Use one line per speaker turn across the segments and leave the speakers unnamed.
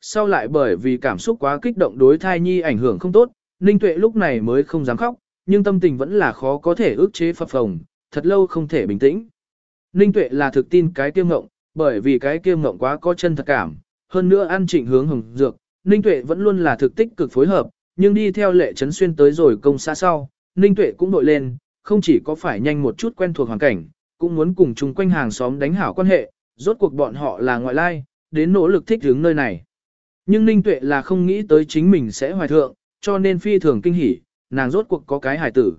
Sau lại bởi vì cảm xúc quá kích động đối thai nhi ảnh hưởng không tốt, Ninh Tuệ lúc này mới không dám khóc, nhưng tâm tình vẫn là khó có thể ước chế phập phồng, thật lâu không thể bình tĩnh. Ninh Tuệ là thực tin cái kiêm ngộng, bởi vì cái kiêm ngộng quá có chân thật cảm, hơn nữa ăn trịnh hướng hồng dược, Ninh Tuệ vẫn luôn là thực tích cực phối hợp, nhưng đi theo lệ trấn xuyên tới rồi công xa sau, Ninh Tuệ cũng đội lên, không chỉ có phải nhanh một chút quen thuộc hoàn cảnh, cũng muốn cùng chung quanh hàng xóm đánh hảo quan hệ, rốt cuộc bọn họ là ngoại lai, đến nỗ lực thích hướng nơi này. Nhưng Ninh Tuệ là không nghĩ tới chính mình sẽ hoài thượng, cho nên phi thường kinh hỉ, nàng rốt cuộc có cái hài tử.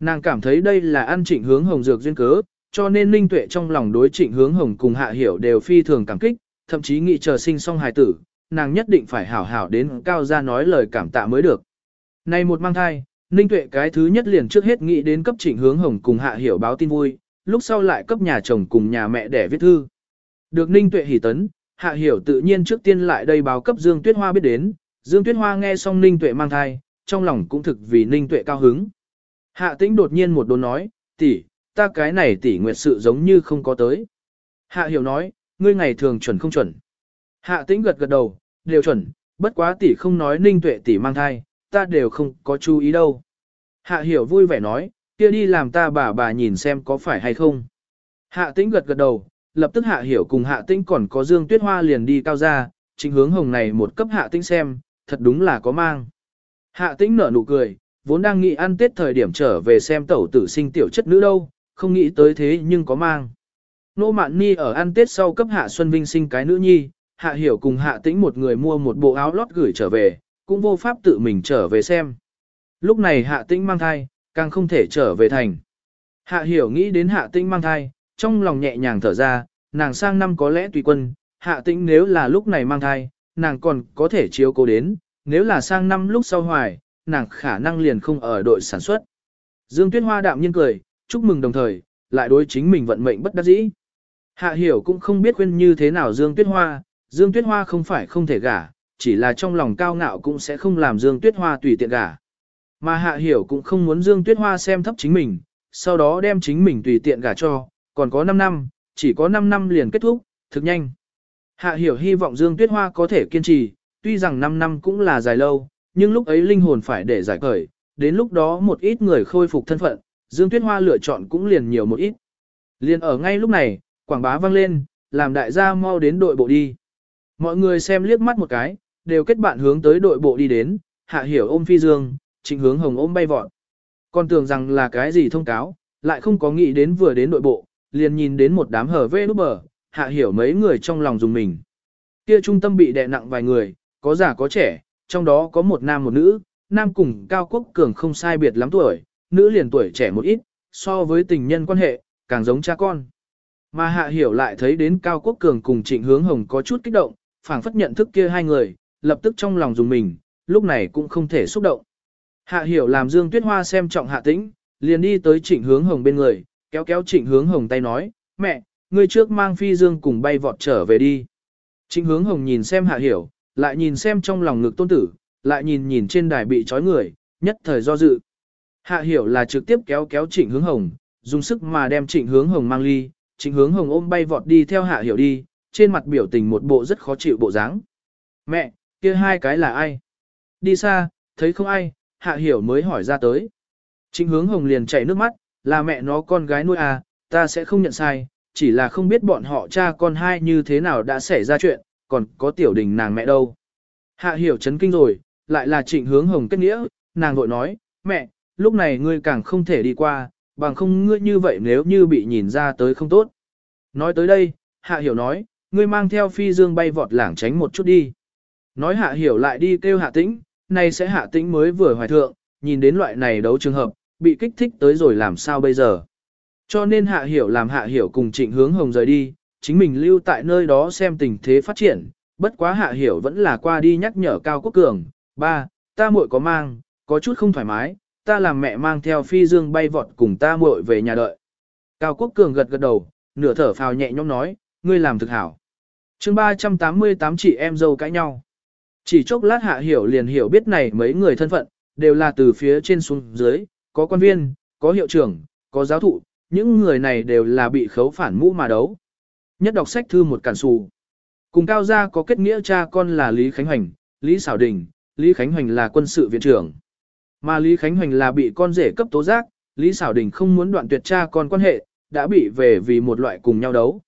Nàng cảm thấy đây là ăn trịnh hướng hồng dược duyên cớ, cho nên Ninh Tuệ trong lòng đối trịnh hướng hồng cùng hạ hiểu đều phi thường cảm kích, thậm chí nghĩ chờ sinh xong hài tử, nàng nhất định phải hảo hảo đến cao ra nói lời cảm tạ mới được. Này một mang thai, Ninh Tuệ cái thứ nhất liền trước hết nghĩ đến cấp trịnh hướng hồng cùng hạ hiểu báo tin vui, lúc sau lại cấp nhà chồng cùng nhà mẹ để viết thư. Được Ninh Tuệ hỉ tấn, hạ hiểu tự nhiên trước tiên lại đây báo cấp Dương Tuyết Hoa biết đến, Dương Tuyết Hoa nghe xong Ninh Tuệ mang thai, trong lòng cũng thực vì Ninh Tuệ cao hứng. Hạ tĩnh đột nhiên một đồn nói, tỷ, ta cái này tỷ nguyệt sự giống như không có tới. Hạ hiểu nói, ngươi ngày thường chuẩn không chuẩn. Hạ tĩnh gật gật đầu, đều chuẩn, bất quá tỷ không nói Ninh Tuệ tỷ mang thai, ta đều không có chú ý đâu. Hạ hiểu vui vẻ nói, kia đi làm ta bà bà nhìn xem có phải hay không. Hạ tĩnh gật gật đầu, lập tức hạ hiểu cùng hạ tĩnh còn có dương tuyết hoa liền đi cao ra, chính hướng hồng này một cấp hạ tĩnh xem, thật đúng là có mang. Hạ tĩnh nở nụ cười, vốn đang nghĩ ăn tết thời điểm trở về xem tẩu tử sinh tiểu chất nữ đâu, không nghĩ tới thế nhưng có mang. Nô Mạn Ni ở ăn tết sau cấp Hạ Xuân Vinh sinh cái nữ nhi, Hạ Hiểu cùng Hạ Tĩnh một người mua một bộ áo lót gửi trở về, cũng vô pháp tự mình trở về xem. Lúc này Hạ Tĩnh mang thai, càng không thể trở về thành. Hạ Hiểu nghĩ đến Hạ Tĩnh mang thai, trong lòng nhẹ nhàng thở ra, nàng sang năm có lẽ tùy quân, Hạ Tĩnh nếu là lúc này mang thai, nàng còn có thể chiếu cố đến, nếu là sang năm lúc sau hoài, nàng khả năng liền không ở đội sản xuất. Dương Tuyết Hoa đạm nhiên cười, chúc mừng đồng thời, lại đối chính mình vận mệnh bất đắc dĩ. Hạ hiểu cũng không biết khuyên như thế nào Dương Tuyết Hoa, Dương Tuyết Hoa không phải không thể gả, chỉ là trong lòng cao ngạo cũng sẽ không làm Dương Tuyết Hoa tùy tiện gả. Mà Hạ hiểu cũng không muốn Dương Tuyết Hoa xem thấp chính mình, sau đó đem chính mình tùy tiện gả cho, còn có 5 năm, chỉ có 5 năm liền kết thúc, thực nhanh. Hạ hiểu hy vọng Dương Tuyết Hoa có thể kiên trì, tuy rằng 5 năm cũng là dài lâu, nhưng lúc ấy linh hồn phải để giải cởi, đến lúc đó một ít người khôi phục thân phận, Dương Tuyết Hoa lựa chọn cũng liền nhiều một ít. Liền ở ngay lúc này, quảng bá vang lên, làm đại gia mau đến đội bộ đi. Mọi người xem liếc mắt một cái, đều kết bạn hướng tới đội bộ đi đến, hạ hiểu ôm phi dương, trịnh hướng hồng ôm bay vọt. Còn tưởng rằng là cái gì thông cáo, lại không có nghĩ đến vừa đến đội bộ, liền nhìn đến một đám hở vê nút bờ, hạ hiểu mấy người trong lòng dùng mình. Kia trung tâm bị đè nặng vài người, có già có trẻ, trong đó có một nam một nữ, nam cùng cao quốc cường không sai biệt lắm tuổi, nữ liền tuổi trẻ một ít, so với tình nhân quan hệ, càng giống cha con. Mà hạ hiểu lại thấy đến cao quốc cường cùng trịnh hướng hồng có chút kích động, phảng phất nhận thức kia hai người, lập tức trong lòng dùng mình, lúc này cũng không thể xúc động. Hạ hiểu làm Dương Tuyết Hoa xem trọng hạ tĩnh, liền đi tới trịnh hướng hồng bên người, kéo kéo trịnh hướng hồng tay nói, mẹ, ngươi trước mang phi dương cùng bay vọt trở về đi. Trịnh hướng hồng nhìn xem hạ hiểu, lại nhìn xem trong lòng ngực tôn tử, lại nhìn nhìn trên đài bị trói người, nhất thời do dự. Hạ hiểu là trực tiếp kéo kéo trịnh hướng hồng, dùng sức mà đem trịnh hướng hồng mang ly, trịnh hướng hồng ôm bay vọt đi theo hạ hiểu đi, trên mặt biểu tình một bộ rất khó chịu bộ dáng. Mẹ, kia hai cái là ai? Đi xa, thấy không ai, hạ hiểu mới hỏi ra tới. Trịnh hướng hồng liền chảy nước mắt, là mẹ nó con gái nuôi à, ta sẽ không nhận sai, chỉ là không biết bọn họ cha con hai như thế nào đã xảy ra chuyện, còn có tiểu đình nàng mẹ đâu. Hạ hiểu chấn kinh rồi, lại là trịnh hướng hồng kết nghĩa, nàng vội nói, mẹ, lúc này ngươi càng không thể đi qua, bằng không ngươi như vậy nếu như bị nhìn ra tới không tốt. Nói tới đây, hạ hiểu nói, ngươi mang theo phi dương bay vọt lảng tránh một chút đi. Nói hạ hiểu lại đi kêu hạ tĩnh, nay sẽ hạ tĩnh mới vừa hoài thượng, nhìn đến loại này đấu trường hợp, bị kích thích tới rồi làm sao bây giờ. Cho nên hạ hiểu làm hạ hiểu cùng trịnh hướng hồng rời đi, chính mình lưu tại nơi đó xem tình thế phát triển, bất quá hạ hiểu vẫn là qua đi nhắc nhở Cao Quốc Cường, ba, ta muội có mang, có chút không thoải mái, ta làm mẹ mang theo phi dương bay vọt cùng ta muội về nhà đợi. Cao Quốc Cường gật gật đầu, nửa thở phào nhẹ nhõm nói, ngươi làm thực hảo. chương 388 chị em dâu cãi nhau. Chỉ chốc lát hạ hiểu liền hiểu biết này mấy người thân phận, đều là từ phía trên xuống dưới, có quan viên, có hiệu trưởng, có giáo thụ, những người này đều là bị khấu phản mũ mà đấu. Nhất đọc sách thư một cản xù. Cùng cao gia có kết nghĩa cha con là Lý Khánh Hoành, Lý Sảo Đình, Lý Khánh Hoành là quân sự viện trưởng. Mà Lý Khánh Hoành là bị con rể cấp tố giác, Lý Sảo Đình không muốn đoạn tuyệt cha con quan hệ, đã bị về vì một loại cùng nhau đấu.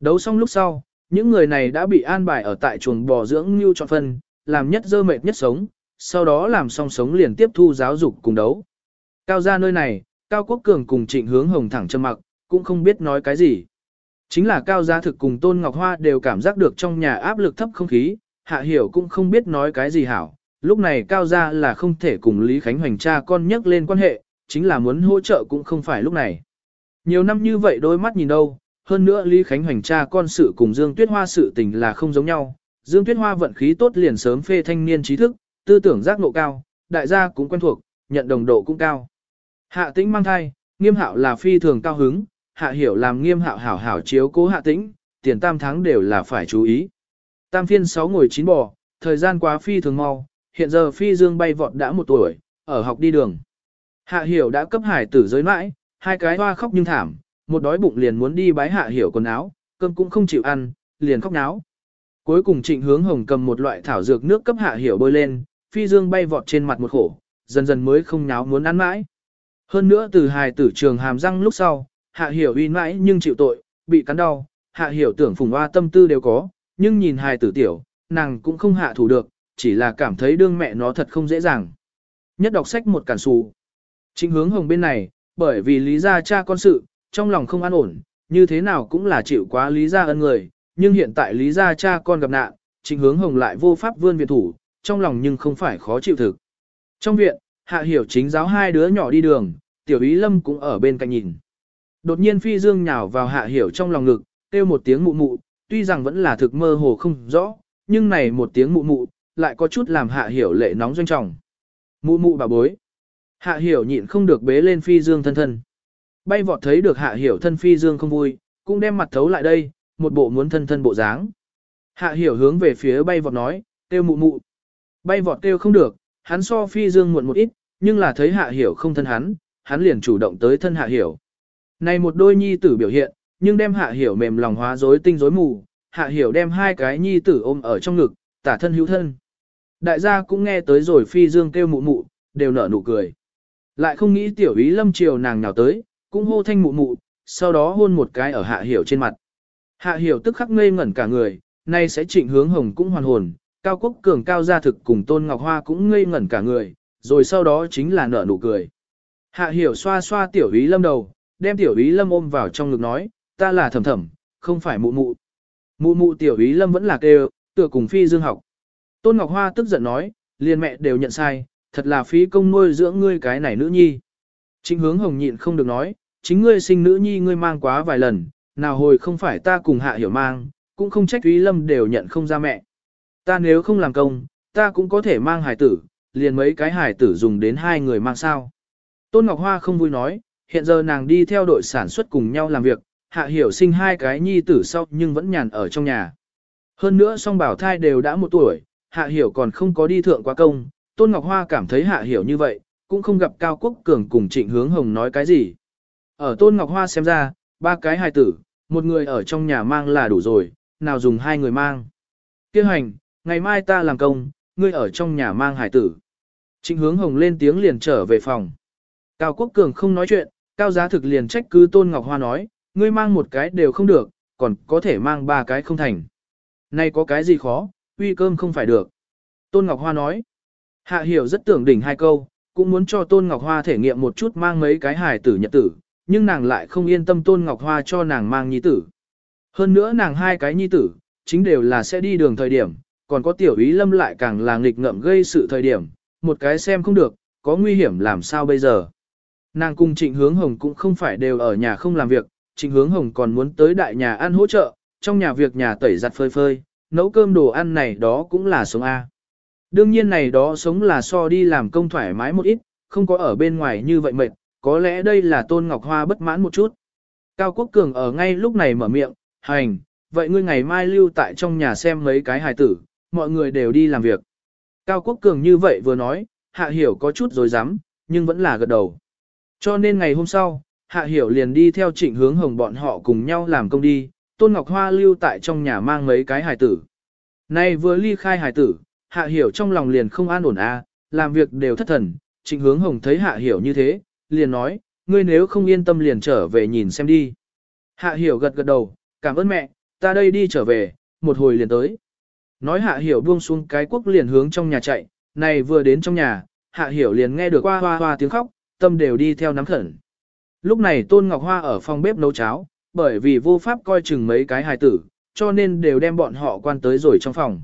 Đấu xong lúc sau, những người này đã bị an bài ở tại chuồng bò dưỡng như trọn phân, làm nhất dơ mệt nhất sống, sau đó làm xong sống liền tiếp thu giáo dục cùng đấu. Cao ra nơi này, Cao Quốc Cường cùng trịnh hướng hồng thẳng châm mặc, cũng không biết nói cái gì. Chính là Cao Gia Thực cùng Tôn Ngọc Hoa đều cảm giác được trong nhà áp lực thấp không khí, Hạ Hiểu cũng không biết nói cái gì hảo. Lúc này Cao Gia là không thể cùng Lý Khánh Hoành cha con nhắc lên quan hệ, chính là muốn hỗ trợ cũng không phải lúc này. Nhiều năm như vậy đôi mắt nhìn đâu, hơn nữa Lý Khánh Hoành cha con sự cùng Dương Tuyết Hoa sự tình là không giống nhau. Dương Tuyết Hoa vận khí tốt liền sớm phê thanh niên trí thức, tư tưởng giác ngộ cao, đại gia cũng quen thuộc, nhận đồng độ cũng cao. Hạ tĩnh mang thai, nghiêm hạo là phi thường cao hứng, hạ hiểu làm nghiêm hạo hảo hảo chiếu cố hạ tĩnh, tiền tam tháng đều là phải chú ý. Tam phiên 6 ngồi chín bò, thời gian quá phi thường mau, hiện giờ phi dương bay vọt đã một tuổi, ở học đi đường. Hạ hiểu đã cấp hải tử giới mãi, hai cái hoa khóc nhưng thảm, một đói bụng liền muốn đi bái hạ hiểu quần áo, cơm cũng không chịu ăn, liền khóc náo. Cuối cùng trịnh hướng hồng cầm một loại thảo dược nước cấp hạ hiểu bơi lên, phi dương bay vọt trên mặt một khổ, dần dần mới không náo muốn ăn mãi. Hơn nữa từ hài tử trường hàm răng lúc sau, hạ hiểu uy mãi nhưng chịu tội, bị cắn đau, hạ hiểu tưởng phùng hoa tâm tư đều có, nhưng nhìn hài tử tiểu, nàng cũng không hạ thủ được, chỉ là cảm thấy đương mẹ nó thật không dễ dàng. Nhất đọc sách một cản xù. Chính hướng hồng bên này, bởi vì lý gia cha con sự, trong lòng không an ổn, như thế nào cũng là chịu quá lý gia ân người, nhưng hiện tại lý gia cha con gặp nạn, chính hướng hồng lại vô pháp vươn viện thủ, trong lòng nhưng không phải khó chịu thực. Trong viện, hạ hiểu chính giáo hai đứa nhỏ đi đường, tiểu ý lâm cũng ở bên cạnh nhìn. Đột nhiên phi dương nhào vào hạ hiểu trong lòng ngực, kêu một tiếng mụ mụ, tuy rằng vẫn là thực mơ hồ không rõ, nhưng này một tiếng mụ mụ, lại có chút làm hạ hiểu lệ nóng doanh trọng. Mụ mụ bà bối. Hạ hiểu nhịn không được bế lên phi dương thân thân. Bay vọt thấy được hạ hiểu thân phi dương không vui, cũng đem mặt thấu lại đây, một bộ muốn thân thân bộ dáng. Hạ hiểu hướng về phía bay vọt nói, kêu mụ mụ. Bay vọt kêu không được, hắn so phi dương muộn một ít, nhưng là thấy hạ hiểu không thân hắn, hắn liền chủ động tới thân hạ hiểu. Này một đôi nhi tử biểu hiện, nhưng đem hạ hiểu mềm lòng hóa rối tinh rối mù, hạ hiểu đem hai cái nhi tử ôm ở trong ngực, tả thân hữu thân. Đại gia cũng nghe tới rồi phi dương kêu mụ mụ, đều nở nụ cười. Lại không nghĩ tiểu ý lâm chiều nàng nào tới, cũng hô thanh mụ mụ, sau đó hôn một cái ở hạ hiểu trên mặt. Hạ hiểu tức khắc ngây ngẩn cả người, nay sẽ trịnh hướng hồng cũng hoàn hồn, cao quốc cường cao gia thực cùng tôn ngọc hoa cũng ngây ngẩn cả người, rồi sau đó chính là nở nụ cười. Hạ hiểu xoa xoa tiểu ý lâm đầu, đem tiểu ý lâm ôm vào trong ngực nói, ta là thầm thầm, không phải mụ mụ. Mụ mụ tiểu ý lâm vẫn là kêu, tựa cùng phi dương học. Tôn Ngọc Hoa tức giận nói, liền mẹ đều nhận sai, thật là phí công nuôi dưỡng ngươi cái này nữ nhi. Chính hướng hồng nhịn không được nói, chính ngươi sinh nữ nhi ngươi mang quá vài lần, nào hồi không phải ta cùng hạ hiểu mang, cũng không trách Ý Lâm đều nhận không ra mẹ. Ta nếu không làm công, ta cũng có thể mang hải tử, liền mấy cái hải tử dùng đến hai người mang sao. Tôn Ngọc Hoa không vui nói, hiện giờ nàng đi theo đội sản xuất cùng nhau làm việc, hạ hiểu sinh hai cái nhi tử sau nhưng vẫn nhàn ở trong nhà. Hơn nữa song bảo thai đều đã một tuổi, hạ hiểu còn không có đi thượng quá công, Tôn Ngọc Hoa cảm thấy hạ hiểu như vậy, cũng không gặp Cao Quốc Cường cùng Trịnh Hướng Hồng nói cái gì. Ở Tôn Ngọc Hoa xem ra, ba cái hài tử, một người ở trong nhà mang là đủ rồi, nào dùng hai người mang. Kêu hành, ngày mai ta làm công, ngươi ở trong nhà mang hài tử. Trịnh Hướng Hồng lên tiếng liền trở về phòng. Cao Quốc Cường không nói chuyện, Cao Giá Thực liền trách cứ Tôn Ngọc Hoa nói, ngươi mang một cái đều không được, còn có thể mang ba cái không thành. Này có cái gì khó, uy cơm không phải được. Tôn Ngọc Hoa nói, Hạ Hiểu rất tưởng đỉnh hai câu, cũng muốn cho Tôn Ngọc Hoa thể nghiệm một chút mang mấy cái hài tử nhật tử, nhưng nàng lại không yên tâm Tôn Ngọc Hoa cho nàng mang nhi tử. Hơn nữa nàng hai cái nhi tử, chính đều là sẽ đi đường thời điểm, còn có tiểu ý lâm lại càng là nghịch ngợm gây sự thời điểm, một cái xem không được, có nguy hiểm làm sao bây giờ. Nàng cùng trịnh hướng hồng cũng không phải đều ở nhà không làm việc, trịnh hướng hồng còn muốn tới đại nhà ăn hỗ trợ, trong nhà việc nhà tẩy giặt phơi phơi, nấu cơm đồ ăn này đó cũng là sống A. Đương nhiên này đó sống là so đi làm công thoải mái một ít, không có ở bên ngoài như vậy mệt, có lẽ đây là Tôn Ngọc Hoa bất mãn một chút. Cao Quốc Cường ở ngay lúc này mở miệng, hành, vậy ngươi ngày mai lưu tại trong nhà xem mấy cái hài tử, mọi người đều đi làm việc. Cao Quốc Cường như vậy vừa nói, Hạ Hiểu có chút rồi dám, nhưng vẫn là gật đầu. Cho nên ngày hôm sau, Hạ Hiểu liền đi theo trịnh hướng hồng bọn họ cùng nhau làm công đi, Tôn Ngọc Hoa lưu tại trong nhà mang mấy cái hài tử. Nay vừa ly khai hài tử, hạ hiểu trong lòng liền không an ổn a, làm việc đều thất thần, trịnh hướng hồng thấy hạ hiểu như thế, liền nói, ngươi nếu không yên tâm liền trở về nhìn xem đi. Hạ hiểu gật gật đầu, cảm ơn mẹ, ta đây đi trở về, một hồi liền tới. Nói hạ hiểu buông xuống cái quốc liền hướng trong nhà chạy, này vừa đến trong nhà, hạ hiểu liền nghe được hoa hoa hoa tiếng khóc, tâm đều đi theo nắm khẩn. Lúc này Tôn Ngọc Hoa ở phòng bếp nấu cháo, bởi vì vô pháp coi chừng mấy cái hài tử, cho nên đều đem bọn họ quan tới rồi trong phòng.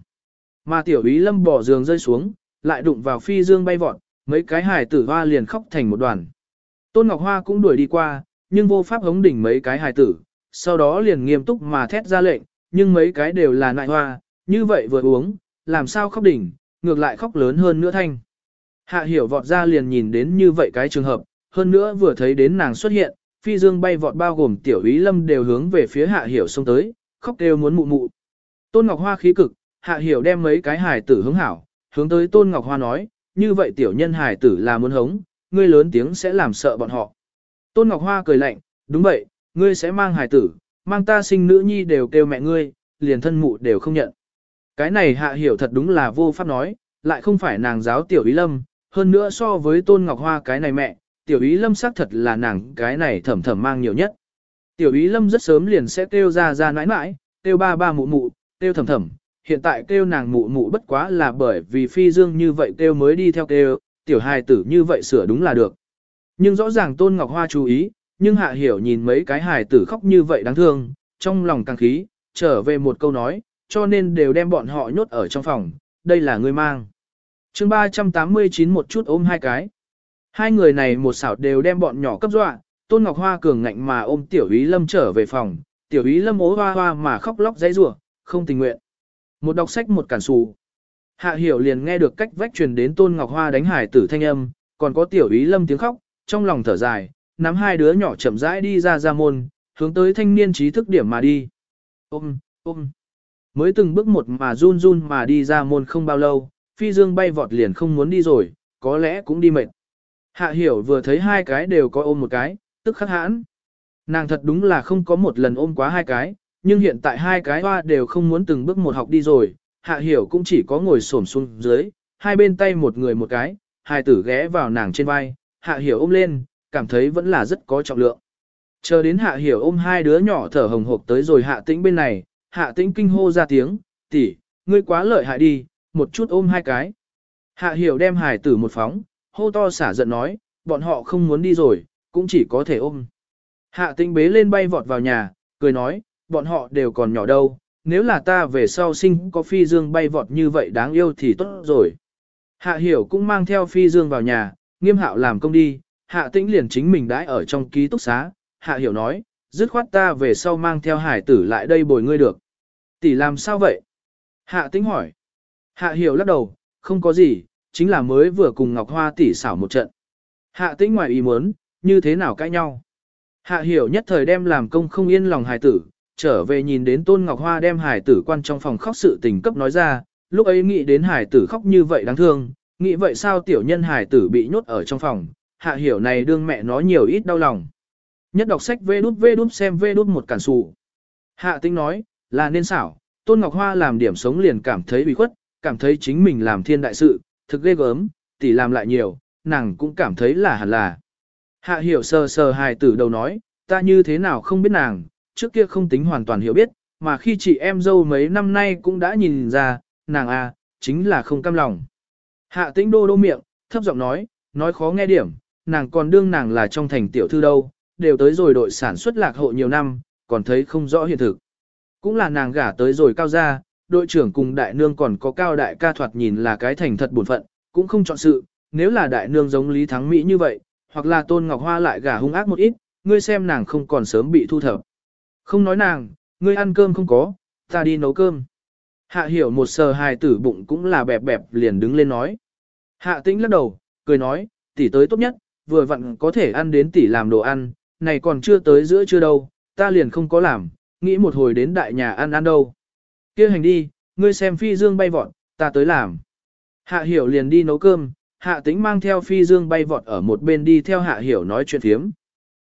Mà tiểu ý lâm bỏ giường rơi xuống, lại đụng vào phi dương bay vọt, mấy cái hài tử hoa liền khóc thành một đoàn. Tôn Ngọc Hoa cũng đuổi đi qua, nhưng vô pháp hống đỉnh mấy cái hài tử, sau đó liền nghiêm túc mà thét ra lệnh, nhưng mấy cái đều là nại hoa, như vậy vừa uống, làm sao khóc đỉnh, ngược lại khóc lớn hơn nữa thanh. Hạ hiểu vọt ra liền nhìn đến như vậy cái trường hợp, hơn nữa vừa thấy đến nàng xuất hiện, phi dương bay vọt bao gồm tiểu ý lâm đều hướng về phía hạ hiểu xông tới, khóc đều muốn mụ mụ. Tôn Ngọc Hoa khí cực, hạ hiểu đem mấy cái hài tử hướng hảo, hướng tới Tôn Ngọc Hoa nói, như vậy tiểu nhân hài tử là muốn hống, ngươi lớn tiếng sẽ làm sợ bọn họ. Tôn Ngọc Hoa cười lạnh, đúng vậy, ngươi sẽ mang hài tử, mang ta sinh nữ nhi đều kêu mẹ ngươi, liền thân mụ đều không nhận. Cái này hạ hiểu thật đúng là vô pháp nói, lại không phải nàng giáo tiểu ý lâm, hơn nữa so với Tôn Ngọc Hoa cái này mẹ, tiểu ý lâm xác thật là nàng cái này thẩm thẩm mang nhiều nhất. Tiểu ý lâm rất sớm liền sẽ kêu ra ra nãi nãi, kêu ba ba mụ mụ, kêu thẩm thẩm, hiện tại kêu nàng mụ mụ bất quá là bởi vì phi dương như vậy kêu mới đi theo kêu, tiểu hài tử như vậy sửa đúng là được. Nhưng rõ ràng Tôn Ngọc Hoa chú ý, nhưng hạ hiểu nhìn mấy cái hài tử khóc như vậy đáng thương, trong lòng càng khí, trở về một câu nói, cho nên đều đem bọn họ nhốt ở trong phòng, đây là người mang chương 389 một chút ôm hai cái. Hai người này một xảo đều đem bọn nhỏ cấp dọa, Tôn Ngọc Hoa cường ngạnh mà ôm Tiểu Ý Lâm trở về phòng, Tiểu Ý Lâm ố hoa hoa mà khóc lóc dãy rủa, không tình nguyện. Một đọc sách một cản xù. Hạ Hiểu liền nghe được cách vách truyền đến Tôn Ngọc Hoa đánh hải tử thanh âm, còn có Tiểu Ý Lâm tiếng khóc, trong lòng thở dài, nắm hai đứa nhỏ chậm rãi đi ra ra môn, hướng tới thanh niên trí thức điểm mà đi. Ôm, ôm. Mới từng bước một mà run run mà đi ra môn không bao lâu, phi dương bay vọt liền không muốn đi rồi, có lẽ cũng đi mệt. Hạ hiểu vừa thấy hai cái đều có ôm một cái, tức khắc hãn. Nàng thật đúng là không có một lần ôm quá hai cái, nhưng hiện tại hai cái hoa đều không muốn từng bước một học đi rồi, hạ hiểu cũng chỉ có ngồi xổm xuống dưới, hai bên tay một người một cái, hai tử ghé vào nàng trên vai, hạ hiểu ôm lên, cảm thấy vẫn là rất có trọng lượng. Chờ đến hạ hiểu ôm hai đứa nhỏ thở hồng hộc tới rồi hạ tĩnh bên này, hạ tĩnh kinh hô ra tiếng, tỷ, ngươi quá lợi hại đi, một chút ôm hai cái. Hạ hiểu đem hải tử một phóng, hô to xả giận nói, bọn họ không muốn đi rồi, cũng chỉ có thể ôm. Hạ Tinh bế lên bay vọt vào nhà, cười nói, bọn họ đều còn nhỏ đâu, nếu là ta về sau sinh có phi dương bay vọt như vậy đáng yêu thì tốt rồi. Hạ hiểu cũng mang theo phi dương vào nhà, nghiêm hạo làm công đi, hạ tĩnh liền chính mình đãi ở trong ký túc xá, hạ hiểu nói, dứt khoát ta về sau mang theo hải tử lại đây bồi ngươi được. Tỷ làm sao vậy? Hạ tĩnh hỏi. Hạ hiểu lắc đầu, không có gì, chính là mới vừa cùng Ngọc Hoa tỷ xảo một trận. Hạ tĩnh ngoài ý muốn, như thế nào cãi nhau. Hạ hiểu nhất thời đem làm công không yên lòng hải tử, trở về nhìn đến Tôn Ngọc Hoa đem hải tử quan trong phòng khóc sự tình cấp nói ra, lúc ấy nghĩ đến hải tử khóc như vậy đáng thương, nghĩ vậy sao tiểu nhân hải tử bị nhốt ở trong phòng, hạ hiểu này đương mẹ nó nhiều ít đau lòng. Nhất đọc sách vê đút vê đút xem vê đút một cản sụ. Hạ tinh nói, là nên xảo, Tôn Ngọc Hoa làm điểm sống liền cảm thấy bị khuất, cảm thấy chính mình làm thiên đại sự, thực ghê gớm, tỷ làm lại nhiều, nàng cũng cảm thấy là hẳn là. Hạ hiểu sờ sờ hài tử đầu nói, ta như thế nào không biết nàng, trước kia không tính hoàn toàn hiểu biết, mà khi chị em dâu mấy năm nay cũng đã nhìn ra, nàng à, chính là không cam lòng. Hạ tĩnh đô đô miệng, thấp giọng nói, nói khó nghe điểm, nàng còn đương nàng là trong thành tiểu thư đâu, đều tới rồi đội sản xuất lạc hộ nhiều năm, còn thấy không rõ hiện thực. Cũng là nàng gả tới rồi cao gia, đội trưởng cùng đại nương còn có cao đại ca thoạt nhìn là cái thành thật buồn phận, cũng không chọn sự, nếu là đại nương giống Lý Thắng Mỹ như vậy, hoặc là Tôn Ngọc Hoa lại gả hung ác một ít, ngươi xem nàng không còn sớm bị thu thập. Không nói nàng, ngươi ăn cơm không có, ta đi nấu cơm. Hạ hiểu một sờ hài tử bụng cũng là bẹp bẹp liền đứng lên nói. Hạ tĩnh lắc đầu, cười nói, tỷ tới tốt nhất, vừa vặn có thể ăn đến tỷ làm đồ ăn, này còn chưa tới giữa chưa đâu, ta liền không có làm, nghĩ một hồi đến đại nhà ăn ăn đâu kia hành đi, ngươi xem phi dương bay vọt, ta tới làm. Hạ hiểu liền đi nấu cơm, hạ tĩnh mang theo phi dương bay vọt ở một bên đi theo hạ hiểu nói chuyện thiếm.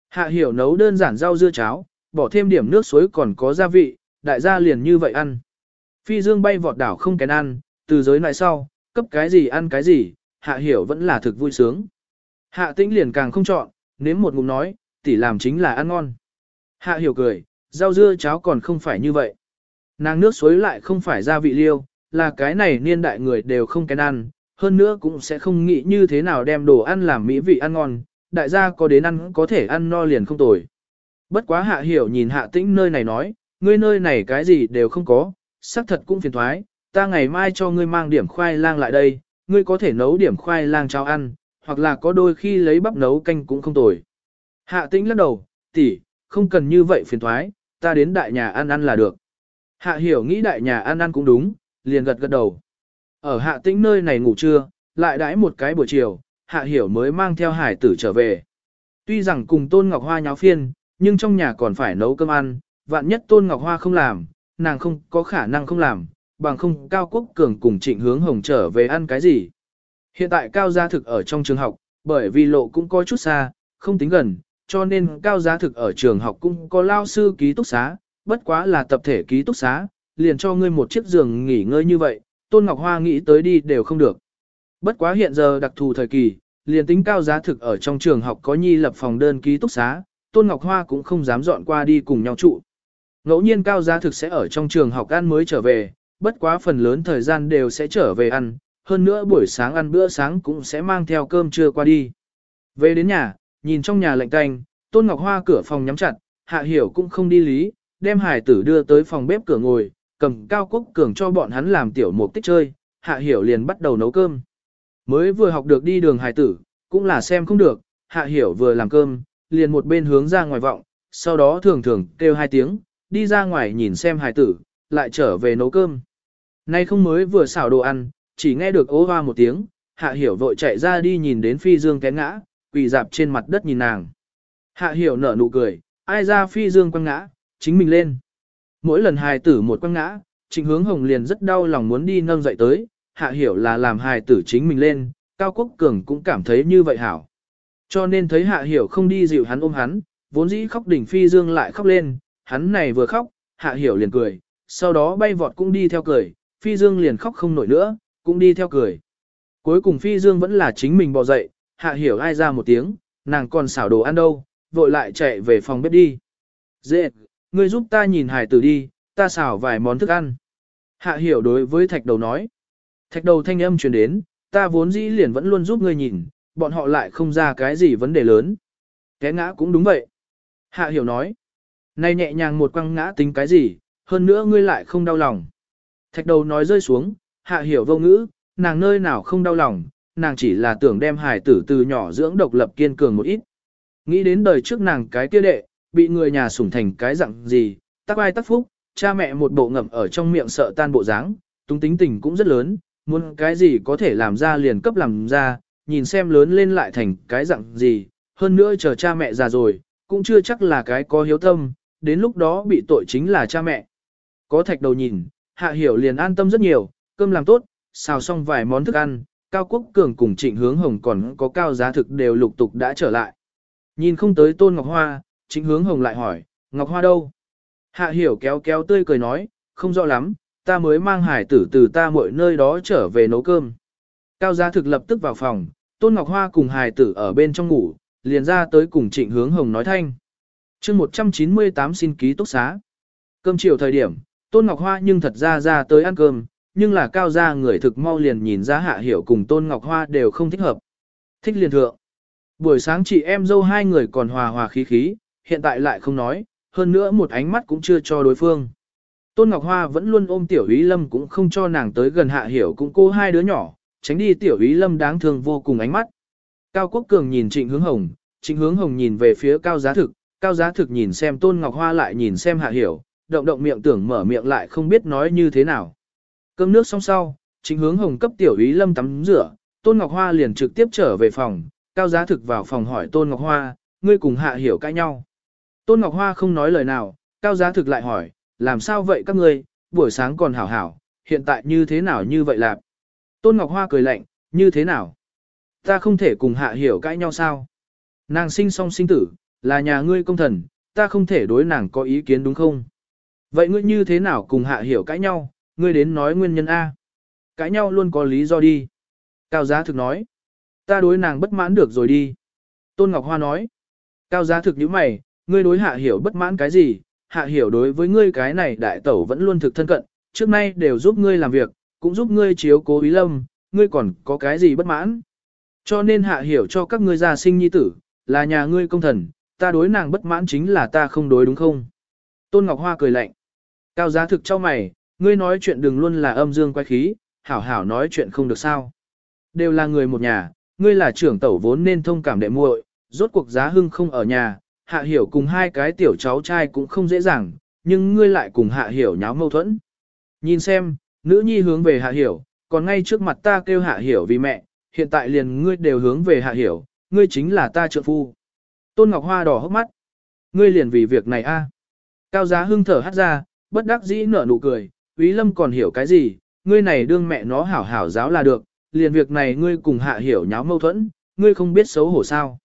Hạ hiểu nấu đơn giản rau dưa cháo, bỏ thêm điểm nước suối còn có gia vị, đại gia liền như vậy ăn. Phi dương bay vọt đảo không kén ăn, từ giới lại sau, cấp cái gì ăn cái gì, hạ hiểu vẫn là thực vui sướng. Hạ tĩnh liền càng không chọn, nếm một ngụm nói, tỷ làm chính là ăn ngon. Hạ hiểu cười, rau dưa cháo còn không phải như vậy. Nàng nước suối lại không phải gia vị liêu, là cái này niên đại người đều không kén ăn, hơn nữa cũng sẽ không nghĩ như thế nào đem đồ ăn làm mỹ vị ăn ngon, đại gia có đến ăn có thể ăn no liền không tồi. Bất quá hạ hiểu nhìn hạ tĩnh nơi này nói, ngươi nơi này cái gì đều không có, xác thật cũng phiền thoái, ta ngày mai cho ngươi mang điểm khoai lang lại đây, ngươi có thể nấu điểm khoai lang cháo ăn, hoặc là có đôi khi lấy bắp nấu canh cũng không tồi. Hạ tĩnh lắc đầu, tỷ, không cần như vậy phiền thoái, ta đến đại nhà ăn ăn là được. Hạ hiểu nghĩ đại nhà ăn ăn cũng đúng, liền gật gật đầu. Ở hạ tĩnh nơi này ngủ trưa, lại đãi một cái buổi chiều, hạ hiểu mới mang theo hải tử trở về. Tuy rằng cùng Tôn Ngọc Hoa nháo phiên, nhưng trong nhà còn phải nấu cơm ăn, vạn nhất Tôn Ngọc Hoa không làm, nàng không có khả năng không làm, bằng không Cao Quốc Cường cùng trịnh hướng hồng trở về ăn cái gì. Hiện tại Cao Gia Thực ở trong trường học, bởi vì lộ cũng có chút xa, không tính gần, cho nên Cao Gia Thực ở trường học cũng có lao sư ký túc xá, bất quá là tập thể ký túc xá, liền cho ngươi một chiếc giường nghỉ ngơi như vậy, Tôn Ngọc Hoa nghĩ tới đi đều không được. Bất quá hiện giờ đặc thù thời kỳ, liền tính cao giá thực ở trong trường học có nhi lập phòng đơn ký túc xá, Tôn Ngọc Hoa cũng không dám dọn qua đi cùng nhau trụ. Ngẫu nhiên cao giá thực sẽ ở trong trường học ăn mới trở về, bất quá phần lớn thời gian đều sẽ trở về ăn, hơn nữa buổi sáng ăn bữa sáng cũng sẽ mang theo cơm trưa qua đi. Về đến nhà, nhìn trong nhà lạnh tanh, Tôn Ngọc Hoa cửa phòng nhắm chặt, Hạ Hiểu cũng không đi lý, đem hải tử đưa tới phòng bếp cửa ngồi, cầm cao quốc cường cho bọn hắn làm tiểu mục tích chơi, Hạ Hiểu liền bắt đầu nấu cơm. Mới vừa học được đi đường hải tử, cũng là xem không được, Hạ Hiểu vừa làm cơm, liền một bên hướng ra ngoài vọng, sau đó thường thường kêu hai tiếng, đi ra ngoài nhìn xem hải tử, lại trở về nấu cơm. Nay không mới vừa xào đồ ăn, chỉ nghe được ố hoa một tiếng, Hạ Hiểu vội chạy ra đi nhìn đến Phi Dương té ngã, quỳ dạp trên mặt đất nhìn nàng. Hạ Hiểu nở nụ cười, ai ra Phi Dương quăng ngã, chính mình lên. Mỗi lần hài tử một quăng ngã, Trịnh Hướng Hồng liền rất đau lòng muốn đi nâng dậy tới, Hạ Hiểu là làm hài tử chính mình lên, Cao Quốc Cường cũng cảm thấy như vậy hảo. Cho nên thấy Hạ Hiểu không đi dịu hắn ôm hắn, vốn dĩ khóc đỉnh Phi Dương lại khóc lên, hắn này vừa khóc, Hạ Hiểu liền cười, sau đó bay vọt cũng đi theo cười, Phi Dương liền khóc không nổi nữa, cũng đi theo cười. Cuối cùng Phi Dương vẫn là chính mình bò dậy, Hạ Hiểu ai ra một tiếng, nàng còn xảo đồ ăn đâu, vội lại chạy về phòng bếp đi. Dễ, ngươi giúp ta nhìn hải tử đi, ta xào vài món thức ăn. Hạ Hiểu đối với thạch đầu nói. Thạch đầu thanh âm truyền đến, ta vốn dĩ liền vẫn luôn giúp ngươi nhìn, bọn họ lại không ra cái gì vấn đề lớn. Té ngã cũng đúng vậy. Hạ Hiểu nói. Này nhẹ nhàng một quăng ngã tính cái gì, hơn nữa ngươi lại không đau lòng. Thạch đầu nói rơi xuống, hạ hiểu vô ngữ, nàng nơi nào không đau lòng, nàng chỉ là tưởng đem hài tử từ nhỏ dưỡng độc lập kiên cường một ít. Nghĩ đến đời trước nàng cái kia đệ, bị người nhà sủng thành cái dạng gì, tắc ai tắc phúc, cha mẹ một bộ ngậm ở trong miệng sợ tan bộ dáng, tung tính tình cũng rất lớn, muốn cái gì có thể làm ra liền cấp làm ra, nhìn xem lớn lên lại thành cái dạng gì, hơn nữa chờ cha mẹ già rồi, cũng chưa chắc là cái có hiếu tâm, đến lúc đó bị tội chính là cha mẹ. Có thạch đầu nhìn, hạ hiểu liền an tâm rất nhiều, cơm làm tốt, xào xong vài món thức ăn, Cao Quốc Cường cùng Trịnh Hướng Hồng còn có cao giá thực đều lục tục đã trở lại. Nhìn không tới Tôn Ngọc Hoa, chính Hướng Hồng lại hỏi, Ngọc Hoa đâu? Hạ hiểu kéo kéo tươi cười nói, không rõ lắm, ta mới mang hải tử từ ta mọi nơi đó trở về nấu cơm. Cao gia thực lập tức vào phòng, Tôn Ngọc Hoa cùng hải tử ở bên trong ngủ, liền ra tới cùng Trịnh Hướng Hồng nói thanh chương 198 xin ký túc xá. Cơm chiều thời điểm, Tôn Ngọc Hoa nhưng thật ra ra tới ăn cơm, nhưng là cao gia người thực mau liền nhìn ra hạ hiểu cùng Tôn Ngọc Hoa đều không thích hợp. Thích liền thượng. Buổi sáng chị em dâu hai người còn hòa hòa khí khí, hiện tại lại không nói, hơn nữa một ánh mắt cũng chưa cho đối phương. Tôn Ngọc Hoa vẫn luôn ôm Tiểu Ý Lâm cũng không cho nàng tới gần hạ hiểu cũng cô hai đứa nhỏ, tránh đi Tiểu Ý Lâm đáng thương vô cùng ánh mắt. Cao Quốc Cường nhìn Trịnh Hướng Hồng, Trịnh Hướng Hồng nhìn về phía Cao Giá Thực, Cao giá thực nhìn xem Tôn Ngọc Hoa lại nhìn xem Hạ Hiểu, động động miệng tưởng mở miệng lại không biết nói như thế nào. Cơm nước xong sau, trịnh hướng hồng cấp tiểu ý lâm tắm rửa, Tôn Ngọc Hoa liền trực tiếp trở về phòng, Cao giá thực vào phòng hỏi Tôn Ngọc Hoa, ngươi cùng Hạ Hiểu cãi nhau. Tôn Ngọc Hoa không nói lời nào, Cao giá thực lại hỏi, làm sao vậy các ngươi, buổi sáng còn hảo hảo, hiện tại như thế nào như vậy lạp. Tôn Ngọc Hoa cười lạnh, như thế nào? Ta không thể cùng Hạ Hiểu cãi nhau sao? Nàng sinh song sinh tử, là nhà ngươi công thần, ta không thể đối nàng có ý kiến đúng không? Vậy ngươi như thế nào cùng hạ hiểu cãi nhau, ngươi đến nói nguyên nhân A. Cãi nhau luôn có lý do đi. Cao giá thực nói. Ta đối nàng bất mãn được rồi đi. Tôn Ngọc Hoa nói. Cao giá thực như mày, ngươi đối hạ hiểu bất mãn cái gì, hạ hiểu đối với ngươi cái này đại tẩu vẫn luôn thực thân cận, trước nay đều giúp ngươi làm việc, cũng giúp ngươi chiếu cố ý lâm, ngươi còn có cái gì bất mãn. Cho nên hạ hiểu cho các ngươi gia sinh nhi tử, là nhà ngươi công thần, ta đối nàng bất mãn chính là ta không đối đúng không? Tôn Ngọc Hoa cười lạnh. Cao giá thực cho mày, ngươi nói chuyện đừng luôn là âm dương quay khí, hảo hảo nói chuyện không được sao. Đều là người một nhà, ngươi là trưởng tẩu vốn nên thông cảm đệ muội, rốt cuộc giá hưng không ở nhà, hạ hiểu cùng hai cái tiểu cháu trai cũng không dễ dàng, nhưng ngươi lại cùng hạ hiểu nháo mâu thuẫn. Nhìn xem, nữ nhi hướng về hạ hiểu, còn ngay trước mặt ta kêu hạ hiểu vì mẹ, hiện tại liền ngươi đều hướng về hạ hiểu, ngươi chính là ta trợ phu. Tôn Ngọc Hoa đỏ hốc mắt. Ngươi liền vì việc này a? Cao giá hưng thở hắt ra, bất đắc dĩ nở nụ cười, Úy Lâm còn hiểu cái gì, ngươi này đương mẹ nó hảo hảo giáo là được, liền việc này ngươi cùng hạ hiểu nháo mâu thuẫn, ngươi không biết xấu hổ sao.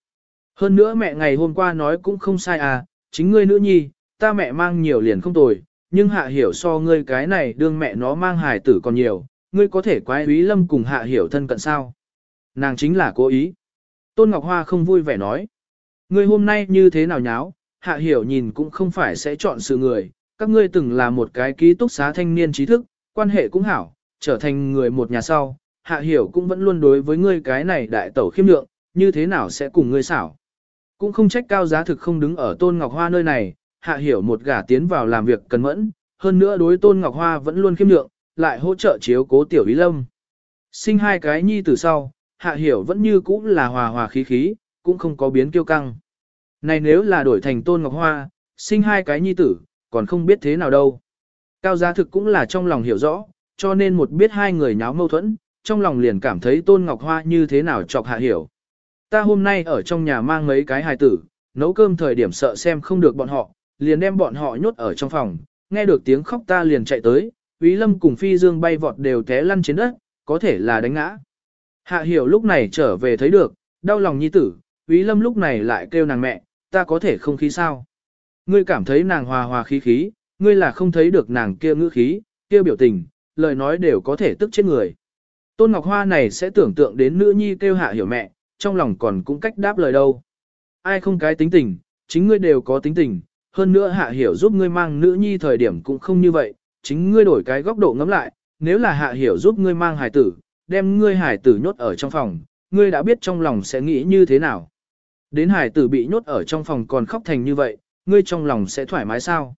Hơn nữa mẹ ngày hôm qua nói cũng không sai à, chính ngươi nữ nhi, ta mẹ mang nhiều liền không tồi, nhưng hạ hiểu so ngươi cái này đương mẹ nó mang hài tử còn nhiều, ngươi có thể quái Úy Lâm cùng hạ hiểu thân cận sao. Nàng chính là cố ý. Tôn Ngọc Hoa không vui vẻ nói. Ngươi hôm nay như thế nào nháo, hạ hiểu nhìn cũng không phải sẽ chọn sự người, các ngươi từng là một cái ký túc xá thanh niên trí thức, quan hệ cũng hảo, trở thành người một nhà sau, hạ hiểu cũng vẫn luôn đối với ngươi cái này đại tẩu khiêm lượng, như thế nào sẽ cùng ngươi xảo. Cũng không trách cao giá thực không đứng ở Tôn Ngọc Hoa nơi này, hạ hiểu một gả tiến vào làm việc cần mẫn, hơn nữa đối Tôn Ngọc Hoa vẫn luôn khiêm lượng, lại hỗ trợ chiếu cố tiểu ý lâm. Sinh hai cái nhi từ sau, hạ hiểu vẫn như cũ là hòa hòa khí khí, cũng không có biến kiêu căng. Này nếu là đổi thành Tôn Ngọc Hoa, sinh hai cái nhi tử, còn không biết thế nào đâu. Cao giá thực cũng là trong lòng hiểu rõ, cho nên một biết hai người nháo mâu thuẫn, trong lòng liền cảm thấy Tôn Ngọc Hoa như thế nào chọc hạ hiểu. Ta hôm nay ở trong nhà mang mấy cái hài tử, nấu cơm thời điểm sợ xem không được bọn họ, liền đem bọn họ nhốt ở trong phòng, nghe được tiếng khóc ta liền chạy tới, Úy Lâm cùng Phi Dương bay vọt đều té lăn trên đất, có thể là đánh ngã. Hạ hiểu lúc này trở về thấy được, đau lòng nhi tử, Úy Lâm lúc này lại kêu nàng mẹ, ta có thể không khí sao. Ngươi cảm thấy nàng hòa hòa khí khí, ngươi là không thấy được nàng kia ngữ khí, kia biểu tình, lời nói đều có thể tức chết người. Tôn Ngọc Hoa này sẽ tưởng tượng đến nữ nhi kêu hạ hiểu mẹ, trong lòng còn cũng cách đáp lời đâu. Ai không cái tính tình, chính ngươi đều có tính tình, hơn nữa hạ hiểu giúp ngươi mang nữ nhi thời điểm cũng không như vậy, chính ngươi đổi cái góc độ ngắm lại, nếu là hạ hiểu giúp ngươi mang hải tử, đem ngươi hải tử nhốt ở trong phòng, ngươi đã biết trong lòng sẽ nghĩ như thế nào. Đến hải tử bị nhốt ở trong phòng còn khóc thành như vậy, ngươi trong lòng sẽ thoải mái sao?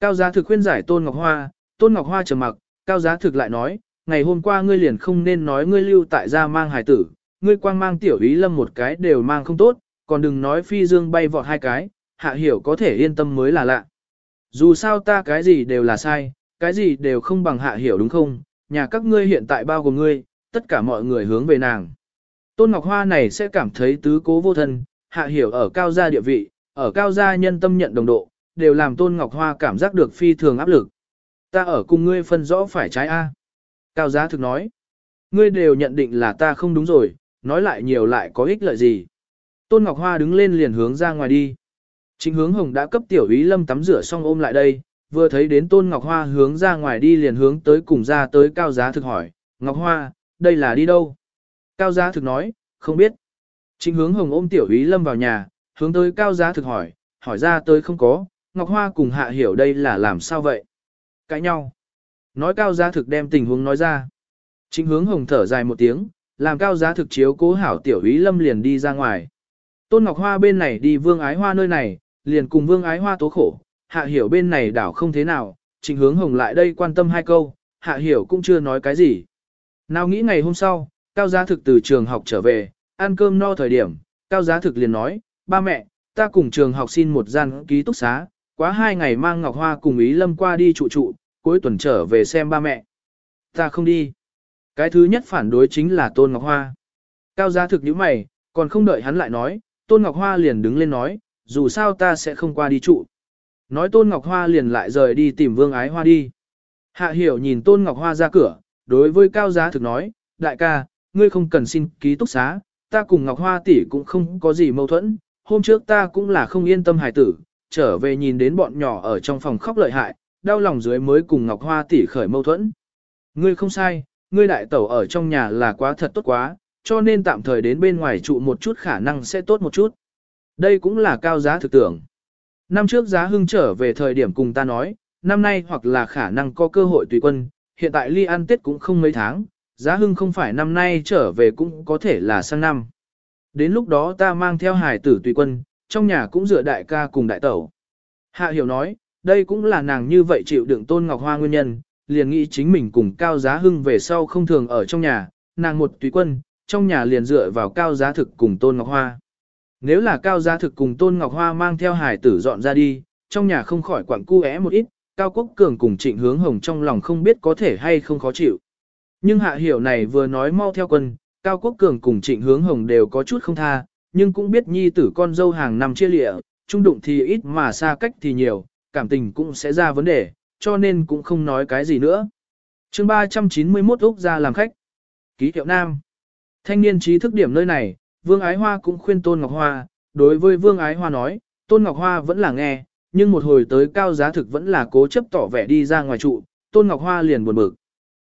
Cao giá thực khuyên giải Tôn Ngọc Hoa, Tôn Ngọc Hoa trầm mặc, Cao giá thực lại nói, ngày hôm qua ngươi liền không nên nói ngươi lưu tại gia mang hải tử, ngươi quang mang tiểu ý lâm một cái đều mang không tốt, còn đừng nói phi dương bay vọt hai cái, hạ hiểu có thể yên tâm mới là lạ. Dù sao ta cái gì đều là sai, cái gì đều không bằng hạ hiểu đúng không, nhà các ngươi hiện tại bao gồm ngươi, tất cả mọi người hướng về nàng. Tôn Ngọc Hoa này sẽ cảm thấy tứ cố vô thân, hạ hiểu ở cao gia địa vị, ở cao gia nhân tâm nhận đồng độ, đều làm Tôn Ngọc Hoa cảm giác được phi thường áp lực. Ta ở cùng ngươi phân rõ phải trái A. Cao giá thực nói. Ngươi đều nhận định là ta không đúng rồi, nói lại nhiều lại có ích lợi gì. Tôn Ngọc Hoa đứng lên liền hướng ra ngoài đi. Chính hướng hồng đã cấp tiểu ý lâm tắm rửa xong ôm lại đây, vừa thấy đến Tôn Ngọc Hoa hướng ra ngoài đi liền hướng tới cùng ra tới cao giá thực hỏi, Ngọc Hoa, đây là đi đâu? Cao giá thực nói, không biết. Chính hướng hồng ôm tiểu ý lâm vào nhà, hướng tới cao giá thực hỏi, hỏi ra tới không có, Ngọc Hoa cùng hạ hiểu đây là làm sao vậy? Cãi nhau. Nói cao giá thực đem tình huống nói ra. Chính hướng hồng thở dài một tiếng, làm cao giá thực chiếu cố hảo tiểu ý lâm liền đi ra ngoài. Tôn Ngọc Hoa bên này đi vương ái hoa nơi này, liền cùng vương ái hoa tố khổ, hạ hiểu bên này đảo không thế nào, trình hướng hồng lại đây quan tâm hai câu, hạ hiểu cũng chưa nói cái gì. Nào nghĩ ngày hôm sau, cao giá thực từ trường học trở về, ăn cơm no thời điểm, cao giá thực liền nói, ba mẹ, ta cùng trường học xin một gian ký túc xá, quá hai ngày mang Ngọc Hoa cùng Ý Lâm qua đi trụ trụ, cuối tuần trở về xem ba mẹ. Ta không đi. Cái thứ nhất phản đối chính là Tôn Ngọc Hoa. Cao giá thực như mày, còn không đợi hắn lại nói, Tôn Ngọc Hoa liền đứng lên nói, dù sao ta sẽ không qua đi trụ. Nói Tôn Ngọc Hoa liền lại rời đi tìm Vương Ái Hoa đi. Hạ hiểu nhìn Tôn Ngọc Hoa ra cửa, đối với Cao giá thực nói, đại ca, ngươi không cần xin ký túc xá, ta cùng Ngọc Hoa tỷ cũng không có gì mâu thuẫn, hôm trước ta cũng là không yên tâm hài tử, trở về nhìn đến bọn nhỏ ở trong phòng khóc lợi hại, đau lòng dưới mới cùng Ngọc Hoa tỷ khởi mâu thuẫn. Ngươi không sai, ngươi đại tẩu ở trong nhà là quá thật tốt quá, cho nên tạm thời đến bên ngoài trụ một chút khả năng sẽ tốt một chút. Đây cũng là cao giá thực tưởng. Năm trước giá hưng trở về thời điểm cùng ta nói, năm nay hoặc là khả năng có cơ hội tùy quân, hiện tại ly ăn tết cũng không mấy tháng, giá hưng không phải năm nay trở về cũng có thể là sang năm. Đến lúc đó ta mang theo hải tử tùy quân, trong nhà cũng dựa đại ca cùng đại tẩu. Hạ hiểu nói, đây cũng là nàng như vậy chịu đựng tôn ngọc hoa nguyên nhân, liền nghĩ chính mình cùng cao giá hưng về sau không thường ở trong nhà, nàng một tùy quân, trong nhà liền dựa vào cao giá thực cùng tôn ngọc hoa. Nếu là cao giá thực cùng tôn ngọc hoa mang theo hải tử dọn ra đi, trong nhà không khỏi quặng cu é một ít, cao quốc cường cùng trịnh hướng hồng trong lòng không biết có thể hay không khó chịu. Nhưng hạ hiểu này vừa nói mau theo quân, cao quốc cường cùng trịnh hướng hồng đều có chút không tha, nhưng cũng biết nhi tử con dâu hàng năm chia lịa, trung đụng thì ít mà xa cách thì nhiều, cảm tình cũng sẽ ra vấn đề, cho nên cũng không nói cái gì nữa. chương 391 Úc ra làm khách. Ký hiệu Nam. Thanh niên trí thức điểm nơi này, Vương Ái Hoa cũng khuyên Tôn Ngọc Hoa, đối với Vương Ái Hoa nói, Tôn Ngọc Hoa vẫn là nghe, nhưng một hồi tới cao giá thực vẫn là cố chấp tỏ vẻ đi ra ngoài trụ, Tôn Ngọc Hoa liền buồn bực.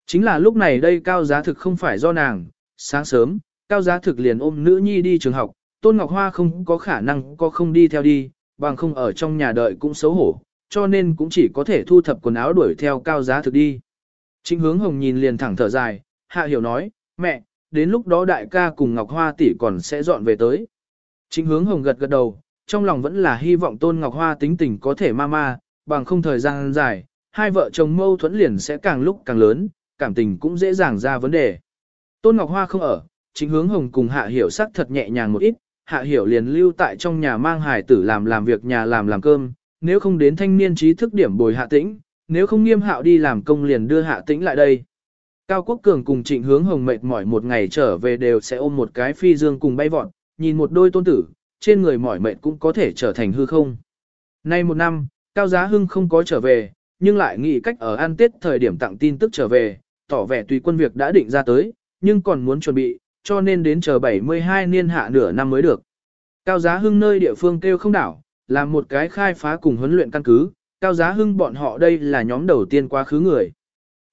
Chính là lúc này đây cao giá thực không phải do nàng, sáng sớm, cao giá thực liền ôm nữ nhi đi trường học, Tôn Ngọc Hoa không có khả năng có không đi theo đi, bằng không ở trong nhà đợi cũng xấu hổ, cho nên cũng chỉ có thể thu thập quần áo đuổi theo cao giá thực đi. Trịnh hướng hồng nhìn liền thẳng thở dài, hạ hiểu nói, mẹ, đến lúc đó đại ca cùng Ngọc Hoa tỷ còn sẽ dọn về tới. Trịnh hướng hồng gật gật đầu, trong lòng vẫn là hy vọng tôn Ngọc Hoa tính tình có thể ma ma, bằng không thời gian dài, hai vợ chồng mâu thuẫn liền sẽ càng lúc càng lớn, cảm tình cũng dễ dàng ra vấn đề. Tôn Ngọc Hoa không ở, Trịnh hướng hồng cùng hạ hiểu sắc thật nhẹ nhàng một ít, hạ hiểu liền lưu tại trong nhà mang hài tử làm làm việc nhà làm làm cơm, nếu không đến thanh niên trí thức điểm bồi hạ tĩnh, nếu không nghiêm hạo đi làm công liền đưa hạ tĩnh lại đây. Cao Quốc Cường cùng trịnh hướng hồng mệt mỏi một ngày trở về đều sẽ ôm một cái phi dương cùng bay vọt, nhìn một đôi tôn tử, trên người mỏi mệt cũng có thể trở thành hư không. Nay một năm, Cao Giá Hưng không có trở về, nhưng lại nghĩ cách ở ăn tết thời điểm tặng tin tức trở về, tỏ vẻ tùy quân việc đã định ra tới, nhưng còn muốn chuẩn bị, cho nên đến chờ 72 niên hạ nửa năm mới được. Cao Giá Hưng nơi địa phương kêu không đảo, là một cái khai phá cùng huấn luyện căn cứ, Cao Giá Hưng bọn họ đây là nhóm đầu tiên quá khứ người.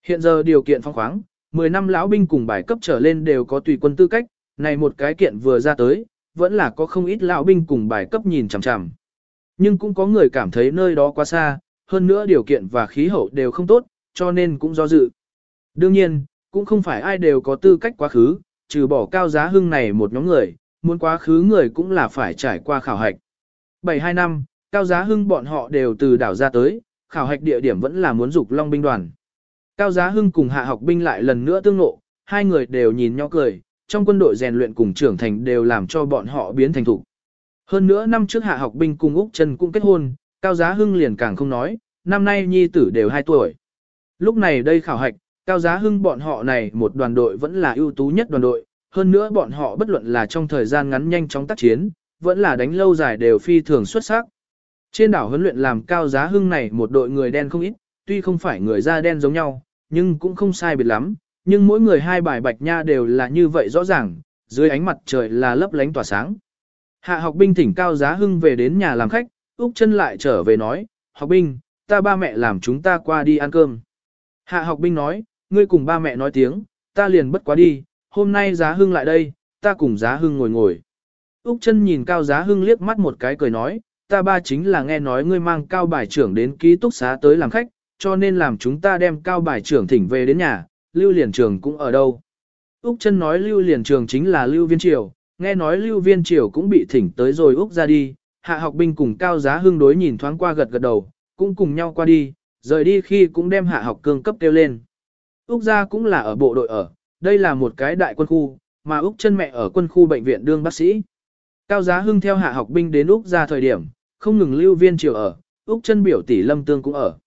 Hiện giờ điều kiện phong khoáng, 10 năm lão binh cùng bài cấp trở lên đều có tùy quân tư cách, này một cái kiện vừa ra tới, vẫn là có không ít lão binh cùng bài cấp nhìn chằm chằm. Nhưng cũng có người cảm thấy nơi đó quá xa, hơn nữa điều kiện và khí hậu đều không tốt, cho nên cũng do dự. Đương nhiên, cũng không phải ai đều có tư cách quá khứ, trừ bỏ cao giá hưng này một nhóm người, muốn quá khứ người cũng là phải trải qua khảo hạch. 72 năm, cao giá hưng bọn họ đều từ đảo ra tới, khảo hạch địa điểm vẫn là muốn dục long binh đoàn. Cao Giá Hưng cùng hạ học binh lại lần nữa tương ngộ, hai người đều nhìn nhau cười, trong quân đội rèn luyện cùng trưởng thành đều làm cho bọn họ biến thành thủ. Hơn nữa năm trước hạ học binh cùng Úc Trần cũng kết hôn, Cao Giá Hưng liền càng không nói, năm nay nhi tử đều 2 tuổi. Lúc này đây khảo hạch, Cao Giá Hưng bọn họ này một đoàn đội vẫn là ưu tú nhất đoàn đội, hơn nữa bọn họ bất luận là trong thời gian ngắn nhanh chóng tác chiến, vẫn là đánh lâu dài đều phi thường xuất sắc. Trên đảo huấn luyện làm Cao Giá Hưng này một đội người đen không ít, tuy không phải người da đen giống nhau, nhưng cũng không sai biệt lắm, nhưng mỗi người hai bài bạch nha đều là như vậy rõ ràng, dưới ánh mặt trời là lấp lánh tỏa sáng. Hạ học binh thỉnh cao giá hưng về đến nhà làm khách, Úc chân lại trở về nói, học binh, ta ba mẹ làm chúng ta qua đi ăn cơm. Hạ học binh nói, ngươi cùng ba mẹ nói tiếng, ta liền bất quá đi, hôm nay giá hưng lại đây, ta cùng giá hưng ngồi ngồi. Úc chân nhìn cao giá hưng liếc mắt một cái cười nói, ta ba chính là nghe nói ngươi mang cao bài trưởng đến ký túc xá tới làm khách, cho nên làm chúng ta đem cao bài trưởng thỉnh về đến nhà, lưu liền trường cũng ở đâu. Úc chân nói lưu liền trường chính là lưu viên triều, nghe nói lưu viên triều cũng bị thỉnh tới rồi Úc ra đi, hạ học binh cùng cao giá hưng đối nhìn thoáng qua gật gật đầu, cũng cùng nhau qua đi, rời đi khi cũng đem hạ học cương cấp kêu lên. Úc ra cũng là ở bộ đội ở, đây là một cái đại quân khu, mà Úc chân mẹ ở quân khu bệnh viện đương bác sĩ. Cao giá hưng theo hạ học binh đến Úc ra thời điểm, không ngừng lưu viên triều ở, Úc chân biểu tỷ lâm tương cũng ở.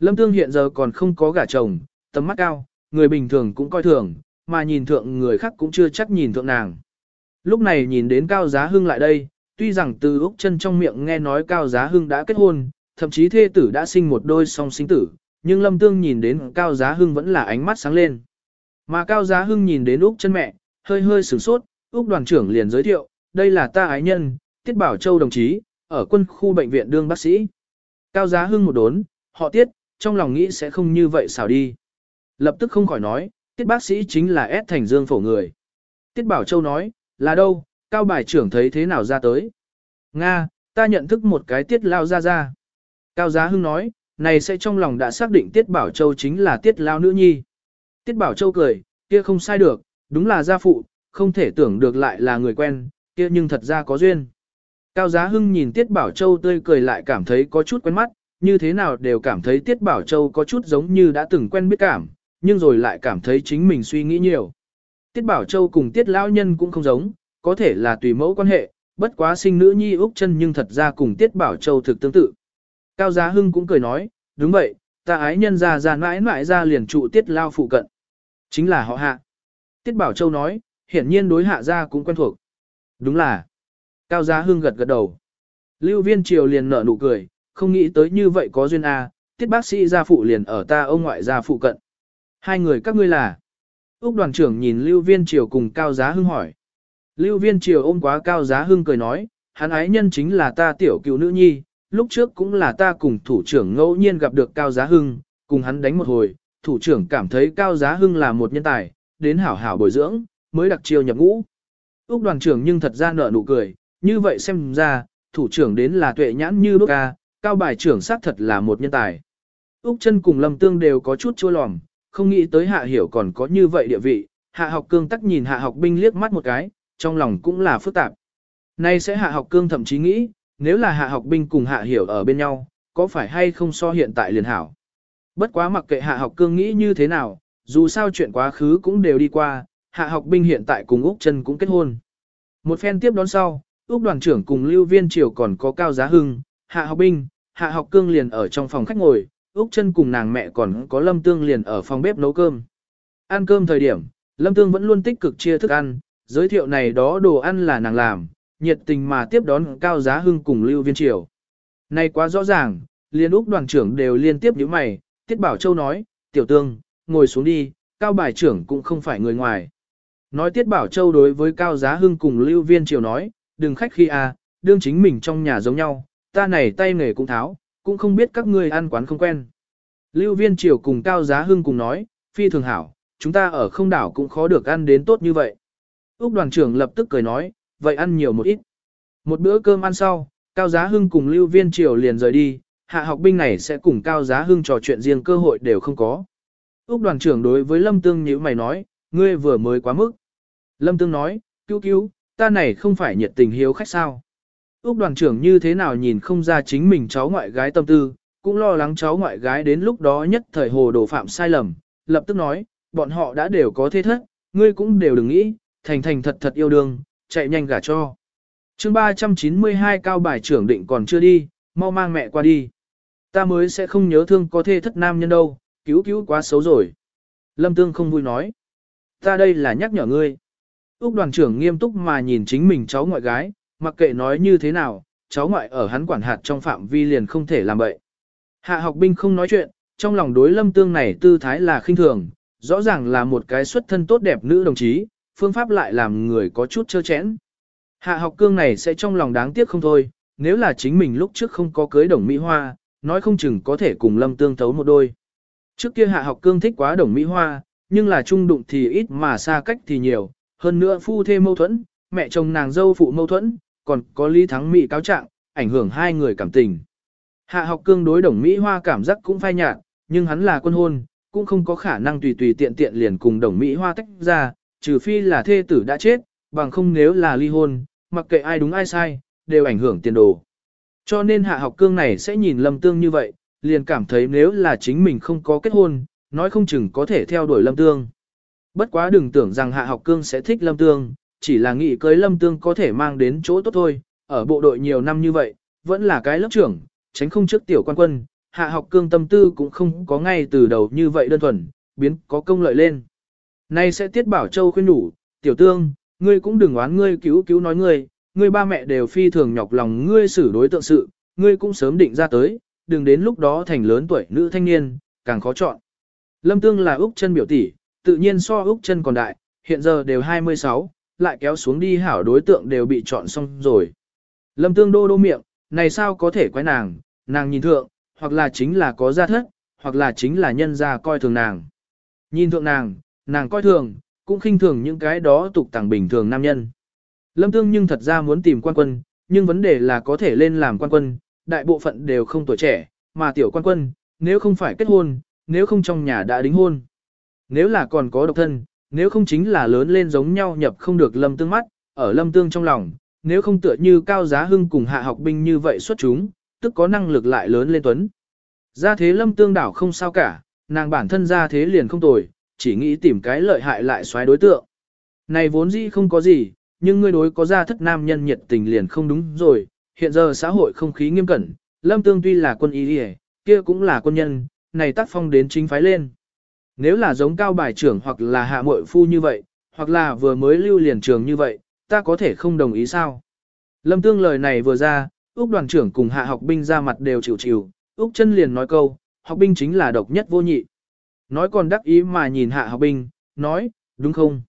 Lâm Tương hiện giờ còn không có gả chồng, tầm mắt cao, người bình thường cũng coi thường, mà nhìn thượng người khác cũng chưa chắc nhìn thượng nàng. Lúc này nhìn đến Cao Giá Hưng lại đây, tuy rằng từ Úc chân trong miệng nghe nói Cao Giá Hưng đã kết hôn, thậm chí thê tử đã sinh một đôi song sinh tử, nhưng Lâm Tương nhìn đến Cao Giá Hưng vẫn là ánh mắt sáng lên. Mà Cao Giá Hưng nhìn đến Úc chân mẹ, hơi hơi sửng sốt, Úc đoàn trưởng liền giới thiệu, đây là ta ái nhân, Tiết Bảo Châu đồng chí, ở quân khu bệnh viện đương bác sĩ. Cao Giá Hưng một đốn, họ Tiết, trong lòng nghĩ sẽ không như vậy xảo đi. Lập tức không khỏi nói, tiết bác sĩ chính là ép thành dương phổ người. Tiết Bảo Châu nói, là đâu, cao bài trưởng thấy thế nào ra tới. Nga, ta nhận thức một cái tiết lao ra ra. Cao Giá Hưng nói, này sẽ trong lòng đã xác định Tiết Bảo Châu chính là Tiết lao nữ nhi. Tiết Bảo Châu cười, kia không sai được, đúng là gia phụ, không thể tưởng được lại là người quen, kia nhưng thật ra có duyên. Cao Giá Hưng nhìn Tiết Bảo Châu tươi cười lại cảm thấy có chút quen mắt, như thế nào đều cảm thấy Tiết Bảo Châu có chút giống như đã từng quen biết cảm, nhưng rồi lại cảm thấy chính mình suy nghĩ nhiều. Tiết Bảo Châu cùng Tiết Lão Nhân cũng không giống, có thể là tùy mẫu quan hệ, bất quá sinh nữ nhi Úc chân nhưng thật ra cùng Tiết Bảo Châu thực tương tự. Cao Giá Hưng cũng cười nói, đúng vậy, ta ái nhân ra ra mãi mãi ra liền trụ Tiết Lao phụ cận. Chính là họ hạ. Tiết Bảo Châu nói, hiển nhiên đối hạ ra cũng quen thuộc. Đúng là. Cao Giá Hưng gật gật đầu. Lưu Viên Triều liền nở nụ cười, không nghĩ tới như vậy có duyên A, tiết bác sĩ gia phụ liền ở ta ông ngoại gia phụ cận. Hai người các ngươi là. Úc đoàn trưởng nhìn Lưu Viên Triều cùng Cao Giá Hưng hỏi. Lưu Viên Triều ôm quá Cao Giá Hưng cười nói, hắn ái nhân chính là ta tiểu cựu nữ nhi, lúc trước cũng là ta cùng thủ trưởng ngẫu nhiên gặp được Cao Giá Hưng, cùng hắn đánh một hồi, thủ trưởng cảm thấy Cao Giá Hưng là một nhân tài, đến hảo hảo bồi dưỡng, mới đặc chiêu nhập ngũ. Úc đoàn trưởng nhưng thật ra nở nụ cười, như vậy xem ra, thủ trưởng đến là tuệ nhãn như bước ca, cao bài trưởng xác thật là một nhân tài. Úc chân cùng Lâm Tương đều có chút chua lòm, không nghĩ tới hạ hiểu còn có như vậy địa vị, hạ học cương tắc nhìn hạ học binh liếc mắt một cái, trong lòng cũng là phức tạp. Nay sẽ hạ học cương thậm chí nghĩ, nếu là hạ học binh cùng hạ hiểu ở bên nhau, có phải hay không so hiện tại liền hảo. Bất quá mặc kệ hạ học cương nghĩ như thế nào, dù sao chuyện quá khứ cũng đều đi qua, hạ học binh hiện tại cùng Úc Trân cũng kết hôn. Một phen tiếp đón sau, Úc đoàn trưởng cùng lưu viên triều còn có cao giá hưng, hạ học binh, hạ học cương liền ở trong phòng khách ngồi, Úc Trân cùng nàng mẹ còn có lâm tương liền ở phòng bếp nấu cơm. Ăn cơm thời điểm, lâm tương vẫn luôn tích cực chia thức ăn, giới thiệu này đó đồ ăn là nàng làm, nhiệt tình mà tiếp đón cao giá hưng cùng lưu viên triều. Này quá rõ ràng, liên Úc đoàn trưởng đều liên tiếp nhíu mày, Tiết Bảo Châu nói, tiểu tương, ngồi xuống đi, cao bài trưởng cũng không phải người ngoài. Nói Tiết Bảo Châu đối với Cao Giá Hưng cùng Lưu Viên Triều nói, đừng khách khi à, đương chính mình trong nhà giống nhau, ta này tay nghề cũng tháo, cũng không biết các ngươi ăn quán không quen. Lưu Viên Triều cùng Cao Giá Hưng cùng nói, phi thường hảo, chúng ta ở không đảo cũng khó được ăn đến tốt như vậy. Úc đoàn trưởng lập tức cười nói, vậy ăn nhiều một ít. Một bữa cơm ăn sau, Cao Giá Hưng cùng Lưu Viên Triều liền rời đi, hạ học binh này sẽ cùng Cao Giá Hưng trò chuyện riêng cơ hội đều không có. Úc đoàn trưởng đối với Lâm Tương như mày nói, ngươi vừa mới quá mức. Lâm Tương nói, cứu cứu, ta này không phải nhiệt tình hiếu khách sao. Úc đoàn trưởng như thế nào nhìn không ra chính mình cháu ngoại gái tâm tư, cũng lo lắng cháu ngoại gái đến lúc đó nhất thời hồ đồ phạm sai lầm, lập tức nói, bọn họ đã đều có thế thất, ngươi cũng đều đừng nghĩ, thành thành thật thật yêu đương, chạy nhanh gả cho. chương 392 cao bài trưởng định còn chưa đi, mau mang mẹ qua đi. Ta mới sẽ không nhớ thương có thê thất nam nhân đâu, cứu cứu quá xấu rồi. Lâm Tương không vui nói. Ta đây là nhắc nhở ngươi. Úc đoàn trưởng nghiêm túc mà nhìn chính mình cháu ngoại gái, mặc kệ nói như thế nào, cháu ngoại ở hắn quản hạt trong phạm vi liền không thể làm vậy. Hạ học binh không nói chuyện, trong lòng đối lâm tương này tư thái là khinh thường, rõ ràng là một cái xuất thân tốt đẹp nữ đồng chí, phương pháp lại làm người có chút chơ chẽn. Hạ học cương này sẽ trong lòng đáng tiếc không thôi, nếu là chính mình lúc trước không có cưới đồng Mỹ Hoa, nói không chừng có thể cùng lâm tương thấu một đôi. Trước kia hạ học cương thích quá đồng Mỹ Hoa, nhưng là trung đụng thì ít mà xa cách thì nhiều, hơn nữa phu thê mâu thuẫn, mẹ chồng nàng dâu phụ mâu thuẫn, còn có Lý Thắng Mỹ cáo trạng, ảnh hưởng hai người cảm tình. Hạ học cương đối đồng Mỹ Hoa cảm giác cũng phai nhạt, nhưng hắn là quân hôn, cũng không có khả năng tùy tùy tiện tiện liền cùng đồng Mỹ Hoa tách ra, trừ phi là thê tử đã chết, bằng không nếu là ly hôn, mặc kệ ai đúng ai sai, đều ảnh hưởng tiền đồ. Cho nên hạ học cương này sẽ nhìn lâm tương như vậy, liền cảm thấy nếu là chính mình không có kết hôn, nói không chừng có thể theo đuổi lâm tương. Bất quá đừng tưởng rằng hạ học cương sẽ thích lâm tương, chỉ là nghĩ cưới lâm tương có thể mang đến chỗ tốt thôi, ở bộ đội nhiều năm như vậy, vẫn là cái lớp trưởng, tránh không trước tiểu quan quân, hạ học cương tâm tư cũng không có ngay từ đầu như vậy đơn thuần, biến có công lợi lên. Nay sẽ tiết bảo châu khuyên nhủ, tiểu tương, ngươi cũng đừng oán ngươi cứu cứu nói ngươi, ngươi ba mẹ đều phi thường nhọc lòng ngươi xử đối tượng sự, ngươi cũng sớm định ra tới, đừng đến lúc đó thành lớn tuổi nữ thanh niên, càng khó chọn. Lâm Tương là Úc chân biểu tỷ, tự nhiên so Úc chân còn đại, hiện giờ đều 26, lại kéo xuống đi hảo đối tượng đều bị chọn xong rồi. Lâm Tương đô đô miệng, này sao có thể quái nàng, nàng nhìn thượng, hoặc là chính là có gia thất, hoặc là chính là nhân gia coi thường nàng. Nhìn thượng nàng, nàng coi thường, cũng khinh thường những cái đó tục tàng bình thường nam nhân. Lâm Tương nhưng thật ra muốn tìm quan quân, nhưng vấn đề là có thể lên làm quan quân, đại bộ phận đều không tuổi trẻ, mà tiểu quan quân, nếu không phải kết hôn, nếu không trong nhà đã đính hôn. Nếu là còn có độc thân, nếu không chính là lớn lên giống nhau nhập không được Lâm Tương mắt, ở Lâm Tương trong lòng, nếu không tựa như cao giá hưng cùng hạ học binh như vậy xuất chúng, tức có năng lực lại lớn lên tuấn. Ra thế Lâm Tương đảo không sao cả, nàng bản thân ra thế liền không tồi, chỉ nghĩ tìm cái lợi hại lại xoáy đối tượng. Này vốn dĩ không có gì, nhưng ngươi đối có ra thất nam nhân nhiệt tình liền không đúng rồi, hiện giờ xã hội không khí nghiêm cẩn, Lâm Tương tuy là quân y kia cũng là quân nhân, này tác phong đến chính phái lên. Nếu là giống cao bài trưởng hoặc là hạ muội phu như vậy, hoặc là vừa mới lưu liền trường như vậy, ta có thể không đồng ý sao? Lâm Tương lời này vừa ra, Úc đoàn trưởng cùng hạ học binh ra mặt đều chịu chịu, Úc chân liền nói câu, học binh chính là độc nhất vô nhị. Nói còn đắc ý mà nhìn hạ học binh, nói, đúng không?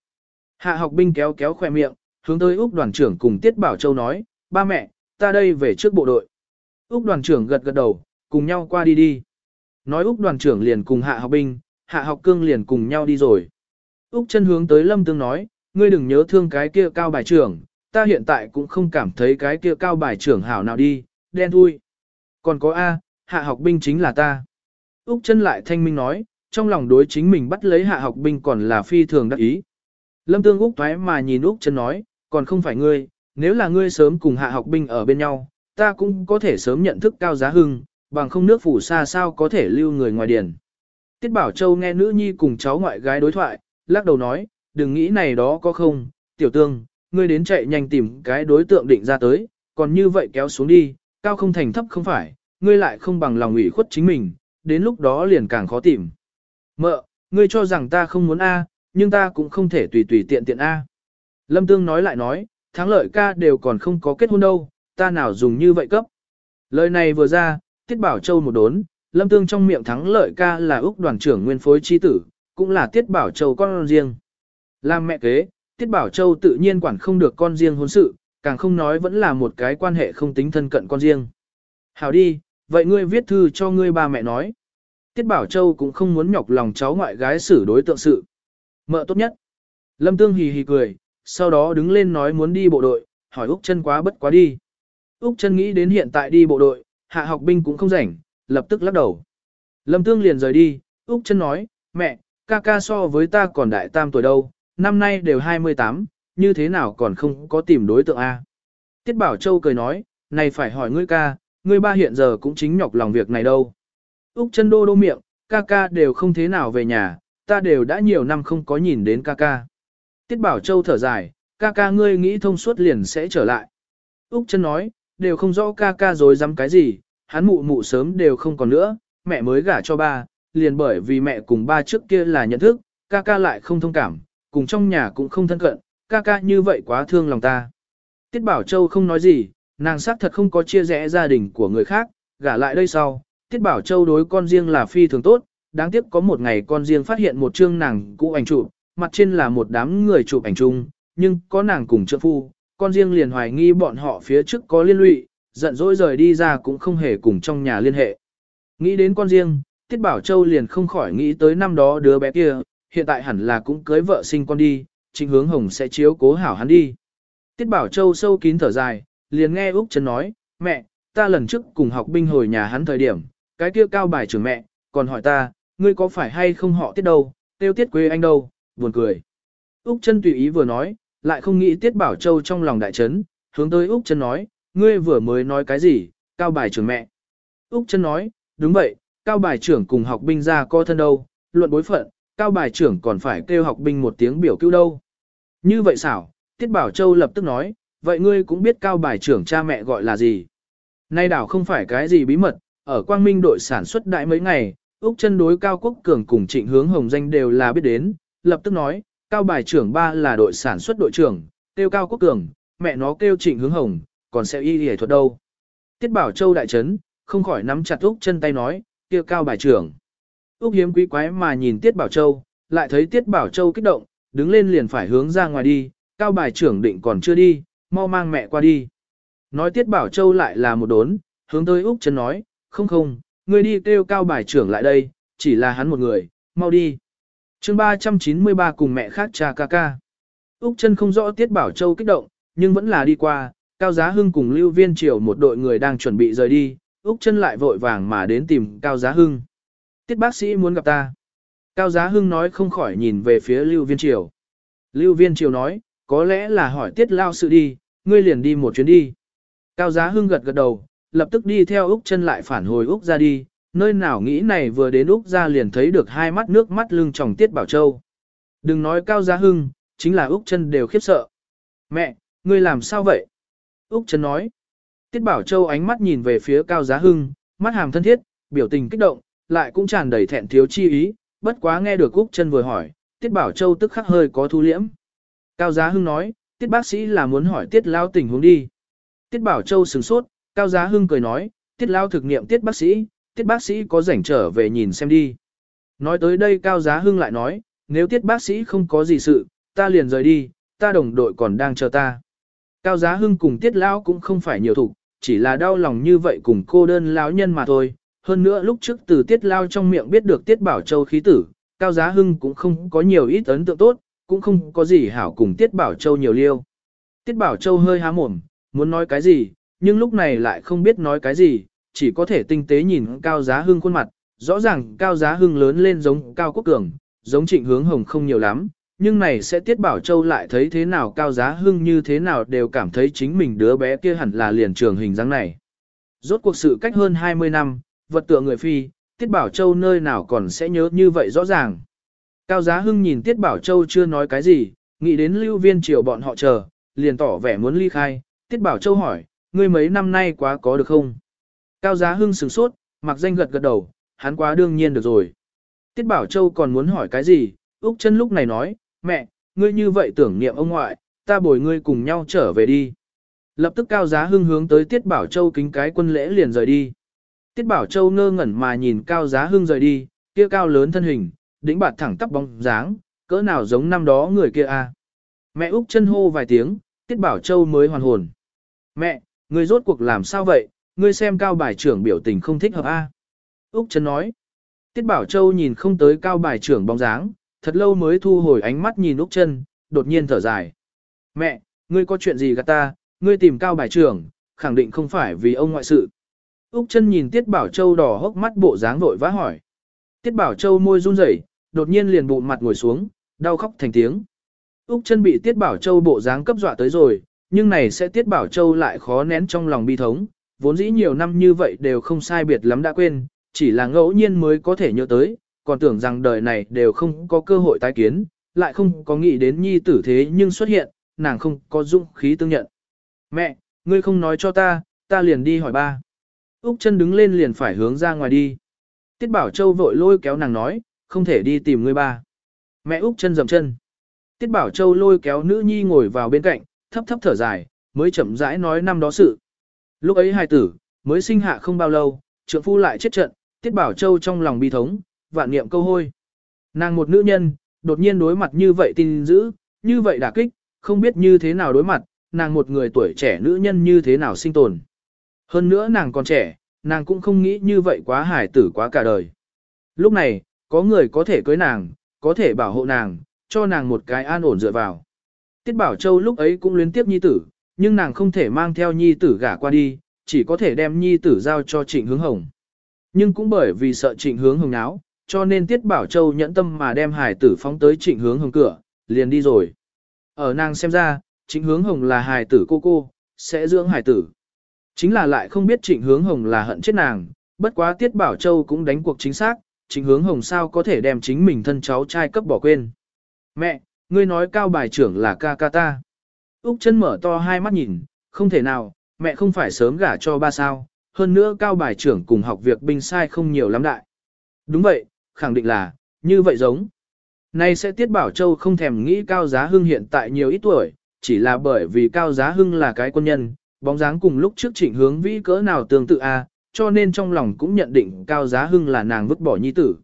Hạ học binh kéo kéo khoe miệng, hướng tới Úc đoàn trưởng cùng Tiết Bảo Châu nói, ba mẹ, ta đây về trước bộ đội. Úc đoàn trưởng gật gật đầu, cùng nhau qua đi đi. Nói Úc đoàn trưởng liền cùng hạ học binh, hạ học cương liền cùng nhau đi rồi. Úc chân hướng tới Lâm Tương nói, ngươi đừng nhớ thương cái kia cao bài trưởng, ta hiện tại cũng không cảm thấy cái kia cao bài trưởng hảo nào đi, đen thui. Còn có A, hạ học binh chính là ta. Úc chân lại thanh minh nói, trong lòng đối chính mình bắt lấy hạ học binh còn là phi thường đắc ý. Lâm Tương Úc thoái mà nhìn Úc chân nói, còn không phải ngươi, nếu là ngươi sớm cùng hạ học binh ở bên nhau, ta cũng có thể sớm nhận thức cao giá hưng, bằng không nước phủ xa sao có thể lưu người ngoài điển. Tiết Bảo Châu nghe nữ nhi cùng cháu ngoại gái đối thoại, lắc đầu nói, đừng nghĩ này đó có không, tiểu tương, ngươi đến chạy nhanh tìm cái đối tượng định ra tới, còn như vậy kéo xuống đi, cao không thành thấp không phải, ngươi lại không bằng lòng ủy khuất chính mình, đến lúc đó liền càng khó tìm. Mợ, ngươi cho rằng ta không muốn A, nhưng ta cũng không thể tùy tùy tiện tiện A. Lâm Tương nói lại nói, thắng lợi ca đều còn không có kết hôn đâu, ta nào dùng như vậy cấp. Lời này vừa ra, Tiết Bảo Châu một đốn, Lâm Tương trong miệng thắng lợi ca là Úc đoàn trưởng nguyên phối chi tử, cũng là Tiết Bảo Châu con riêng. Làm mẹ kế, Tiết Bảo Châu tự nhiên quản không được con riêng hôn sự, càng không nói vẫn là một cái quan hệ không tính thân cận con riêng. Hảo đi, vậy ngươi viết thư cho ngươi ba mẹ nói. Tiết Bảo Châu cũng không muốn nhọc lòng cháu ngoại gái xử đối tượng sự. Mợ tốt nhất. Lâm Tương hì hì cười, sau đó đứng lên nói muốn đi bộ đội, hỏi Úc chân quá bất quá đi. Úc chân nghĩ đến hiện tại đi bộ đội, hạ học binh cũng không rảnh, lập tức lắc đầu. Lâm Tương liền rời đi, Úc chân nói, mẹ, ca ca so với ta còn đại tam tuổi đâu, năm nay đều 28, như thế nào còn không có tìm đối tượng A. Tiết Bảo Châu cười nói, này phải hỏi ngươi ca, ngươi ba hiện giờ cũng chính nhọc lòng việc này đâu. Úc chân đô đô miệng, ca ca đều không thế nào về nhà, ta đều đã nhiều năm không có nhìn đến ca ca. Tiết Bảo Châu thở dài, ca ca ngươi nghĩ thông suốt liền sẽ trở lại. Úc chân nói, đều không rõ ca ca dối dám cái gì, hắn mụ mụ sớm đều không còn nữa, mẹ mới gả cho ba, liền bởi vì mẹ cùng ba trước kia là nhận thức, ca ca lại không thông cảm, cùng trong nhà cũng không thân cận, ca ca như vậy quá thương lòng ta. Tiết Bảo Châu không nói gì, nàng xác thật không có chia rẽ gia đình của người khác, gả lại đây sau, Tiết Bảo Châu đối con riêng là phi thường tốt, đáng tiếc có một ngày con riêng phát hiện một chương nàng cũ ảnh chụp, mặt trên là một đám người chụp ảnh chung, nhưng có nàng cùng trợ phu, con riêng liền hoài nghi bọn họ phía trước có liên lụy, giận dỗi rời đi ra cũng không hề cùng trong nhà liên hệ. Nghĩ đến con riêng, Tiết Bảo Châu liền không khỏi nghĩ tới năm đó đứa bé kia, hiện tại hẳn là cũng cưới vợ sinh con đi, Trịnh Hướng Hồng sẽ chiếu cố hảo hắn đi. Tiết Bảo Châu sâu kín thở dài, liền nghe Úc Trấn nói, mẹ, ta lần trước cùng học binh hồi nhà hắn thời điểm, cái kia cao bài trưởng mẹ, còn hỏi ta, ngươi có phải hay không họ tiết đâu, tiêu tiết quê anh đâu, buồn cười. Úc Trân tùy ý vừa nói, lại không nghĩ tiết bảo châu trong lòng đại chấn, hướng tới Úc chân nói, ngươi vừa mới nói cái gì, cao bài trưởng mẹ. Úc chân nói, đúng vậy, cao bài trưởng cùng học binh ra co thân đâu, luận bối phận, cao bài trưởng còn phải kêu học binh một tiếng biểu cứu đâu. Như vậy xảo, tiết bảo châu lập tức nói, vậy ngươi cũng biết cao bài trưởng cha mẹ gọi là gì. Nay đảo không phải cái gì bí mật, ở quang minh đội sản xuất đại mấy ngày, Úc chân đối Cao Quốc Cường cùng trịnh hướng hồng danh đều là biết đến, lập tức nói, Cao bài trưởng ba là đội sản xuất đội trưởng, tiêu Cao Quốc Cường, mẹ nó kêu trịnh hướng hồng, còn sẽ y y thuật đâu. Tiết Bảo Châu đại trấn, không khỏi nắm chặt Úc chân tay nói, kêu Cao bài trưởng. Úc hiếm quý quái mà nhìn Tiết Bảo Châu, lại thấy Tiết Bảo Châu kích động, đứng lên liền phải hướng ra ngoài đi, Cao bài trưởng định còn chưa đi, mau mang mẹ qua đi. Nói Tiết Bảo Châu lại là một đốn, hướng tới Úc chân nói, không không, ngươi đi kêu cao bài trưởng lại đây, chỉ là hắn một người, mau đi chương 393 cùng mẹ khác cha ca ca. Úc chân không rõ Tiết Bảo Châu kích động, nhưng vẫn là đi qua, Cao Giá Hưng cùng Lưu Viên Triều một đội người đang chuẩn bị rời đi, Úc chân lại vội vàng mà đến tìm Cao Giá Hưng. Tiết bác sĩ muốn gặp ta. Cao Giá Hưng nói không khỏi nhìn về phía Lưu Viên Triều. Lưu Viên Triều nói, có lẽ là hỏi Tiết Lao sự đi, ngươi liền đi một chuyến đi. Cao Giá Hưng gật gật đầu, lập tức đi theo Úc chân lại phản hồi Úc ra đi, nơi nào nghĩ này vừa đến Úc ra liền thấy được hai mắt nước mắt lưng tròng Tiết Bảo Châu. Đừng nói Cao gia Hưng, chính là Úc chân đều khiếp sợ. Mẹ, ngươi làm sao vậy? Úc chân nói. Tiết Bảo Châu ánh mắt nhìn về phía Cao Giá Hưng, mắt hàm thân thiết, biểu tình kích động, lại cũng tràn đầy thẹn thiếu chi ý, bất quá nghe được Úc chân vừa hỏi, Tiết Bảo Châu tức khắc hơi có thu liễm. Cao Giá Hưng nói, Tiết bác sĩ là muốn hỏi Tiết Lao tình huống đi. Tiết Bảo Châu sừng sốt, Cao Giá Hưng cười nói, Tiết Lao thực nghiệm Tiết bác sĩ, Tiết bác sĩ có rảnh trở về nhìn xem đi. Nói tới đây Cao Giá Hưng lại nói, nếu Tiết bác sĩ không có gì sự, ta liền rời đi, ta đồng đội còn đang chờ ta. Cao Giá Hưng cùng Tiết Lão cũng không phải nhiều thủ, chỉ là đau lòng như vậy cùng cô đơn lão nhân mà thôi. Hơn nữa lúc trước từ Tiết Lao trong miệng biết được Tiết Bảo Châu khí tử, Cao Giá Hưng cũng không có nhiều ít ấn tượng tốt, cũng không có gì hảo cùng Tiết Bảo Châu nhiều liêu. Tiết Bảo Châu hơi há mồm, muốn nói cái gì, nhưng lúc này lại không biết nói cái gì, chỉ có thể tinh tế nhìn Cao Giá Hưng khuôn mặt, rõ ràng Cao Giá Hưng lớn lên giống Cao Quốc Cường, giống trịnh hướng hồng không nhiều lắm, nhưng này sẽ Tiết Bảo Châu lại thấy thế nào Cao Giá Hưng như thế nào đều cảm thấy chính mình đứa bé kia hẳn là liền trường hình dáng này. Rốt cuộc sự cách hơn 20 năm, vật tựa người phi, Tiết Bảo Châu nơi nào còn sẽ nhớ như vậy rõ ràng. Cao Giá Hưng nhìn Tiết Bảo Châu chưa nói cái gì, nghĩ đến lưu viên triều bọn họ chờ, liền tỏ vẻ muốn ly khai. Tiết Bảo Châu hỏi, ngươi mấy năm nay quá có được không? Cao Giá Hưng sửng sốt, mặc danh gật gật đầu, hắn quá đương nhiên được rồi. Tiết Bảo Châu còn muốn hỏi cái gì, Úc chân lúc này nói, mẹ, ngươi như vậy tưởng niệm ông ngoại, ta bồi ngươi cùng nhau trở về đi. Lập tức Cao Giá Hưng hướng tới Tiết Bảo Châu kính cái quân lễ liền rời đi. Tiết Bảo Châu ngơ ngẩn mà nhìn Cao Giá Hưng rời đi, kia cao lớn thân hình, đỉnh bạt thẳng tắp bóng dáng, cỡ nào giống năm đó người kia a. À. Mẹ Úc chân hô vài tiếng, Tiết Bảo Châu mới hoàn hồn. Mẹ, ngươi rốt cuộc làm sao vậy, ngươi xem cao bài trưởng biểu tình không thích hợp a. À. Úc chân nói. Tiết Bảo Châu nhìn không tới cao bài trưởng bóng dáng, thật lâu mới thu hồi ánh mắt nhìn Úc chân, đột nhiên thở dài. Mẹ, ngươi có chuyện gì gạt ta, ngươi tìm cao bài trưởng, khẳng định không phải vì ông ngoại sự. Úc chân nhìn Tiết Bảo Châu đỏ hốc mắt bộ dáng vội vã hỏi. Tiết Bảo Châu môi run rẩy, đột nhiên liền bụng mặt ngồi xuống, đau khóc thành tiếng. Úc chân bị Tiết Bảo Châu bộ dáng cấp dọa tới rồi, nhưng này sẽ Tiết Bảo Châu lại khó nén trong lòng bi thống, vốn dĩ nhiều năm như vậy đều không sai biệt lắm đã quên, chỉ là ngẫu nhiên mới có thể nhớ tới, còn tưởng rằng đời này đều không có cơ hội tái kiến, lại không có nghĩ đến nhi tử thế nhưng xuất hiện, nàng không có dũng khí tương nhận. Mẹ, ngươi không nói cho ta, ta liền đi hỏi ba. Úc chân đứng lên liền phải hướng ra ngoài đi. Tiết Bảo Châu vội lôi kéo nàng nói, không thể đi tìm ngươi ba. Mẹ Úc chân dầm chân. Tiết Bảo Châu lôi kéo nữ nhi ngồi vào bên cạnh, thấp thấp thở dài, mới chậm rãi nói năm đó sự. Lúc ấy hài tử, mới sinh hạ không bao lâu, trượng phu lại chết trận, Tiết Bảo Châu trong lòng bi thống, vạn niệm câu hôi. Nàng một nữ nhân, đột nhiên đối mặt như vậy tin dữ, như vậy đả kích, không biết như thế nào đối mặt, nàng một người tuổi trẻ nữ nhân như thế nào sinh tồn. Hơn nữa nàng còn trẻ, nàng cũng không nghĩ như vậy quá hài tử quá cả đời. Lúc này, có người có thể cưới nàng, có thể bảo hộ nàng, cho nàng một cái an ổn dựa vào. Tiết Bảo Châu lúc ấy cũng luyến tiếp nhi tử, nhưng nàng không thể mang theo nhi tử gả qua đi, chỉ có thể đem nhi tử giao cho trịnh hướng hồng. Nhưng cũng bởi vì sợ trịnh hướng hồng náo, cho nên Tiết Bảo Châu nhẫn tâm mà đem hải tử phóng tới trịnh hướng hồng cửa, liền đi rồi. Ở nàng xem ra, trịnh hướng hồng là hải tử cô cô, sẽ dưỡng hải tử. Chính là lại không biết trịnh hướng hồng là hận chết nàng, bất quá Tiết Bảo Châu cũng đánh cuộc chính xác, trịnh hướng hồng sao có thể đem chính mình thân cháu trai cấp bỏ quên. Mẹ, ngươi nói cao bài trưởng là ca ca ta. Úc chân mở to hai mắt nhìn, không thể nào, mẹ không phải sớm gả cho ba sao, hơn nữa cao bài trưởng cùng học việc binh sai không nhiều lắm đại. Đúng vậy, khẳng định là, như vậy giống. Nay sẽ Tiết Bảo Châu không thèm nghĩ Cao Giá Hưng hiện tại nhiều ít tuổi, chỉ là bởi vì Cao Giá Hưng là cái quân nhân, bóng dáng cùng lúc trước trịnh hướng vĩ cỡ nào tương tự a, à, cho nên trong lòng cũng nhận định Cao Giá Hưng là nàng vứt bỏ nhi tử.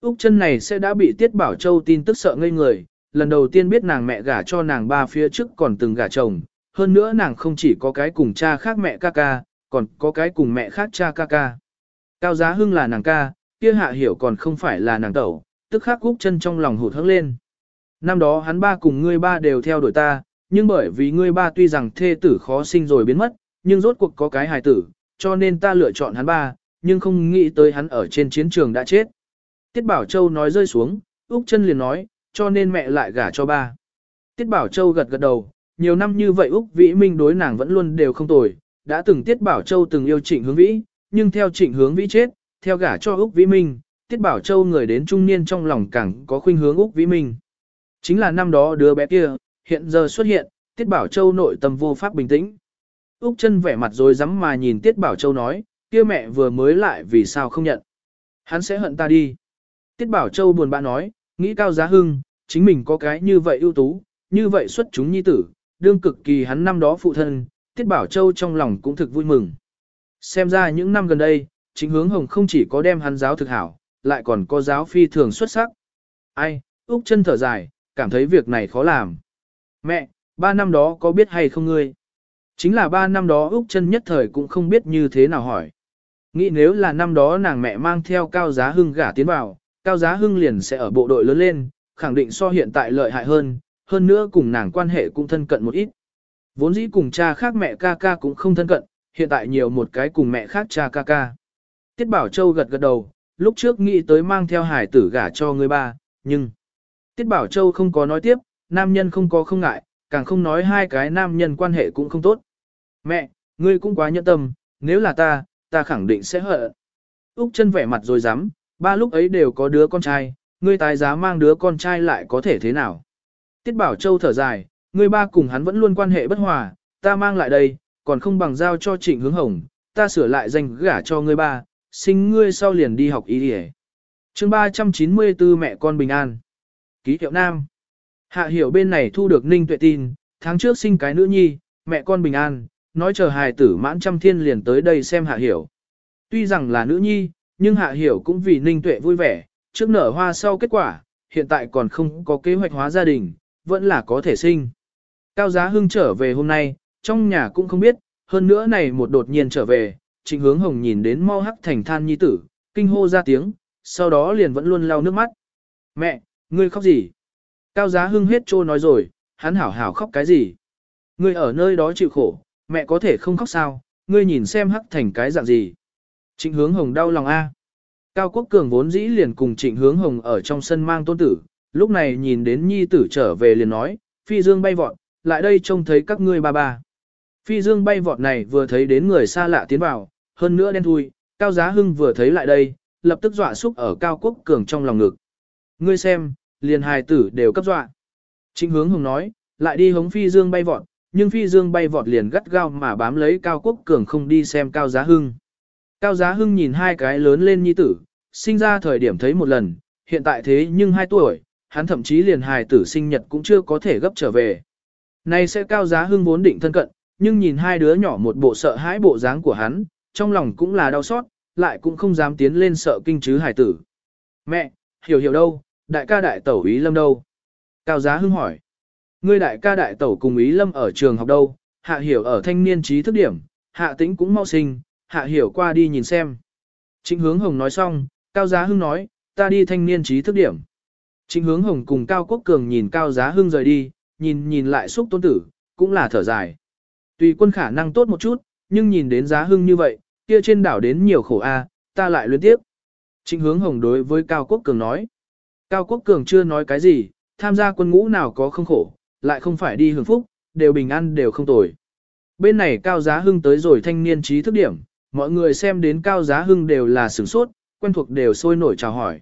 Úc chân này sẽ đã bị Tiết Bảo Châu tin tức sợ ngây người, lần đầu tiên biết nàng mẹ gả cho nàng ba phía trước còn từng gả chồng, hơn nữa nàng không chỉ có cái cùng cha khác mẹ ca ca, còn có cái cùng mẹ khác cha ca ca. Cao Giá Hưng là nàng ca, kia hạ hiểu còn không phải là nàng tẩu, tức khắc Úc chân trong lòng hụt hẫng lên. Năm đó hắn ba cùng ngươi ba đều theo đuổi ta, nhưng bởi vì ngươi ba tuy rằng thê tử khó sinh rồi biến mất, nhưng rốt cuộc có cái hài tử, cho nên ta lựa chọn hắn ba, nhưng không nghĩ tới hắn ở trên chiến trường đã chết. Tiết Bảo Châu nói rơi xuống, Úc chân liền nói, cho nên mẹ lại gả cho ba. Tiết Bảo Châu gật gật đầu, nhiều năm như vậy Úc Vĩ Minh đối nàng vẫn luôn đều không tồi, đã từng Tiết Bảo Châu từng yêu trịnh hướng vĩ, nhưng theo trịnh hướng vĩ chết, theo gả cho Úc Vĩ Minh, Tiết Bảo Châu người đến trung niên trong lòng càng có khuynh hướng Úc Vĩ Minh. Chính là năm đó đứa bé kia, hiện giờ xuất hiện, Tiết Bảo Châu nội tâm vô pháp bình tĩnh. Úc chân vẻ mặt rồi rắm mà nhìn Tiết Bảo Châu nói, kia mẹ vừa mới lại vì sao không nhận. Hắn sẽ hận ta đi. Tiết Bảo Châu buồn bã nói, nghĩ cao giá hưng, chính mình có cái như vậy ưu tú, như vậy xuất chúng nhi tử, đương cực kỳ hắn năm đó phụ thân, Tiết Bảo Châu trong lòng cũng thực vui mừng. Xem ra những năm gần đây, chính hướng hồng không chỉ có đem hắn giáo thực hảo, lại còn có giáo phi thường xuất sắc. Ai, Úc chân thở dài, cảm thấy việc này khó làm. Mẹ, ba năm đó có biết hay không ngươi? Chính là ba năm đó Úc chân nhất thời cũng không biết như thế nào hỏi. Nghĩ nếu là năm đó nàng mẹ mang theo cao giá hưng gả tiến vào, cao giá hưng liền sẽ ở bộ đội lớn lên, khẳng định so hiện tại lợi hại hơn, hơn nữa cùng nàng quan hệ cũng thân cận một ít. Vốn dĩ cùng cha khác mẹ ca ca cũng không thân cận, hiện tại nhiều một cái cùng mẹ khác cha ca ca. Tiết Bảo Châu gật gật đầu, lúc trước nghĩ tới mang theo hải tử gả cho người ba, nhưng... Tiết Bảo Châu không có nói tiếp, nam nhân không có không ngại, càng không nói hai cái nam nhân quan hệ cũng không tốt. Mẹ, ngươi cũng quá nhẫn tâm, nếu là ta, ta khẳng định sẽ hợ. Úc chân vẻ mặt rồi dám, ba lúc ấy đều có đứa con trai, ngươi tái giá mang đứa con trai lại có thể thế nào. Tiết Bảo Châu thở dài, ngươi ba cùng hắn vẫn luôn quan hệ bất hòa, ta mang lại đây, còn không bằng giao cho trịnh hướng hồng, ta sửa lại danh gả cho ngươi ba, sinh ngươi sau liền đi học y đi chương 394 mẹ con bình an. Ký hiệu nam. Hạ hiểu bên này thu được ninh tuệ tin, tháng trước sinh cái nữ nhi, mẹ con bình an, nói chờ hài tử mãn trăm thiên liền tới đây xem hạ hiểu. Tuy rằng là nữ nhi, nhưng hạ hiểu cũng vì ninh tuệ vui vẻ, trước nở hoa sau kết quả, hiện tại còn không có kế hoạch hóa gia đình, vẫn là có thể sinh. Cao Giá Hưng trở về hôm nay, trong nhà cũng không biết, hơn nữa này một đột nhiên trở về, trịnh hướng hồng nhìn đến mau hắc thành than nhi tử, kinh hô ra tiếng, sau đó liền vẫn luôn lau nước mắt. Mẹ, ngươi khóc gì? Cao Giá Hưng hết trô nói rồi, hắn hảo hảo khóc cái gì? Ngươi ở nơi đó chịu khổ, mẹ có thể không khóc sao, ngươi nhìn xem hắc thành cái dạng gì. Trịnh hướng hồng đau lòng A. Cao Quốc Cường vốn dĩ liền cùng trịnh hướng hồng ở trong sân mang tôn tử, lúc này nhìn đến nhi tử trở về liền nói, phi dương bay vọt, lại đây trông thấy các ngươi ba ba. Phi dương bay vọt này vừa thấy đến người xa lạ tiến vào, hơn nữa đen thui, Cao Giá Hưng vừa thấy lại đây, lập tức dọa xúc ở Cao Quốc Cường trong lòng ngực. Ngươi xem, liền hài tử đều cấp dọa. Trịnh hướng hồng nói, lại đi hống phi dương bay vọt, nhưng phi dương bay vọt liền gắt gao mà bám lấy Cao Quốc Cường không đi xem Cao Giá Hưng. Cao Giá Hưng nhìn hai cái lớn lên nhi tử, sinh ra thời điểm thấy một lần, hiện tại thế nhưng hai tuổi, hắn thậm chí liền hài tử sinh nhật cũng chưa có thể gấp trở về. Này sẽ Cao Giá Hưng vốn định thân cận, nhưng nhìn hai đứa nhỏ một bộ sợ hãi bộ dáng của hắn, trong lòng cũng là đau xót, lại cũng không dám tiến lên sợ kinh chứ hài tử. Mẹ, hiểu hiểu đâu, đại ca đại tẩu ý lâm đâu? Cao Giá Hưng hỏi. Ngươi đại ca đại tẩu cùng ý lâm ở trường học đâu, hạ hiểu ở thanh niên trí thức điểm, hạ tĩnh cũng mau sinh, hạ hiểu qua đi nhìn xem. Trịnh hướng hồng nói xong, Cao Giá Hưng nói, ta đi thanh niên trí thức điểm. Trịnh hướng hồng cùng Cao Quốc Cường nhìn Cao Giá Hưng rời đi, nhìn nhìn lại xúc tôn tử, cũng là thở dài. Tùy quân khả năng tốt một chút, nhưng nhìn đến Giá Hưng như vậy, kia trên đảo đến nhiều khổ a, ta lại luyến tiếp. Trịnh hướng hồng đối với Cao Quốc Cường nói. Cao Quốc Cường chưa nói cái gì, tham gia quân ngũ nào có không khổ, lại không phải đi hưởng phúc, đều bình an đều không tồi. Bên này Cao Giá Hưng tới rồi thanh niên trí thức điểm, mọi người xem đến Cao Giá Hưng đều là sửng sốt, quen thuộc đều sôi nổi chào hỏi.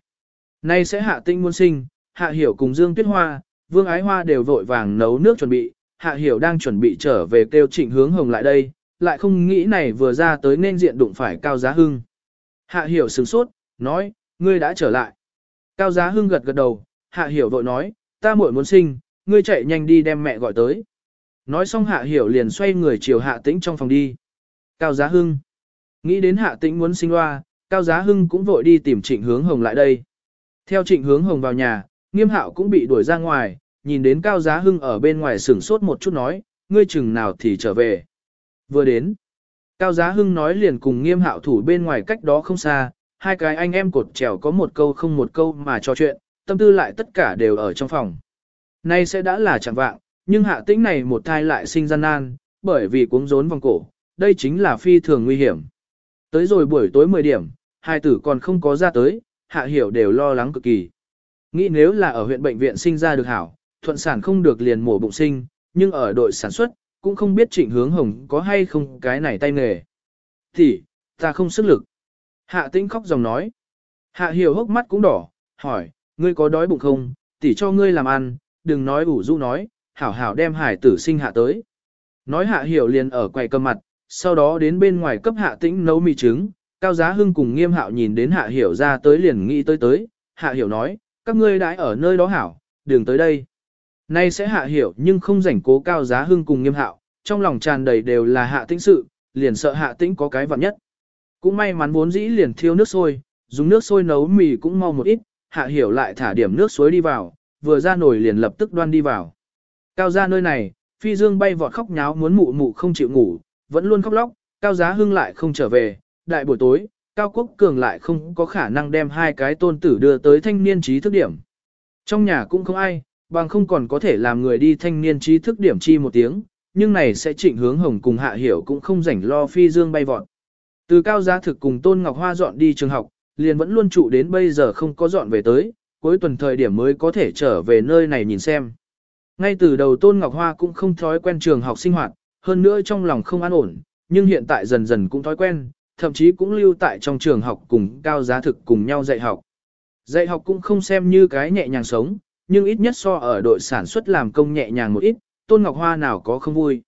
Nay sẽ hạ tinh muôn sinh, hạ hiểu cùng Dương Tuyết Hoa, Vương Ái Hoa đều vội vàng nấu nước chuẩn bị, hạ hiểu đang chuẩn bị trở về kêu trịnh hướng hồng lại đây, lại không nghĩ này vừa ra tới nên diện đụng phải Cao Giá Hưng. Hạ hiểu sửng sốt, nói, ngươi đã trở lại. Cao Giá Hưng gật gật đầu, hạ hiểu vội nói, ta muội muốn sinh, ngươi chạy nhanh đi đem mẹ gọi tới. Nói xong hạ hiểu liền xoay người chiều hạ tĩnh trong phòng đi. Cao Giá Hưng. Nghĩ đến hạ tĩnh muốn sinh loa, Cao Giá Hưng cũng vội đi tìm trịnh hướng hồng lại đây. Theo trịnh hướng hồng vào nhà, nghiêm hạo cũng bị đuổi ra ngoài, nhìn đến Cao Giá Hưng ở bên ngoài sửng sốt một chút nói, ngươi chừng nào thì trở về. Vừa đến, Cao Giá Hưng nói liền cùng nghiêm hạo thủ bên ngoài cách đó không xa, hai cái anh em cột trèo có một câu không một câu mà trò chuyện, tâm tư lại tất cả đều ở trong phòng. Nay sẽ đã là chẳng vạng, nhưng hạ tĩnh này một thai lại sinh gian nan, bởi vì cuống rốn vòng cổ, đây chính là phi thường nguy hiểm. Tới rồi buổi tối 10 điểm, hai tử còn không có ra tới, hạ hiểu đều lo lắng cực kỳ. Nghĩ nếu là ở huyện bệnh viện sinh ra được hảo, thuận sản không được liền mổ bụng sinh, nhưng ở đội sản xuất, cũng không biết trịnh hướng hồng có hay không cái này tay nghề. Thì, ta không sức lực. Hạ tĩnh khóc dòng nói. Hạ hiểu hốc mắt cũng đỏ, hỏi, ngươi có đói bụng không, tỉ cho ngươi làm ăn, đừng nói ủ rũ nói, hảo hảo đem hải tử sinh hạ tới. Nói hạ hiểu liền ở quầy cầm mặt, sau đó đến bên ngoài cấp hạ tĩnh nấu mì trứng, cao giá hưng cùng nghiêm hạo nhìn đến hạ hiểu ra tới liền nghĩ tới tới, hạ hiểu nói, các ngươi đãi ở nơi đó hảo, đừng tới đây. Nay sẽ hạ hiểu nhưng không rảnh cố cao giá hưng cùng nghiêm hạo, trong lòng tràn đầy đều là hạ tĩnh sự, liền sợ hạ tĩnh có cái vặn nhất. Cũng may mắn vốn dĩ liền thiêu nước sôi, dùng nước sôi nấu mì cũng mau một ít, hạ hiểu lại thả điểm nước suối đi vào, vừa ra nồi liền lập tức đoan đi vào. Cao ra nơi này, phi dương bay vọt khóc nháo muốn mụ mụ không chịu ngủ, vẫn luôn khóc lóc, cao giá hưng lại không trở về, đại buổi tối, cao quốc cường lại không có khả năng đem hai cái tôn tử đưa tới thanh niên trí thức điểm. Trong nhà cũng không ai, bằng không còn có thể làm người đi thanh niên trí thức điểm chi một tiếng, nhưng này sẽ trịnh hướng hồng cùng hạ hiểu cũng không rảnh lo phi dương bay vọt. Từ cao giá thực cùng Tôn Ngọc Hoa dọn đi trường học, liền vẫn luôn trụ đến bây giờ không có dọn về tới, cuối tuần thời điểm mới có thể trở về nơi này nhìn xem. Ngay từ đầu Tôn Ngọc Hoa cũng không thói quen trường học sinh hoạt, hơn nữa trong lòng không an ổn, nhưng hiện tại dần dần cũng thói quen, thậm chí cũng lưu tại trong trường học cùng cao giá thực cùng nhau dạy học. Dạy học cũng không xem như cái nhẹ nhàng sống, nhưng ít nhất so ở đội sản xuất làm công nhẹ nhàng một ít, Tôn Ngọc Hoa nào có không vui.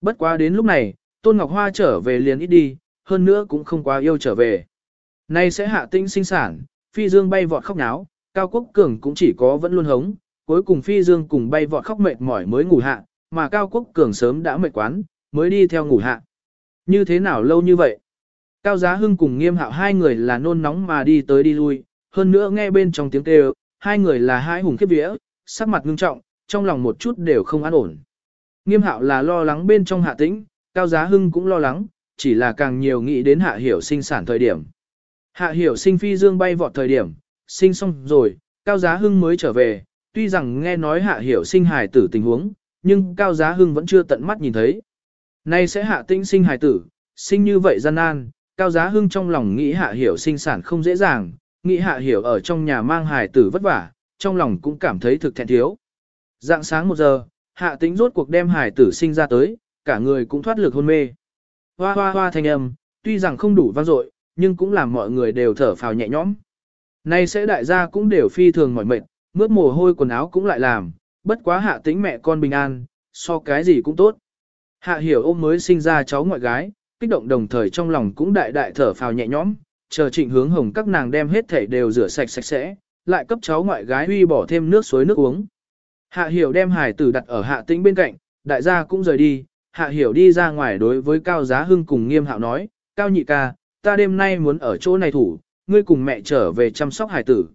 Bất quá đến lúc này, Tôn Ngọc Hoa trở về liền ít đi, hơn nữa cũng không quá yêu trở về. Nay sẽ hạ tinh sinh sản, phi dương bay vọt khóc náo, cao quốc cường cũng chỉ có vẫn luôn hống, cuối cùng phi dương cùng bay vọt khóc mệt mỏi mới ngủ hạ, mà cao quốc cường sớm đã mệt quán, mới đi theo ngủ hạ. Như thế nào lâu như vậy? Cao giá hưng cùng nghiêm hạo hai người là nôn nóng mà đi tới đi lui, hơn nữa nghe bên trong tiếng kêu, hai người là hai hùng khiếp vía, sắc mặt ngưng trọng, trong lòng một chút đều không an ổn. Nghiêm hạo là lo lắng bên trong hạ tĩnh, cao giá hưng cũng lo lắng, chỉ là càng nhiều nghĩ đến hạ hiểu sinh sản thời điểm. Hạ hiểu sinh phi dương bay vọt thời điểm, sinh xong rồi, cao giá hưng mới trở về, tuy rằng nghe nói hạ hiểu sinh hài tử tình huống, nhưng cao giá hưng vẫn chưa tận mắt nhìn thấy. Nay sẽ hạ tinh sinh hài tử, sinh như vậy gian nan, cao giá hưng trong lòng nghĩ hạ hiểu sinh sản không dễ dàng, nghĩ hạ hiểu ở trong nhà mang hài tử vất vả, trong lòng cũng cảm thấy thực thẹn thiếu. Dạng sáng một giờ, hạ tính rốt cuộc đem hài tử sinh ra tới, cả người cũng thoát lực hôn mê. Hoa hoa hoa thanh âm, tuy rằng không đủ vang dội, nhưng cũng làm mọi người đều thở phào nhẹ nhõm. Nay sẽ đại gia cũng đều phi thường mỏi mệt, mướt mồ hôi quần áo cũng lại làm, bất quá hạ tính mẹ con bình an, so cái gì cũng tốt. Hạ hiểu ôm mới sinh ra cháu ngoại gái, kích động đồng thời trong lòng cũng đại đại thở phào nhẹ nhõm, chờ trịnh hướng hồng các nàng đem hết thể đều rửa sạch sạch sẽ, lại cấp cháu ngoại gái huy bỏ thêm nước suối nước uống. Hạ hiểu đem hải tử đặt ở hạ tĩnh bên cạnh, đại gia cũng rời đi, hạ hiểu đi ra ngoài đối với cao giá hưng cùng nghiêm hạo nói, cao nhị ca, ta đêm nay muốn ở chỗ này thủ, ngươi cùng mẹ trở về chăm sóc hải tử.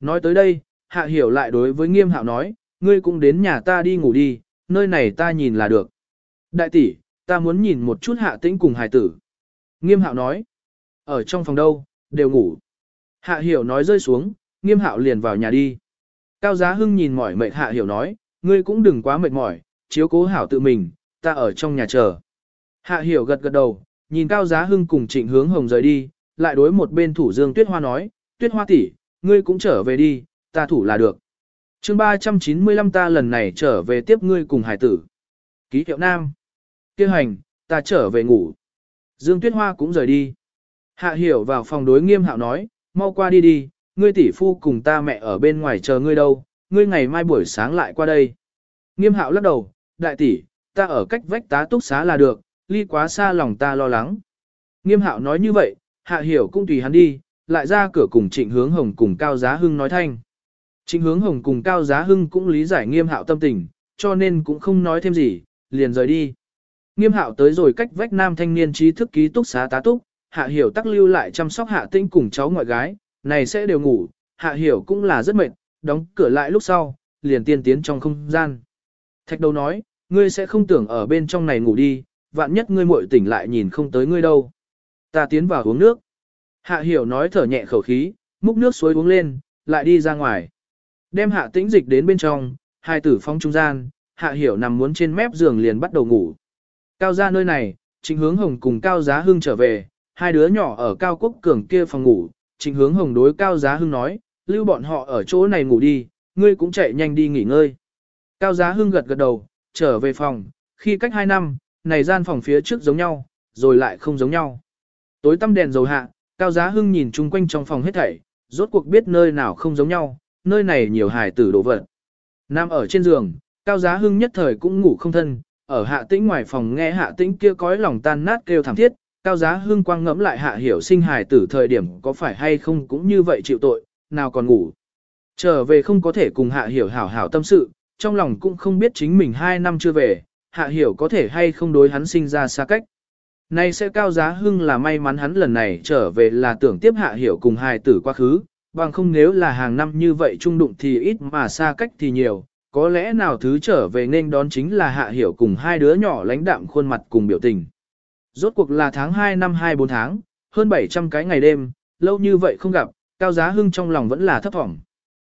Nói tới đây, hạ hiểu lại đối với nghiêm hạo nói, ngươi cũng đến nhà ta đi ngủ đi, nơi này ta nhìn là được. Đại tỷ, ta muốn nhìn một chút hạ tĩnh cùng hải tử. Nghiêm hạo nói, ở trong phòng đâu, đều ngủ. Hạ hiểu nói rơi xuống, nghiêm hạo liền vào nhà đi. Cao giá hưng nhìn mỏi mệt hạ hiểu nói, ngươi cũng đừng quá mệt mỏi, chiếu cố hảo tự mình, ta ở trong nhà chờ. Hạ hiểu gật gật đầu, nhìn Cao Giá Hưng cùng trịnh hướng hồng rời đi, lại đối một bên thủ dương tuyết hoa nói, tuyết hoa tỷ, ngươi cũng trở về đi, ta thủ là được chương 395 ta lần này trở về tiếp ngươi cùng hải tử. Ký hiệu nam. Kêu hành, ta trở về ngủ. Dương tuyết hoa cũng rời đi. Hạ hiểu vào phòng đối nghiêm hạo nói, mau qua đi đi, ngươi tỷ phu cùng ta mẹ ở bên ngoài chờ ngươi đâu, ngươi ngày mai buổi sáng lại qua đây. Nghiêm hạo lắc đầu, đại tỷ, ta ở cách vách tá túc xá là được, ly quá xa lòng ta lo lắng. Nghiêm hạo nói như vậy, hạ hiểu cũng tùy hắn đi, lại ra cửa cùng trịnh hướng hồng cùng cao giá hưng nói thanh. Trịnh hướng hồng cùng cao giá hưng cũng lý giải nghiêm hạo tâm tình, cho nên cũng không nói thêm gì, liền rời đi. Nghiêm hạo tới rồi cách vách nam thanh niên trí thức ký túc xá tá túc, hạ hiểu tắc lưu lại chăm sóc hạ tinh cùng cháu ngoại gái, này sẽ đều ngủ, hạ hiểu cũng là rất mệt, đóng cửa lại lúc sau, liền tiên tiến trong không gian. Thạch đầu nói, ngươi sẽ không tưởng ở bên trong này ngủ đi, vạn nhất ngươi muội tỉnh lại nhìn không tới ngươi đâu. Ta tiến vào uống nước. Hạ hiểu nói thở nhẹ khẩu khí, múc nước suối uống lên, lại đi ra ngoài. Đem hạ tĩnh dịch đến bên trong, hai tử phong trung gian, hạ hiểu nằm muốn trên mép giường liền bắt đầu ngủ. Cao ra nơi này, trịnh hướng hồng cùng cao giá hưng trở về, hai đứa nhỏ ở cao quốc cường kia phòng ngủ, trịnh hướng hồng đối cao giá hưng nói, lưu bọn họ ở chỗ này ngủ đi, ngươi cũng chạy nhanh đi nghỉ ngơi. Cao giá hưng gật gật đầu, trở về phòng, khi cách hai năm, này gian phòng phía trước giống nhau, rồi lại không giống nhau. Tối tăm đèn dầu hạ, cao giá hưng nhìn chung quanh trong phòng hết thảy, rốt cuộc biết nơi nào không giống nhau, nơi này nhiều hài tử đổ vật. Nam ở trên giường, cao giá hưng nhất thời cũng ngủ không thân, ở hạ tĩnh ngoài phòng nghe hạ tĩnh kia cõi lòng tan nát kêu thảm thiết, cao giá hưng quang ngẫm lại hạ hiểu sinh hài tử thời điểm có phải hay không cũng như vậy chịu tội, nào còn ngủ. Trở về không có thể cùng hạ hiểu hảo hảo tâm sự, trong lòng cũng không biết chính mình hai năm chưa về, hạ hiểu có thể hay không đối hắn sinh ra xa cách. Nay sẽ cao giá hưng là may mắn hắn lần này trở về là tưởng tiếp hạ hiểu cùng hài tử quá khứ, bằng không nếu là hàng năm như vậy trung đụng thì ít mà xa cách thì nhiều, có lẽ nào thứ trở về nên đón chính là hạ hiểu cùng hai đứa nhỏ lãnh đạm khuôn mặt cùng biểu tình. Rốt cuộc là tháng 2 năm 24 tháng, hơn 700 cái ngày đêm, lâu như vậy không gặp, cao giá hưng trong lòng vẫn là thấp thỏm.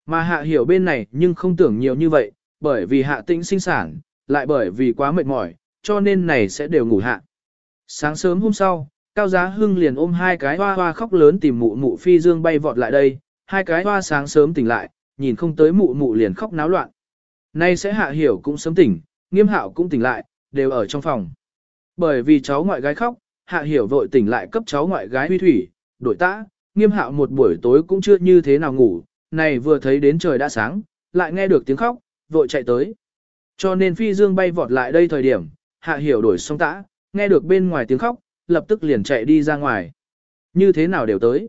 Mà hạ hiểu bên này nhưng không tưởng nhiều như vậy, bởi vì hạ tĩnh sinh sản, lại bởi vì quá mệt mỏi, cho nên này sẽ đều ngủ hạ. Sáng sớm hôm sau, Cao Giá Hưng liền ôm hai cái hoa hoa khóc lớn tìm mụ mụ phi dương bay vọt lại đây, hai cái hoa sáng sớm tỉnh lại, nhìn không tới mụ mụ liền khóc náo loạn. Nay sẽ hạ hiểu cũng sớm tỉnh, nghiêm hạo cũng tỉnh lại, đều ở trong phòng. Bởi vì cháu ngoại gái khóc, hạ hiểu vội tỉnh lại cấp cháu ngoại gái huy thủy, đổi tã, nghiêm hạo một buổi tối cũng chưa như thế nào ngủ, này vừa thấy đến trời đã sáng, lại nghe được tiếng khóc, vội chạy tới. Cho nên phi dương bay vọt lại đây thời điểm, hạ hiểu đổi xong tã, nghe được bên ngoài tiếng khóc, lập tức liền chạy đi ra ngoài. Như thế nào đều tới.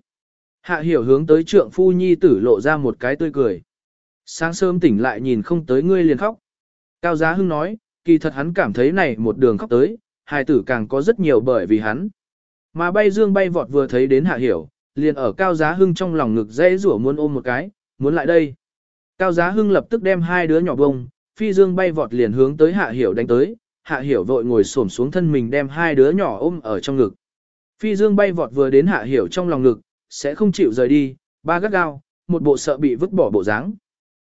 Hạ hiểu hướng tới trượng phu nhi tử lộ ra một cái tươi cười. Sáng sớm tỉnh lại nhìn không tới ngươi liền khóc. Cao Giá Hưng nói, kỳ thật hắn cảm thấy này một đường khóc tới, hài tử càng có rất nhiều bởi vì hắn. Mà bay dương bay vọt vừa thấy đến hạ hiểu, liền ở Cao Giá Hưng trong lòng ngực dễ rủa muốn ôm một cái, muốn lại đây. Cao Giá Hưng lập tức đem hai đứa nhỏ bông, phi dương bay vọt liền hướng tới hạ hiểu đánh tới, hạ hiểu vội ngồi xổm xuống thân mình đem hai đứa nhỏ ôm ở trong ngực. Phi dương bay vọt vừa đến hạ hiểu trong lòng ngực, sẽ không chịu rời đi, ba gắt gao, một bộ sợ bị vứt bỏ bộ dáng.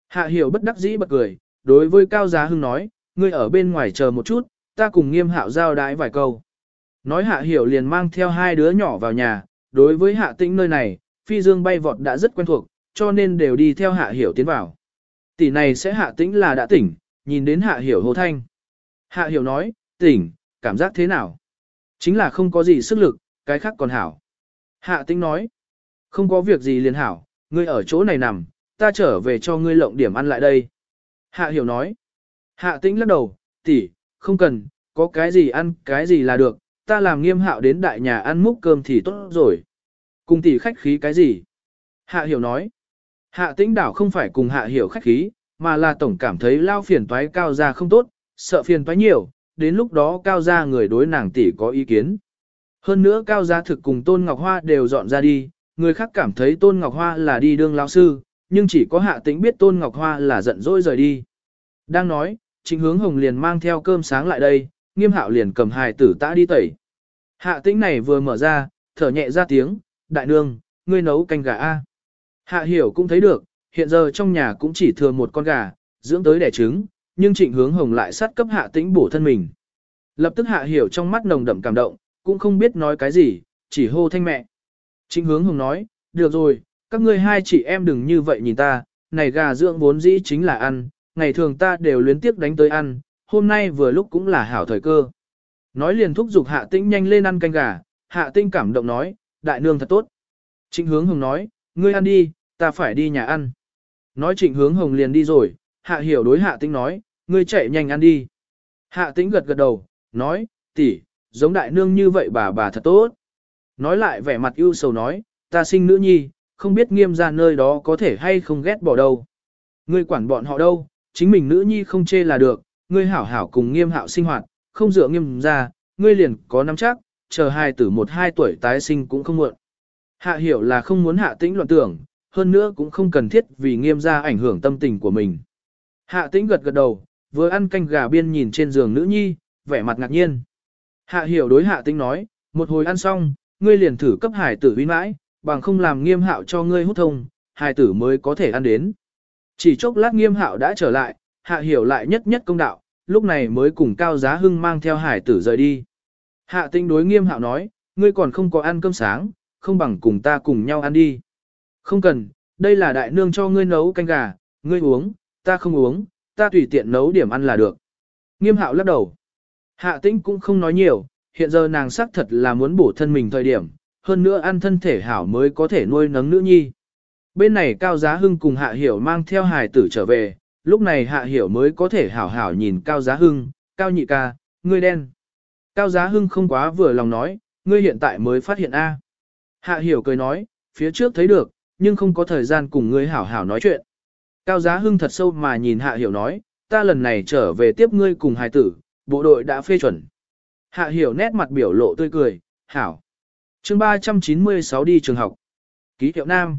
Hạ hiểu bất đắc dĩ bật cười, đối với Cao Giá Hưng nói, ngươi ở bên ngoài chờ một chút, ta cùng nghiêm hạo giao đái vài câu. Nói hạ hiểu liền mang theo hai đứa nhỏ vào nhà, đối với hạ tĩnh nơi này, phi dương bay vọt đã rất quen thuộc, cho nên đều đi theo hạ hiểu tiến vào. Tỷ này sẽ hạ tĩnh là đã tỉnh, nhìn đến hạ hiểu hồ thanh. Hạ hiểu nói, tỉnh, cảm giác thế nào? Chính là không có gì sức lực, cái khác còn hảo. Hạ tĩnh nói, không có việc gì liền hảo, ngươi ở chỗ này nằm, ta trở về cho ngươi lộng điểm ăn lại đây. Hạ hiểu nói, hạ tĩnh lắc đầu, tỷ, không cần, có cái gì ăn, cái gì là được, ta làm nghiêm hạo đến đại nhà ăn múc cơm thì tốt rồi. Cùng tỷ khách khí cái gì? Hạ hiểu nói, hạ tĩnh đảo không phải cùng hạ hiểu khách khí, mà là tổng cảm thấy lao phiền toái cao ra không tốt, sợ phiền toái nhiều, đến lúc đó cao ra người đối nàng tỷ có ý kiến. Hơn nữa cao gia thực cùng Tôn Ngọc Hoa đều dọn ra đi, người khác cảm thấy Tôn Ngọc Hoa là đi đương lao sư, nhưng chỉ có hạ tĩnh biết Tôn Ngọc Hoa là giận dỗi rời đi. Đang nói, trịnh hướng hồng liền mang theo cơm sáng lại đây, nghiêm hạo liền cầm hài tử tã đi tẩy. Hạ tĩnh này vừa mở ra, thở nhẹ ra tiếng, đại nương, ngươi nấu canh gà A. Hạ hiểu cũng thấy được, hiện giờ trong nhà cũng chỉ thừa một con gà, dưỡng tới đẻ trứng, nhưng trịnh hướng hồng lại sát cấp hạ tĩnh bổ thân mình. Lập tức hạ hiểu trong mắt nồng đậm cảm động, cũng không biết nói cái gì, chỉ hô thanh mẹ. Trịnh hướng hồng nói, được rồi, các ngươi hai chị em đừng như vậy nhìn ta, này gà dưỡng vốn dĩ chính là ăn, ngày thường ta đều luyến tiếc đánh tới ăn, hôm nay vừa lúc cũng là hảo thời cơ. Nói liền thúc giục hạ Tinh nhanh lên ăn canh gà, hạ tinh cảm động nói, đại nương thật tốt. Trịnh hướng hồng nói, ngươi ăn đi, ta phải đi nhà ăn. Nói trịnh hướng hồng liền đi rồi, hạ hiểu đối hạ Tinh nói, ngươi chạy nhanh ăn đi. Hạ Tinh gật gật đầu, nói, tỷ, giống đại nương như vậy bà bà thật tốt. Nói lại vẻ mặt ưu sầu nói, ta sinh nữ nhi, không biết nghiêm ra nơi đó có thể hay không ghét bỏ đâu. Ngươi quản bọn họ đâu, chính mình nữ nhi không chê là được, ngươi hảo hảo cùng nghiêm hạo sinh hoạt, không dựa nghiêm ra, ngươi liền có nắm chắc, chờ hai tử một hai tuổi tái sinh cũng không muộn. Hạ hiểu là không muốn hạ tĩnh loạn tưởng, hơn nữa cũng không cần thiết vì nghiêm ra ảnh hưởng tâm tình của mình. Hạ tĩnh gật gật đầu, vừa ăn canh gà biên nhìn trên giường nữ nhi, vẻ mặt ngạc nhiên. Hạ hiểu đối hạ tĩnh nói, một hồi ăn xong, ngươi liền thử cấp hải tử uy mãi, bằng không làm nghiêm hạo cho ngươi hút thông, Hải tử mới có thể ăn đến. Chỉ chốc lát nghiêm hạo đã trở lại, hạ hiểu lại nhất nhất công đạo, lúc này mới cùng cao giá hưng mang theo hải tử rời đi. Hạ tinh đối nghiêm hạo nói, ngươi còn không có ăn cơm sáng, không bằng cùng ta cùng nhau ăn đi. Không cần, đây là đại nương cho ngươi nấu canh gà, ngươi uống, ta không uống, ta tùy tiện nấu điểm ăn là được. Nghiêm hạo lắc đầu. Hạ tĩnh cũng không nói nhiều, hiện giờ nàng xác thật là muốn bổ thân mình thời điểm, hơn nữa ăn thân thể hảo mới có thể nuôi nấng nữ nhi. Bên này Cao Giá Hưng cùng Hạ Hiểu mang theo hài tử trở về, lúc này Hạ Hiểu mới có thể hảo hảo nhìn Cao Giá Hưng, Cao Nhị ca, ngươi đen. Cao Giá Hưng không quá vừa lòng nói, ngươi hiện tại mới phát hiện A. Hạ Hiểu cười nói, phía trước thấy được, nhưng không có thời gian cùng ngươi hảo hảo nói chuyện. Cao Giá Hưng thật sâu mà nhìn Hạ Hiểu nói, ta lần này trở về tiếp ngươi cùng hài tử, bộ đội đã phê chuẩn. Hạ Hiểu nét mặt biểu lộ tươi cười, hảo. chương 396 đi trường học. Ký hiệu Nam.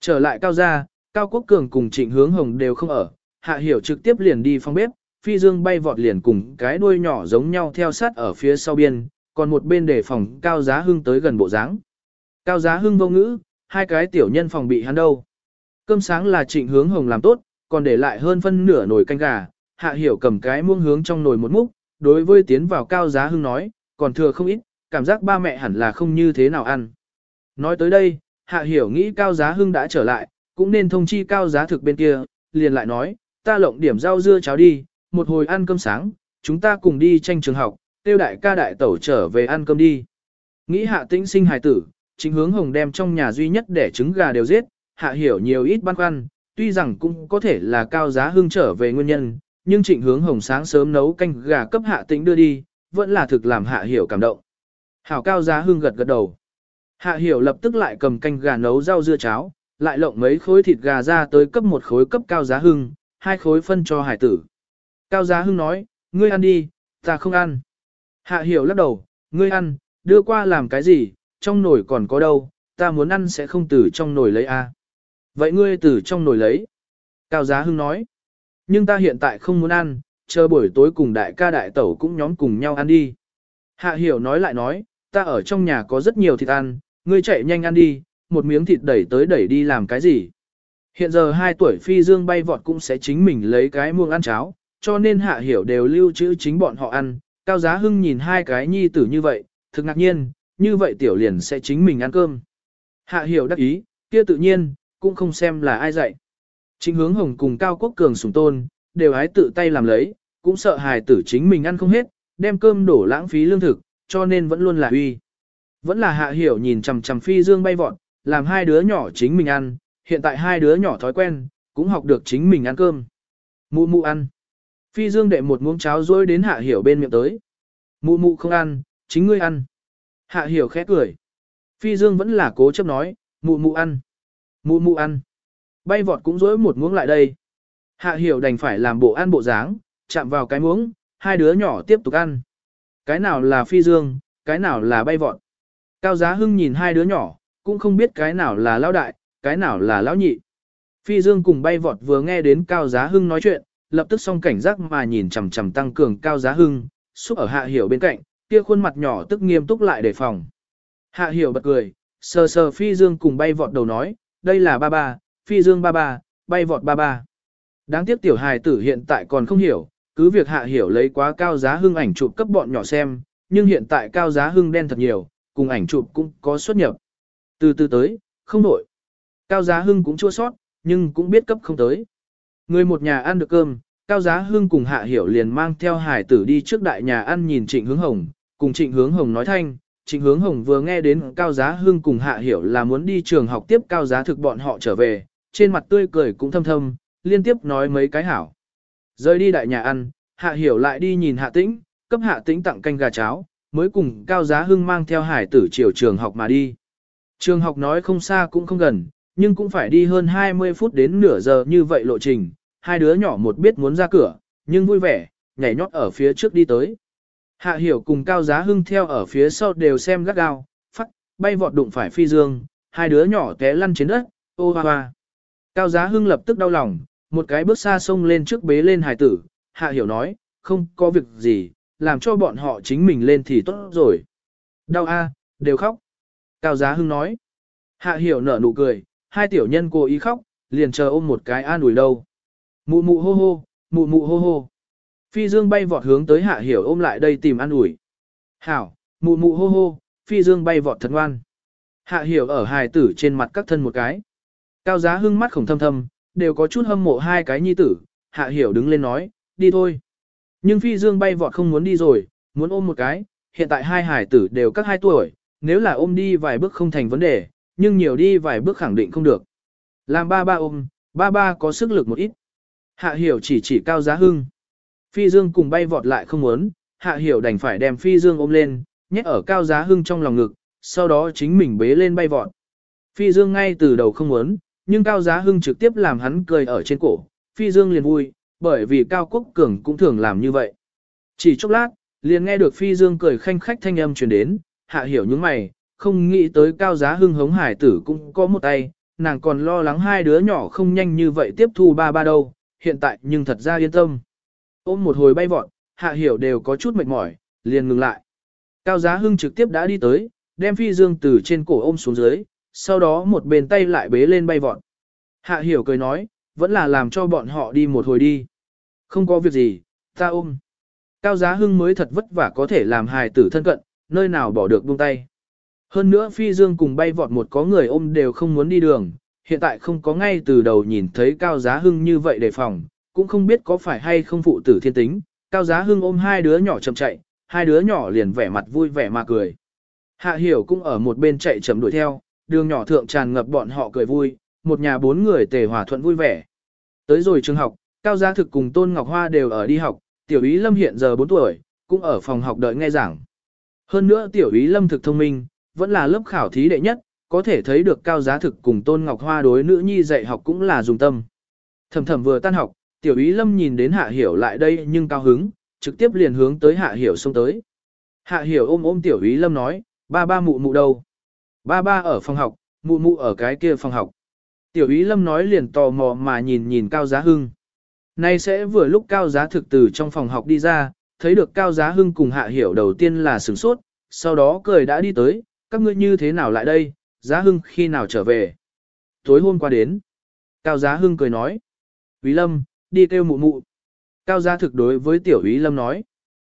Trở lại Cao gia, Cao Quốc Cường cùng Trịnh Hướng Hồng đều không ở, Hạ Hiểu trực tiếp liền đi phòng bếp, phi dương bay vọt liền cùng cái đuôi nhỏ giống nhau theo sát ở phía sau biên, còn một bên để phòng Cao Giá Hưng tới gần bộ dáng. Cao Giá Hưng vô ngữ, hai cái tiểu nhân phòng bị hắn đâu. Cơm sáng là Trịnh Hướng Hồng làm tốt, còn để lại hơn phân nửa nồi canh gà, Hạ Hiểu cầm cái muông hướng trong nồi một múc, đối với tiến vào Cao Giá Hưng nói, còn thừa không ít, cảm giác ba mẹ hẳn là không như thế nào ăn. Nói tới đây, Hạ Hiểu nghĩ Cao Giá Hưng đã trở lại, cũng nên thông chi Cao Giá thực bên kia, liền lại nói, ta lộng điểm rau dưa cháo đi, một hồi ăn cơm sáng, chúng ta cùng đi tranh trường học, tiêu đại ca đại tẩu trở về ăn cơm đi. Nghĩ Hạ Tĩnh sinh hài tử, chính hướng hồng đem trong nhà duy nhất để trứng gà đều giết, Hạ Hiểu nhiều ít băn khoăn, tuy rằng cũng có thể là Cao Giá Hưng trở về nguyên nhân, nhưng trịnh hướng hồng sáng sớm nấu canh gà cấp Hạ Tĩnh đưa đi, vẫn là thực làm Hạ Hiểu cảm động. Hảo Cao Giá Hưng gật gật đầu. Hạ hiểu lập tức lại cầm canh gà nấu rau dưa cháo, lại lộng mấy khối thịt gà ra tới cấp một khối cấp cao giá hưng, hai khối phân cho hải tử. Cao giá hưng nói, ngươi ăn đi, ta không ăn. Hạ hiểu lắc đầu, ngươi ăn, đưa qua làm cái gì, trong nồi còn có đâu, ta muốn ăn sẽ không từ trong nồi lấy a. Vậy ngươi từ trong nồi lấy. Cao giá hưng nói, nhưng ta hiện tại không muốn ăn, chờ buổi tối cùng đại ca đại tẩu cũng nhóm cùng nhau ăn đi. Hạ hiểu nói lại nói, ta ở trong nhà có rất nhiều thịt ăn, Ngươi chạy nhanh ăn đi, một miếng thịt đẩy tới đẩy đi làm cái gì. Hiện giờ 2 tuổi phi dương bay vọt cũng sẽ chính mình lấy cái muông ăn cháo, cho nên hạ hiểu đều lưu trữ chính bọn họ ăn. Cao giá hưng nhìn hai cái nhi tử như vậy, thực ngạc nhiên, như vậy tiểu liền sẽ chính mình ăn cơm. Hạ hiểu đắc ý, kia tự nhiên, cũng không xem là ai dạy. Chính hướng hồng cùng Cao Quốc Cường sùng tôn, đều hái tự tay làm lấy, cũng sợ hài tử chính mình ăn không hết, đem cơm đổ lãng phí lương thực, cho nên vẫn luôn là uy. Vẫn là hạ hiểu nhìn chằm chằm phi dương bay vọt, làm hai đứa nhỏ chính mình ăn, hiện tại hai đứa nhỏ thói quen, cũng học được chính mình ăn cơm. Mụ mụ ăn. Phi dương đệ một muỗng cháo rối đến hạ hiểu bên miệng tới. Mụ mụ không ăn, chính ngươi ăn. Hạ hiểu khẽ cười. Phi dương vẫn là cố chấp nói, mụ mụ ăn. Mụ mụ ăn. Bay vọt cũng dối một muỗng lại đây. Hạ hiểu đành phải làm bộ ăn bộ dáng, chạm vào cái muỗng, hai đứa nhỏ tiếp tục ăn. Cái nào là phi dương, cái nào là bay vọt. Cao Giá Hưng nhìn hai đứa nhỏ, cũng không biết cái nào là lão đại, cái nào là lão nhị. Phi Dương cùng bay vọt vừa nghe đến Cao Giá Hưng nói chuyện, lập tức song cảnh giác mà nhìn chằm chằm tăng cường Cao Giá Hưng, xúc ở Hạ Hiểu bên cạnh, kia khuôn mặt nhỏ tức nghiêm túc lại đề phòng. Hạ Hiểu bật cười, sờ sờ Phi Dương cùng bay vọt đầu nói, đây là ba ba, Phi Dương ba ba, bay vọt ba ba. Đáng tiếc tiểu hài tử hiện tại còn không hiểu, cứ việc Hạ Hiểu lấy quá Cao Giá Hưng ảnh chụp cấp bọn nhỏ xem, nhưng hiện tại Cao Giá Hưng đen thật nhiều, cùng ảnh chụp cũng có xuất nhập. Từ từ tới, không nổi. Cao Giá Hưng cũng chua sót, nhưng cũng biết cấp không tới. Người một nhà ăn được cơm, Cao Giá Hưng cùng Hạ Hiểu liền mang theo hải tử đi trước đại nhà ăn nhìn Trịnh Hướng Hồng, cùng Trịnh Hướng Hồng nói thanh. Trịnh Hướng Hồng vừa nghe đến Cao Giá Hưng cùng Hạ Hiểu là muốn đi trường học tiếp Cao Giá thực bọn họ trở về, trên mặt tươi cười cũng thâm thâm, liên tiếp nói mấy cái hảo. Rời đi đại nhà ăn, Hạ Hiểu lại đi nhìn Hạ Tĩnh, cấp Hạ Tĩnh tặng canh gà cháo, mới cùng Cao Giá Hưng mang theo hải tử chiều trường học mà đi. Trường học nói không xa cũng không gần, nhưng cũng phải đi hơn 20 phút đến nửa giờ như vậy lộ trình, hai đứa nhỏ một biết muốn ra cửa, nhưng vui vẻ, nhảy nhót ở phía trước đi tới. Hạ hiểu cùng Cao Giá Hưng theo ở phía sau đều xem gắt gao, phát, bay vọt đụng phải phi dương, hai đứa nhỏ té lăn trên đất, ô hoa hoa. Cao Giá Hưng lập tức đau lòng, một cái bước xa sông lên trước bế lên hải tử, Hạ hiểu nói, không có việc gì, làm cho bọn họ chính mình lên thì tốt rồi. Đau a, đều khóc. Cao Giá Hưng nói. Hạ hiểu nở nụ cười, hai tiểu nhân cố ý khóc, liền chờ ôm một cái an ủi đâu. Mụ mụ hô hô, mụ mụ hô hô. Phi dương bay vọt hướng tới hạ hiểu ôm lại đây tìm an ủi. Hảo, mụ mụ hô hô, phi dương bay vọt thật ngoan. Hạ hiểu ở hài tử trên mặt các thân một cái. Cao giá hưng mắt khổng thâm thâm, đều có chút hâm mộ hai cái nhi tử, hạ hiểu đứng lên nói, đi thôi. Nhưng phi dương bay vọt không muốn đi rồi, muốn ôm một cái, hiện tại hai hải tử đều các hai tuổi, nếu là ôm đi vài bước không thành vấn đề, nhưng nhiều đi vài bước khẳng định không được. Làm ba ba ôm, ba ba có sức lực một ít. Hạ hiểu chỉ chỉ cao giá hưng. Phi dương cùng bay vọt lại không muốn, hạ hiểu đành phải đem phi dương ôm lên, nhét ở cao giá hưng trong lòng ngực, sau đó chính mình bế lên bay vọt. Phi dương ngay từ đầu không muốn, nhưng cao giá hưng trực tiếp làm hắn cười ở trên cổ, phi dương liền vui, bởi vì cao quốc cường cũng thường làm như vậy. Chỉ chốc lát, liền nghe được phi dương cười khanh khách thanh âm truyền đến, hạ hiểu những mày, không nghĩ tới cao giá hưng hống hải tử cũng có một tay, nàng còn lo lắng hai đứa nhỏ không nhanh như vậy tiếp thu ba ba đâu, hiện tại nhưng thật ra yên tâm. Ôm một hồi bay vọt, hạ hiểu đều có chút mệt mỏi, liền ngừng lại. Cao giá hưng trực tiếp đã đi tới, đem phi dương từ trên cổ ôm xuống dưới, sau đó một bên tay lại bế lên bay vọt. Hạ hiểu cười nói, vẫn là làm cho bọn họ đi một hồi đi. Không có việc gì, ta ôm. Cao giá hưng mới thật vất vả có thể làm hài tử thân cận, nơi nào bỏ được buông tay. Hơn nữa phi dương cùng bay vọt một có người ôm đều không muốn đi đường, hiện tại không có ngay từ đầu nhìn thấy cao giá hưng như vậy đề phòng, cũng không biết có phải hay không phụ tử thiên tính. Cao giá hưng ôm hai đứa nhỏ chậm chạy, hai đứa nhỏ liền vẻ mặt vui vẻ mà cười. Hạ hiểu cũng ở một bên chạy chậm đuổi theo, đường nhỏ thượng tràn ngập bọn họ cười vui, một nhà bốn người tề hòa thuận vui vẻ. Tới rồi trường học, Cao Gia Thực cùng Tôn Ngọc Hoa đều ở đi học, Tiểu Ý Lâm hiện giờ 4 tuổi, cũng ở phòng học đợi nghe giảng. Hơn nữa Tiểu Ý Lâm thực thông minh, vẫn là lớp khảo thí đệ nhất, có thể thấy được Cao Giá Thực cùng Tôn Ngọc Hoa đối nữ nhi dạy học cũng là dùng tâm. Thầm thầm vừa tan học, Tiểu Ý Lâm nhìn đến Hạ Hiểu lại đây nhưng cao hứng, trực tiếp liền hướng tới Hạ Hiểu xông tới. Hạ Hiểu ôm ôm Tiểu Ý Lâm nói, ba ba mụ mụ đâu? Ba ba ở phòng học, mụ mụ ở cái kia phòng học. Tiểu Ý Lâm nói liền tò mò mà nhìn nhìn Cao Giá Hưng. Nay sẽ vừa lúc Cao Giá thực từ trong phòng học đi ra, thấy được Cao Giá Hưng cùng Hạ Hiểu đầu tiên là sửng sốt, sau đó cười đã đi tới, các ngươi như thế nào lại đây, Giá Hưng khi nào trở về. Tối hôm qua đến. Cao Giá Hưng cười nói. Ý Lâm, đi kêu mụ mụ. Cao Giá thực đối với Tiểu Ý Lâm nói.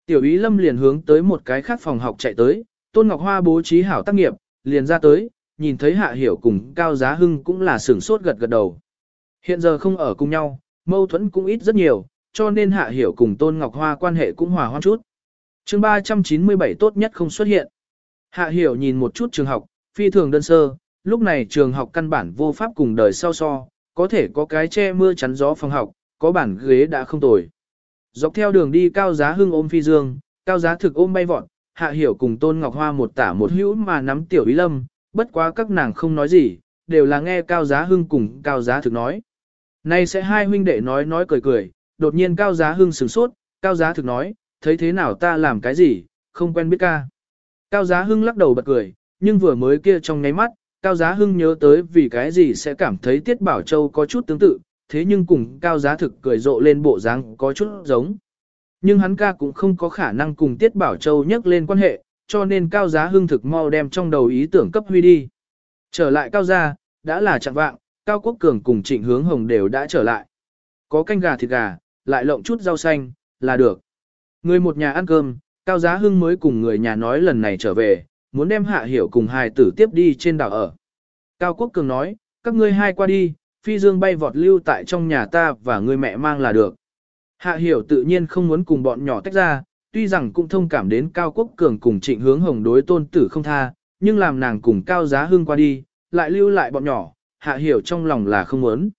Tiểu Ý Lâm liền hướng tới một cái khác phòng học chạy tới, Tôn Ngọc Hoa bố trí hảo tác nghiệp, liền ra tới, nhìn thấy Hạ Hiểu cùng Cao Giá Hưng cũng là sửng sốt gật gật đầu. Hiện giờ không ở cùng nhau, mâu thuẫn cũng ít rất nhiều, cho nên Hạ Hiểu cùng Tôn Ngọc Hoa quan hệ cũng hòa hoãn chút. Chương 397 tốt nhất không xuất hiện. Hạ Hiểu nhìn một chút trường học, phi thường đơn sơ, lúc này trường học căn bản vô pháp cùng đời sau so, có thể có cái che mưa chắn gió phòng học, có bản ghế đã không tồi. Dọc theo đường đi cao giá hưng ôm phi dương, cao giá thực ôm bay vọt, Hạ Hiểu cùng Tôn Ngọc Hoa một tả một hữu mà nắm tiểu ý lâm, bất quá các nàng không nói gì, đều là nghe Cao Giá Hưng cùng Cao Giá Thực nói. Nay sẽ hai huynh đệ nói nói cười cười, đột nhiên Cao Giá Hưng sửng sốt, Cao Giá Thực nói, thấy thế nào ta làm cái gì, không quen biết ca. Cao Giá Hưng lắc đầu bật cười, nhưng vừa mới kia trong nháy mắt, Cao Giá Hưng nhớ tới vì cái gì sẽ cảm thấy Tiết Bảo Châu có chút tương tự, thế nhưng cùng Cao Giá Thực cười rộ lên bộ dáng có chút giống. Nhưng hắn ca cũng không có khả năng cùng Tiết Bảo Châu nhắc lên quan hệ, cho nên cao giá hưng thực mau đem trong đầu ý tưởng cấp huy đi. Trở lại cao gia, đã là chặng vạng, cao quốc cường cùng trịnh hướng hồng đều đã trở lại. Có canh gà thịt gà, lại lộng chút rau xanh, là được. Người một nhà ăn cơm, cao giá hưng mới cùng người nhà nói lần này trở về, muốn đem hạ hiểu cùng hài tử tiếp đi trên đảo ở. Cao quốc cường nói, các ngươi hai qua đi, phi dương bay vọt lưu tại trong nhà ta và người mẹ mang là được. Hạ hiểu tự nhiên không muốn cùng bọn nhỏ tách ra, tuy rằng cũng thông cảm đến Cao Quốc Cường cùng trịnh hướng hồng đối tôn tử không tha, nhưng làm nàng cùng Cao Giá Hưng qua đi, lại lưu lại bọn nhỏ, hạ hiểu trong lòng là không muốn.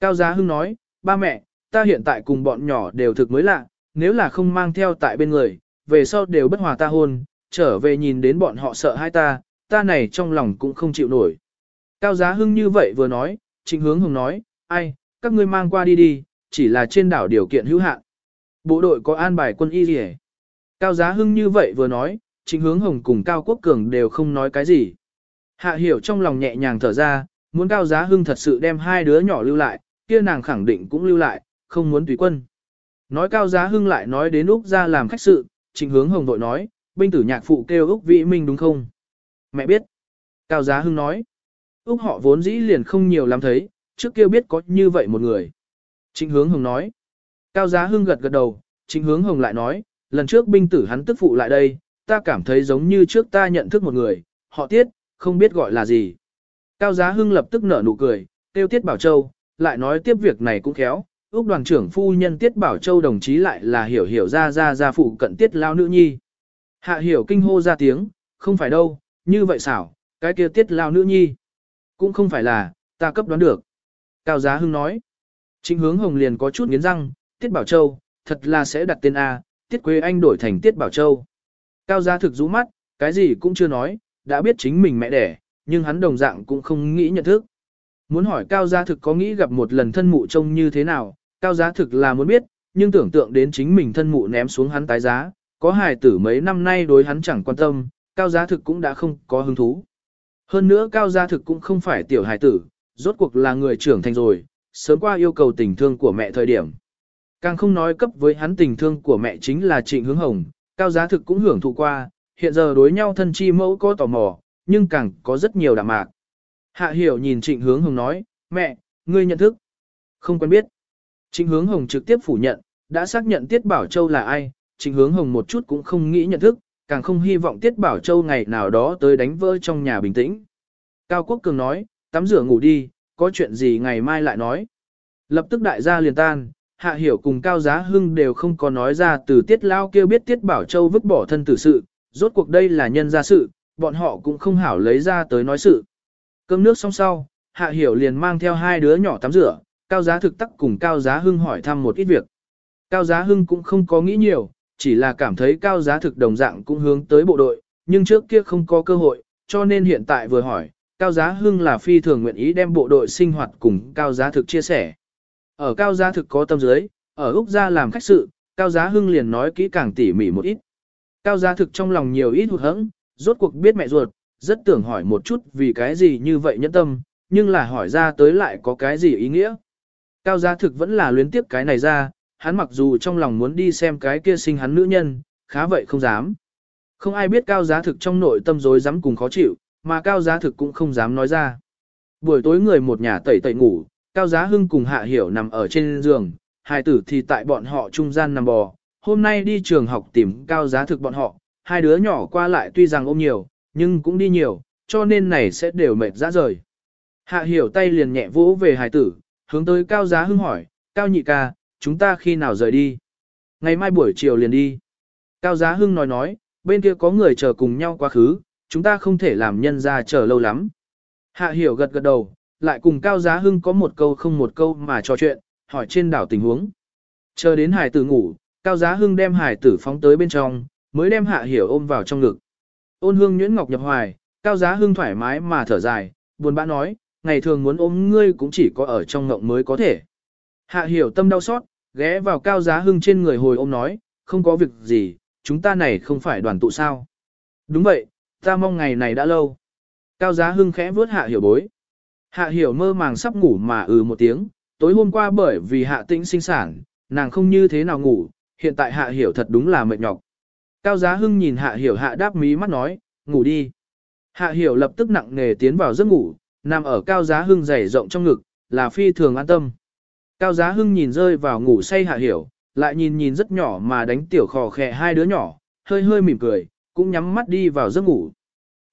Cao Giá Hưng nói, ba mẹ, ta hiện tại cùng bọn nhỏ đều thực mới lạ, nếu là không mang theo tại bên người, về sau đều bất hòa ta hôn, trở về nhìn đến bọn họ sợ hai ta, ta này trong lòng cũng không chịu nổi. Cao Giá Hưng như vậy vừa nói, trịnh hướng hồng nói, ai, các ngươi mang qua đi đi, chỉ là trên đảo điều kiện hữu hạn. Bộ đội có an bài quân y gì Cao Giá Hưng như vậy vừa nói, Trịnh Hướng Hồng cùng Cao Quốc Cường đều không nói cái gì. Hạ hiểu trong lòng nhẹ nhàng thở ra, muốn Cao Giá Hưng thật sự đem hai đứa nhỏ lưu lại, kia nàng khẳng định cũng lưu lại, không muốn tùy quân. Nói Cao Giá Hưng lại nói đến Úc ra làm khách sự, Trịnh Hướng Hồng đội nói, binh tử nhạc phụ kêu Úc Vĩ Minh đúng không? Mẹ biết. Cao Giá Hưng nói. Úc họ vốn dĩ liền không nhiều lắm thấy, trước kia biết có như vậy một người. Trịnh hướng hồng nói. Cao giá hưng gật gật đầu, trịnh hướng hồng lại nói, lần trước binh tử hắn tức phụ lại đây, ta cảm thấy giống như trước ta nhận thức một người, họ tiết, không biết gọi là gì. Cao giá hưng lập tức nở nụ cười, tiêu tiết bảo châu, lại nói tiếp việc này cũng khéo, Úc đoàn trưởng phu nhân Tiết Bảo Châu đồng chí lại là hiểu hiểu ra ra ra phụ cận Tiết lao nữ nhi. Hạ hiểu kinh hô ra tiếng, không phải đâu, như vậy xảo, cái kia Tiết lao nữ nhi. Cũng không phải là, ta cấp đoán được. Cao Giá Hưng nói. Trịnh hướng hồng liền có chút nghiến răng, Tiết Bảo Châu, thật là sẽ đặt tên A, Tiết Quế Anh đổi thành Tiết Bảo Châu. Cao Gia thực rũ mắt, cái gì cũng chưa nói, đã biết chính mình mẹ đẻ, nhưng hắn đồng dạng cũng không nghĩ nhận thức. Muốn hỏi Cao Gia thực có nghĩ gặp một lần thân mụ trông như thế nào, Cao Gia thực là muốn biết, nhưng tưởng tượng đến chính mình thân mụ ném xuống hắn tái giá, có hài tử mấy năm nay đối hắn chẳng quan tâm, Cao Gia thực cũng đã không có hứng thú. Hơn nữa Cao Gia thực cũng không phải tiểu hài tử, rốt cuộc là người trưởng thành rồi, sớm qua yêu cầu tình thương của mẹ thời điểm. Càng không nói cấp với hắn tình thương của mẹ chính là trịnh hướng hồng, Cao Giá thực cũng hưởng thụ qua, hiện giờ đối nhau thân chi mẫu có tò mò, nhưng càng có rất nhiều đạm mạc. Hạ hiểu nhìn trịnh hướng hồng nói, mẹ, ngươi nhận thức. Không quen biết. Trịnh hướng hồng trực tiếp phủ nhận, đã xác nhận Tiết Bảo Châu là ai, trịnh hướng hồng một chút cũng không nghĩ nhận thức, càng không hy vọng Tiết Bảo Châu ngày nào đó tới đánh vỡ trong nhà bình tĩnh. Cao Quốc Cường nói, tắm rửa ngủ đi, có chuyện gì ngày mai lại nói. Lập tức đại gia liền tan, Hạ Hiểu cùng Cao Giá Hưng đều không có nói ra từ Tiết Lao kêu biết Tiết Bảo Châu vứt bỏ thân tử sự, rốt cuộc đây là nhân gia sự, bọn họ cũng không hảo lấy ra tới nói sự. Cơm nước xong sau, Hạ Hiểu liền mang theo hai đứa nhỏ tắm rửa, Cao Giá thực tắc cùng Cao Giá Hưng hỏi thăm một ít việc. Cao Giá Hưng cũng không có nghĩ nhiều, chỉ là cảm thấy Cao Giá thực đồng dạng cũng hướng tới bộ đội, nhưng trước kia không có cơ hội, cho nên hiện tại vừa hỏi, Cao Giá Hưng là phi thường nguyện ý đem bộ đội sinh hoạt cùng Cao Giá thực chia sẻ. Ở Cao Giá thực có tâm giới, ở Úc gia làm khách sự, Cao Giá Hưng liền nói kỹ càng tỉ mỉ một ít. Cao Giá thực trong lòng nhiều ít hụt hẫng, rốt cuộc biết mẹ ruột, rất tưởng hỏi một chút vì cái gì như vậy nhẫn tâm, nhưng là hỏi ra tới lại có cái gì ý nghĩa. Cao giá thực vẫn là luyến tiếp cái này ra, hắn mặc dù trong lòng muốn đi xem cái kia sinh hắn nữ nhân, khá vậy không dám. Không ai biết cao giá thực trong nội tâm dối dám cùng khó chịu, mà cao giá thực cũng không dám nói ra. Buổi tối người một nhà tẩy tẩy ngủ, cao giá hưng cùng hạ hiểu nằm ở trên giường, hai tử thì tại bọn họ trung gian nằm bò. Hôm nay đi trường học tìm cao giá thực bọn họ, hai đứa nhỏ qua lại tuy rằng ôm nhiều, nhưng cũng đi nhiều, cho nên này sẽ đều mệt ra rời. Hạ hiểu tay liền nhẹ vỗ về hài tử, hướng tới Cao Giá Hưng hỏi, Cao nhị ca, chúng ta khi nào rời đi? Ngày mai buổi chiều liền đi. Cao Giá Hưng nói nói, bên kia có người chờ cùng nhau quá khứ, chúng ta không thể làm nhân ra chờ lâu lắm. Hạ hiểu gật gật đầu, lại cùng Cao Giá Hưng có một câu không một câu mà trò chuyện, hỏi trên đảo tình huống. Chờ đến hải tử ngủ, Cao Giá Hưng đem hải tử phóng tới bên trong, mới đem Hạ hiểu ôm vào trong ngực. Ôn hương nhuyễn ngọc nhập hoài, Cao Giá Hưng thoải mái mà thở dài, buồn bã nói, ngày thường muốn ôm ngươi cũng chỉ có ở trong ngộng mới có thể. Hạ hiểu tâm đau xót, ghé vào cao giá hưng trên người hồi ôm nói, không có việc gì, chúng ta này không phải đoàn tụ sao. Đúng vậy, ta mong ngày này đã lâu. Cao giá hưng khẽ vuốt hạ hiểu bối. Hạ hiểu mơ màng sắp ngủ mà ừ một tiếng, tối hôm qua bởi vì hạ tĩnh sinh sản, nàng không như thế nào ngủ, hiện tại hạ hiểu thật đúng là mệt nhọc. Cao giá hưng nhìn hạ hiểu hạ đáp mí mắt nói, ngủ đi. Hạ hiểu lập tức nặng nề tiến vào giấc ngủ, nằm ở cao giá hưng dày rộng trong ngực, là phi thường an tâm. Cao giá hưng nhìn rơi vào ngủ say hạ hiểu, lại nhìn nhìn rất nhỏ mà đánh tiểu khò khẽ hai đứa nhỏ, hơi hơi mỉm cười, cũng nhắm mắt đi vào giấc ngủ.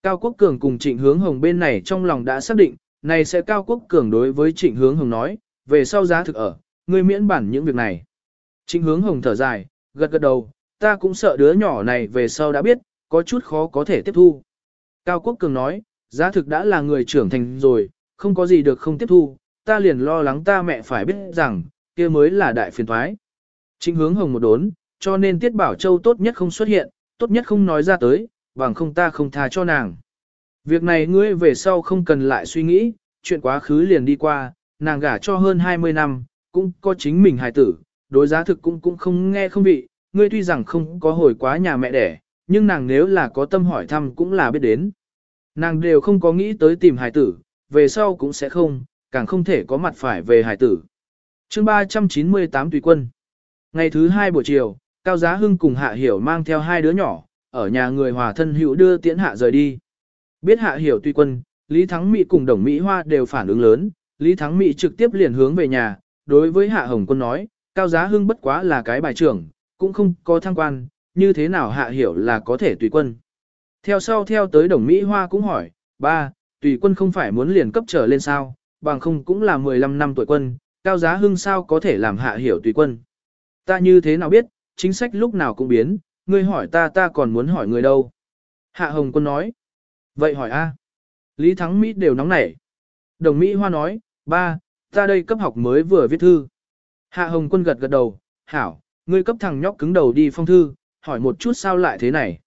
Cao Quốc Cường cùng Trịnh Hướng Hồng bên này trong lòng đã xác định, này sẽ Cao Quốc Cường đối với Trịnh Hướng Hồng nói, về sau giá thực ở, ngươi miễn bản những việc này. Trịnh Hướng Hồng thở dài, gật gật đầu, ta cũng sợ đứa nhỏ này về sau đã biết, có chút khó có thể tiếp thu. Cao Quốc Cường nói, Giá thực đã là người trưởng thành rồi, không có gì được không tiếp thu, ta liền lo lắng ta mẹ phải biết rằng, kia mới là đại phiền thoái. Trịnh hướng hồng một đốn, cho nên Tiết Bảo Châu tốt nhất không xuất hiện, tốt nhất không nói ra tới, bằng không ta không tha cho nàng. Việc này ngươi về sau không cần lại suy nghĩ, chuyện quá khứ liền đi qua, nàng gả cho hơn 20 năm, cũng có chính mình hài tử, đối giá thực cũng cũng không nghe không vị, ngươi tuy rằng không có hồi quá nhà mẹ đẻ, nhưng nàng nếu là có tâm hỏi thăm cũng là biết đến. Nàng đều không có nghĩ tới tìm hải tử, về sau cũng sẽ không, càng không thể có mặt phải về hải tử. chương 398 tùy quân. Ngày thứ hai buổi chiều, Cao Giá Hưng cùng Hạ Hiểu mang theo hai đứa nhỏ, ở nhà người hòa thân hữu đưa tiễn Hạ rời đi. Biết Hạ Hiểu tùy quân, Lý Thắng Mỹ cùng Đồng Mỹ Hoa đều phản ứng lớn, Lý Thắng Mỹ trực tiếp liền hướng về nhà, đối với Hạ Hồng Quân nói, Cao Giá Hưng bất quá là cái bài trưởng, cũng không có thăng quan, như thế nào Hạ Hiểu là có thể tùy quân. Theo sau theo tới Đồng Mỹ Hoa cũng hỏi, ba, tùy quân không phải muốn liền cấp trở lên sao, bằng không cũng là 15 năm tuổi quân, Cao Giá Hưng sao có thể làm Hạ Hiểu tùy quân. Ta như thế nào biết, chính sách lúc nào cũng biến, ngươi hỏi ta ta còn muốn hỏi người đâu. Hạ Hồng Quân nói, vậy hỏi a. Lý Thắng Mỹ đều nóng nảy. Đồng Mỹ Hoa nói, ba, ta đây cấp học mới vừa viết thư. Hạ Hồng Quân gật gật đầu, hảo, ngươi cấp thằng nhóc cứng đầu đi phong thư, hỏi một chút sao lại thế này.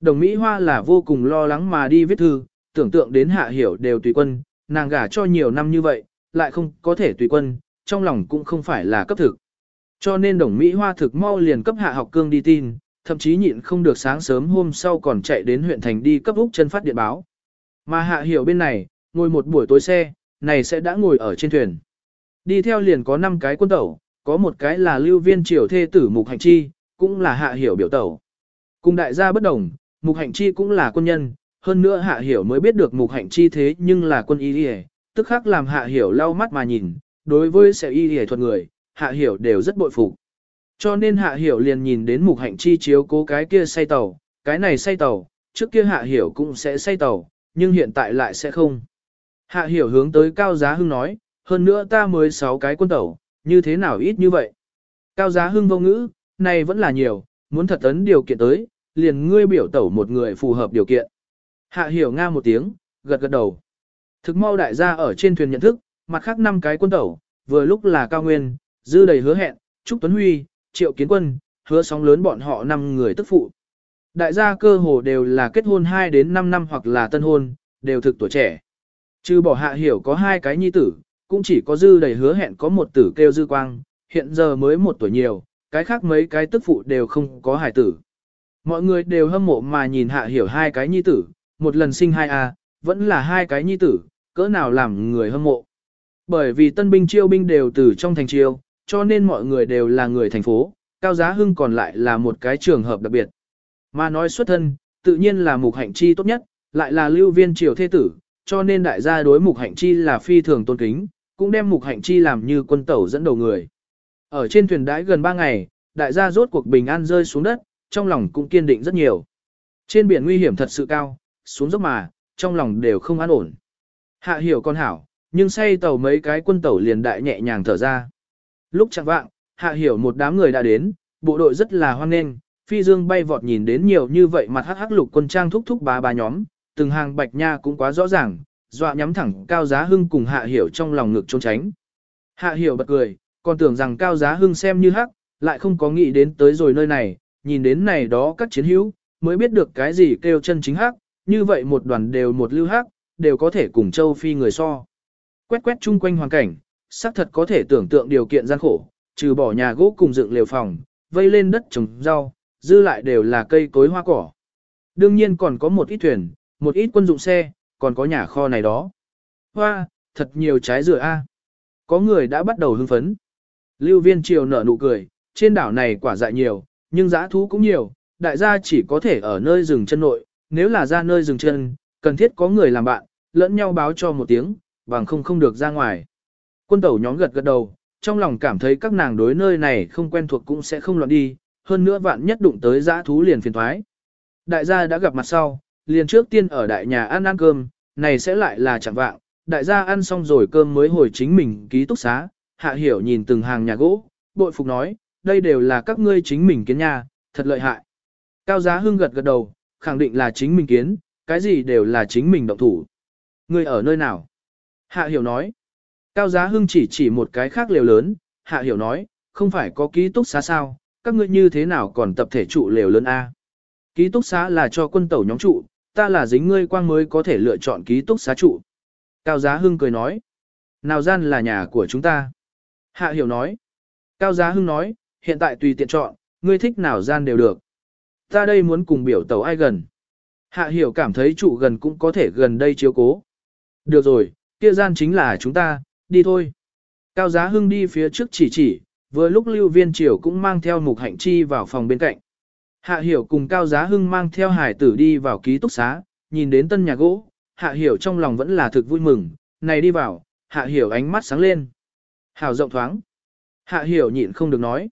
Đồng Mỹ Hoa là vô cùng lo lắng mà đi viết thư, tưởng tượng đến Hạ Hiểu đều tùy quân, nàng gả cho nhiều năm như vậy, lại không có thể tùy quân, trong lòng cũng không phải là cấp thực. Cho nên đồng Mỹ Hoa thực mau liền cấp Hạ học cương đi tin, thậm chí nhịn không được sáng sớm hôm sau còn chạy đến huyện thành đi cấp Úc chân phát điện báo. Mà Hạ Hiểu bên này, ngồi một buổi tối xe, này sẽ đã ngồi ở trên thuyền. Đi theo liền có 5 cái quân tẩu, có một cái là lưu viên triều thê tử Mục Hạnh Chi, cũng là Hạ Hiểu biểu tẩu. Cùng đại gia bất đồng, Mục Hạnh Chi cũng là quân nhân, hơn nữa Hạ Hiểu mới biết được Mục Hạnh Chi thế nhưng là quân y y tức khắc làm Hạ Hiểu lau mắt mà nhìn, đối với sẽ y y thuật người, Hạ Hiểu đều rất bội phục. Cho nên Hạ Hiểu liền nhìn đến Mục Hạnh Chi chiếu cố cái kia say tàu, cái này say tàu, trước kia Hạ Hiểu cũng sẽ say tàu, nhưng hiện tại lại sẽ không. Hạ Hiểu hướng tới Cao Giá Hưng nói, hơn nữa ta mới 6 cái quân tàu, như thế nào ít như vậy. Cao Giá Hưng vô ngữ, này vẫn là nhiều, muốn thật ấn điều kiện tới, liền ngươi biểu tẩu một người phù hợp điều kiện. Hạ Hiểu nga một tiếng, gật gật đầu. Thực mau đại gia ở trên thuyền nhận thức, mặt khác năm cái quân tàu, vừa lúc là Cao Nguyên, dư đầy hứa hẹn, Trúc Tuấn Huy, Triệu Kiến Quân, hứa sóng lớn bọn họ năm người tức phụ. Đại gia cơ hồ đều là kết hôn 2 đến 5 năm hoặc là tân hôn, đều thực tuổi trẻ. Trừ bỏ hạ hiểu có hai cái nhi tử, cũng chỉ có dư đầy hứa hẹn có một tử kêu dư quang, hiện giờ mới một tuổi nhiều, cái khác mấy cái tức phụ đều không có hài tử. Mọi người đều hâm mộ mà nhìn hạ hiểu hai cái nhi tử, một lần sinh hai a vẫn là hai cái nhi tử, cỡ nào làm người hâm mộ. Bởi vì tân binh chiêu binh đều từ trong thành chiêu, cho nên mọi người đều là người thành phố, Cao Giá Hưng còn lại là một cái trường hợp đặc biệt. Mà nói xuất thân, tự nhiên là mục hạnh chi tốt nhất, lại là lưu viên triều thế tử, cho nên đại gia đối mục hạnh chi là phi thường tôn kính, cũng đem mục hạnh chi làm như quân tẩu dẫn đầu người. Ở trên thuyền đãi gần 3 ngày, đại gia rốt cuộc bình an rơi xuống đất, trong lòng cũng kiên định rất nhiều. Trên biển nguy hiểm thật sự cao, xuống dốc mà, trong lòng đều không an ổn. Hạ hiểu con hảo, nhưng say tàu mấy cái quân tàu liền đại nhẹ nhàng thở ra. Lúc chẳng vạng, hạ hiểu một đám người đã đến, bộ đội rất là hoan nghênh, phi dương bay vọt nhìn đến nhiều như vậy mặt hắc hắc lục quân trang thúc thúc bá bá nhóm, từng hàng bạch nha cũng quá rõ ràng, dọa nhắm thẳng cao giá hưng cùng hạ hiểu trong lòng ngực trốn tránh. Hạ hiểu bật cười, còn tưởng rằng cao giá hưng xem như hắc, lại không có nghĩ đến tới rồi nơi này, nhìn đến này đó các chiến hữu, mới biết được cái gì kêu chân chính hắc, như vậy một đoàn đều một lưu hắc, đều có thể cùng châu phi người so. Quét quét chung quanh hoàn cảnh, xác thật có thể tưởng tượng điều kiện gian khổ, trừ bỏ nhà gỗ cùng dựng lều phòng, vây lên đất trồng rau, dư lại đều là cây cối hoa cỏ. Đương nhiên còn có một ít thuyền, một ít quân dụng xe, còn có nhà kho này đó. Hoa, thật nhiều trái dừa a. Có người đã bắt đầu hưng phấn. Lưu viên triều nở nụ cười, trên đảo này quả dại nhiều, nhưng giá thú cũng nhiều, đại gia chỉ có thể ở nơi rừng chân nội, nếu là ra nơi rừng chân, cần thiết có người làm bạn, lẫn nhau báo cho một tiếng, bằng không không được ra ngoài. Quân tẩu nhóm gật gật đầu, trong lòng cảm thấy các nàng đối nơi này không quen thuộc cũng sẽ không loạn đi, hơn nữa vạn nhất đụng tới giã thú liền phiền thoái. Đại gia đã gặp mặt sau, liền trước tiên ở đại nhà ăn ăn cơm, này sẽ lại là chẳng vạng, đại gia ăn xong rồi cơm mới hồi chính mình ký túc xá, hạ hiểu nhìn từng hàng nhà gỗ, bội phục nói, đây đều là các ngươi chính mình kiến nhà, thật lợi hại. Cao giá hưng gật gật đầu, khẳng định là chính mình kiến, cái gì đều là chính mình động thủ. Ngươi ở nơi nào? Hạ hiểu nói. Cao giá hưng chỉ chỉ một cái khác lều lớn, hạ hiểu nói, không phải có ký túc xá sao, các ngươi như thế nào còn tập thể trụ lều lớn A. Ký túc xá là cho quân tẩu nhóm trụ, ta là dính ngươi quang mới có thể lựa chọn ký túc xá trụ. Cao Giá Hưng cười nói, nào gian là nhà của chúng ta. Hạ Hiểu nói, Cao Giá Hưng nói, hiện tại tùy tiện chọn, ngươi thích nào gian đều được. Ta đây muốn cùng biểu tàu ai gần. Hạ Hiểu cảm thấy trụ gần cũng có thể gần đây chiếu cố. Được rồi, kia gian chính là chúng ta, đi thôi. Cao Giá Hưng đi phía trước chỉ chỉ, vừa lúc Lưu Viên Triều cũng mang theo Mục Hạnh Chi vào phòng bên cạnh. Hạ Hiểu cùng Cao Giá Hưng mang theo hải tử đi vào ký túc xá, nhìn đến tân nhà gỗ, hạ hiểu trong lòng vẫn là thực vui mừng, này đi vào, hạ hiểu ánh mắt sáng lên. Hào rộng thoáng. Hạ hiểu nhịn không được nói.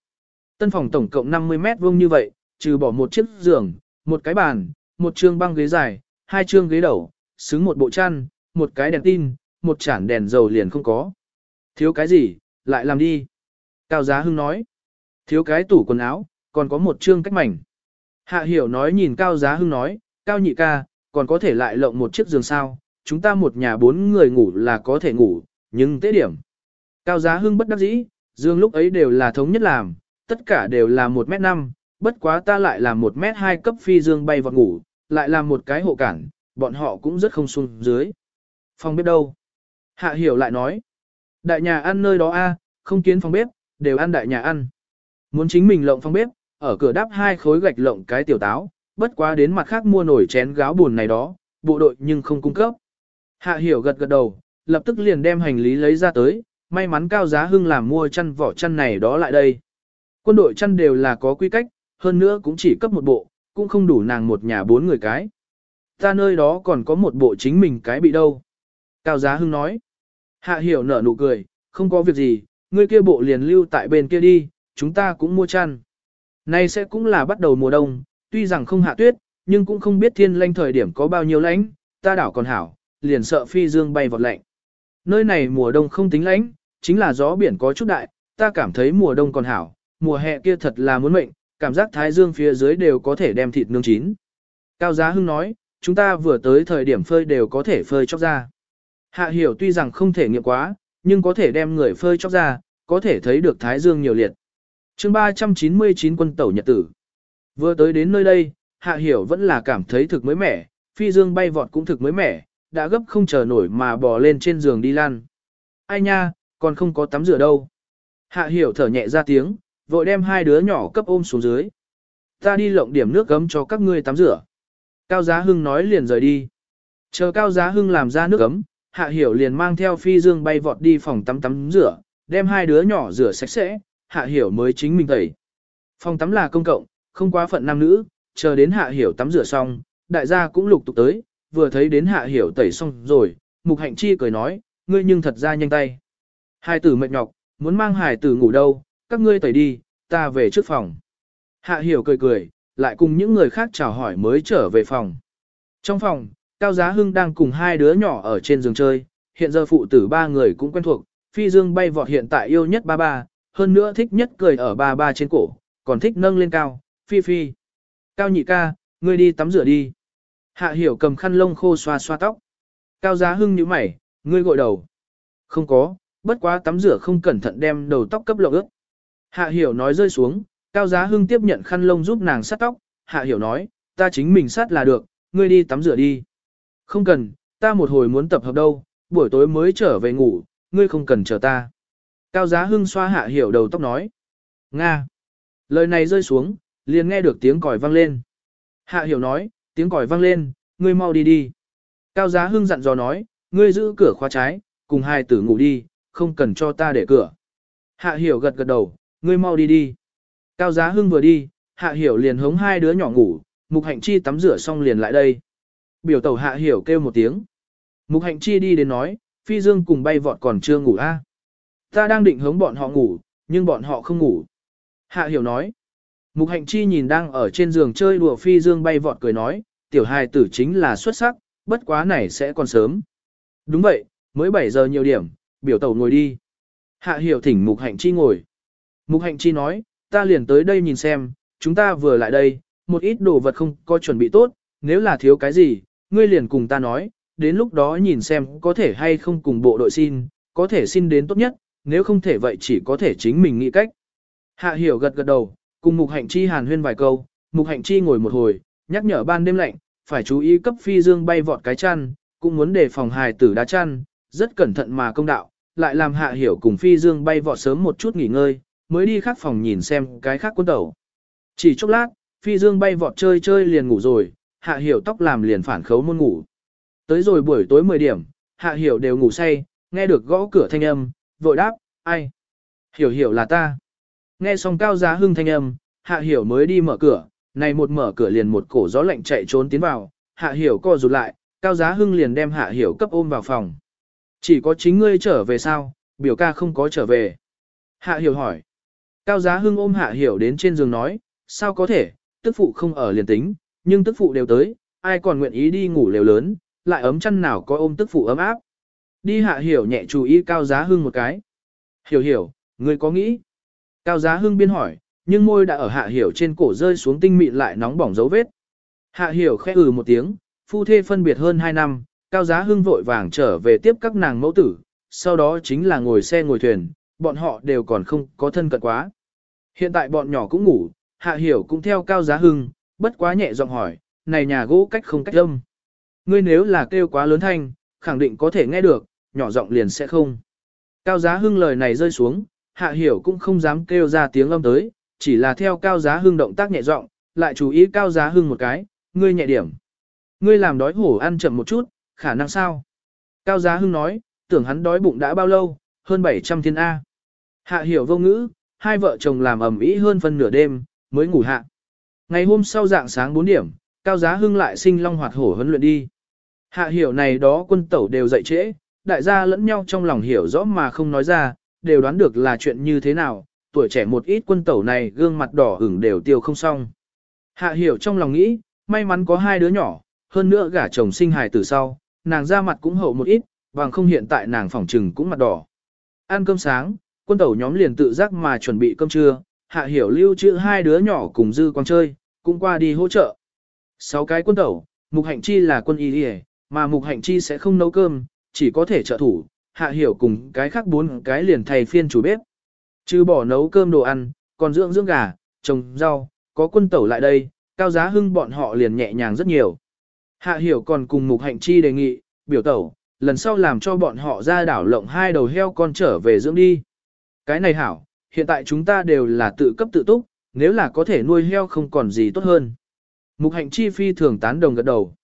Tân phòng tổng cộng 50 mét vuông như vậy, trừ bỏ một chiếc giường, một cái bàn, một trương băng ghế dài, hai trương ghế đầu, xứng một bộ chăn, một cái đèn tin, một chản đèn dầu liền không có. Thiếu cái gì, lại làm đi. Cao Giá Hưng nói. Thiếu cái tủ quần áo, còn có một trương cách mảnh. Hạ hiểu nói nhìn Cao Giá Hưng nói, Cao nhị ca, còn có thể lại lộng một chiếc giường sao, chúng ta một nhà bốn người ngủ là có thể ngủ, nhưng tế điểm. Cao Giá Hưng bất đắc dĩ, giường lúc ấy đều là thống nhất làm, tất cả đều là 1m5, bất quá ta lại làm 1m2 cấp phi dương bay vào ngủ, lại làm một cái hộ cản, bọn họ cũng rất không xuống dưới. Phòng bếp đâu? Hạ hiểu lại nói. Đại nhà ăn nơi đó a, không kiến phòng bếp, đều ăn đại nhà ăn. Muốn chính mình lộng phòng bếp, ở cửa đắp hai khối gạch lộng cái tiểu táo, bất quá đến mặt khác mua nổi chén gáo buồn này đó, bộ đội nhưng không cung cấp. Hạ hiểu gật gật đầu, lập tức liền đem hành lý lấy ra tới, may mắn cao giá hưng làm mua chăn vỏ chăn này đó lại đây. Quân đội chăn đều là có quy cách, hơn nữa cũng chỉ cấp một bộ, cũng không đủ nàng một nhà bốn người cái. Ta nơi đó còn có một bộ chính mình cái bị đâu. Cao giá hưng nói. Hạ hiểu nở nụ cười, không có việc gì, ngươi kia bộ liền lưu tại bên kia đi, chúng ta cũng mua chăn. Nay sẽ cũng là bắt đầu mùa đông, tuy rằng không hạ tuyết, nhưng cũng không biết thiên lanh thời điểm có bao nhiêu lạnh, ta đảo còn hảo, liền sợ phi dương bay vọt lạnh. Nơi này mùa đông không tính lạnh, chính là gió biển có chút đại, ta cảm thấy mùa đông còn hảo, mùa hè kia thật là muốn mệnh, cảm giác thái dương phía dưới đều có thể đem thịt nướng chín. Cao Giá Hưng nói, chúng ta vừa tới thời điểm phơi đều có thể phơi chóc ra. Hạ hiểu tuy rằng không thể nghiệm quá, nhưng có thể đem người phơi chóc ra, có thể thấy được thái dương nhiều liệt. chương 399 quân tẩu nhật tử. Vừa tới đến nơi đây, hạ hiểu vẫn là cảm thấy thực mới mẻ, phi dương bay vọt cũng thực mới mẻ, đã gấp không chờ nổi mà bò lên trên giường đi lan. Ai nha, còn không có tắm rửa đâu. Hạ hiểu thở nhẹ ra tiếng, vội đem hai đứa nhỏ cấp ôm xuống dưới. Ta đi lộng điểm nước gấm cho các ngươi tắm rửa. Cao Giá Hưng nói liền rời đi. Chờ Cao Giá Hưng làm ra nước gấm, Hạ Hiểu liền mang theo phi dương bay vọt đi phòng tắm tắm rửa, đem hai đứa nhỏ rửa sạch sẽ, Hạ Hiểu mới chính mình tẩy. Phòng tắm là công cộng, không quá phận nam nữ, chờ đến Hạ Hiểu tắm rửa xong, đại gia cũng lục tục tới, vừa thấy đến Hạ Hiểu tẩy xong rồi, Mục Hạnh Chi cười nói, ngươi nhưng thật ra nhanh tay. Hai tử mệt nhọc, muốn mang hải tử ngủ đâu, các ngươi tẩy đi, ta về trước phòng. Hạ Hiểu cười cười, lại cùng những người khác chào hỏi mới trở về phòng. Trong phòng, Cao Giá Hưng đang cùng hai đứa nhỏ ở trên giường chơi, hiện giờ phụ tử ba người cũng quen thuộc, phi dương bay vọt hiện tại yêu nhất ba ba, hơn nữa thích nhất cười ở ba ba trên cổ, còn thích nâng lên cao, phi phi. Cao nhị ca, ngươi đi tắm rửa đi. Hạ hiểu cầm khăn lông khô xoa xoa tóc. Cao Giá Hưng nhíu mày, ngươi gội đầu. Không có, bất quá tắm rửa không cẩn thận đem đầu tóc cấp lộng ướt. Hạ hiểu nói rơi xuống, Cao Giá Hưng tiếp nhận khăn lông giúp nàng sát tóc, Hạ hiểu nói, ta chính mình sát là được, ngươi đi tắm rửa đi. Không cần, ta một hồi muốn tập hợp đâu, buổi tối mới trở về ngủ, ngươi không cần chờ ta. Cao Giá Hưng xoa Hạ hiểu đầu tóc nói. Nga. Lời này rơi xuống, liền nghe được tiếng còi vang lên. Hạ hiểu nói, tiếng còi vang lên, ngươi mau đi đi. Cao Giá Hưng dặn dò nói, ngươi giữ cửa khóa trái, cùng hai tử ngủ đi, không cần cho ta để cửa. Hạ hiểu gật gật đầu, ngươi mau đi đi. Cao Giá Hưng vừa đi, Hạ Hiểu liền hống hai đứa nhỏ ngủ, Mục Hạnh Chi tắm rửa xong liền lại đây. Biểu tẩu Hạ Hiểu kêu một tiếng. Mục Hạnh Chi đi đến nói, Phi Dương cùng bay vọt còn chưa ngủ a. À? Ta đang định hống bọn họ ngủ, nhưng bọn họ không ngủ. Hạ Hiểu nói. Mục Hạnh Chi nhìn đang ở trên giường chơi đùa Phi Dương bay vọt cười nói, tiểu hài tử chính là xuất sắc, bất quá này sẽ còn sớm. Đúng vậy, mới 7 giờ nhiều điểm, biểu tẩu ngồi đi. Hạ Hiểu thỉnh Mục Hạnh Chi ngồi. Mục Hạnh Chi nói, ta liền tới đây nhìn xem, chúng ta vừa lại đây, một ít đồ vật không có chuẩn bị tốt, nếu là thiếu cái gì, ngươi liền cùng ta nói, đến lúc đó nhìn xem có thể hay không cùng bộ đội xin, có thể xin đến tốt nhất, nếu không thể vậy chỉ có thể chính mình nghĩ cách. Hạ hiểu gật gật đầu, cùng mục hạnh chi hàn huyên vài câu, mục hạnh chi ngồi một hồi, nhắc nhở ban đêm lạnh, phải chú ý cấp phi dương bay vọt cái chăn, cũng muốn đề phòng hài tử đá chăn, rất cẩn thận mà công đạo, lại làm hạ hiểu cùng phi dương bay vọt sớm một chút nghỉ ngơi, mới đi khác phòng nhìn xem cái khác quân tẩu. Chỉ chốc lát, phi dương bay vọt chơi chơi liền ngủ rồi, hạ hiểu tóc làm liền phản khấu môn ngủ. Tới rồi buổi tối 10 điểm, hạ hiểu đều ngủ say, nghe được gõ cửa thanh âm, vội đáp, ai? Hiểu hiểu là ta. Nghe xong cao giá hưng thanh âm, hạ hiểu mới đi mở cửa, này một mở cửa liền một cổ gió lạnh chạy trốn tiến vào, hạ hiểu co rụt lại, Cao Giá Hưng liền đem Hạ Hiểu cấp ôm vào phòng. Chỉ có chính ngươi trở về sao, biểu ca không có trở về. Hạ Hiểu hỏi. Cao Giá Hưng ôm Hạ Hiểu đến trên giường nói, sao có thể, tức phụ không ở liền tính, nhưng tức phụ đều tới, ai còn nguyện ý đi ngủ lều lớn, lại ấm chăn nào có ôm tức phụ ấm áp. Đi Hạ Hiểu nhẹ chú ý Cao Giá Hưng một cái. Hiểu hiểu, người có nghĩ? Cao Giá Hưng biên hỏi, nhưng môi đã ở Hạ Hiểu trên cổ rơi xuống tinh mịn lại nóng bỏng dấu vết. Hạ Hiểu khẽ ừ một tiếng, phu thê phân biệt hơn 2 năm, Cao Giá Hưng vội vàng trở về tiếp các nàng mẫu tử, sau đó chính là ngồi xe ngồi thuyền, bọn họ đều còn không có thân cận quá. Hiện tại bọn nhỏ cũng ngủ, Hạ Hiểu cũng theo Cao Giá Hưng, bất quá nhẹ giọng hỏi, này nhà gỗ cách không cách âm. Ngươi nếu là kêu quá lớn thanh, khẳng định có thể nghe được, nhỏ giọng liền sẽ không. Cao Giá Hưng lời này rơi xuống, Hạ Hiểu cũng không dám kêu ra tiếng âm tới, chỉ là theo Cao Giá Hưng động tác nhẹ giọng, lại chú ý Cao Giá Hưng một cái, ngươi nhẹ điểm. Ngươi làm đói hổ ăn chậm một chút, khả năng sao? Cao Giá Hưng nói, tưởng hắn đói bụng đã bao lâu, hơn 700 thiên A. Hạ hiểu vô ngữ, hai vợ chồng làm ẩm ý hơn phân nửa đêm, mới ngủ hạ. Ngày hôm sau dạng sáng 4 điểm, Cao Giá Hưng lại sinh long hoạt hổ huấn luyện đi. Hạ hiểu này đó quân tẩu đều dậy trễ, đại gia lẫn nhau trong lòng hiểu rõ mà không nói ra, đều đoán được là chuyện như thế nào, tuổi trẻ một ít quân tẩu này gương mặt đỏ ửng đều tiêu không xong. Hạ hiểu trong lòng nghĩ, may mắn có hai đứa nhỏ, hơn nữa gả chồng sinh hài từ sau, nàng ra mặt cũng hậu một ít, bằng không hiện tại nàng phỏng trừng cũng mặt đỏ. Ăn cơm sáng, quân tẩu nhóm liền tự giác mà chuẩn bị cơm trưa, hạ hiểu lưu trữ hai đứa nhỏ cùng dư quang chơi, cũng qua đi hỗ trợ. Sáu cái quân tẩu, mục hạnh chi là quân y đi mà mục hạnh chi sẽ không nấu cơm, chỉ có thể trợ thủ, hạ hiểu cùng cái khác bốn cái liền thầy phiên chủ bếp. Chứ bỏ nấu cơm đồ ăn, còn dưỡng dưỡng gà, trồng rau, có quân tẩu lại đây, cao giá hưng bọn họ liền nhẹ nhàng rất nhiều. Hạ hiểu còn cùng mục hạnh chi đề nghị, biểu tẩu, lần sau làm cho bọn họ ra đảo lộng hai đầu heo con trở về dưỡng đi. Cái này hảo, hiện tại chúng ta đều là tự cấp tự túc, nếu là có thể nuôi heo không còn gì tốt hơn. Mục hạnh chi phi thường tán đồng gật đầu.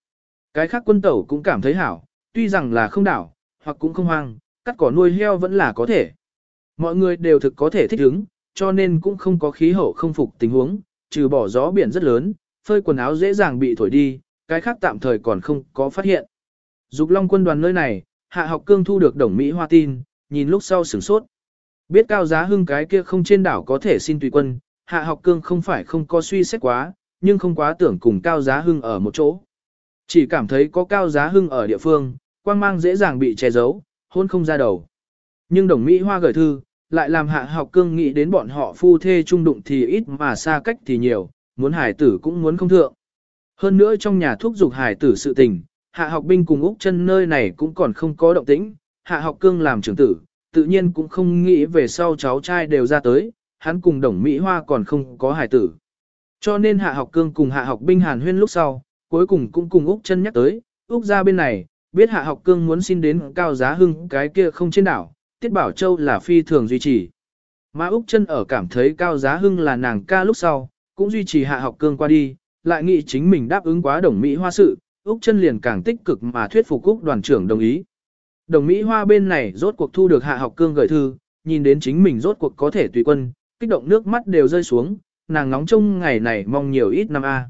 Cái khác quân tẩu cũng cảm thấy hảo, tuy rằng là không đảo, hoặc cũng không hoang, cắt cỏ nuôi heo vẫn là có thể. Mọi người đều thực có thể thích ứng, cho nên cũng không có khí hậu không phục tình huống, trừ bỏ gió biển rất lớn, phơi quần áo dễ dàng bị thổi đi, cái khác tạm thời còn không có phát hiện. Dục Long quân đoàn nơi này, Hạ học cương thu được đồng Mỹ Hoa tin, nhìn lúc sau sửng sốt. Biết cao giá hưng cái kia không trên đảo có thể xin tùy quân, Hạ học cương không phải không có suy xét quá, nhưng không quá tưởng cùng cao giá hưng ở một chỗ. Chỉ cảm thấy có cao giá hưng ở địa phương, quang mang dễ dàng bị che giấu, hôn không ra đầu. Nhưng đồng Mỹ Hoa gửi thư, lại làm hạ học cương nghĩ đến bọn họ phu thê trung đụng thì ít mà xa cách thì nhiều, muốn hải tử cũng muốn không thượng. Hơn nữa trong nhà thuốc dục hải tử sự tình, hạ học binh cùng Úc chân nơi này cũng còn không có động tĩnh, hạ học cương làm trưởng tử, tự nhiên cũng không nghĩ về sau cháu trai đều ra tới, hắn cùng đồng Mỹ Hoa còn không có hải tử. Cho nên hạ học cương cùng hạ học binh hàn huyên lúc sau, cuối cùng cũng cùng Úc chân nhắc tới, Úc ra bên này, biết hạ học cương muốn xin đến cao giá hưng cái kia không trên đảo, Tiết Bảo Châu là phi thường duy trì. Mà Úc chân ở cảm thấy cao giá hưng là nàng ca lúc sau, cũng duy trì hạ học cương qua đi, lại nghĩ chính mình đáp ứng quá đồng Mỹ Hoa sự, Úc chân liền càng tích cực mà thuyết phục Úc đoàn trưởng đồng ý. Đồng Mỹ Hoa bên này rốt cuộc thu được hạ học cương gửi thư, nhìn đến chính mình rốt cuộc có thể tùy quân, kích động nước mắt đều rơi xuống, nàng nóng trông ngày này mong nhiều ít năm A.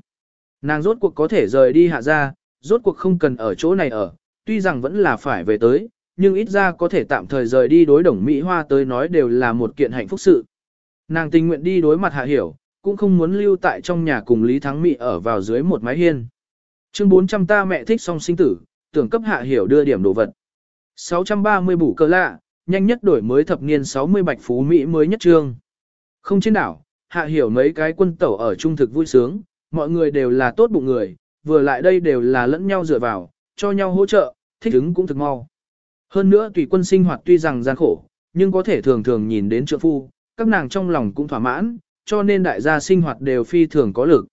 Nàng rốt cuộc có thể rời đi hạ ra, rốt cuộc không cần ở chỗ này ở, tuy rằng vẫn là phải về tới, nhưng ít ra có thể tạm thời rời đi đối đồng Mỹ Hoa tới nói đều là một kiện hạnh phúc sự. Nàng tình nguyện đi đối mặt hạ hiểu, cũng không muốn lưu tại trong nhà cùng Lý Thắng Mỹ ở vào dưới một mái hiên. Chương 400 ta mẹ thích song sinh tử, tưởng cấp hạ hiểu đưa điểm đồ vật. 630 bủ cơ lạ, nhanh nhất đổi mới thập niên 60 bạch phú Mỹ mới nhất trương. Không trên đảo, hạ hiểu mấy cái quân tẩu ở trung thực vui sướng, mọi người đều là tốt bụng người, vừa lại đây đều là lẫn nhau dựa vào, cho nhau hỗ trợ, thích ứng cũng thực mau. Hơn nữa tùy quân sinh hoạt tuy rằng gian khổ, nhưng có thể thường thường nhìn đến trợ phu, các nàng trong lòng cũng thỏa mãn, cho nên đại gia sinh hoạt đều phi thường có lực.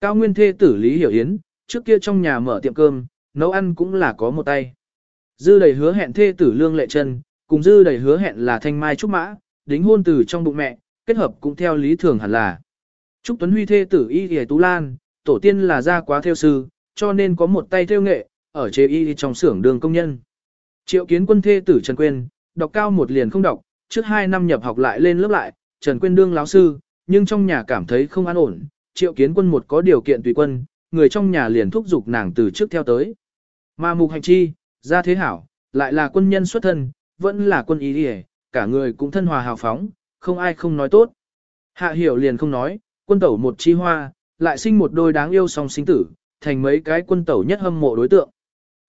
Cao nguyên thê tử Lý Hiểu Yến, trước kia trong nhà mở tiệm cơm, nấu ăn cũng là có một tay. Dư đầy hứa hẹn thê tử Lương Lệ Trân, cùng dư đầy hứa hẹn là Thanh Mai Trúc Mã, đính hôn từ trong bụng mẹ, kết hợp cũng theo lý thường hẳn là. Trúc Tuấn Huy thê tử Y Y Tú Lan, tổ tiên là gia quá theo sư, cho nên có một tay theo nghệ, ở chế y trong xưởng đường công nhân. Triệu kiến quân thê tử Trần Quyên, đọc cao một liền không đọc, trước hai năm nhập học lại lên lớp lại, Trần Quyên đương láo sư, nhưng trong nhà cảm thấy không an ổn, triệu kiến quân một có điều kiện tùy quân, người trong nhà liền thúc giục nàng từ trước theo tới. Mà mục hành chi, ra thế hảo, lại là quân nhân xuất thân, vẫn là quân ý hề, cả người cũng thân hòa hào phóng, không ai không nói tốt. Hạ hiểu liền không nói, quân tẩu một chi hoa, lại sinh một đôi đáng yêu song sinh tử, thành mấy cái quân tẩu nhất hâm mộ đối tượng.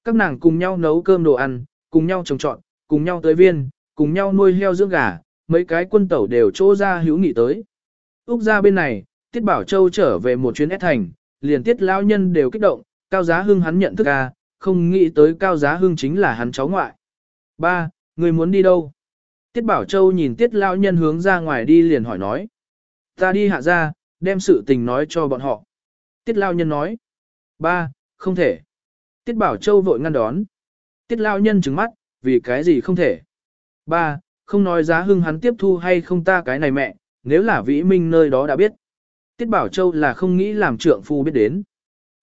Các nàng cùng nhau nấu cơm đồ ăn, cùng nhau trồng trọt, cùng nhau tới viên, cùng nhau nuôi heo dưỡng gà, mấy cái quân tẩu đều chỗ ra hữu nghị tới. Úc ra bên này, Tiết Bảo Châu trở về một chuyến S thành, liền Tiết Lao Nhân đều kích động, Cao Giá Hưng hắn nhận thức à, không nghĩ tới Cao Giá Hưng chính là hắn cháu ngoại. Ba, người muốn đi đâu? Tiết Bảo Châu nhìn Tiết Lao Nhân hướng ra ngoài đi liền hỏi nói. Ta đi hạ ra, đem sự tình nói cho bọn họ. Tiết Lao Nhân nói. Ba, không thể. Tiết Bảo Châu vội ngăn đón. Tiết Lao Nhân trừng mắt, vì cái gì không thể. Ba, không nói giá hưng hắn tiếp thu hay không ta cái này mẹ, nếu là vĩ minh nơi đó đã biết. Tiết Bảo Châu là không nghĩ làm trượng phu biết đến.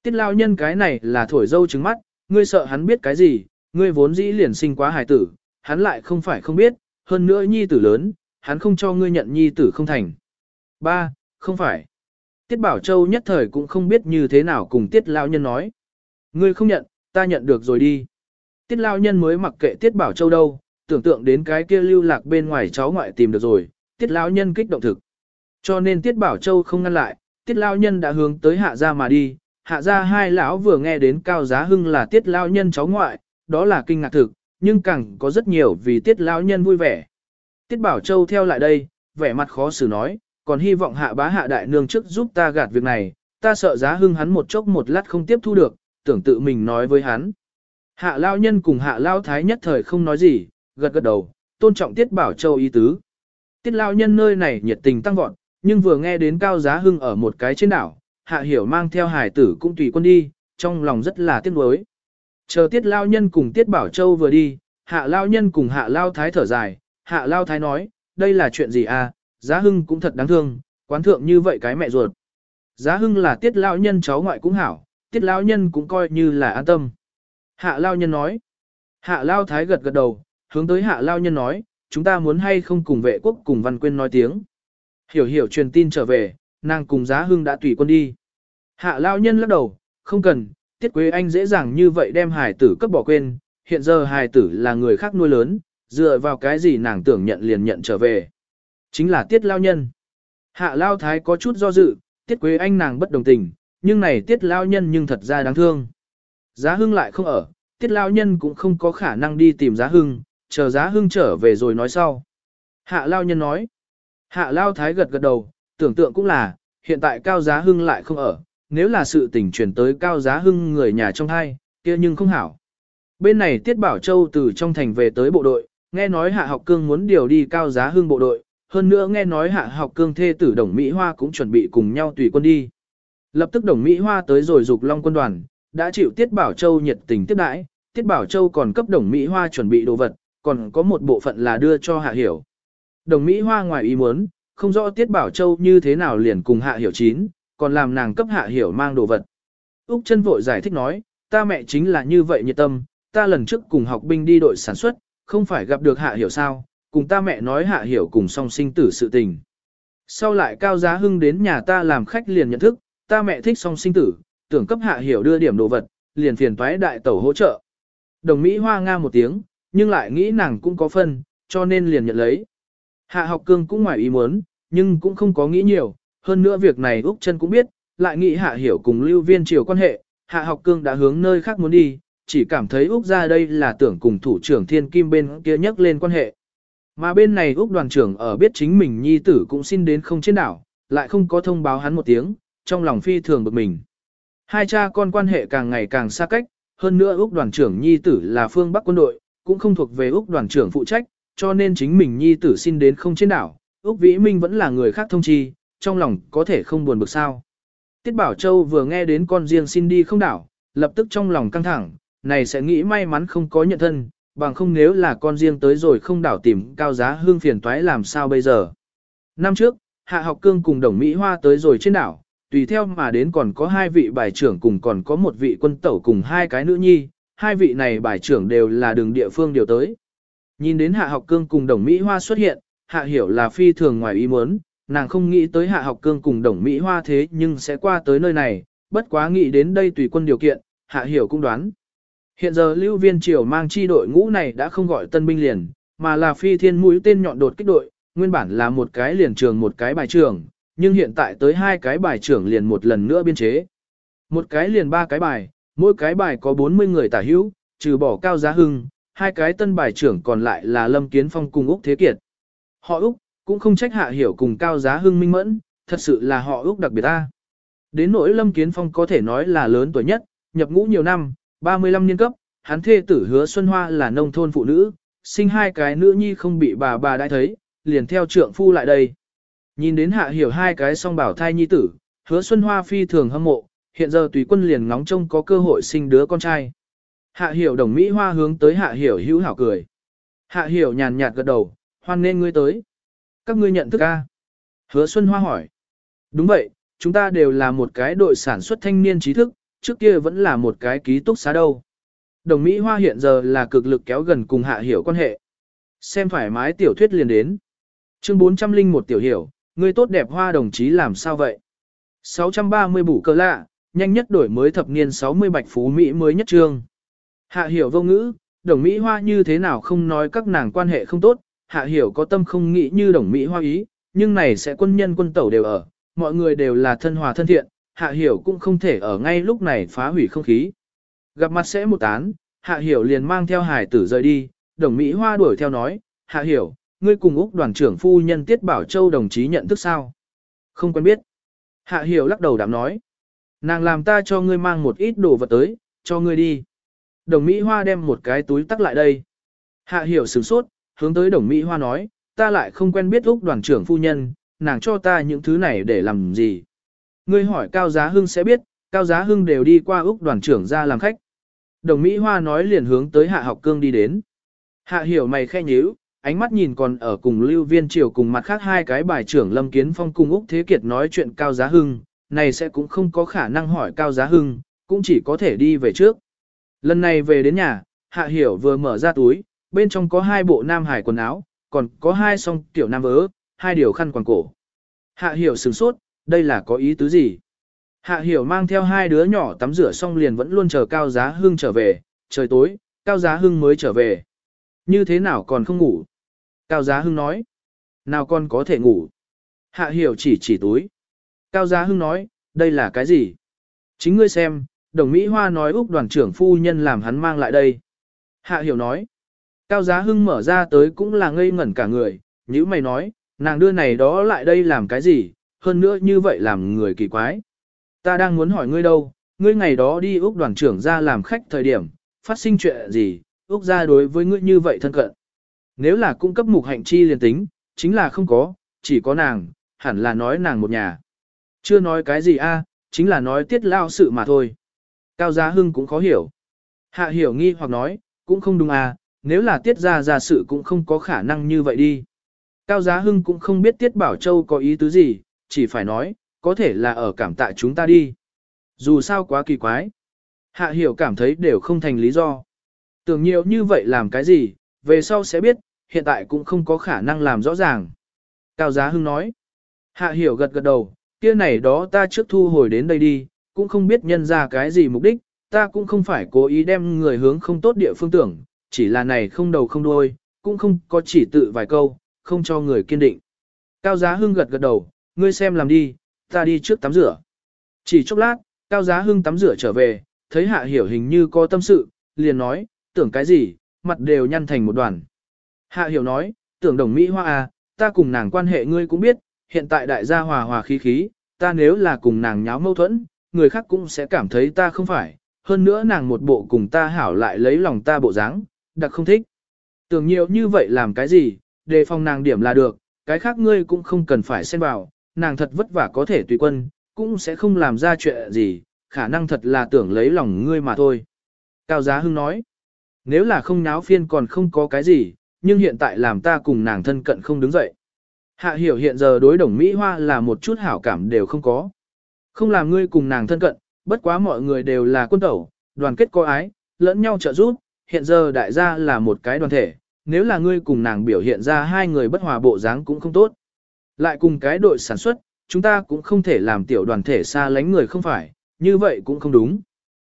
Tiết Lao Nhân cái này là thổi dâu trứng mắt, ngươi sợ hắn biết cái gì, ngươi vốn dĩ liền sinh quá hài tử, hắn lại không phải không biết, hơn nữa nhi tử lớn, hắn không cho ngươi nhận nhi tử không thành. Ba, không phải. Tiết Bảo Châu nhất thời cũng không biết như thế nào cùng Tiết Lao Nhân nói. Ngươi không nhận, ta nhận được rồi đi. Tiết Lao Nhân mới mặc kệ Tiết Bảo Châu đâu, tưởng tượng đến cái kia lưu lạc bên ngoài cháu ngoại tìm được rồi, Tiết Lao Nhân kích động thực. Cho nên Tiết Bảo Châu không ngăn lại, Tiết Lao Nhân đã hướng tới hạ gia mà đi. Hạ gia hai lão vừa nghe đến Cao Giá Hưng là Tiết Lao Nhân cháu ngoại, đó là kinh ngạc thực, nhưng càng có rất nhiều vì Tiết lão Nhân vui vẻ. Tiết Bảo Châu theo lại đây, vẻ mặt khó xử nói, còn hy vọng hạ bá hạ đại nương trước giúp ta gạt việc này, ta sợ giá hưng hắn một chốc một lát không tiếp thu được, tưởng tự mình nói với hắn. Hạ lao nhân cùng hạ lao thái nhất thời không nói gì, gật gật đầu, tôn trọng tiết bảo châu ý tứ. Tiết lao nhân nơi này nhiệt tình tăng vọt, nhưng vừa nghe đến cao giá hưng ở một cái trên đảo, hạ hiểu mang theo hải tử cũng tùy quân đi, trong lòng rất là tiếc nuối. Chờ tiết lao nhân cùng tiết bảo châu vừa đi, hạ lao nhân cùng hạ lao thái thở dài, hạ lao thái nói, đây là chuyện gì à, Giá Hưng cũng thật đáng thương, quán thượng như vậy cái mẹ ruột. Giá Hưng là tiết lao nhân cháu ngoại cũng hảo, tiết lao nhân cũng coi như là an tâm. Hạ lao nhân nói. Hạ lao thái gật gật đầu, hướng tới hạ lao nhân nói, chúng ta muốn hay không cùng vệ quốc cùng văn quyên nói tiếng. Hiểu hiểu truyền tin trở về, nàng cùng giá hưng đã tùy quân đi. Hạ lao nhân lắc đầu, không cần, tiết quế anh dễ dàng như vậy đem hài tử cấp bỏ quên, hiện giờ hài tử là người khác nuôi lớn, dựa vào cái gì nàng tưởng nhận liền nhận trở về. Chính là tiết lao nhân. Hạ lao thái có chút do dự, tiết quế anh nàng bất đồng tình, nhưng này tiết lao nhân nhưng thật ra đáng thương. Giá hưng lại không ở, tiết lao nhân cũng không có khả năng đi tìm giá hưng, chờ giá hưng trở về rồi nói sau. Hạ lao nhân nói. Hạ lao thái gật gật đầu, tưởng tượng cũng là, hiện tại cao giá hưng lại không ở, nếu là sự tình chuyển tới cao giá hưng người nhà trong hai, kia nhưng không hảo. Bên này Tiết Bảo Châu từ trong thành về tới bộ đội, nghe nói Hạ Học Cương muốn điều đi cao giá hưng bộ đội, hơn nữa nghe nói hạ học cương thê tử đồng Mỹ Hoa cũng chuẩn bị cùng nhau tùy quân đi. Lập tức đồng Mỹ Hoa tới rồi dục long quân đoàn, đã chịu Tiết Bảo Châu nhiệt tình tiếp đãi, Tiết Bảo Châu còn cấp đồng Mỹ Hoa chuẩn bị đồ vật, còn có một bộ phận là đưa cho hạ hiểu. Đồng Mỹ Hoa ngoài ý muốn, không rõ Tiết Bảo Châu như thế nào liền cùng hạ hiểu chín, còn làm nàng cấp hạ hiểu mang đồ vật. Úc chân vội giải thích nói, ta mẹ chính là như vậy nhiệt tâm, ta lần trước cùng học binh đi đội sản xuất, không phải gặp được hạ hiểu sao, cùng ta mẹ nói hạ hiểu cùng song sinh tử sự tình. Sau lại cao giá hưng đến nhà ta làm khách liền nhận thức, ta mẹ thích song sinh tử, tưởng cấp hạ hiểu đưa điểm đồ vật, liền phiền toái đại tẩu hỗ trợ. Đồng Mỹ hoa nga một tiếng, nhưng lại nghĩ nàng cũng có phân, cho nên liền nhận lấy. Hạ học cương cũng ngoài ý muốn, nhưng cũng không có nghĩ nhiều, hơn nữa việc này Úc chân cũng biết, lại nghĩ hạ hiểu cùng lưu viên triều quan hệ, hạ học cương đã hướng nơi khác muốn đi, chỉ cảm thấy Úc ra đây là tưởng cùng thủ trưởng thiên kim bên kia nhắc lên quan hệ. Mà bên này Úc đoàn trưởng ở biết chính mình nhi tử cũng xin đến không trên đảo, lại không có thông báo hắn một tiếng, trong lòng phi thường bực mình. Hai cha con quan hệ càng ngày càng xa cách, hơn nữa Úc đoàn trưởng nhi tử là phương Bắc quân đội, cũng không thuộc về Úc đoàn trưởng phụ trách, cho nên chính mình nhi tử xin đến không trên đảo, Úc Vĩ Minh vẫn là người khác thông chi, trong lòng có thể không buồn bực sao. Tiết Bảo Châu vừa nghe đến con riêng xin đi không đảo, lập tức trong lòng căng thẳng, này sẽ nghĩ may mắn không có nhận thân, bằng không nếu là con riêng tới rồi không đảo tìm cao giá hương phiền toái làm sao bây giờ. Năm trước, Hạ học cương cùng đồng Mỹ Hoa tới rồi trên đảo, tùy theo mà đến còn có hai vị bài trưởng cùng còn có một vị quân tẩu cùng hai cái nữ nhi, hai vị này bài trưởng đều là đường địa phương điều tới. Nhìn đến Hạ học cương cùng đồng Mỹ Hoa xuất hiện, Hạ hiểu là phi thường ngoài ý muốn, nàng không nghĩ tới Hạ học cương cùng đồng Mỹ Hoa thế nhưng sẽ qua tới nơi này, bất quá nghĩ đến đây tùy quân điều kiện, Hạ hiểu cũng đoán. Hiện giờ lưu viên triều mang chi đội ngũ này đã không gọi tân binh liền, mà là phi thiên mũi tên nhọn đột kích đội, nguyên bản là một cái liền trường một cái bài trường nhưng hiện tại tới hai cái bài trưởng liền một lần nữa biên chế. Một cái liền ba cái bài, mỗi cái bài có 40 người tả hữu, trừ bỏ cao giá hưng, hai cái tân bài trưởng còn lại là Lâm Kiến Phong cùng Úc Thế Kiệt. Họ Úc, cũng không trách hạ hiểu cùng cao giá hưng minh mẫn, thật sự là họ ước đặc biệt ta. Đến nỗi Lâm Kiến Phong có thể nói là lớn tuổi nhất, nhập ngũ nhiều năm, 35 niên cấp, hắn thê tử hứa Xuân Hoa là nông thôn phụ nữ, sinh hai cái nữ nhi không bị bà bà đã thấy, liền theo trượng phu lại đây. Nhìn đến hạ hiểu hai cái song bảo thai nhi tử, hứa Xuân Hoa phi thường hâm mộ, hiện giờ tùy quân liền ngóng trông có cơ hội sinh đứa con trai. Hạ hiểu đồng Mỹ Hoa hướng tới hạ hiểu hữu hảo cười. Hạ hiểu nhàn nhạt gật đầu, hoan nên ngươi tới. Các ngươi nhận thức a? Hứa Xuân Hoa hỏi. Đúng vậy, chúng ta đều là một cái đội sản xuất thanh niên trí thức, trước kia vẫn là một cái ký túc xá đâu. Đồng Mỹ Hoa hiện giờ là cực lực kéo gần cùng hạ hiểu quan hệ. Xem thoải mái tiểu thuyết liền đến. Chương 401 tiểu hiểu, ngươi tốt đẹp hoa đồng chí làm sao vậy? 630 bủ cơ lạ, nhanh nhất đổi mới thập niên 60 bạch phú Mỹ mới nhất trương. Hạ hiểu vô ngữ, đồng Mỹ Hoa như thế nào không nói các nàng quan hệ không tốt, hạ hiểu có tâm không nghĩ như đồng Mỹ Hoa ý, nhưng này sẽ quân nhân quân tẩu đều ở, mọi người đều là thân hòa thân thiện, hạ hiểu cũng không thể ở ngay lúc này phá hủy không khí. Gặp mặt sẽ một tán, hạ hiểu liền mang theo hải tử rời đi, đồng Mỹ Hoa đuổi theo nói, hạ hiểu, ngươi cùng Úc đoàn trưởng phu nhân Tiết Bảo Châu đồng chí nhận thức sao? Không quen biết. Hạ hiểu lắc đầu đạm nói. Nàng làm ta cho ngươi mang một ít đồ vật tới, cho ngươi đi. Đồng Mỹ Hoa đem một cái túi tắc lại đây. Hạ hiểu sửng sốt, hướng tới đồng Mỹ Hoa nói, ta lại không quen biết Úc đoàn trưởng phu nhân, nàng cho ta những thứ này để làm gì. Ngươi hỏi Cao Giá Hưng sẽ biết, Cao Giá Hưng đều đi qua Úc đoàn trưởng ra làm khách. Đồng Mỹ Hoa nói liền hướng tới Hạ học cương đi đến. Hạ hiểu mày khe nhíu, ánh mắt nhìn còn ở cùng lưu viên triều cùng mặt khác hai cái bài trưởng Lâm Kiến Phong cùng Úc Thế Kiệt nói chuyện Cao Giá Hưng, này sẽ cũng không có khả năng hỏi Cao Giá Hưng, cũng chỉ có thể đi về trước. Lần này về đến nhà, Hạ Hiểu vừa mở ra túi, bên trong có hai bộ nam hải quần áo, còn có hai song tiểu nam vớ, hai điều khăn quàng cổ. Hạ Hiểu sửng sốt, đây là có ý tứ gì? Hạ Hiểu mang theo hai đứa nhỏ tắm rửa xong liền vẫn luôn chờ Cao Giá Hưng trở về, trời tối, Cao Giá Hưng mới trở về. Như thế nào còn không ngủ? Cao Giá Hưng nói. Nào con có thể ngủ? Hạ Hiểu chỉ chỉ túi. Cao Giá Hưng nói, đây là cái gì? Chính ngươi xem, đồng Mỹ Hoa nói Úc đoàn trưởng phu nhân làm hắn mang lại đây. Hạ Hiểu nói. Cao Giá Hưng mở ra tới cũng là ngây ngẩn cả người, như mày nói, nàng đưa này đó lại đây làm cái gì, hơn nữa như vậy làm người kỳ quái. Ta đang muốn hỏi ngươi đâu, ngươi ngày đó đi Úc đoàn trưởng ra làm khách thời điểm, phát sinh chuyện gì, Úc ra đối với ngươi như vậy thân cận. Nếu là cung cấp mục hạnh chi liền tính, chính là không có, chỉ có nàng, hẳn là nói nàng một nhà. Chưa nói cái gì a, chính là nói tiết lao sự mà thôi. Cao Giá Hưng cũng khó hiểu. Hạ hiểu nghi hoặc nói, cũng không đúng à, nếu là tiết ra ra sự cũng không có khả năng như vậy đi. Cao Giá Hưng cũng không biết tiết bảo châu có ý tứ gì, chỉ phải nói, có thể là ở cảm tạ chúng ta đi. Dù sao quá kỳ quái. Hạ hiểu cảm thấy đều không thành lý do. Tưởng nhiều như vậy làm cái gì, về sau sẽ biết, hiện tại cũng không có khả năng làm rõ ràng. Cao Giá Hưng nói. Hạ hiểu gật gật đầu, kia này đó ta trước thu hồi đến đây đi, cũng không biết nhân ra cái gì mục đích, ta cũng không phải cố ý đem người hướng không tốt địa phương tưởng, chỉ là này không đầu không đuôi, cũng không có chỉ tự vài câu, không cho người kiên định. Cao Giá Hưng gật gật đầu, ngươi xem làm đi, ta đi trước tắm rửa. Chỉ chốc lát, Cao Giá Hưng tắm rửa trở về, thấy Hạ Hiểu hình như có tâm sự, liền nói, tưởng cái gì, mặt đều nhăn thành một đoàn. Hạ Hiểu nói, tưởng đồng Mỹ Hoa à, ta cùng nàng quan hệ ngươi cũng biết, hiện tại đại gia hòa hòa khí khí, ta nếu là cùng nàng nháo mâu thuẫn, người khác cũng sẽ cảm thấy ta không phải, hơn nữa nàng một bộ cùng ta hảo lại lấy lòng ta bộ dáng, đặc không thích. Tưởng nhiều như vậy làm cái gì, đề phòng nàng điểm là được, cái khác ngươi cũng không cần phải xen vào, nàng thật vất vả có thể tùy quân, cũng sẽ không làm ra chuyện gì, khả năng thật là tưởng lấy lòng ngươi mà thôi. Cao Giá Hưng nói, nếu là không náo phiên còn không có cái gì, nhưng hiện tại làm ta cùng nàng thân cận không đứng dậy. Hạ hiểu hiện giờ đối đồng Mỹ Hoa là một chút hảo cảm đều không có. Không làm ngươi cùng nàng thân cận, bất quá mọi người đều là quân tẩu, đoàn kết có ái, lẫn nhau trợ giúp, hiện giờ đại gia là một cái đoàn thể, nếu là ngươi cùng nàng biểu hiện ra hai người bất hòa bộ dáng cũng không tốt. Lại cùng cái đội sản xuất, chúng ta cũng không thể làm tiểu đoàn thể xa lánh người không phải, như vậy cũng không đúng.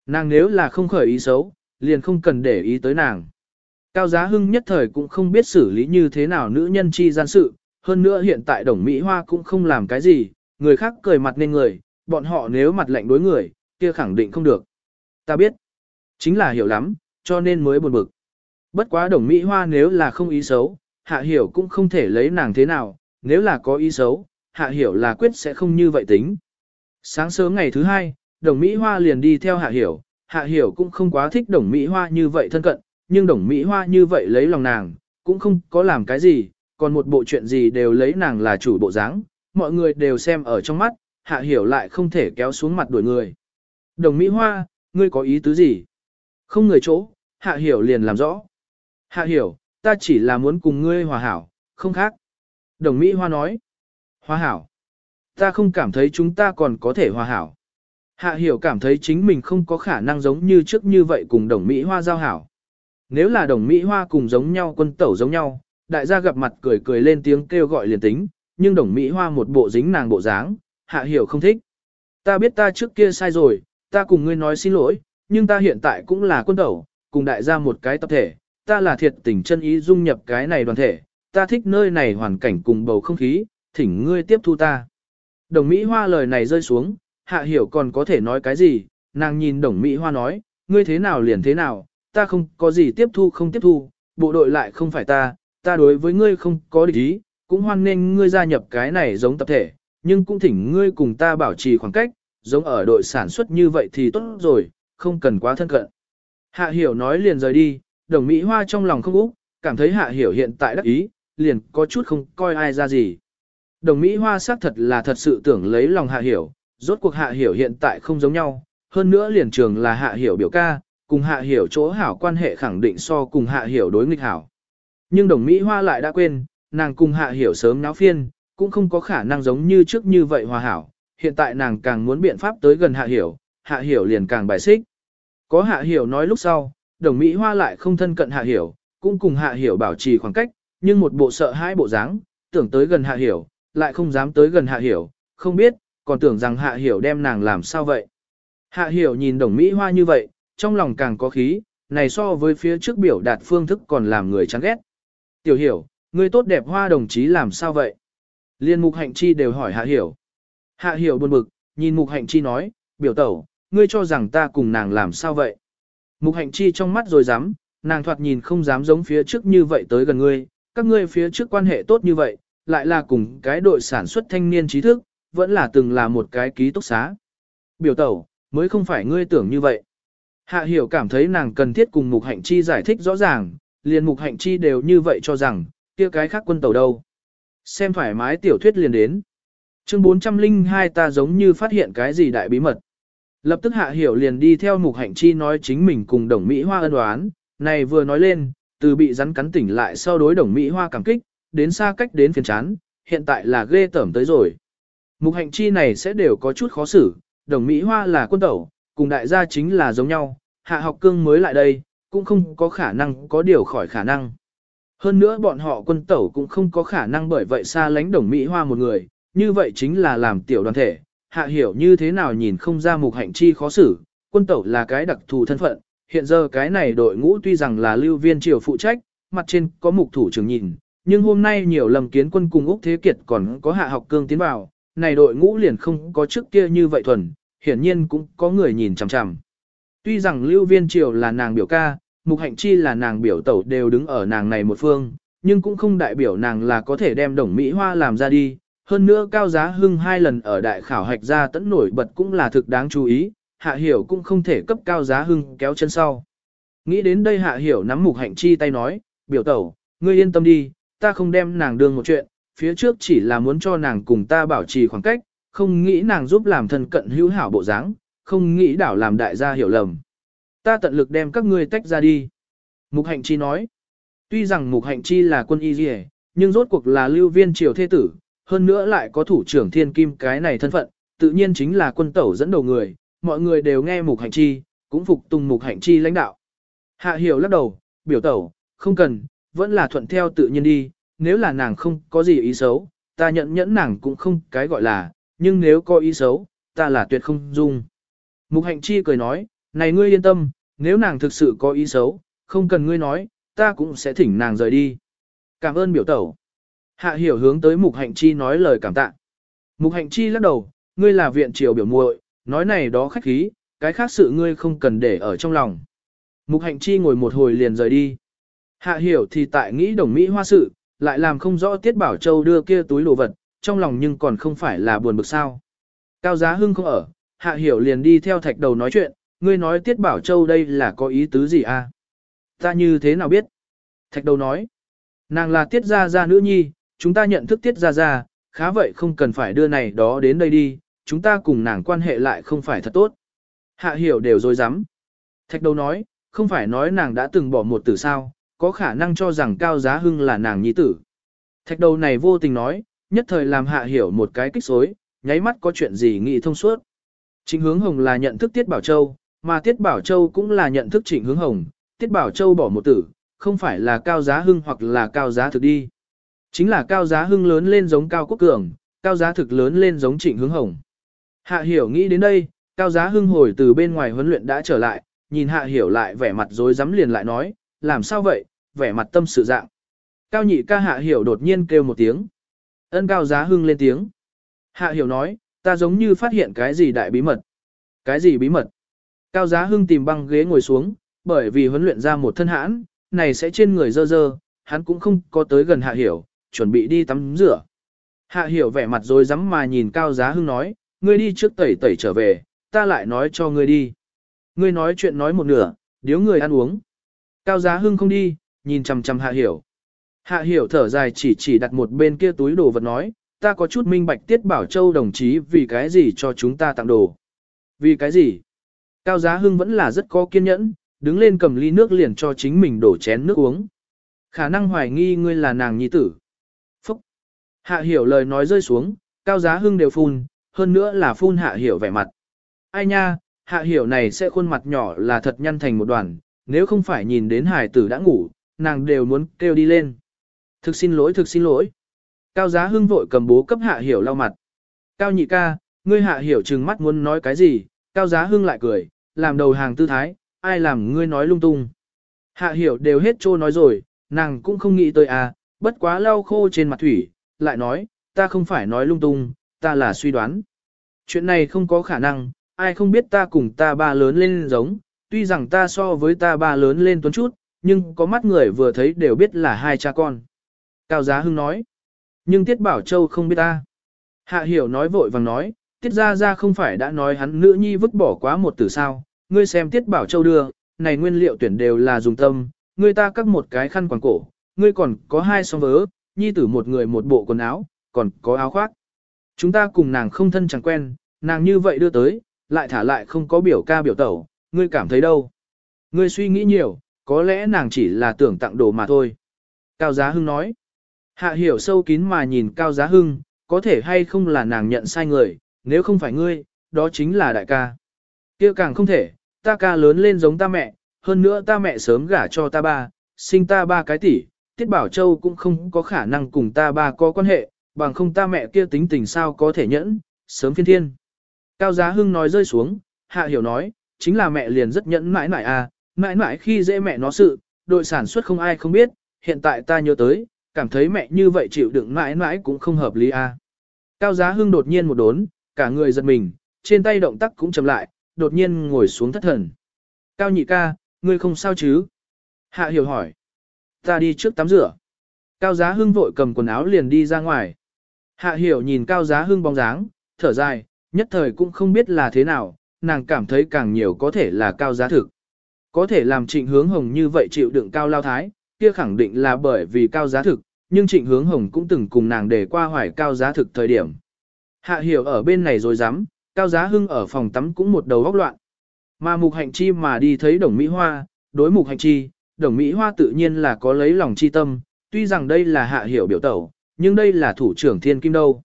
Nàng nếu là không khởi ý xấu, liền không cần để ý tới nàng. Cao Giá Hưng nhất thời cũng không biết xử lý như thế nào nữ nhân chi gian sự, hơn nữa hiện tại đồng Mỹ Hoa cũng không làm cái gì, người khác cười mặt nên người, bọn họ nếu mặt lạnh đối người, kia khẳng định không được. Ta biết, chính là hiểu lắm, cho nên mới buồn bực. Bất quá đồng Mỹ Hoa nếu là không ý xấu, hạ hiểu cũng không thể lấy nàng thế nào, nếu là có ý xấu, hạ hiểu là quyết sẽ không như vậy tính. Sáng sớm ngày thứ hai, đồng Mỹ Hoa liền đi theo hạ hiểu, hạ hiểu cũng không quá thích đồng Mỹ Hoa như vậy thân cận, nhưng đồng Mỹ Hoa như vậy lấy lòng nàng, cũng không có làm cái gì, còn một bộ chuyện gì đều lấy nàng là chủ bộ dáng, mọi người đều xem ở trong mắt, hạ hiểu lại không thể kéo xuống mặt đuổi người. Đồng Mỹ Hoa, ngươi có ý tứ gì? Không người chỗ, hạ hiểu liền làm rõ. Hạ hiểu, ta chỉ là muốn cùng ngươi hòa hảo, không khác. Đồng Mỹ Hoa nói. Hòa hảo. Ta không cảm thấy chúng ta còn có thể hòa hảo. Hạ hiểu cảm thấy chính mình không có khả năng giống như trước như vậy cùng đồng Mỹ Hoa giao hảo. Nếu là đồng Mỹ Hoa cùng giống nhau quân tẩu giống nhau, đại gia gặp mặt cười cười lên tiếng kêu gọi liền tính, nhưng đồng Mỹ Hoa một bộ dính nàng bộ dáng, hạ hiểu không thích. Ta biết ta trước kia sai rồi, ta cùng ngươi nói xin lỗi, nhưng ta hiện tại cũng là quân tẩu, cùng đại gia một cái tập thể, ta là thiệt tình chân ý dung nhập cái này đoàn thể, ta thích nơi này hoàn cảnh cùng bầu không khí, thỉnh ngươi tiếp thu ta. Đồng Mỹ Hoa lời này rơi xuống, hạ hiểu còn có thể nói cái gì, nàng nhìn đồng Mỹ Hoa nói, ngươi thế nào liền thế nào, ta không có gì tiếp thu không tiếp thu, bộ đội lại không phải ta, ta đối với ngươi không có địch ý, cũng hoan nghênh ngươi gia nhập cái này giống tập thể, nhưng cũng thỉnh ngươi cùng ta bảo trì khoảng cách, giống ở đội sản xuất như vậy thì tốt rồi, không cần quá thân cận. Hạ hiểu nói liền rời đi, đồng Mỹ Hoa trong lòng không úc, cảm thấy hạ hiểu hiện tại đắc ý, liền có chút không coi ai ra gì. Đồng Mỹ Hoa xác thật là thật sự tưởng lấy lòng hạ hiểu, rốt cuộc hạ hiểu hiện tại không giống nhau, hơn nữa liền trường là hạ hiểu biểu ca, cùng hạ hiểu chỗ hảo quan hệ khẳng định so cùng hạ hiểu đối nghịch hảo. Nhưng đồng Mỹ Hoa lại đã quên, nàng cùng hạ hiểu sớm náo phiên, cũng không có khả năng giống như trước như vậy hòa hảo, hiện tại nàng càng muốn biện pháp tới gần hạ hiểu, hạ hiểu liền càng bài xích. Có hạ hiểu nói lúc sau, đồng Mỹ Hoa lại không thân cận hạ hiểu, cũng cùng hạ hiểu bảo trì khoảng cách, nhưng một bộ sợ hãi bộ dáng, tưởng tới gần hạ hiểu, lại không dám tới gần hạ hiểu, không biết, còn tưởng rằng hạ hiểu đem nàng làm sao vậy. Hạ hiểu nhìn đồng Mỹ Hoa như vậy, trong lòng càng có khí, này so với phía trước biểu đạt phương thức còn làm người chán ghét. Tiểu hiểu, ngươi tốt đẹp hoa đồng chí làm sao vậy? Liên mục hạnh chi đều hỏi hạ hiểu. Hạ hiểu buồn bực, nhìn mục hạnh chi nói, biểu tẩu, ngươi cho rằng ta cùng nàng làm sao vậy? Mục hạnh chi trong mắt rồi dám, nàng thoạt nhìn không dám giống phía trước như vậy tới gần ngươi, các ngươi phía trước quan hệ tốt như vậy, lại là cùng cái đội sản xuất thanh niên trí thức, vẫn là từng là một cái ký túc xá. Biểu tẩu, mới không phải ngươi tưởng như vậy. Hạ hiểu cảm thấy nàng cần thiết cùng mục hạnh chi giải thích rõ ràng, liền mục hạnh chi đều như vậy cho rằng, kia cái khác quân tàu đâu. Xem thoải mái tiểu thuyết liền đến. Chương 402 ta giống như phát hiện cái gì đại bí mật. Lập tức hạ hiểu liền đi theo mục hạnh chi nói chính mình cùng đồng Mỹ Hoa ân đoán, này vừa nói lên, từ bị rắn cắn tỉnh lại sau đối đồng Mỹ Hoa cảm kích, đến xa cách đến phiền chán, hiện tại là ghê tởm tới rồi. Mục hạnh chi này sẽ đều có chút khó xử, đồng Mỹ Hoa là quân tẩu, cùng đại gia chính là giống nhau, hạ học cương mới lại đây, cũng không có khả năng có điều khỏi khả năng. Hơn nữa bọn họ quân tẩu cũng không có khả năng bởi vậy xa lánh đồng Mỹ Hoa một người, như vậy chính là làm tiểu đoàn thể, hạ hiểu như thế nào nhìn không ra mục hạnh chi khó xử, quân tẩu là cái đặc thù thân phận, hiện giờ cái này đội ngũ tuy rằng là lưu viên triều phụ trách, mặt trên có mục thủ trưởng nhìn, nhưng hôm nay nhiều lầm kiến quân cùng Úc Thế Kiệt còn có hạ học cương tiến vào, này đội ngũ liền không có trước kia như vậy thuần, hiển nhiên cũng có người nhìn chằm chằm. Tuy rằng lưu viên triều là nàng biểu ca, mục hạnh chi là nàng biểu tẩu đều đứng ở nàng này một phương, nhưng cũng không đại biểu nàng là có thể đem đồng Mỹ Hoa làm ra đi. Hơn nữa cao giá hưng hai lần ở đại khảo hạch ra tẫn nổi bật cũng là thực đáng chú ý, hạ hiểu cũng không thể cấp cao giá hưng kéo chân sau. Nghĩ đến đây hạ hiểu nắm mục hạnh chi tay nói, biểu tẩu, ngươi yên tâm đi, ta không đem nàng đương một chuyện, phía trước chỉ là muốn cho nàng cùng ta bảo trì khoảng cách, không nghĩ nàng giúp làm thân cận hữu hảo bộ dáng, không nghĩ đảo làm đại gia hiểu lầm. Ta tận lực đem các ngươi tách ra đi. Mục hạnh chi nói, tuy rằng mục hạnh chi là quân y dì nhưng rốt cuộc là lưu viên triều thế tử, hơn nữa lại có thủ trưởng thiên kim cái này thân phận, tự nhiên chính là quân tẩu dẫn đầu người, mọi người đều nghe mục hạnh chi, cũng phục tùng mục hạnh chi lãnh đạo. Hạ hiểu lắc đầu, biểu tẩu, không cần, vẫn là thuận theo tự nhiên đi, nếu là nàng không có gì ý xấu, ta nhận nhẫn nàng cũng không cái gọi là, nhưng nếu có ý xấu, ta là tuyệt không dung. Mục hạnh chi cười nói, này ngươi yên tâm, nếu nàng thực sự có ý xấu, không cần ngươi nói, ta cũng sẽ thỉnh nàng rời đi. Cảm ơn biểu tẩu. Hạ hiểu hướng tới Mục Hạnh Chi nói lời cảm tạ. Mục Hạnh Chi lắc đầu, ngươi là viện triều biểu muội, nói này đó khách khí, cái khác sự ngươi không cần để ở trong lòng. Mục Hạnh Chi ngồi một hồi liền rời đi. Hạ hiểu thì tại nghĩ đồng Mỹ hoa sự, lại làm không rõ Tiết Bảo Châu đưa kia túi đồ vật, trong lòng nhưng còn không phải là buồn bực sao. Cao Giá Hưng không ở, Hạ hiểu liền đi theo thạch đầu nói chuyện, ngươi nói Tiết Bảo Châu đây là có ý tứ gì à? Ta như thế nào biết? Thạch đầu nói, nàng là Tiết Gia Gia nữ nhi, chúng ta nhận thức Tiết Gia Gia, khá vậy không cần phải đưa này đó đến đây đi, chúng ta cùng nàng quan hệ lại không phải thật tốt. Hạ hiểu đều dối rắm Thạch đầu nói, không phải nói nàng đã từng bỏ một tử sao, có khả năng cho rằng Cao Giá Hưng là nàng nhi tử. Thạch đầu này vô tình nói, nhất thời làm hạ hiểu một cái kích xối, nháy mắt có chuyện gì nghĩ thông suốt. Trịnh hướng hồng là nhận thức Tiết Bảo Châu, mà Tiết Bảo Châu cũng là nhận thức trịnh hướng hồng, Tiết Bảo Châu bỏ một tử, không phải là Cao Giá Hưng hoặc là Cao Giá Thực đi. Chính là Cao Giá Hưng lớn lên giống Cao Quốc Cường, Cao Giá Thực lớn lên giống trịnh hướng hồng. Hạ hiểu nghĩ đến đây, Cao Giá Hưng hồi từ bên ngoài huấn luyện đã trở lại, nhìn Hạ hiểu lại vẻ mặt rối rắm liền lại nói, làm sao vậy, vẻ mặt tâm sự dạng. Cao nhị ca Hạ hiểu đột nhiên kêu một tiếng. Ân Cao Giá Hưng lên tiếng. Hạ hiểu nói, ta giống như phát hiện cái gì đại bí mật. Cái gì bí mật? Cao Giá Hưng tìm băng ghế ngồi xuống, bởi vì huấn luyện ra một thân hãn, này sẽ trên người dơ dơ, hắn cũng không có tới gần Hạ Hiểu, chuẩn bị đi tắm rửa. Hạ Hiểu vẻ mặt rồi rắm mà nhìn Cao Giá Hưng nói, ngươi đi trước tẩy tẩy trở về, ta lại nói cho ngươi đi. Ngươi nói chuyện nói một nửa, điếu người ăn uống. Cao Giá Hưng không đi, nhìn chằm chằm Hạ Hiểu. Hạ Hiểu thở dài chỉ chỉ đặt một bên kia túi đồ vật nói, ta có chút minh bạch tiết bảo châu đồng chí vì cái gì cho chúng ta tặng đồ. Vì cái gì? Cao Giá Hưng vẫn là rất có kiên nhẫn, đứng lên cầm ly nước liền cho chính mình đổ chén nước uống. Khả năng hoài nghi ngươi là nàng nhi tử. Hạ hiểu lời nói rơi xuống, Cao Giá Hưng đều phun, hơn nữa là phun hạ hiểu vẻ mặt. Ai nha, hạ hiểu này sẽ khuôn mặt nhỏ là thật nhăn thành một đoàn, nếu không phải nhìn đến hải tử đã ngủ, nàng đều muốn kêu đi lên. Thực xin lỗi thực xin lỗi. Cao giá hưng vội cầm bố cấp hạ hiểu lau mặt. Cao nhị ca, ngươi hạ hiểu trừng mắt muốn nói cái gì, cao giá hưng lại cười, làm đầu hàng tư thái, ai làm ngươi nói lung tung. Hạ hiểu đều hết trô nói rồi, nàng cũng không nghĩ tới à, bất quá lau khô trên mặt thủy, lại nói, ta không phải nói lung tung, ta là suy đoán. Chuyện này không có khả năng, ai không biết ta cùng ta ba lớn lên giống, tuy rằng ta so với ta ba lớn lên tuấn chút, nhưng có mắt người vừa thấy đều biết là hai cha con. Cao Giá Hưng nói, nhưng Tiết Bảo Châu không biết ta. Hạ Hiểu nói vội vàng nói, Tiết Gia Gia không phải đã nói hắn nữ nhi vứt bỏ quá một tử sao, ngươi xem Tiết Bảo Châu đưa, này nguyên liệu tuyển đều là dùng tâm, ngươi ta cắt một cái khăn quàng cổ, ngươi còn có hai song vớ, nhi tử một người một bộ quần áo, còn có áo khoác. Chúng ta cùng nàng không thân chẳng quen, nàng như vậy đưa tới, lại thả lại không có biểu ca biểu tẩu, ngươi cảm thấy đâu. Ngươi suy nghĩ nhiều, có lẽ nàng chỉ là tưởng tặng đồ mà thôi. Cao Giá Hưng nói. Hạ hiểu sâu kín mà nhìn Cao Giá Hưng, có thể hay không là nàng nhận sai người, nếu không phải ngươi, đó chính là đại ca. kia càng không thể, ta ca lớn lên giống ta mẹ, hơn nữa ta mẹ sớm gả cho ta ba, sinh ta ba cái tỷ, Tiết Bảo Châu cũng không có khả năng cùng ta ba có quan hệ, bằng không ta mẹ kia tính tình sao có thể nhẫn, sớm phiên thiên. Cao Giá Hưng nói rơi xuống, Hạ Hiểu nói, chính là mẹ liền rất nhẫn mãi mãi à, mãi mãi khi dễ mẹ nó sự, đội sản xuất không ai không biết, hiện tại ta nhớ tới, cảm thấy mẹ như vậy chịu đựng mãi mãi cũng không hợp lý à. Cao Giá Hưng đột nhiên một đốn, cả người giật mình, trên tay động tác cũng chậm lại, đột nhiên ngồi xuống thất thần. Cao nhị ca, ngươi không sao chứ? Hạ Hiểu hỏi. Ta đi trước tắm rửa. Cao Giá Hưng vội cầm quần áo liền đi ra ngoài. Hạ Hiểu nhìn Cao Giá Hưng bóng dáng, thở dài, nhất thời cũng không biết là thế nào, nàng cảm thấy càng nhiều có thể là cao giá thực. Có thể làm trịnh hướng hồng như vậy chịu đựng cao lao thái, kia khẳng định là bởi vì cao giá thực, nhưng trịnh hướng hồng cũng từng cùng nàng để qua hoài cao giá thực thời điểm. Hạ hiểu ở bên này rồi dám, cao giá hưng ở phòng tắm cũng một đầu góc loạn. Mà mục hạnh chi mà đi thấy đồng Mỹ Hoa, đối mục hạnh chi, đồng Mỹ Hoa tự nhiên là có lấy lòng chi tâm, tuy rằng đây là hạ hiểu biểu tẩu, nhưng đây là thủ trưởng thiên kim đâu.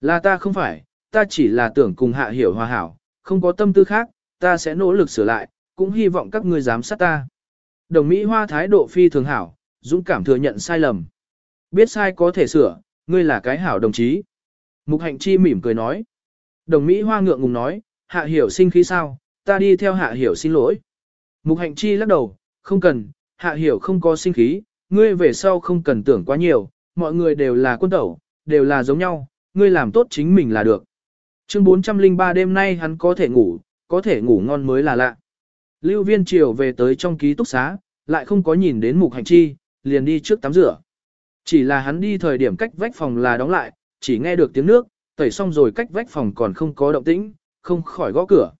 Là ta không phải, ta chỉ là tưởng cùng hạ hiểu hòa hảo, không có tâm tư khác, ta sẽ nỗ lực sửa lại, cũng hy vọng các ngươi giám sát ta. Đồng Mỹ Hoa thái độ phi thường hảo, dũng cảm thừa nhận sai lầm. Biết sai có thể sửa, ngươi là cái hảo đồng chí. Mục hạnh chi mỉm cười nói. Đồng Mỹ Hoa ngượng ngùng nói, hạ hiểu sinh khí sao, ta đi theo hạ hiểu xin lỗi. Mục hạnh chi lắc đầu, không cần, hạ hiểu không có sinh khí, ngươi về sau không cần tưởng quá nhiều, mọi người đều là quân tẩu, đều là giống nhau, ngươi làm tốt chính mình là được. Chương 403 đêm nay hắn có thể ngủ, có thể ngủ ngon mới là lạ. Lưu viên triều về tới trong ký túc xá, lại không có nhìn đến mục hành chi, liền đi trước tắm rửa. Chỉ là hắn đi thời điểm cách vách phòng là đóng lại, chỉ nghe được tiếng nước, tẩy xong rồi cách vách phòng còn không có động tĩnh, không khỏi gõ cửa.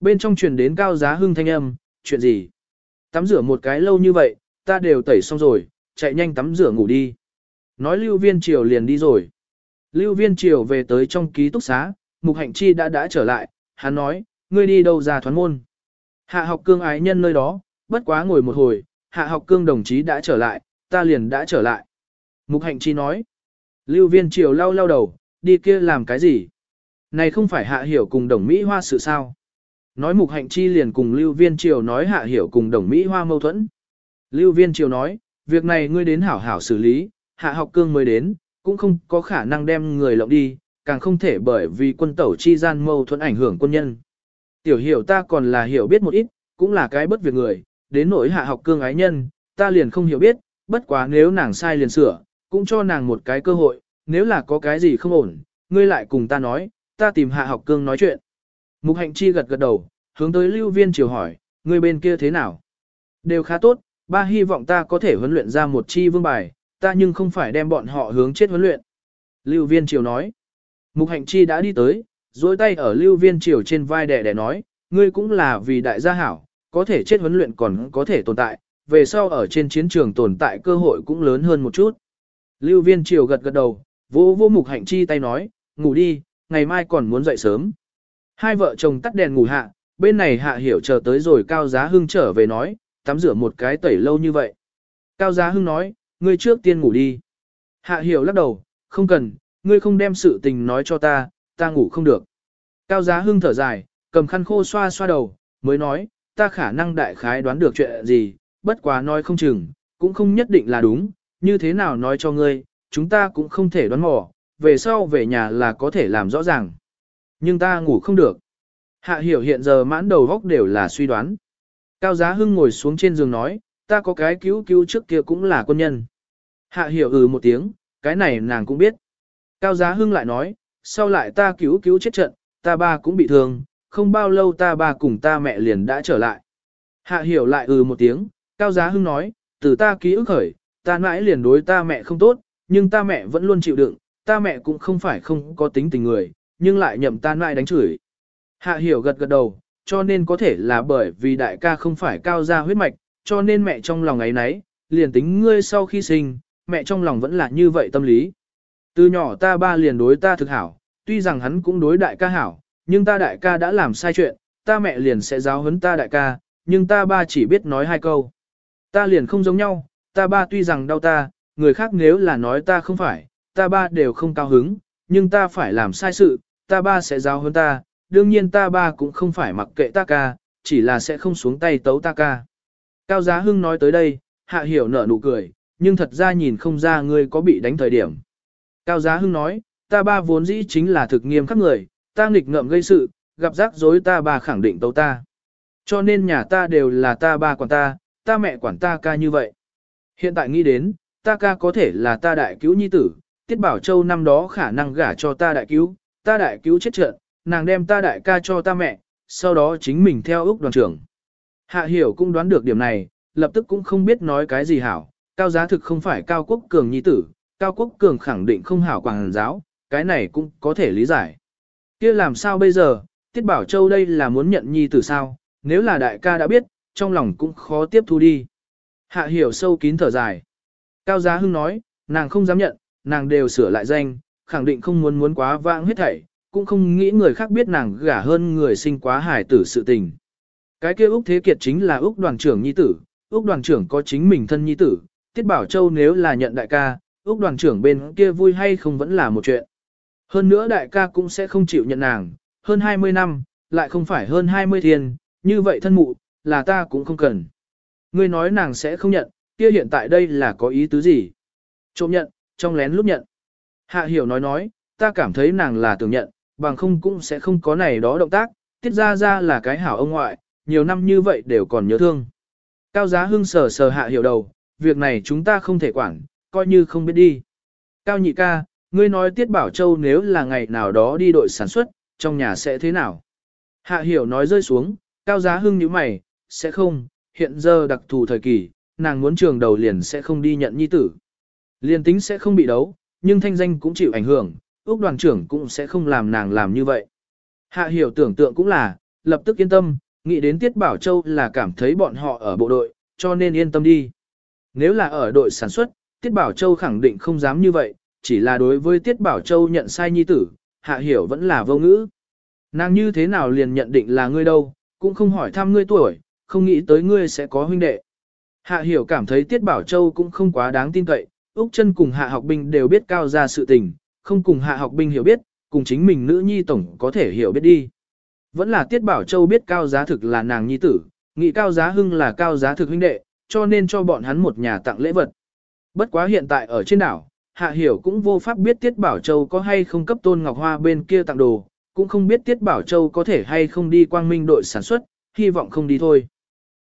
Bên trong truyền đến cao giá hưng thanh âm, chuyện gì? Tắm rửa một cái lâu như vậy, ta đều tẩy xong rồi, chạy nhanh tắm rửa ngủ đi. Nói lưu viên triều liền đi rồi. Lưu viên triều về tới trong ký túc xá, mục hạnh chi đã đã trở lại, hắn nói, ngươi đi đâu ra thoán môn. Hạ học cương ái nhân nơi đó, bất quá ngồi một hồi, hạ học cương đồng chí đã trở lại, ta liền đã trở lại. Mục hạnh chi nói, lưu viên triều lau lau đầu, đi kia làm cái gì? Này không phải hạ hiểu cùng đồng Mỹ Hoa sự sao? Nói mục hạnh chi liền cùng lưu viên triều nói hạ hiểu cùng đồng Mỹ Hoa mâu thuẫn. Lưu viên triều nói, việc này ngươi đến hảo hảo xử lý, hạ học cương mới đến, cũng không có khả năng đem người lộng đi, càng không thể bởi vì quân tẩu chi gian mâu thuẫn ảnh hưởng quân nhân. Tiểu hiểu ta còn là hiểu biết một ít, cũng là cái bất việc người, đến nỗi hạ học cương ái nhân, ta liền không hiểu biết, bất quá nếu nàng sai liền sửa, cũng cho nàng một cái cơ hội, nếu là có cái gì không ổn, ngươi lại cùng ta nói, ta tìm hạ học cương nói chuyện. Mục hạnh chi gật gật đầu, hướng tới lưu viên chiều hỏi, ngươi bên kia thế nào? Đều khá tốt, ba hy vọng ta có thể huấn luyện ra một chi vương bài, ta nhưng không phải đem bọn họ hướng chết huấn luyện. Lưu viên chiều nói. Mục hạnh chi đã đi tới, dối tay ở lưu viên chiều trên vai đẻ đẻ nói, ngươi cũng là vì đại gia hảo, có thể chết huấn luyện còn có thể tồn tại, về sau ở trên chiến trường tồn tại cơ hội cũng lớn hơn một chút. Lưu viên chiều gật gật đầu, vô vô mục hạnh chi tay nói, ngủ đi, ngày mai còn muốn dậy sớm. Hai vợ chồng tắt đèn ngủ hạ, bên này hạ hiểu chờ tới rồi cao giá hưng trở về nói, tắm rửa một cái tẩy lâu như vậy. Cao giá hưng nói, ngươi trước tiên ngủ đi. Hạ hiểu lắc đầu, không cần, ngươi không đem sự tình nói cho ta, ta ngủ không được. Cao giá hưng thở dài, cầm khăn khô xoa xoa đầu, mới nói, ta khả năng đại khái đoán được chuyện gì, bất quá nói không chừng, cũng không nhất định là đúng, như thế nào nói cho ngươi, chúng ta cũng không thể đoán mò, về sau về nhà là có thể làm rõ ràng. Nhưng ta ngủ không được. Hạ hiểu hiện giờ mãn đầu góc đều là suy đoán. Cao giá hưng ngồi xuống trên giường nói, ta có cái cứu cứu trước kia cũng là quân nhân. Hạ hiểu ừ một tiếng, cái này nàng cũng biết. Cao Giá Hưng lại nói, sau lại ta cứu cứu chết trận, ta ba cũng bị thương, không bao lâu ta ba cùng ta mẹ liền đã trở lại. Hạ hiểu lại ừ một tiếng, Cao Giá Hưng nói, từ ta ký ức khởi, ta mãi liền đối ta mẹ không tốt, nhưng ta mẹ vẫn luôn chịu đựng, ta mẹ cũng không phải không có tính tình người, nhưng lại nhậm ta lại đánh chửi. Hạ hiểu gật gật đầu, cho nên có thể là bởi vì đại ca không phải cao gia huyết mạch, cho nên mẹ trong lòng ấy nấy, liền tính ngươi sau khi sinh, mẹ trong lòng vẫn là như vậy tâm lý. Từ nhỏ ta ba liền đối ta thực hảo, tuy rằng hắn cũng đối đại ca hảo, nhưng ta đại ca đã làm sai chuyện, ta mẹ liền sẽ giáo huấn ta đại ca, nhưng ta ba chỉ biết nói hai câu. Ta liền không giống nhau, ta ba tuy rằng đau ta, người khác nếu là nói ta không phải, ta ba đều không cao hứng, nhưng ta phải làm sai sự, ta ba sẽ giáo hơn ta, đương nhiên ta ba cũng không phải mặc kệ ta ca, chỉ là sẽ không xuống tay tấu ta ca. Cao Giá Hưng nói tới đây, hạ hiểu nở nụ cười, nhưng thật ra nhìn không ra ngươi có bị đánh thời điểm. Cao Giá Hưng nói, ta ba vốn dĩ chính là thực nghiêm khắc người, ta nghịch ngợm gây sự, gặp rắc rối ta ba khẳng định tấu ta. Cho nên nhà ta đều là ta ba quản ta, ta mẹ quản ta ca như vậy. Hiện tại nghĩ đến, ta ca có thể là ta đại cứu nhi tử, Tiết Bảo Châu năm đó khả năng gả cho ta đại cứu, ta đại cứu chết trận, nàng đem ta đại ca cho ta mẹ, sau đó chính mình theo ước đoàn trưởng. Hạ hiểu cũng đoán được điểm này, lập tức cũng không biết nói cái gì hảo, cao giá thực không phải cao quốc cường nhi tử, cao quốc cường khẳng định không hảo quảng giáo, cái này cũng có thể lý giải. kia làm sao bây giờ, Tiết Bảo Châu đây là muốn nhận nhi tử sao, nếu là đại ca đã biết, trong lòng cũng khó tiếp thu đi. Hạ hiểu sâu kín thở dài. Cao Giá Hưng nói, nàng không dám nhận, nàng đều sửa lại danh, khẳng định không muốn muốn quá vãng hết thảy, cũng không nghĩ người khác biết nàng gả hơn người sinh quá hải tử sự tình. Cái kia Úc Thế Kiệt chính là Úc đoàn trưởng nhi tử, Úc đoàn trưởng có chính mình thân nhi tử, Tiết Bảo Châu nếu là nhận đại ca, Úc đoàn trưởng bên kia vui hay không vẫn là một chuyện. Hơn nữa đại ca cũng sẽ không chịu nhận nàng, hơn 20 năm, lại không phải hơn 20 thiên, như vậy thân mụ, là ta cũng không cần. Ngươi nói nàng sẽ không nhận, kia hiện tại đây là có ý tứ gì? Trộm nhận, trong lén lúc nhận. Hạ hiểu nói nói, ta cảm thấy nàng là tưởng nhận, bằng không cũng sẽ không có này đó động tác, tiết ra ra là cái hảo ông ngoại, nhiều năm như vậy đều còn nhớ thương. Cao Giá Hưng sờ sờ hạ hiểu đầu, việc này chúng ta không thể quản, coi như không biết đi. Cao nhị ca, ngươi nói Tiết Bảo Châu nếu là ngày nào đó đi đội sản xuất, trong nhà sẽ thế nào? Hạ hiểu nói rơi xuống, Cao Giá Hưng như mày, sẽ không, hiện giờ đặc thù thời kỳ, nàng muốn trường đầu liền sẽ không đi nhận nhi tử. Liên tính sẽ không bị đấu, nhưng thanh danh cũng chịu ảnh hưởng, Úc đoàn trưởng cũng sẽ không làm nàng làm như vậy. Hạ hiểu tưởng tượng cũng là, lập tức yên tâm, nghĩ đến Tiết Bảo Châu là cảm thấy bọn họ ở bộ đội, cho nên yên tâm đi. Nếu là ở đội sản xuất, Tiết Bảo Châu khẳng định không dám như vậy, chỉ là đối với Tiết Bảo Châu nhận sai nhi tử, Hạ Hiểu vẫn là vô ngữ. Nàng như thế nào liền nhận định là ngươi đâu, cũng không hỏi thăm ngươi tuổi, không nghĩ tới ngươi sẽ có huynh đệ. Hạ Hiểu cảm thấy Tiết Bảo Châu cũng không quá đáng tin cậy, Úc chân cùng Hạ học binh đều biết cao ra sự tình, không cùng Hạ học binh hiểu biết, cùng chính mình nữ nhi tổng có thể hiểu biết đi. Vẫn là Tiết Bảo Châu biết cao giá thực là nàng nhi tử, nghĩ cao giá hưng là cao giá thực huynh đệ, cho nên cho bọn hắn một nhà tặng lễ vật. Bất quá hiện tại ở trên đảo, Hạ Hiểu cũng vô pháp biết Tiết Bảo Châu có hay không cấp Tôn Ngọc Hoa bên kia tặng đồ, cũng không biết Tiết Bảo Châu có thể hay không đi quang minh đội sản xuất, hy vọng không đi thôi.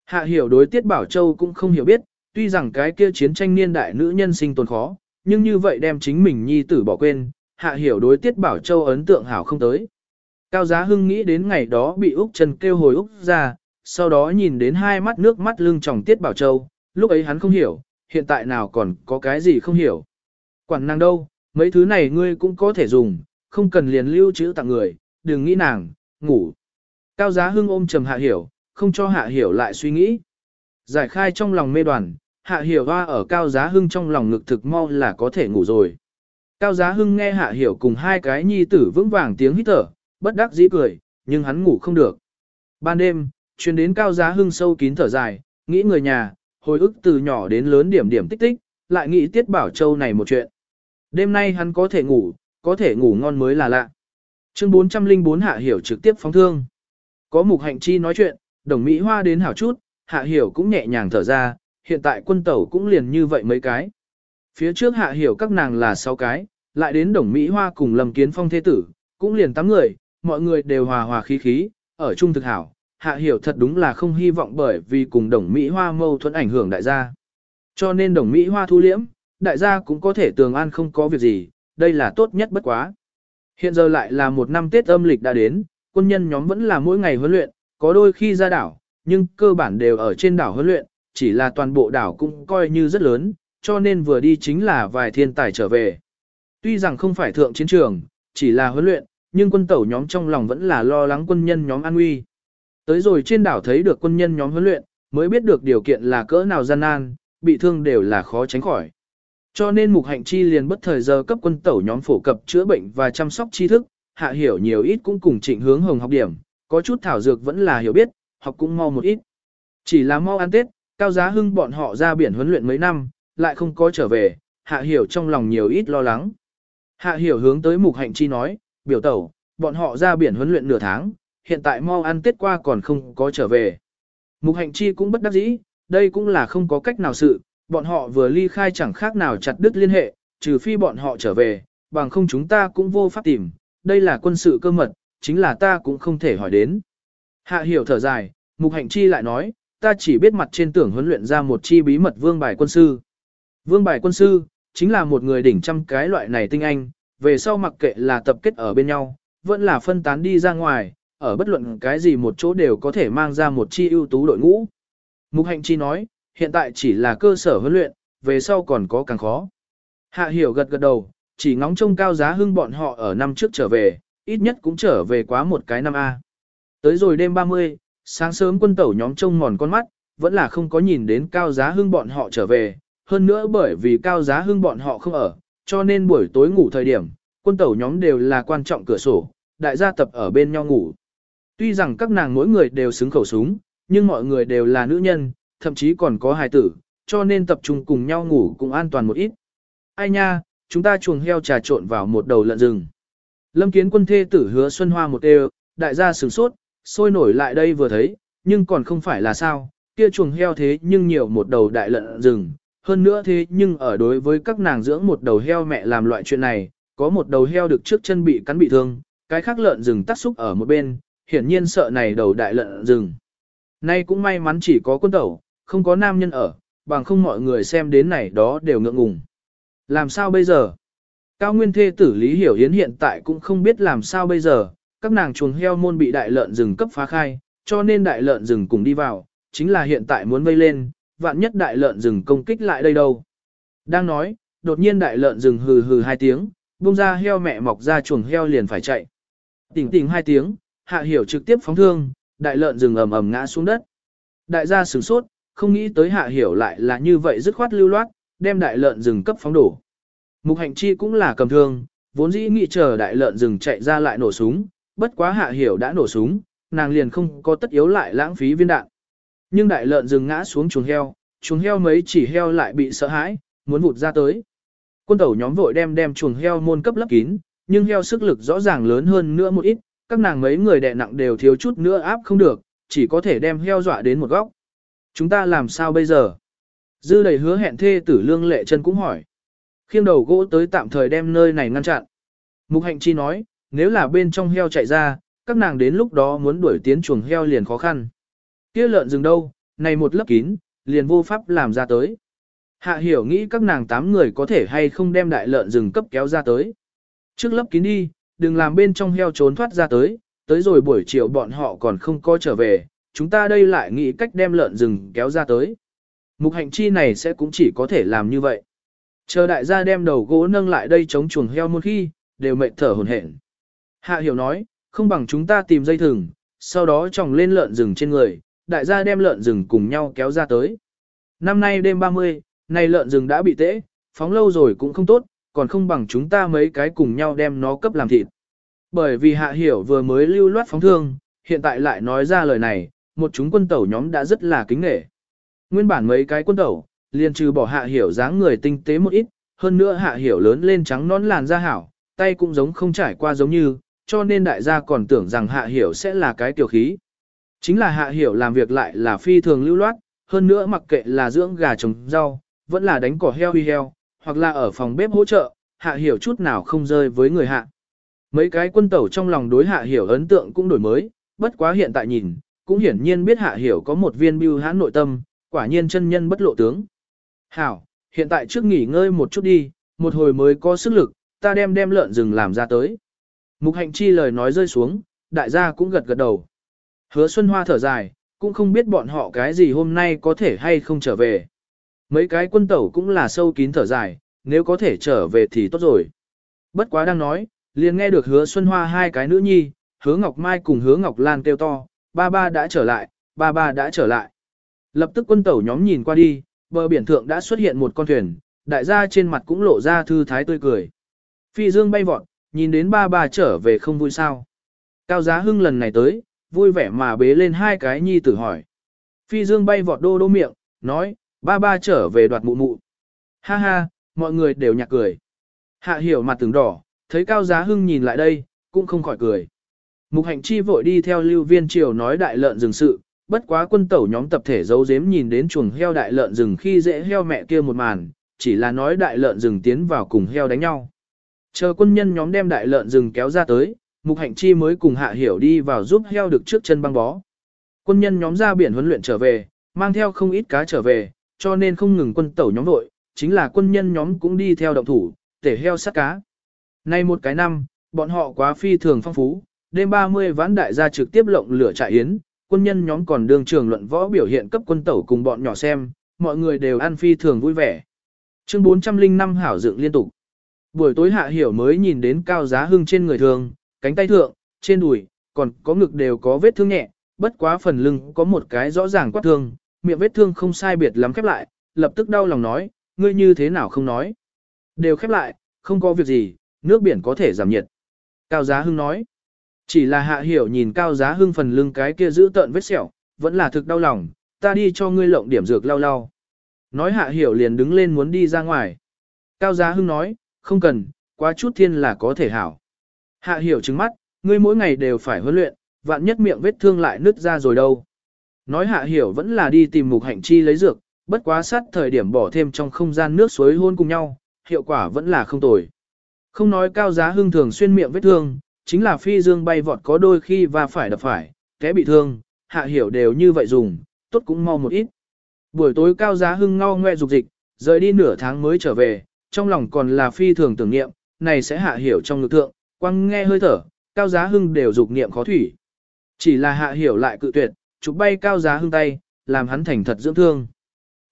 Hạ Hiểu đối Tiết Bảo Châu cũng không hiểu biết, tuy rằng cái kia chiến tranh niên đại nữ nhân sinh tồn khó, nhưng như vậy đem chính mình nhi tử bỏ quên, Hạ Hiểu đối Tiết Bảo Châu ấn tượng hảo không tới. Cao Giá Hưng nghĩ đến ngày đó bị Úc Trần kêu hồi Úc ra, sau đó nhìn đến hai mắt nước mắt lưng tròng Tiết Bảo Châu, lúc ấy hắn không hiểu, hiện tại nào còn có cái gì không hiểu. Quản nàng đâu, mấy thứ này ngươi cũng có thể dùng, không cần liền lưu trữ tặng người, đừng nghĩ nàng, ngủ. Cao Giá Hưng ôm trầm Hạ Hiểu, không cho Hạ Hiểu lại suy nghĩ. Giải khai trong lòng mê đoàn, Hạ Hiểu hoa ở Cao Giá Hưng trong lòng ngực thực mau là có thể ngủ rồi. Cao Giá Hưng nghe Hạ Hiểu cùng hai cái nhi tử vững vàng tiếng hít thở, bất đắc dĩ cười, nhưng hắn ngủ không được. Ban đêm, truyền đến Cao Giá Hưng sâu kín thở dài, nghĩ người nhà, hồi ức từ nhỏ đến lớn điểm điểm tích tích, lại nghĩ Tiết Bảo Châu này một chuyện. Đêm nay hắn có thể ngủ, có thể ngủ ngon mới là lạ. Chương 404 Hạ Hiểu trực tiếp phóng thương. Có mục hạnh chi nói chuyện, đồng Mỹ Hoa đến hảo chút, Hạ Hiểu cũng nhẹ nhàng thở ra, hiện tại quân tẩu cũng liền như vậy mấy cái. Phía trước Hạ Hiểu các nàng là 6 cái, lại đến đồng Mỹ Hoa cùng Lâm Kiến Phong thế tử, cũng liền 8 người, mọi người đều hòa hòa khí khí, ở chung thực hảo. Hạ Hiểu thật đúng là không hy vọng bởi vì cùng đồng Mỹ Hoa mâu thuẫn ảnh hưởng đại gia. Cho nên đồng Mỹ Hoa thu liễm, đại gia cũng có thể tường an không có việc gì, đây là tốt nhất bất quá. Hiện giờ lại là một năm Tết âm lịch đã đến, quân nhân nhóm vẫn là mỗi ngày huấn luyện, có đôi khi ra đảo, nhưng cơ bản đều ở trên đảo huấn luyện, chỉ là toàn bộ đảo cũng coi như rất lớn, cho nên vừa đi chính là vài thiên tài trở về. Tuy rằng không phải thượng chiến trường, chỉ là huấn luyện, nhưng quân tẩu nhóm trong lòng vẫn là lo lắng quân nhân nhóm an nguy. Tới rồi trên đảo thấy được quân nhân nhóm huấn luyện, mới biết được điều kiện là cỡ nào gian nan, bị thương đều là khó tránh khỏi. Cho nên mục hạnh chi liền bất thời giờ cấp quân tẩu nhóm phổ cập chữa bệnh và chăm sóc tri thức, hạ hiểu nhiều ít cũng cùng trịnh hướng hồng học điểm, có chút thảo dược vẫn là hiểu biết, học cũng mau một ít. Chỉ là mau ăn Tết, cao giá hưng bọn họ ra biển huấn luyện mấy năm, lại không có trở về, hạ hiểu trong lòng nhiều ít lo lắng. Hạ hiểu hướng tới mục hạnh chi nói, biểu tẩu, bọn họ ra biển huấn luyện nửa tháng, hiện tại mau ăn Tết qua còn không có trở về. Mục hạnh chi cũng bất đắc dĩ, đây cũng là không có cách nào sự, bọn họ vừa ly khai chẳng khác nào chặt đứt liên hệ, trừ phi bọn họ trở về, bằng không chúng ta cũng vô pháp tìm, đây là quân sự cơ mật, chính là ta cũng không thể hỏi đến. Hạ hiểu thở dài, mục hạnh chi lại nói, ta chỉ biết mặt trên tưởng huấn luyện ra một chi bí mật vương bài quân sư. Vương bài quân sư, chính là một người đỉnh trăm cái loại này tinh anh, về sau mặc kệ là tập kết ở bên nhau, vẫn là phân tán đi ra ngoài, ở bất luận cái gì một chỗ đều có thể mang ra một chi ưu tú đội ngũ. Mục hạnh chi nói, hiện tại chỉ là cơ sở huấn luyện, về sau còn có càng khó. Hạ hiểu gật gật đầu, chỉ ngóng trông cao giá hưng bọn họ ở năm trước trở về, ít nhất cũng trở về quá một cái năm A. Tới rồi đêm 30, sáng sớm quân tẩu nhóm trông ngòn con mắt, vẫn là không có nhìn đến cao giá hưng bọn họ trở về, hơn nữa bởi vì cao giá hưng bọn họ không ở, cho nên buổi tối ngủ thời điểm, quân tẩu nhóm đều là quan trọng cửa sổ, đại gia tập ở bên nhau ngủ. Tuy rằng các nàng mỗi người đều xứng khẩu súng, nhưng mọi người đều là nữ nhân, thậm chí còn có hài tử, cho nên tập trung cùng nhau ngủ cũng an toàn một ít. Ai nha, chúng ta chuồng heo trà trộn vào một đầu lợn rừng. Lâm kiến quân thê tử hứa Xuân Hoa một đều, đại gia sửng sốt, sôi nổi lại đây vừa thấy, nhưng còn không phải là sao, kia chuồng heo thế nhưng nhiều một đầu đại lợn rừng. Hơn nữa thế nhưng ở đối với các nàng dưỡng một đầu heo mẹ làm loại chuyện này, có một đầu heo được trước chân bị cắn bị thương, cái khác lợn rừng tắt xúc ở một bên, hiển nhiên sợ này đầu đại lợn rừng. Nay cũng may mắn chỉ có quân tẩu, không có nam nhân ở, bằng không mọi người xem đến này đó đều ngượng ngùng. Làm sao bây giờ? Cao nguyên thê tử Lý Hiểu Yến hiện tại cũng không biết làm sao bây giờ, các nàng chuồng heo môn bị đại lợn rừng cấp phá khai, cho nên đại lợn rừng cùng đi vào, chính là hiện tại muốn vây lên, vạn nhất đại lợn rừng công kích lại đây đâu. Đang nói, đột nhiên đại lợn rừng hừ hừ hai tiếng, bung ra heo mẹ mọc ra chuồng heo liền phải chạy. Tỉnh tỉnh hai tiếng, hạ hiểu trực tiếp phóng thương, đại lợn rừng ầm ầm ngã xuống đất. Đại gia sửng sốt, không nghĩ tới hạ hiểu lại là như vậy dứt khoát lưu loát, đem đại lợn rừng cấp phóng đổ. Mục hành chi cũng là cầm thương, vốn dĩ nghĩ chờ đại lợn rừng chạy ra lại nổ súng, bất quá hạ hiểu đã nổ súng, nàng liền không có tất yếu lại lãng phí viên đạn. Nhưng đại lợn rừng ngã xuống chuồng heo, chuồng heo mấy chỉ heo lại bị sợ hãi, muốn vụt ra tới. Quân tẩu nhóm vội đem đem chuồng heo môn cấp lấp kín, nhưng heo sức lực rõ ràng lớn hơn nữa một ít, các nàng mấy người đè nặng đều thiếu chút nữa áp không được, chỉ có thể đem heo dọa đến một góc. Chúng ta làm sao bây giờ? Dư đầy hứa hẹn thê tử lương lệ chân cũng hỏi. Khiêng đầu gỗ tới tạm thời đem nơi này ngăn chặn. Mục hạnh chi nói, nếu là bên trong heo chạy ra, các nàng đến lúc đó muốn đuổi tiến chuồng heo liền khó khăn. Kia lợn rừng đâu, này một lớp kín, liền vô pháp làm ra tới. Hạ hiểu nghĩ các nàng tám người có thể hay không đem đại lợn rừng cấp kéo ra tới. Trước lớp kín đi, đừng làm bên trong heo trốn thoát ra tới, tới rồi buổi chiều bọn họ còn không có trở về, chúng ta đây lại nghĩ cách đem lợn rừng kéo ra tới. Mục hạnh chi này sẽ cũng chỉ có thể làm như vậy. Chờ đại gia đem đầu gỗ nâng lại đây chống chuồng heo một khi, đều mệt thở hồn hển. Hạ hiểu nói, không bằng chúng ta tìm dây thừng, sau đó tròng lên lợn rừng trên người, đại gia đem lợn rừng cùng nhau kéo ra tới. Năm nay đêm 30, này lợn rừng đã bị tễ, phóng lâu rồi cũng không tốt, còn không bằng chúng ta mấy cái cùng nhau đem nó cấp làm thịt. Bởi vì hạ hiểu vừa mới lưu loát phóng thương, hiện tại lại nói ra lời này, một chúng quân tẩu nhóm đã rất là kính nghệ. Nguyên bản mấy cái quân tẩu, liền trừ bỏ hạ hiểu dáng người tinh tế một ít, hơn nữa hạ hiểu lớn lên trắng nón làn da hảo, tay cũng giống không trải qua giống như, cho nên đại gia còn tưởng rằng hạ hiểu sẽ là cái tiểu khí. Chính là hạ hiểu làm việc lại là phi thường lưu loát, hơn nữa mặc kệ là dưỡng gà trồng rau, vẫn là đánh cỏ heo huy heo, hoặc là ở phòng bếp hỗ trợ, hạ hiểu chút nào không rơi với người hạ. Mấy cái quân tẩu trong lòng đối hạ hiểu ấn tượng cũng đổi mới, bất quá hiện tại nhìn, cũng hiển nhiên biết hạ hiểu có một viên bưu hãn nội tâm, quả nhiên chân nhân bất lộ tướng. Hảo, hiện tại trước nghỉ ngơi một chút đi, một hồi mới có sức lực, ta đem đem lợn rừng làm ra tới. Mục hạnh chi lời nói rơi xuống, đại gia cũng gật gật đầu. Hứa Xuân Hoa thở dài, cũng không biết bọn họ cái gì hôm nay có thể hay không trở về. Mấy cái quân tẩu cũng là sâu kín thở dài, nếu có thể trở về thì tốt rồi. Bất quá đang nói, liền nghe được hứa Xuân Hoa hai cái nữ nhi, hứa Ngọc Mai cùng hứa Ngọc Lan kêu to, ba ba đã trở lại, ba ba đã trở lại. Lập tức quân tẩu nhóm nhìn qua đi, bờ biển thượng đã xuất hiện một con thuyền, đại gia trên mặt cũng lộ ra thư thái tươi cười. Phi dương bay vọt, nhìn đến ba ba trở về không vui sao. Cao giá hưng lần này tới, vui vẻ mà bế lên hai cái nhi tử hỏi. Phi dương bay vọt đô đô miệng, nói, ba ba trở về đoạt mụ mụ. Ha ha, mọi người đều nhạc cười. Hạ hiểu mặt từng đỏ, thấy cao giá hưng nhìn lại đây, cũng không khỏi cười. Mục hạnh chi vội đi theo lưu viên triều nói đại lợn rừng sự, bất quá quân tẩu nhóm tập thể giấu giếm nhìn đến chuồng heo đại lợn rừng khi dễ heo mẹ kia một màn, chỉ là nói đại lợn rừng tiến vào cùng heo đánh nhau. Chờ quân nhân nhóm đem đại lợn rừng kéo ra tới, mục hạnh chi mới cùng hạ hiểu đi vào giúp heo được trước chân băng bó. Quân nhân nhóm ra biển huấn luyện trở về, mang theo không ít cá trở về, cho nên không ngừng quân tẩu nhóm vội, chính là quân nhân nhóm cũng đi theo động thủ, để heo sát cá. Nay một cái năm, bọn họ quá phi thường phong phú, đêm 30 vãn đại gia trực tiếp lộng lửa trại yến, quân nhân nhóm còn đường trường luận võ biểu hiện cấp quân tẩu cùng bọn nhỏ xem, mọi người đều ăn phi thường vui vẻ. Chương 405 hảo dựng liên tục. Buổi tối hạ hiểu mới nhìn đến cao giá hưng trên người thường, cánh tay thượng, trên đùi, còn có ngực đều có vết thương nhẹ, bất quá phần lưng có một cái rõ ràng quát thương, miệng vết thương không sai biệt lắm khép lại, lập tức đau lòng nói, ngươi như thế nào không nói. Đều khép lại, không có việc gì, nước biển có thể giảm nhiệt. Cao giá hưng nói, chỉ là hạ hiểu nhìn cao giá hưng phần lưng cái kia giữ tợn vết sẹo, vẫn là thực đau lòng, ta đi cho ngươi lộng điểm dược lau lau. Nói hạ hiểu liền đứng lên muốn đi ra ngoài. Cao giá hưng nói, không cần, quá chút thiên là có thể hảo. Hạ hiểu trứng mắt, ngươi mỗi ngày đều phải huấn luyện, vạn nhất miệng vết thương lại nứt ra rồi đâu. Nói hạ hiểu vẫn là đi tìm mục hạnh chi lấy dược, bất quá sát thời điểm bỏ thêm trong không gian nước suối hôn cùng nhau, hiệu quả vẫn là không tồi. Không nói cao giá hưng thường xuyên miệng vết thương, chính là phi dương bay vọt có đôi khi và phải đập phải, té bị thương, hạ hiểu đều như vậy dùng, tốt cũng mau một ít. Buổi tối cao giá hưng ngao ngoe dục dịch, rời đi nửa tháng mới trở về, trong lòng còn là phi thường tưởng niệm, này sẽ hạ hiểu trong lực thượng, quăng nghe hơi thở, cao giá hưng đều dục niệm khó thủy. Chỉ là hạ hiểu lại cự tuyệt, chụp bay cao giá hưng tay, làm hắn thành thật dưỡng thương.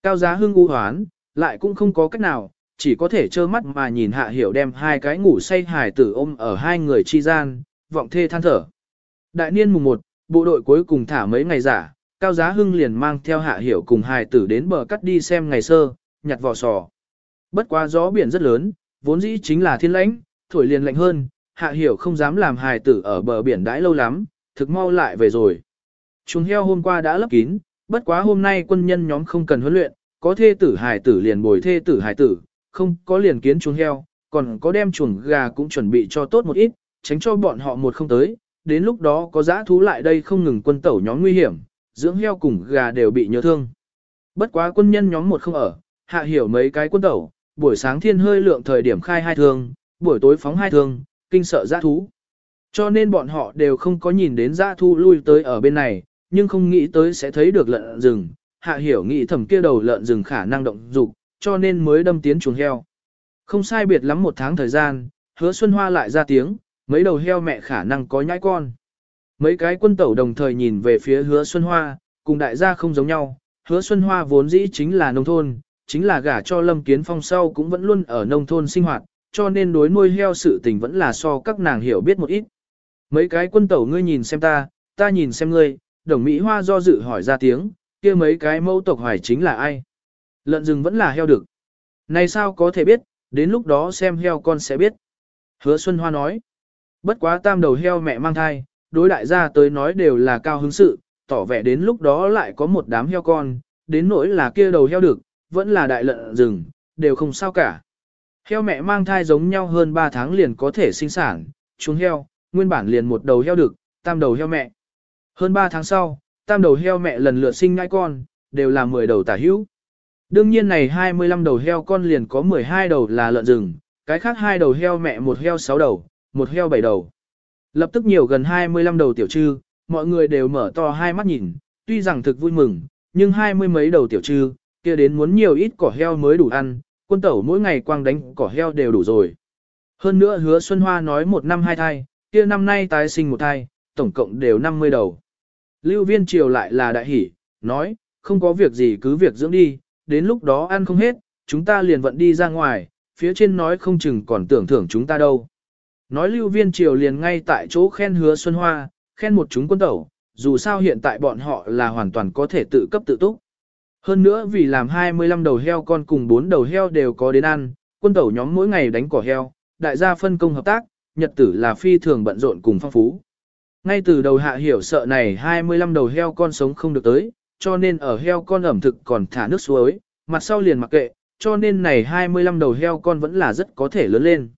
Cao giá hưng u hoán, lại cũng không có cách nào, chỉ có thể trơ mắt mà nhìn hạ hiểu đem hai cái ngủ say hài tử ôm ở hai người chi gian, vọng thê than thở. Đại niên mùng 1, bộ đội cuối cùng thả mấy ngày giả, Cao Giá Hưng liền mang theo hạ hiểu cùng hài tử đến bờ cắt đi xem ngày sơ, nhặt vỏ sò. Bất quá gió biển rất lớn, vốn dĩ chính là thiên lãnh, thổi liền lạnh hơn, hạ hiểu không dám làm hài tử ở bờ biển đãi lâu lắm, thực mau lại về rồi. Chuồng heo hôm qua đã lấp kín, bất quá hôm nay quân nhân nhóm không cần huấn luyện, có thê tử hài tử liền bồi thê tử hài tử, không có liền kiến chuồng heo, còn có đem chuồng gà cũng chuẩn bị cho tốt một ít, tránh cho bọn họ một không tới, đến lúc đó có giã thú lại đây không ngừng quân tẩu nhóm nguy hiểm, dưỡng heo cùng gà đều bị nhớ thương. Bất quá quân nhân nhóm một không ở, hạ hiểu mấy cái quân tẩu, buổi sáng thiên hơi lượng thời điểm khai hai thương, buổi tối phóng hai thương, kinh sợ giã thú. Cho nên bọn họ đều không có nhìn đến giã thú lui tới ở bên này, nhưng không nghĩ tới sẽ thấy được lợn rừng. Hạ hiểu nghĩ thầm kia đầu lợn rừng khả năng động dục, cho nên mới đâm tiến chuồng heo. Không sai biệt lắm một tháng thời gian, hứa Xuân Hoa lại ra tiếng, mấy đầu heo mẹ khả năng có nhãi con. Mấy cái quân tẩu đồng thời nhìn về phía hứa Xuân Hoa, cùng đại gia không giống nhau, hứa Xuân Hoa vốn dĩ chính là nông thôn, chính là gả cho Lâm Kiến Phong sau cũng vẫn luôn ở nông thôn sinh hoạt, cho nên đối nuôi heo sự tình vẫn là so các nàng hiểu biết một ít. Mấy cái quân tẩu ngươi nhìn xem ta, ta nhìn xem ngươi, đồng Mỹ Hoa do dự hỏi ra tiếng, kia mấy cái mẫu tộc hoài chính là ai? Lợn rừng vẫn là heo được. Này sao có thể biết, đến lúc đó xem heo con sẽ biết. Hứa Xuân Hoa nói, bất quá tam đầu heo mẹ mang thai, đối đại gia tới nói đều là cao hứng sự, tỏ vẻ đến lúc đó lại có một đám heo con, đến nỗi là kia đầu heo được, vẫn là đại lợn rừng, đều không sao cả. Heo mẹ mang thai giống nhau hơn 3 tháng liền có thể sinh sản, chúng heo, nguyên bản liền một đầu heo được, tam đầu heo mẹ. Hơn 3 tháng sau, tam đầu heo mẹ lần lượt sinh ngai con, đều là 10 đầu tả hữu. Đương nhiên này 25 đầu heo con liền có 12 đầu là lợn rừng, cái khác hai đầu heo mẹ một heo 6 đầu, một heo 7 đầu. Lập tức nhiều gần 25 đầu tiểu trư, mọi người đều mở to hai mắt nhìn, tuy rằng thực vui mừng, nhưng hai mươi mấy đầu tiểu trư, kia đến muốn nhiều ít cỏ heo mới đủ ăn, quân tẩu mỗi ngày quang đánh cỏ heo đều đủ rồi. Hơn nữa hứa Xuân Hoa nói một năm hai thai, kia năm nay tái sinh một thai, tổng cộng đều 50 đầu. Lưu viên triều lại là đại hỷ, nói, không có việc gì cứ việc dưỡng đi, đến lúc đó ăn không hết, chúng ta liền vận đi ra ngoài, phía trên nói không chừng còn tưởng thưởng chúng ta đâu. Nói lưu viên triều liền ngay tại chỗ khen hứa Xuân Hoa, khen một chúng quân tẩu, dù sao hiện tại bọn họ là hoàn toàn có thể tự cấp tự túc. Hơn nữa vì làm 25 đầu heo con cùng 4 đầu heo đều có đến ăn, quân tẩu nhóm mỗi ngày đánh cỏ heo, đại gia phân công hợp tác, nhật tử là phi thường bận rộn cùng phong phú. Ngay từ đầu hạ hiểu sợ này 25 đầu heo con sống không được tới, cho nên ở heo con ẩm thực còn thả nước suối, mặt sau liền mặc kệ, cho nên này 25 đầu heo con vẫn là rất có thể lớn lên.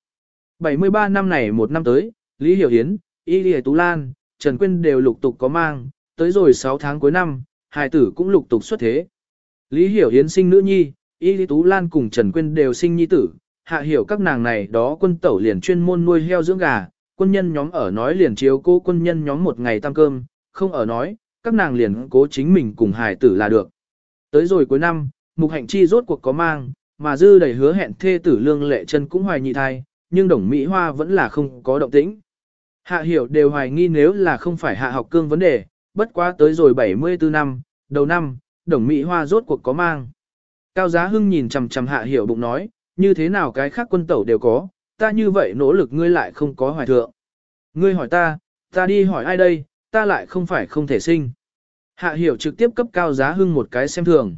73 năm này một năm tới, Lý Hiểu Hiến, Y Lì Tú Lan, Trần Quyên đều lục tục có mang, tới rồi 6 tháng cuối năm, hài tử cũng lục tục xuất thế. Lý Hiểu Hiến sinh nữ nhi, Y Lý Tú Lan cùng Trần Quyên đều sinh nhi tử, hạ hiểu các nàng này đó quân tẩu liền chuyên môn nuôi heo dưỡng gà, quân nhân nhóm ở nói liền chiếu cố quân nhân nhóm một ngày tăng cơm, không ở nói, các nàng liền cố chính mình cùng hài tử là được. Tới rồi cuối năm, mục hạnh chi rốt cuộc có mang, mà dư đầy hứa hẹn thê tử lương lệ chân cũng hoài nhị thai, nhưng đồng Mỹ Hoa vẫn là không có động tĩnh. Hạ hiểu đều hoài nghi nếu là không phải hạ học cương vấn đề, bất quá tới rồi 74 năm, đầu năm, đồng Mỹ Hoa rốt cuộc có mang. Cao Giá Hưng nhìn chằm chằm hạ hiểu bụng nói, như thế nào cái khác quân tẩu đều có, ta như vậy nỗ lực ngươi lại không có hoài thượng. Ngươi hỏi ta, ta đi hỏi ai đây, ta lại không phải không thể sinh. Hạ hiểu trực tiếp cấp Cao Giá Hưng một cái xem thường.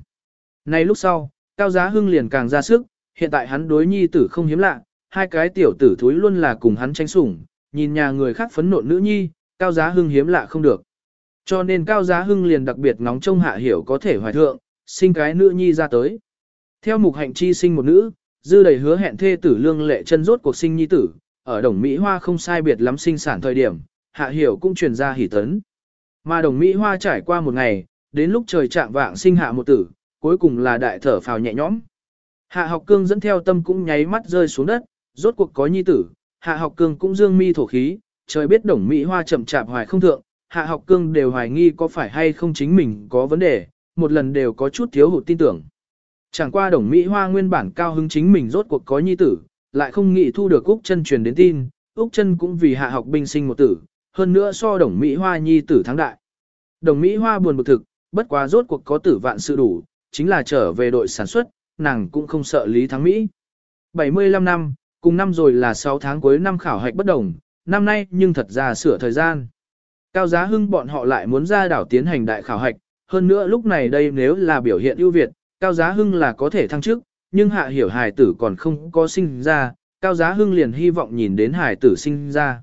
Nay lúc sau, Cao Giá Hưng liền càng ra sức, hiện tại hắn đối nhi tử không hiếm lạ, hai cái tiểu tử thúi luôn là cùng hắn tranh sủng, nhìn nhà người khác phấn nộn nữ nhi, Cao Giá Hưng hiếm lạ không được. Cho nên Cao Giá Hưng liền đặc biệt ngóng trông hạ hiểu có thể hoài thượng, sinh cái nữ nhi ra tới. Theo mục hạnh chi sinh một nữ, dư đầy hứa hẹn thê tử lương lệ chân rốt cuộc sinh nhi tử, ở đồng Mỹ Hoa không sai biệt lắm sinh sản thời điểm, hạ hiểu cũng truyền ra hỉ tấn. Mà đồng Mỹ Hoa trải qua một ngày, đến lúc trời chạm vạng sinh hạ một tử, cuối cùng là đại thở phào nhẹ nhõm. Hạ học cương dẫn theo tâm cũng nháy mắt rơi xuống đất, rốt cuộc có nhi tử, hạ học cương cũng dương mi thổ khí, trời biết đồng Mỹ Hoa chậm chạp hoài không thượng, hạ học cương đều hoài nghi có phải hay không chính mình có vấn đề, một lần đều có chút thiếu hụt tin tưởng. Chẳng qua đồng Mỹ Hoa nguyên bản cao hứng chính mình rốt cuộc có nhi tử, lại không nghĩ thu được Úc chân truyền đến tin, Úc chân cũng vì hạ học binh sinh một tử, hơn nữa so đồng Mỹ Hoa nhi tử thắng đại. Đồng Mỹ Hoa buồn bực thực, bất quá rốt cuộc có tử vạn sự đủ, chính là trở về đội sản xuất, nàng cũng không sợ Lý Thắng Mỹ. 75 năm, cùng năm rồi là 6 tháng cuối năm khảo hạch bất đồng, năm nay nhưng thật ra sửa thời gian. Cao Giá Hưng bọn họ lại muốn ra đảo tiến hành đại khảo hạch, hơn nữa lúc này đây nếu là biểu hiện ưu việt, Cao Giá Hưng là có thể thăng chức, nhưng hạ hiểu hài tử còn không có sinh ra, Cao Giá Hưng liền hy vọng nhìn đến hài tử sinh ra.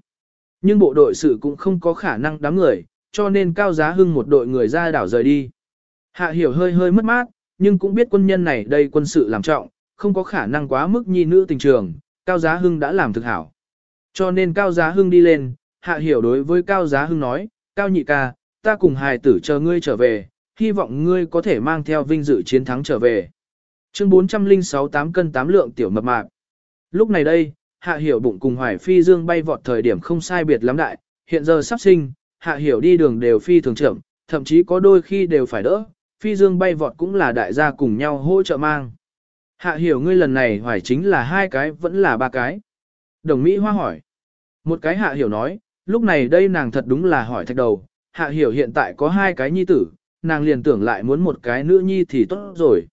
Nhưng bộ đội sự cũng không có khả năng đám người, cho nên Cao Giá Hưng một đội người ra đảo rời đi. Hạ hiểu hơi hơi mất mát, nhưng cũng biết quân nhân này đây quân sự làm trọng, không có khả năng quá mức nhi nữ tình trường, Cao Giá Hưng đã làm thực hảo. Cho nên Cao Giá Hưng đi lên, Hạ hiểu đối với Cao Giá Hưng nói, Cao nhị ca, ta cùng hài tử chờ ngươi trở về, hy vọng ngươi có thể mang theo vinh dự chiến thắng trở về. Chương 406 8 cân 8 lượng tiểu mập mạp. Lúc này đây, Hạ Hiểu bụng cùng Hoài Phi Dương bay vọt thời điểm không sai biệt lắm đại, hiện giờ sắp sinh, Hạ Hiểu đi đường đều phi thường chậm, thậm chí có đôi khi đều phải đỡ, Phi Dương bay vọt cũng là đại gia cùng nhau hỗ trợ mang. Hạ Hiểu ngươi lần này hoài chính là hai cái vẫn là ba cái. Đồng Mỹ Hoa hỏi. Một cái Hạ Hiểu nói, lúc này đây nàng thật đúng là hỏi thạch đầu, Hạ Hiểu hiện tại có hai cái nhi tử, nàng liền tưởng lại muốn một cái nữ nhi thì tốt rồi.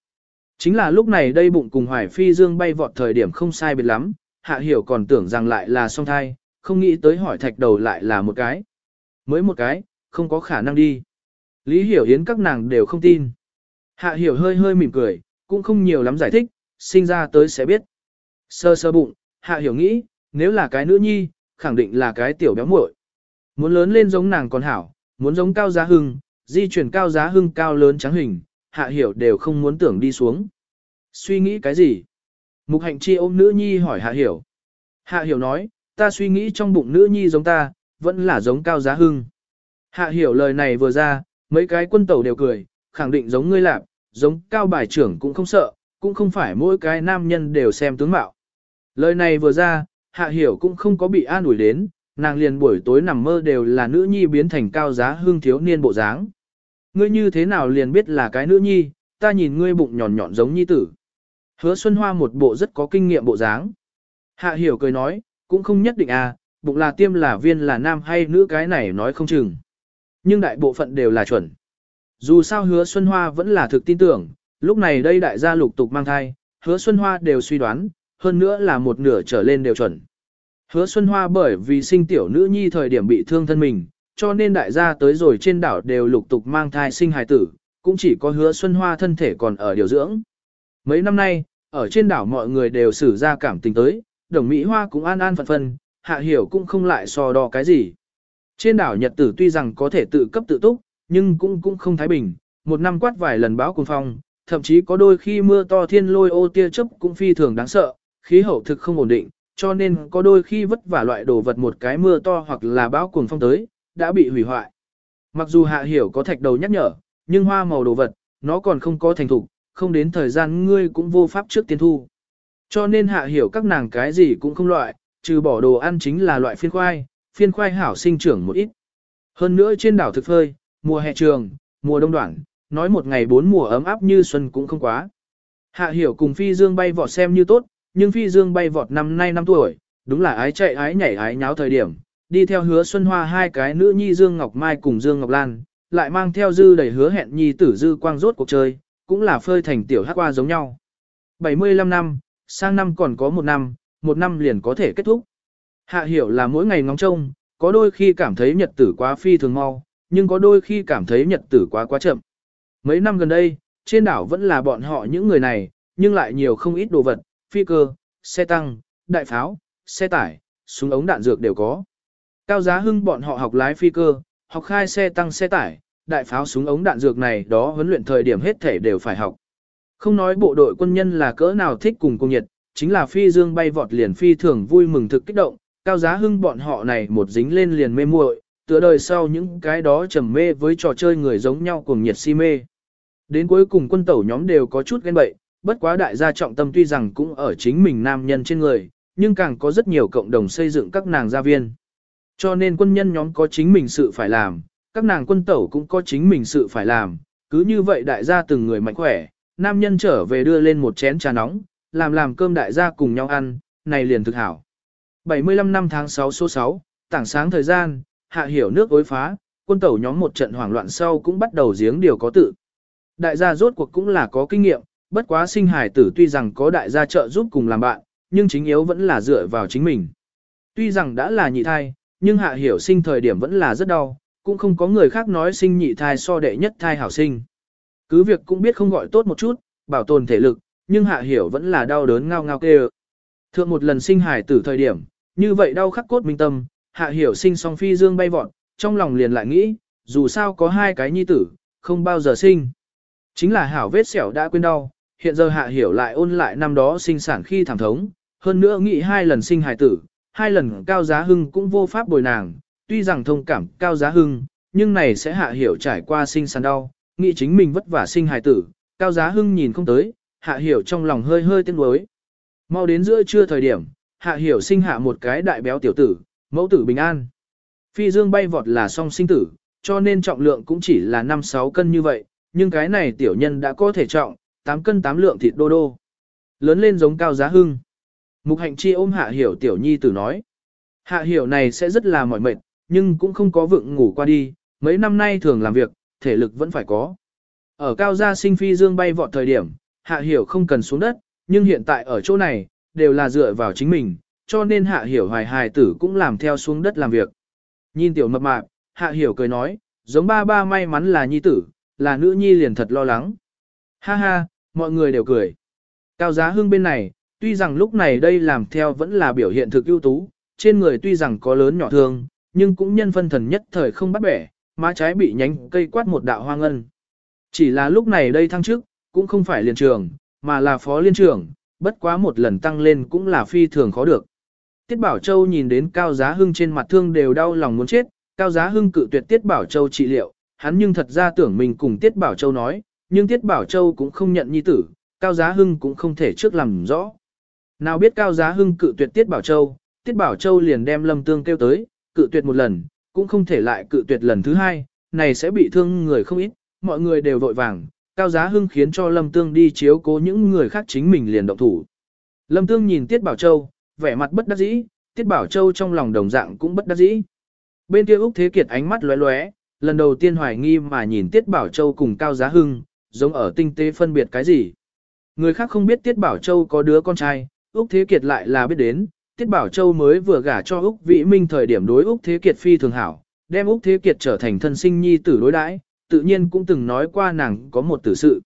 Chính là lúc này đây bụng cùng Hoài Phi Dương bay vọt thời điểm không sai biệt lắm, Hạ Hiểu còn tưởng rằng lại là song thai, không nghĩ tới hỏi thạch đầu lại là một cái. Mới một cái, không có khả năng đi. Lý Hiểu Yến các nàng đều không tin. Hạ Hiểu hơi hơi mỉm cười, cũng không nhiều lắm giải thích, sinh ra tới sẽ biết. Sơ sơ bụng, Hạ Hiểu nghĩ, nếu là cái nữ nhi, khẳng định là cái tiểu béo muội. Muốn lớn lên giống nàng còn hảo, muốn giống cao giá hưng, di chuyển cao giá hưng cao lớn trắng hình, hạ hiểu đều không muốn tưởng đi xuống. Suy nghĩ cái gì? Mục hạnh chi ôm nữ nhi hỏi hạ hiểu. Hạ hiểu nói, ta suy nghĩ trong bụng nữ nhi giống ta, vẫn là giống cao giá hưng. Hạ hiểu lời này vừa ra, mấy cái quân tàu đều cười, khẳng định giống ngươi lạp, giống cao bài trưởng cũng không sợ, cũng không phải mỗi cái nam nhân đều xem tướng mạo. Lời này vừa ra, hạ hiểu cũng không có bị an ủi đến, nàng liền buổi tối nằm mơ đều là nữ nhi biến thành cao giá hương thiếu niên bộ dáng. Ngươi như thế nào liền biết là cái nữ nhi, ta nhìn ngươi bụng nhọn nhọn giống nhi tử. Hứa Xuân Hoa một bộ rất có kinh nghiệm bộ dáng. Hạ hiểu cười nói, cũng không nhất định à, bụng là tiêm là viên là nam hay nữ cái này nói không chừng. Nhưng đại bộ phận đều là chuẩn. Dù sao hứa Xuân Hoa vẫn là thực tin tưởng, lúc này đây đại gia lục tục mang thai, hứa Xuân Hoa đều suy đoán, hơn nữa là một nửa trở lên đều chuẩn. Hứa Xuân Hoa bởi vì sinh tiểu nữ nhi thời điểm bị thương thân mình, cho nên đại gia tới rồi trên đảo đều lục tục mang thai sinh hài tử, cũng chỉ có hứa Xuân Hoa thân thể còn ở điều dưỡng. Mấy năm nay, ở trên đảo mọi người đều xử ra cảm tình tới, đồng Mỹ Hoa cũng an an phận phân, hạ hiểu cũng không lại so đo cái gì. Trên đảo Nhật tử tuy rằng có thể tự cấp tự túc, nhưng cũng cũng không thái bình, một năm quát vài lần báo cuồng phong, thậm chí có đôi khi mưa to thiên lôi ô tia chớp cũng phi thường đáng sợ, khí hậu thực không ổn định, cho nên có đôi khi vất vả loại đồ vật một cái mưa to hoặc là bão cuồng phong tới, đã bị hủy hoại. Mặc dù hạ hiểu có thạch đầu nhắc nhở, nhưng hoa màu đồ vật, nó còn không có thành thục, không đến thời gian ngươi cũng vô pháp trước tiên thu. Cho nên hạ hiểu các nàng cái gì cũng không loại, trừ bỏ đồ ăn chính là loại phiên khoai, phiên khoai hảo sinh trưởng một ít. Hơn nữa trên đảo thực phơi, mùa hè trường, mùa đông đoạn, nói một ngày bốn mùa ấm áp như xuân cũng không quá. Hạ hiểu cùng phi dương bay vọt xem như tốt, nhưng phi dương bay vọt năm nay năm tuổi, đúng là ái chạy ái nhảy ái nháo thời điểm, đi theo hứa Xuân Hoa hai cái nữ nhi Dương Ngọc Mai cùng Dương Ngọc Lan, lại mang theo dư đầy hứa hẹn nhi tử dư quang rốt cuộc chơi, cũng là phơi thành tiểu hát qua giống nhau. 75 năm, sang năm còn có một năm, một năm liền có thể kết thúc. Hạ hiểu là mỗi ngày ngóng trông, có đôi khi cảm thấy nhật tử quá phi thường mau, nhưng có đôi khi cảm thấy nhật tử quá quá chậm. Mấy năm gần đây, trên đảo vẫn là bọn họ những người này, nhưng lại nhiều không ít đồ vật, phi cơ, xe tăng, đại pháo, xe tải, súng ống đạn dược đều có. Cao giá hưng bọn họ học lái phi cơ, học khai xe tăng xe tải, đại pháo súng ống đạn dược này đó huấn luyện thời điểm hết thể đều phải học. Không nói bộ đội quân nhân là cỡ nào thích cùng công nhiệt, chính là phi dương bay vọt liền phi thường vui mừng thực kích động, cao giá hưng bọn họ này một dính lên liền mê muội, tựa đời sau những cái đó trầm mê với trò chơi người giống nhau cùng nhiệt si mê. Đến cuối cùng quân tẩu nhóm đều có chút ghen bậy, bất quá đại gia trọng tâm tuy rằng cũng ở chính mình nam nhân trên người, nhưng càng có rất nhiều cộng đồng xây dựng các nàng gia viên. Cho nên quân nhân nhóm có chính mình sự phải làm, Các nàng quân tẩu cũng có chính mình sự phải làm, cứ như vậy đại gia từng người mạnh khỏe, nam nhân trở về đưa lên một chén trà nóng, làm làm cơm đại gia cùng nhau ăn, này liền thực hảo. 75 năm tháng 6 số 6, tảng sáng thời gian, hạ hiểu nước ối phá, quân tẩu nhóm một trận hoảng loạn sau cũng bắt đầu giếng điều có tự. Đại gia rốt cuộc cũng là có kinh nghiệm, bất quá sinh hải tử tuy rằng có đại gia trợ giúp cùng làm bạn, nhưng chính yếu vẫn là dựa vào chính mình. Tuy rằng đã là nhị thai, nhưng hạ hiểu sinh thời điểm vẫn là rất đau, cũng không có người khác nói sinh nhị thai so đệ nhất thai hảo sinh. Cứ việc cũng biết không gọi tốt một chút, bảo tồn thể lực, nhưng hạ hiểu vẫn là đau đớn ngao ngao kêu. Thượng một lần sinh hải tử thời điểm, như vậy đau khắc cốt minh tâm, hạ hiểu sinh song phi dương bay vọt, trong lòng liền lại nghĩ, dù sao có hai cái nhi tử, không bao giờ sinh. Chính là hảo vết sẹo đã quên đau, hiện giờ hạ hiểu lại ôn lại năm đó sinh sản khi thảm thống, hơn nữa nghĩ hai lần sinh hài tử, hai lần cao giá hưng cũng vô pháp bồi nàng, tuy rằng thông cảm cao giá hưng, nhưng này sẽ hạ hiểu trải qua sinh sản đau, nghĩ chính mình vất vả sinh hài tử, cao giá hưng nhìn không tới, hạ hiểu trong lòng hơi hơi tiếc nuối. Mau đến giữa trưa thời điểm, hạ hiểu sinh hạ một cái đại béo tiểu tử, mẫu tử bình an. Phi dương bay vọt là song sinh tử, cho nên trọng lượng cũng chỉ là 5-6 cân như vậy, nhưng cái này tiểu nhân đã có thể trọng, 8 cân 8 lượng thịt đô đô. Lớn lên giống cao giá hưng. Mục hạnh chi ôm hạ hiểu tiểu nhi tử nói. Hạ hiểu này sẽ rất là mỏi mệt, nhưng cũng không có vượng ngủ qua đi, mấy năm nay thường làm việc, thể lực vẫn phải có. Ở cao gia sinh phi dương bay vọt thời điểm, hạ hiểu không cần xuống đất, nhưng hiện tại ở chỗ này, đều là dựa vào chính mình, cho nên hạ hiểu hoài hài tử cũng làm theo xuống đất làm việc. Nhìn tiểu mập mạp, hạ hiểu cười nói, giống ba ba may mắn là nhi tử, là nữ nhi liền thật lo lắng. Ha ha, mọi người đều cười. Cao giá hưng bên này, tuy rằng lúc này đây làm theo vẫn là biểu hiện thực ưu tú, trên người tuy rằng có lớn nhỏ thương, nhưng cũng nhân phân thần nhất thời không bắt bẻ, má trái bị nhánh cây quát một đạo hoang ngân. Chỉ là lúc này đây thăng chức, cũng không phải liên trường, mà là phó liên trưởng, bất quá một lần tăng lên cũng là phi thường khó được. Tiết Bảo Châu nhìn đến Cao Giá Hưng trên mặt thương đều đau lòng muốn chết, Cao Giá Hưng cự tuyệt Tiết Bảo Châu trị liệu, hắn nhưng thật ra tưởng mình cùng Tiết Bảo Châu nói, nhưng Tiết Bảo Châu cũng không nhận nhi tử, Cao Giá Hưng cũng không thể trước làm rõ. Nào biết Cao Giá Hưng cự tuyệt Tiết Bảo Châu, Tiết Bảo Châu liền đem Lâm Tương kêu tới, cự tuyệt một lần, cũng không thể lại cự tuyệt lần thứ hai, này sẽ bị thương người không ít, mọi người đều vội vàng, Cao Giá Hưng khiến cho Lâm Tương đi chiếu cố những người khác chính mình liền động thủ. Lâm Tương nhìn Tiết Bảo Châu, vẻ mặt bất đắc dĩ, Tiết Bảo Châu trong lòng đồng dạng cũng bất đắc dĩ. Bên kia Úc Thế Kiệt ánh mắt lóe lóe, lần đầu tiên hoài nghi mà nhìn Tiết Bảo Châu cùng Cao Giá Hưng, giống ở tinh tế phân biệt cái gì. Người khác không biết Tiết Bảo Châu có đứa con trai, Úc Thế Kiệt lại là biết đến, Tiết Bảo Châu mới vừa gả cho Úc Vĩ Minh thời điểm đối Úc Thế Kiệt phi thường hảo, đem Úc Thế Kiệt trở thành thân sinh nhi tử đối đãi, tự nhiên cũng từng nói qua nàng có một tử sự.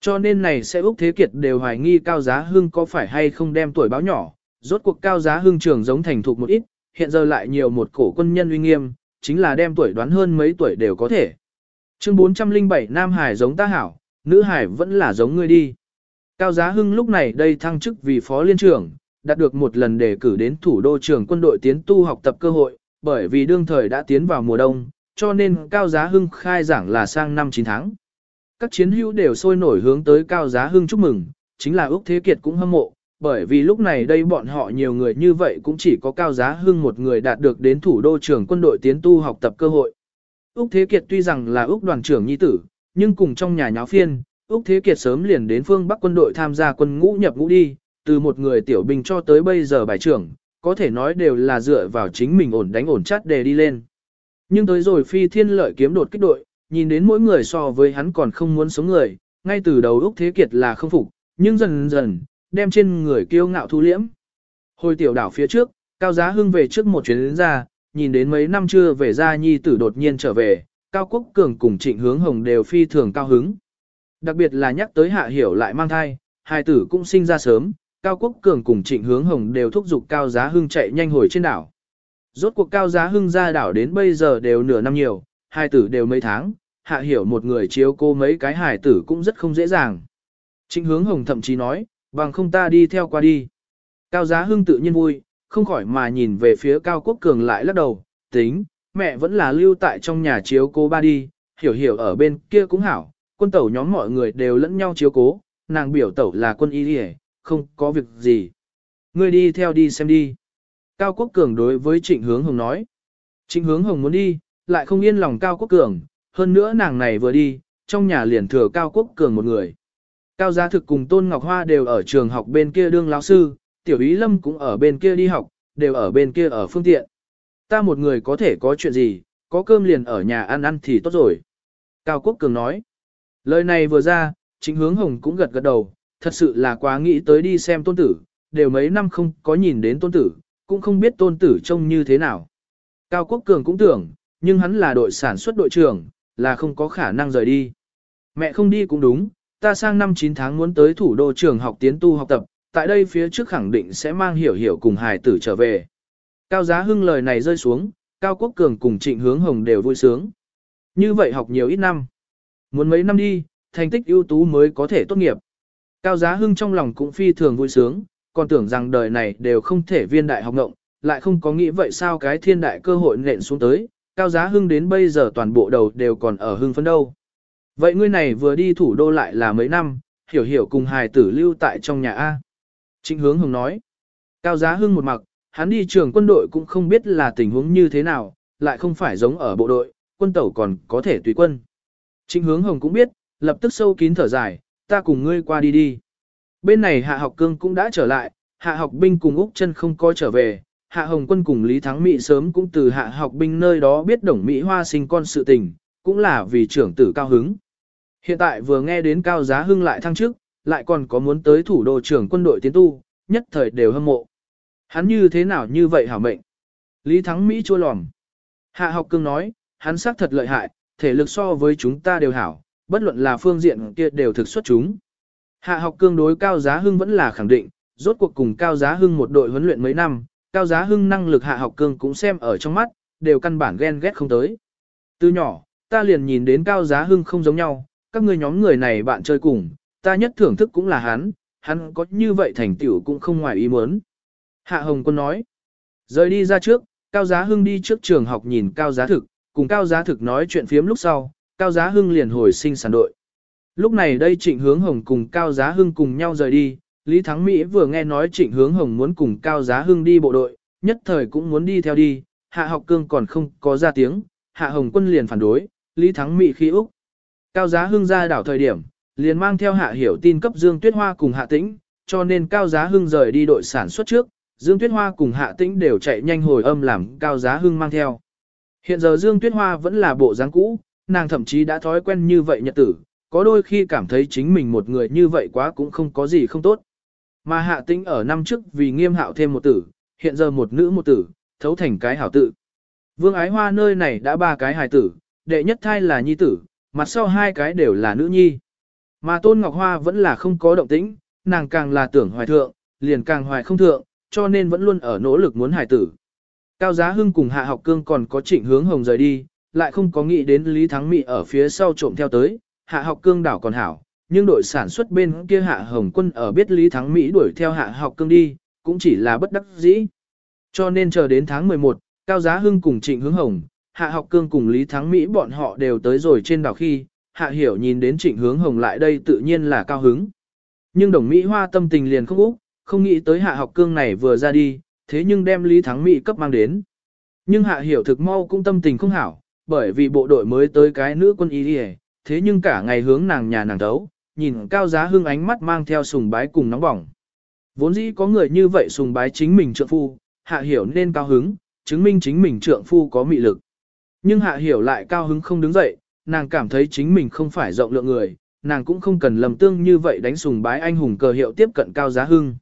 Cho nên này sẽ Úc Thế Kiệt đều hoài nghi Cao Giá Hưng có phải hay không đem tuổi báo nhỏ, rốt cuộc Cao Giá Hưng trưởng giống thành thục một ít, hiện giờ lại nhiều một cổ quân nhân uy nghiêm, chính là đem tuổi đoán hơn mấy tuổi đều có thể. Chương 407 Nam Hải giống ta hảo, nữ Hải vẫn là giống ngươi đi. Cao Giá Hưng lúc này đây thăng chức vì phó liên trưởng, đạt được một lần đề cử đến thủ đô trưởng quân đội tiến tu học tập cơ hội, bởi vì đương thời đã tiến vào mùa đông, cho nên Cao Giá Hưng khai giảng là sang năm 9 tháng. Các chiến hữu đều sôi nổi hướng tới Cao Giá Hưng chúc mừng, chính là Úc Thế Kiệt cũng hâm mộ, bởi vì lúc này đây bọn họ nhiều người như vậy cũng chỉ có Cao Giá Hưng một người đạt được đến thủ đô trưởng quân đội tiến tu học tập cơ hội. Úc Thế Kiệt tuy rằng là Úc đoàn trưởng nhi tử, nhưng cùng trong nhà nháo phiên, Úc Thế Kiệt sớm liền đến phương Bắc quân đội tham gia quân ngũ nhập ngũ đi, từ một người tiểu binh cho tới bây giờ bài trưởng, có thể nói đều là dựa vào chính mình ổn đánh ổn chát để đi lên. Nhưng tới rồi phi thiên lợi kiếm đột kích đội, nhìn đến mỗi người so với hắn còn không muốn sống người, ngay từ đầu Úc Thế Kiệt là không phục, nhưng dần dần, đem trên người kiêu ngạo thu liễm. Hồi tiểu đảo phía trước, Cao Giá Hưng về trước một chuyến đến ra, nhìn đến mấy năm chưa về ra nhi tử đột nhiên trở về, Cao Quốc Cường cùng Trịnh Hướng Hồng đều phi thường cao hứng. Đặc biệt là nhắc tới Hạ Hiểu lại mang thai, hai tử cũng sinh ra sớm, Cao Quốc Cường cùng Trịnh Hướng Hồng đều thúc giục Cao Giá Hưng chạy nhanh hồi trên đảo. Rốt cuộc Cao Giá Hưng ra đảo đến bây giờ đều nửa năm nhiều, hai tử đều mấy tháng, Hạ Hiểu một người chiếu cô mấy cái hài tử cũng rất không dễ dàng. Trịnh Hướng Hồng thậm chí nói, bằng không ta đi theo qua đi. Cao Giá Hưng tự nhiên vui, không khỏi mà nhìn về phía Cao Quốc Cường lại lắc đầu, tính, mẹ vẫn là lưu tại trong nhà chiếu cố ba đi, hiểu hiểu ở bên kia cũng hảo, quân tẩu nhóm mọi người đều lẫn nhau chiếu cố, nàng biểu tẩu là quân y đi không có việc gì. Ngươi đi theo đi xem đi. Cao Quốc Cường đối với Trịnh Hướng Hồng nói. Trịnh Hướng Hồng muốn đi, lại không yên lòng Cao Quốc Cường, hơn nữa nàng này vừa đi, trong nhà liền thừa Cao Quốc Cường một người. Cao gia Thực cùng Tôn Ngọc Hoa đều ở trường học bên kia đương lão sư, Tiểu Ý Lâm cũng ở bên kia đi học, đều ở bên kia ở phương tiện. Ta một người có thể có chuyện gì, có cơm liền ở nhà ăn ăn thì tốt rồi. Cao Quốc Cường nói. Lời này vừa ra, chính hướng hồng cũng gật gật đầu, thật sự là quá nghĩ tới đi xem tôn tử, đều mấy năm không có nhìn đến tôn tử, cũng không biết tôn tử trông như thế nào. Cao Quốc Cường cũng tưởng, nhưng hắn là đội sản xuất đội trưởng, là không có khả năng rời đi. Mẹ không đi cũng đúng, ta sang năm 9 tháng muốn tới thủ đô trường học tiến tu học tập, tại đây phía trước khẳng định sẽ mang hiểu hiểu cùng hài tử trở về. Cao Giá Hưng lời này rơi xuống, Cao Quốc Cường cùng Trịnh Hướng Hồng đều vui sướng. Như vậy học nhiều ít năm. Muốn mấy năm đi, thành tích ưu tú mới có thể tốt nghiệp. Cao Giá Hưng trong lòng cũng phi thường vui sướng, còn tưởng rằng đời này đều không thể viên đại học ngộng, lại không có nghĩ vậy sao cái thiên đại cơ hội nện xuống tới, Cao Giá Hưng đến bây giờ toàn bộ đầu đều còn ở hưng phấn đâu. Vậy ngươi này vừa đi thủ đô lại là mấy năm, hiểu hiểu cùng hài tử lưu tại trong nhà A. Trịnh hướng hồng nói. Cao Giá Hưng một mặc, hắn đi trường quân đội cũng không biết là tình huống như thế nào, lại không phải giống ở bộ đội, quân tẩu còn có thể tùy quân. Trịnh hướng hồng cũng biết, lập tức sâu kín thở dài, ta cùng ngươi qua đi đi. Bên này hạ học cương cũng đã trở lại, hạ học binh cùng Úc chân không coi trở về, hạ hồng quân cùng Lý Thắng Mỹ sớm cũng từ hạ học binh nơi đó biết đồng Mỹ Hoa sinh con sự tình, cũng là vì trưởng tử cao hứng. Hiện tại vừa nghe đến cao giá hưng lại thăng chức, lại còn có muốn tới thủ đô trưởng quân đội tiến tu, nhất thời đều hâm mộ. Hắn như thế nào như vậy hảo mệnh? Lý Thắng Mỹ chua lòm. Hạ học cương nói, hắn xác thật lợi hại, thể lực so với chúng ta đều hảo, bất luận là phương diện kia đều thực xuất chúng. Hạ học cương đối cao giá hưng vẫn là khẳng định, rốt cuộc cùng cao giá hưng một đội huấn luyện mấy năm, cao giá hưng năng lực hạ học cương cũng xem ở trong mắt, đều căn bản ghen ghét không tới. Từ nhỏ, ta liền nhìn đến cao giá hưng không giống nhau, các ngươi nhóm người này bạn chơi cùng, ta nhất thưởng thức cũng là hắn, hắn có như vậy thành tựu cũng không ngoài ý muốn. Hạ Hồng Quân nói, rời đi ra trước, Cao Giá Hưng đi trước trường học nhìn Cao Giá Thực, cùng Cao Giá Thực nói chuyện phiếm lúc sau, Cao Giá Hưng liền hồi sinh sản đội. Lúc này đây Trịnh Hướng Hồng cùng Cao Giá Hưng cùng nhau rời đi, Lý Thắng Mỹ vừa nghe nói Trịnh Hướng Hồng muốn cùng Cao Giá Hưng đi bộ đội, nhất thời cũng muốn đi theo đi, Hạ Học Cương còn không có ra tiếng, Hạ Hồng Quân liền phản đối, Lý Thắng Mỹ khi Úc. Cao Giá Hưng ra đảo thời điểm, liền mang theo Hạ Hiểu tin cấp Dương Tuyết Hoa cùng Hạ Tĩnh, cho nên Cao Giá Hưng rời đi đội sản xuất trước, Dương Tuyết Hoa cùng Hạ Tĩnh đều chạy nhanh hồi âm làm Cao Giá Hưng mang theo. Hiện giờ Dương Tuyết Hoa vẫn là bộ dáng cũ, nàng thậm chí đã thói quen như vậy nhật tử, có đôi khi cảm thấy chính mình một người như vậy quá cũng không có gì không tốt. Mà Hạ Tĩnh ở năm trước vì nghiêm hạo thêm một tử, hiện giờ một nữ một tử, thấu thành cái hảo tự. Vương Ái Hoa nơi này đã ba cái hài tử, đệ nhất thai là nhi tử, mặt sau hai cái đều là nữ nhi. Mà Tôn Ngọc Hoa vẫn là không có động tĩnh, nàng càng là tưởng hoài thượng, liền càng hoài không thượng, cho nên vẫn luôn ở nỗ lực muốn hài tử. Cao Giá Hưng cùng Hạ Học Cương còn có trịnh hướng hồng rời đi, lại không có nghĩ đến Lý Thắng Mỹ ở phía sau trộm theo tới, Hạ Học Cương đảo còn hảo, nhưng đội sản xuất bên kia Hạ Hồng Quân ở biết Lý Thắng Mỹ đuổi theo Hạ Học Cương đi, cũng chỉ là bất đắc dĩ. Cho nên chờ đến tháng 11, Cao Giá Hưng cùng Trịnh Hướng Hồng, Hạ Học Cương cùng Lý Thắng Mỹ bọn họ đều tới rồi trên đảo khi, Hạ Hiểu nhìn đến Trịnh Hướng Hồng lại đây tự nhiên là cao hứng. Nhưng đồng Mỹ Hoa tâm tình liền không úc, không nghĩ tới Hạ Học Cương này vừa ra đi, thế nhưng đem Lý Thắng Mỹ cấp mang đến. Nhưng Hạ Hiểu thực mau cũng tâm tình không hảo, bởi vì bộ đội mới tới cái nữ quân y đi thế nhưng cả ngày hướng nàng nhà nàng đấu, nhìn Cao Giá hương ánh mắt mang theo sùng bái cùng nóng bỏng. Vốn dĩ có người như vậy sùng bái chính mình trượng phu, Hạ Hiểu nên cao hứng, chứng minh chính mình trượng phu có mị lực. Nhưng Hạ Hiểu lại cao hứng không đứng dậy, nàng cảm thấy chính mình không phải rộng lượng người, nàng cũng không cần lầm tương như vậy đánh sùng bái anh hùng cờ hiệu tiếp cận cao giá hưng.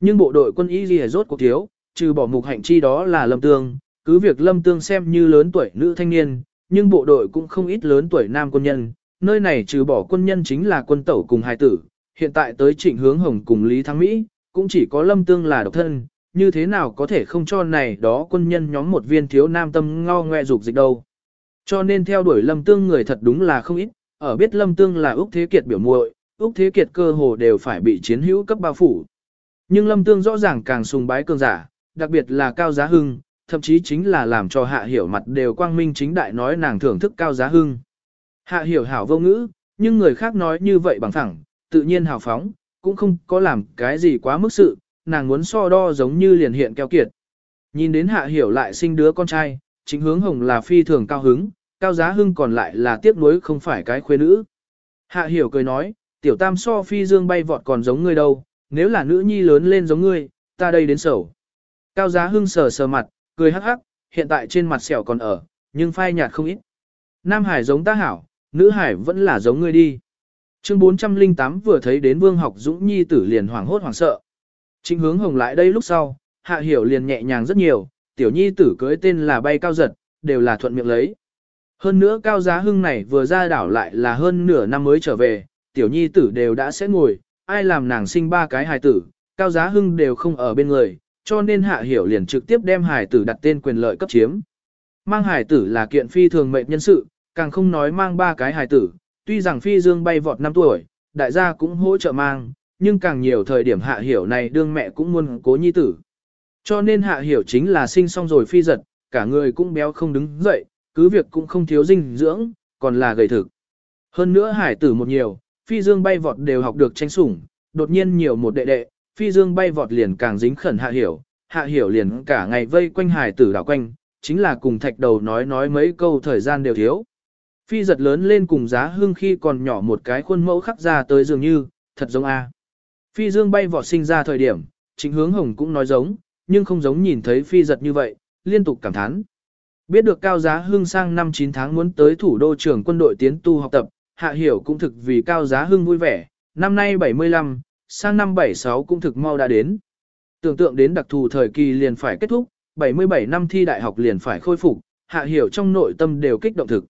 Nhưng bộ đội quân y gì rốt cuộc thiếu, trừ bỏ mục hạnh chi đó là lâm tương, cứ việc lâm tương xem như lớn tuổi nữ thanh niên, nhưng bộ đội cũng không ít lớn tuổi nam quân nhân, nơi này trừ bỏ quân nhân chính là quân tẩu cùng hai tử, hiện tại tới trịnh hướng hồng cùng Lý Thắng Mỹ, cũng chỉ có lâm tương là độc thân, như thế nào có thể không cho này đó quân nhân nhóm một viên thiếu nam tâm ngo ngoe dục dịch đâu. Cho nên theo đuổi Lâm Tương người thật đúng là không ít, ở biết Lâm Tương là Úc Thế Kiệt biểu muội, Úc Thế Kiệt cơ hồ đều phải bị chiến hữu cấp bao phủ. Nhưng Lâm Tương rõ ràng càng sùng bái cường giả, đặc biệt là Cao Giá Hưng, thậm chí chính là làm cho Hạ Hiểu mặt đều quang minh chính đại nói nàng thưởng thức Cao Giá Hưng. Hạ Hiểu hảo vô ngữ, nhưng người khác nói như vậy bằng thẳng, tự nhiên hào phóng, cũng không có làm cái gì quá mức sự, nàng muốn so đo giống như liền hiện keo kiệt. Nhìn đến Hạ Hiểu lại sinh đứa con trai, chính hướng hồng là phi thường cao hứng, cao giá hưng còn lại là tiếc nuối không phải cái khuê nữ. Hạ hiểu cười nói, tiểu tam so phi dương bay vọt còn giống ngươi đâu, nếu là nữ nhi lớn lên giống ngươi, ta đây đến sầu. Cao giá hưng sờ sờ mặt, cười hắc hắc, hiện tại trên mặt sẹo còn ở, nhưng phai nhạt không ít. Nam Hải giống ta hảo, nữ Hải vẫn là giống ngươi đi. Chương 408 vừa thấy đến Vương Học Dũng Nhi tử liền hoảng hốt hoảng sợ. Trịnh hướng hồng lại đây lúc sau, Hạ Hiểu liền nhẹ nhàng rất nhiều, tiểu nhi tử cưới tên là bay cao giật, đều là thuận miệng lấy. Hơn nữa cao giá hưng này vừa ra đảo lại là hơn nửa năm mới trở về, tiểu nhi tử đều đã sẽ ngồi, ai làm nàng sinh ba cái hài tử, cao giá hưng đều không ở bên người, cho nên hạ hiểu liền trực tiếp đem hài tử đặt tên quyền lợi cấp chiếm. Mang hài tử là kiện phi thường mệnh nhân sự, càng không nói mang ba cái hài tử, tuy rằng phi dương bay vọt 5 tuổi, đại gia cũng hỗ trợ mang, nhưng càng nhiều thời điểm hạ hiểu này đương mẹ cũng muốn cố nhi tử. Cho nên hạ hiểu chính là sinh xong rồi phi giật, cả người cũng béo không đứng dậy, cứ việc cũng không thiếu dinh dưỡng, còn là gầy thực. Hơn nữa hải tử một nhiều, phi dương bay vọt đều học được tranh sủng, đột nhiên nhiều một đệ đệ, phi dương bay vọt liền càng dính khẩn hạ hiểu, hạ hiểu liền cả ngày vây quanh hải tử đảo quanh, chính là cùng thạch đầu nói nói mấy câu thời gian đều thiếu. Phi giật lớn lên cùng giá hương khi còn nhỏ một cái khuôn mẫu khắc ra tới dường như, thật giống A. Phi dương bay vọt sinh ra thời điểm, chính hướng hồng cũng nói giống, nhưng không giống nhìn thấy phi giật như vậy, liên tục cảm thán. Biết được Cao Giá Hưng sang năm 9 tháng muốn tới thủ đô trưởng quân đội tiến tu học tập, Hạ Hiểu cũng thực vì Cao Giá Hưng vui vẻ, năm nay 75, sang năm 76 cũng thực mau đã đến. Tưởng tượng đến đặc thù thời kỳ liền phải kết thúc, 77 năm thi đại học liền phải khôi phục, Hạ Hiểu trong nội tâm đều kích động thực.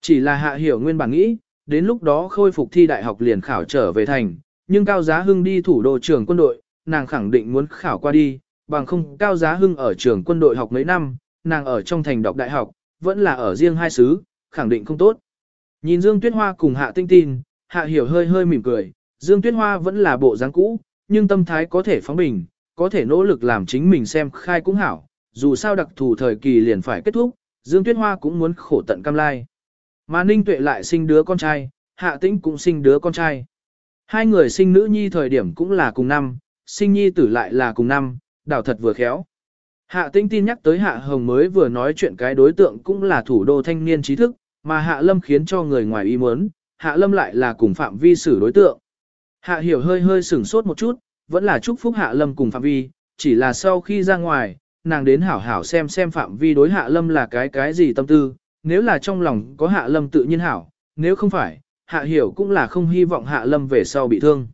Chỉ là Hạ Hiểu nguyên bản nghĩ, đến lúc đó khôi phục thi đại học liền khảo trở về thành, nhưng Cao Giá Hưng đi thủ đô trường quân đội, nàng khẳng định muốn khảo qua đi, bằng không Cao Giá Hưng ở trường quân đội học mấy năm, nàng ở trong thành đọc đại học, vẫn là ở riêng hai xứ, khẳng định không tốt. Nhìn Dương Tuyết Hoa cùng Hạ Tinh Tin, Hạ Hiểu hơi hơi mỉm cười, Dương Tuyết Hoa vẫn là bộ dáng cũ, nhưng tâm thái có thể phóng bình, có thể nỗ lực làm chính mình xem khai cũng hảo, dù sao đặc thù thời kỳ liền phải kết thúc, Dương Tuyết Hoa cũng muốn khổ tận cam lai. Mà Ninh Tuệ lại sinh đứa con trai, Hạ Tĩnh cũng sinh đứa con trai. Hai người sinh nữ nhi thời điểm cũng là cùng năm, sinh nhi tử lại là cùng năm, đảo thật vừa khéo. Hạ Tĩnh tin nhắc tới Hạ Hồng mới vừa nói chuyện cái đối tượng cũng là thủ đô thanh niên trí thức, mà Hạ Lâm khiến cho người ngoài ý muốn, Hạ Lâm lại là cùng Phạm Vi xử đối tượng. Hạ Hiểu hơi hơi sửng sốt một chút, vẫn là chúc phúc Hạ Lâm cùng Phạm Vi, chỉ là sau khi ra ngoài, nàng đến hảo hảo xem xem Phạm Vi đối Hạ Lâm là cái cái gì tâm tư, nếu là trong lòng có Hạ Lâm tự nhiên hảo, nếu không phải, Hạ Hiểu cũng là không hy vọng Hạ Lâm về sau bị thương.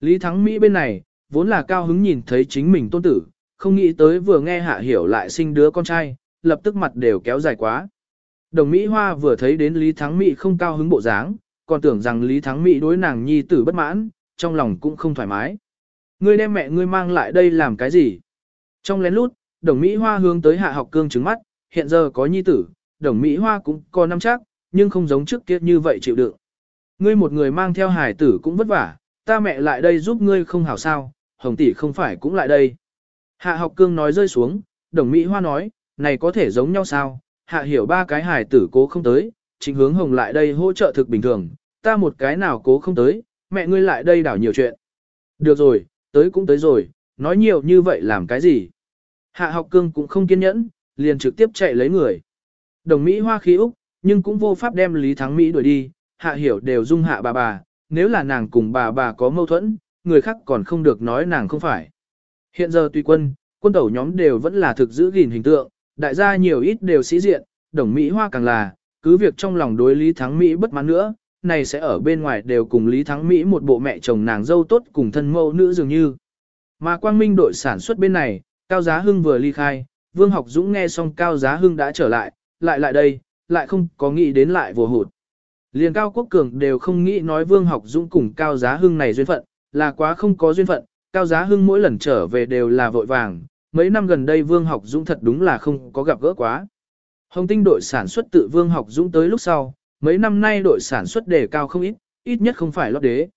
Lý Thắng Mỹ bên này, vốn là cao hứng nhìn thấy chính mình tôn tử, không nghĩ tới vừa nghe hạ hiểu lại sinh đứa con trai, lập tức mặt đều kéo dài quá. Đồng Mỹ Hoa vừa thấy đến Lý Thắng Mỹ không cao hứng bộ dáng, còn tưởng rằng Lý Thắng Mỹ đối nàng nhi tử bất mãn, trong lòng cũng không thoải mái. Ngươi đem mẹ ngươi mang lại đây làm cái gì? Trong lén lút, đồng Mỹ Hoa hướng tới hạ học cương trứng mắt, hiện giờ có nhi tử, đồng Mỹ Hoa cũng có năm chắc, nhưng không giống trước kia như vậy chịu đựng. Ngươi một người mang theo hải tử cũng vất vả, ta mẹ lại đây giúp ngươi không hảo sao, hồng tỷ không phải cũng lại đây. Hạ học cương nói rơi xuống, đồng Mỹ Hoa nói, này có thể giống nhau sao, hạ hiểu ba cái hài tử cố không tới, chính hướng hồng lại đây hỗ trợ thực bình thường, ta một cái nào cố không tới, mẹ ngươi lại đây đảo nhiều chuyện. Được rồi, tới cũng tới rồi, nói nhiều như vậy làm cái gì. Hạ học cương cũng không kiên nhẫn, liền trực tiếp chạy lấy người. Đồng Mỹ Hoa khí Úc, nhưng cũng vô pháp đem Lý Thắng Mỹ đuổi đi, hạ hiểu đều dung hạ bà bà, nếu là nàng cùng bà bà có mâu thuẫn, người khác còn không được nói nàng không phải. Hiện giờ tùy quân, quân tẩu nhóm đều vẫn là thực giữ gìn hình tượng, đại gia nhiều ít đều sĩ diện, đồng Mỹ Hoa càng là, cứ việc trong lòng đối Lý Thắng Mỹ bất mãn nữa, này sẽ ở bên ngoài đều cùng Lý Thắng Mỹ một bộ mẹ chồng nàng dâu tốt cùng thân mẫu nữ dường như. Mà quang minh đội sản xuất bên này, Cao Giá Hưng vừa ly khai, Vương Học Dũng nghe xong Cao Giá Hưng đã trở lại, lại lại đây, lại không có nghĩ đến lại vừa hụt. Liền Cao Quốc Cường đều không nghĩ nói Vương Học Dũng cùng Cao Giá Hưng này duyên phận, là quá không có duyên phận, Cao Giá Hưng mỗi lần trở về đều là vội vàng, mấy năm gần đây Vương Học Dũng thật đúng là không có gặp gỡ quá. Hồng tinh đội sản xuất tự Vương Học Dũng tới lúc sau, mấy năm nay đội sản xuất đề cao không ít, ít nhất không phải lót đế.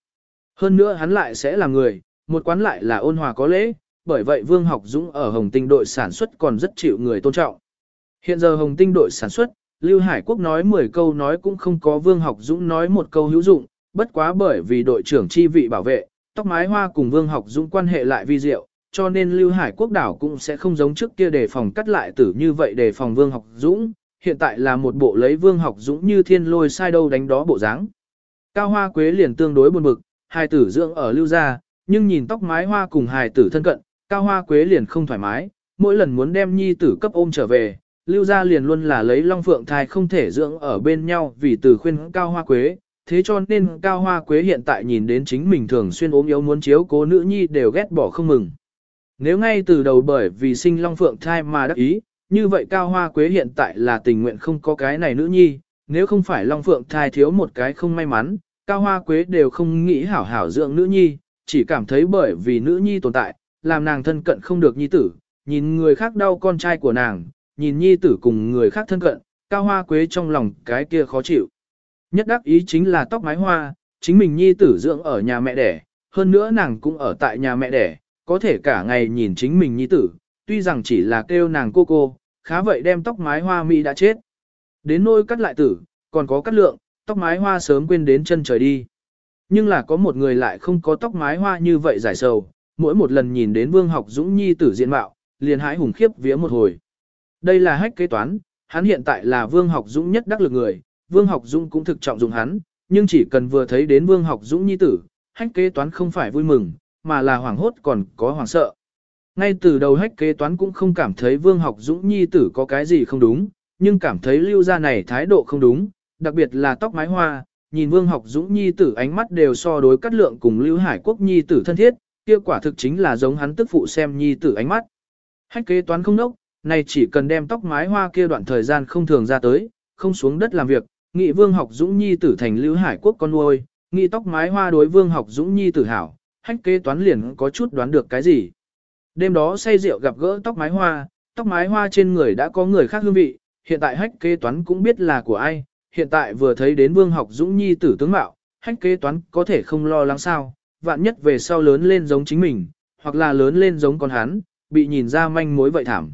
Hơn nữa hắn lại sẽ là người, một quán lại là ôn hòa có lễ, bởi vậy Vương Học Dũng ở Hồng tinh đội sản xuất còn rất chịu người tôn trọng. Hiện giờ Hồng tinh đội sản xuất, Lưu Hải Quốc nói 10 câu nói cũng không có Vương Học Dũng nói một câu hữu dụng, bất quá bởi vì đội trưởng chi vị bảo vệ, tóc mái hoa cùng Vương Học Dũng quan hệ lại vi diệu, cho nên Lưu Hải quốc đảo cũng sẽ không giống trước kia đề phòng cắt lại tử như vậy đề phòng Vương Học Dũng, hiện tại là một bộ lấy Vương Học Dũng như thiên lôi sai đâu đánh đó bộ dáng. Cao Hoa Quế liền tương đối buồn bực, hài tử dưỡng ở Lưu gia, nhưng nhìn tóc mái hoa cùng hài tử thân cận, Cao Hoa Quế liền không thoải mái, mỗi lần muốn đem nhi tử cấp ôm trở về, Lưu gia liền luôn là lấy Long Phượng thai không thể dưỡng ở bên nhau vì từ khuyên Cao Hoa Quế, thế cho nên Cao Hoa Quế hiện tại nhìn đến chính mình thường xuyên ốm yếu muốn chiếu cố nữ nhi đều ghét bỏ không mừng. Nếu ngay từ đầu bởi vì sinh Long Phượng thai mà đắc ý, như vậy Cao Hoa Quế hiện tại là tình nguyện không có cái này nữ nhi, nếu không phải Long Phượng thai thiếu một cái không may mắn, Cao Hoa Quế đều không nghĩ hảo hảo dưỡng nữ nhi, chỉ cảm thấy bởi vì nữ nhi tồn tại, làm nàng thân cận không được nhi tử, nhìn người khác đau con trai của nàng, nhìn nhi tử cùng người khác thân cận, Cao Hoa Quế trong lòng cái kia khó chịu. Nhất đắc ý chính là tóc mái hoa, chính mình nhi tử dưỡng ở nhà mẹ đẻ, hơn nữa nàng cũng ở tại nhà mẹ đẻ, có thể cả ngày nhìn chính mình nhi tử, tuy rằng chỉ là kêu nàng cô cô, khá vậy đem tóc mái hoa mỹ đã chết. Đến nôi cắt lại tử, còn có cắt lượng, tóc mái hoa sớm quên đến chân trời đi. Nhưng là có một người lại không có tóc mái hoa như vậy giải sầu, mỗi một lần nhìn đến Vương Học Dũng nhi tử diện mạo, liền hãi hùng khiếp vía một hồi. Đây là hách kế toán, hắn hiện tại là Vương Học Dũng nhất đắc lực người, Vương Học Dũng cũng thực trọng dụng hắn, nhưng chỉ cần vừa thấy đến Vương Học Dũng nhi tử, hách kế toán không phải vui mừng, mà là hoảng hốt còn có hoảng sợ. Ngay từ đầu hách kế toán cũng không cảm thấy Vương Học Dũng nhi tử có cái gì không đúng, nhưng cảm thấy lưu gia này thái độ không đúng, đặc biệt là tóc mái hoa, nhìn Vương Học Dũng nhi tử ánh mắt đều so đối cắt lượng cùng Lưu Hải Quốc nhi tử thân thiết, kia quả thực chính là giống hắn tức phụ xem nhi tử ánh mắt. Hách kế toán không nốc, này chỉ cần đem tóc mái hoa kia đoạn thời gian không thường ra tới, không xuống đất làm việc, nghị Vương Học Dũng nhi tử thành Lưu Hải Quốc con nuôi, nghị tóc mái hoa đối Vương Học Dũng nhi tử hảo, hách kế toán liền có chút đoán được cái gì. Đêm đó say rượu gặp gỡ tóc mái hoa, tóc mái hoa trên người đã có người khác hương vị, hiện tại hách kế toán cũng biết là của ai, hiện tại vừa thấy đến Vương Học Dũng nhi tử tướng mạo, hách kế toán có thể không lo lắng sao, vạn nhất về sau lớn lên giống chính mình, hoặc là lớn lên giống con hắn, bị nhìn ra manh mối vậy thảm.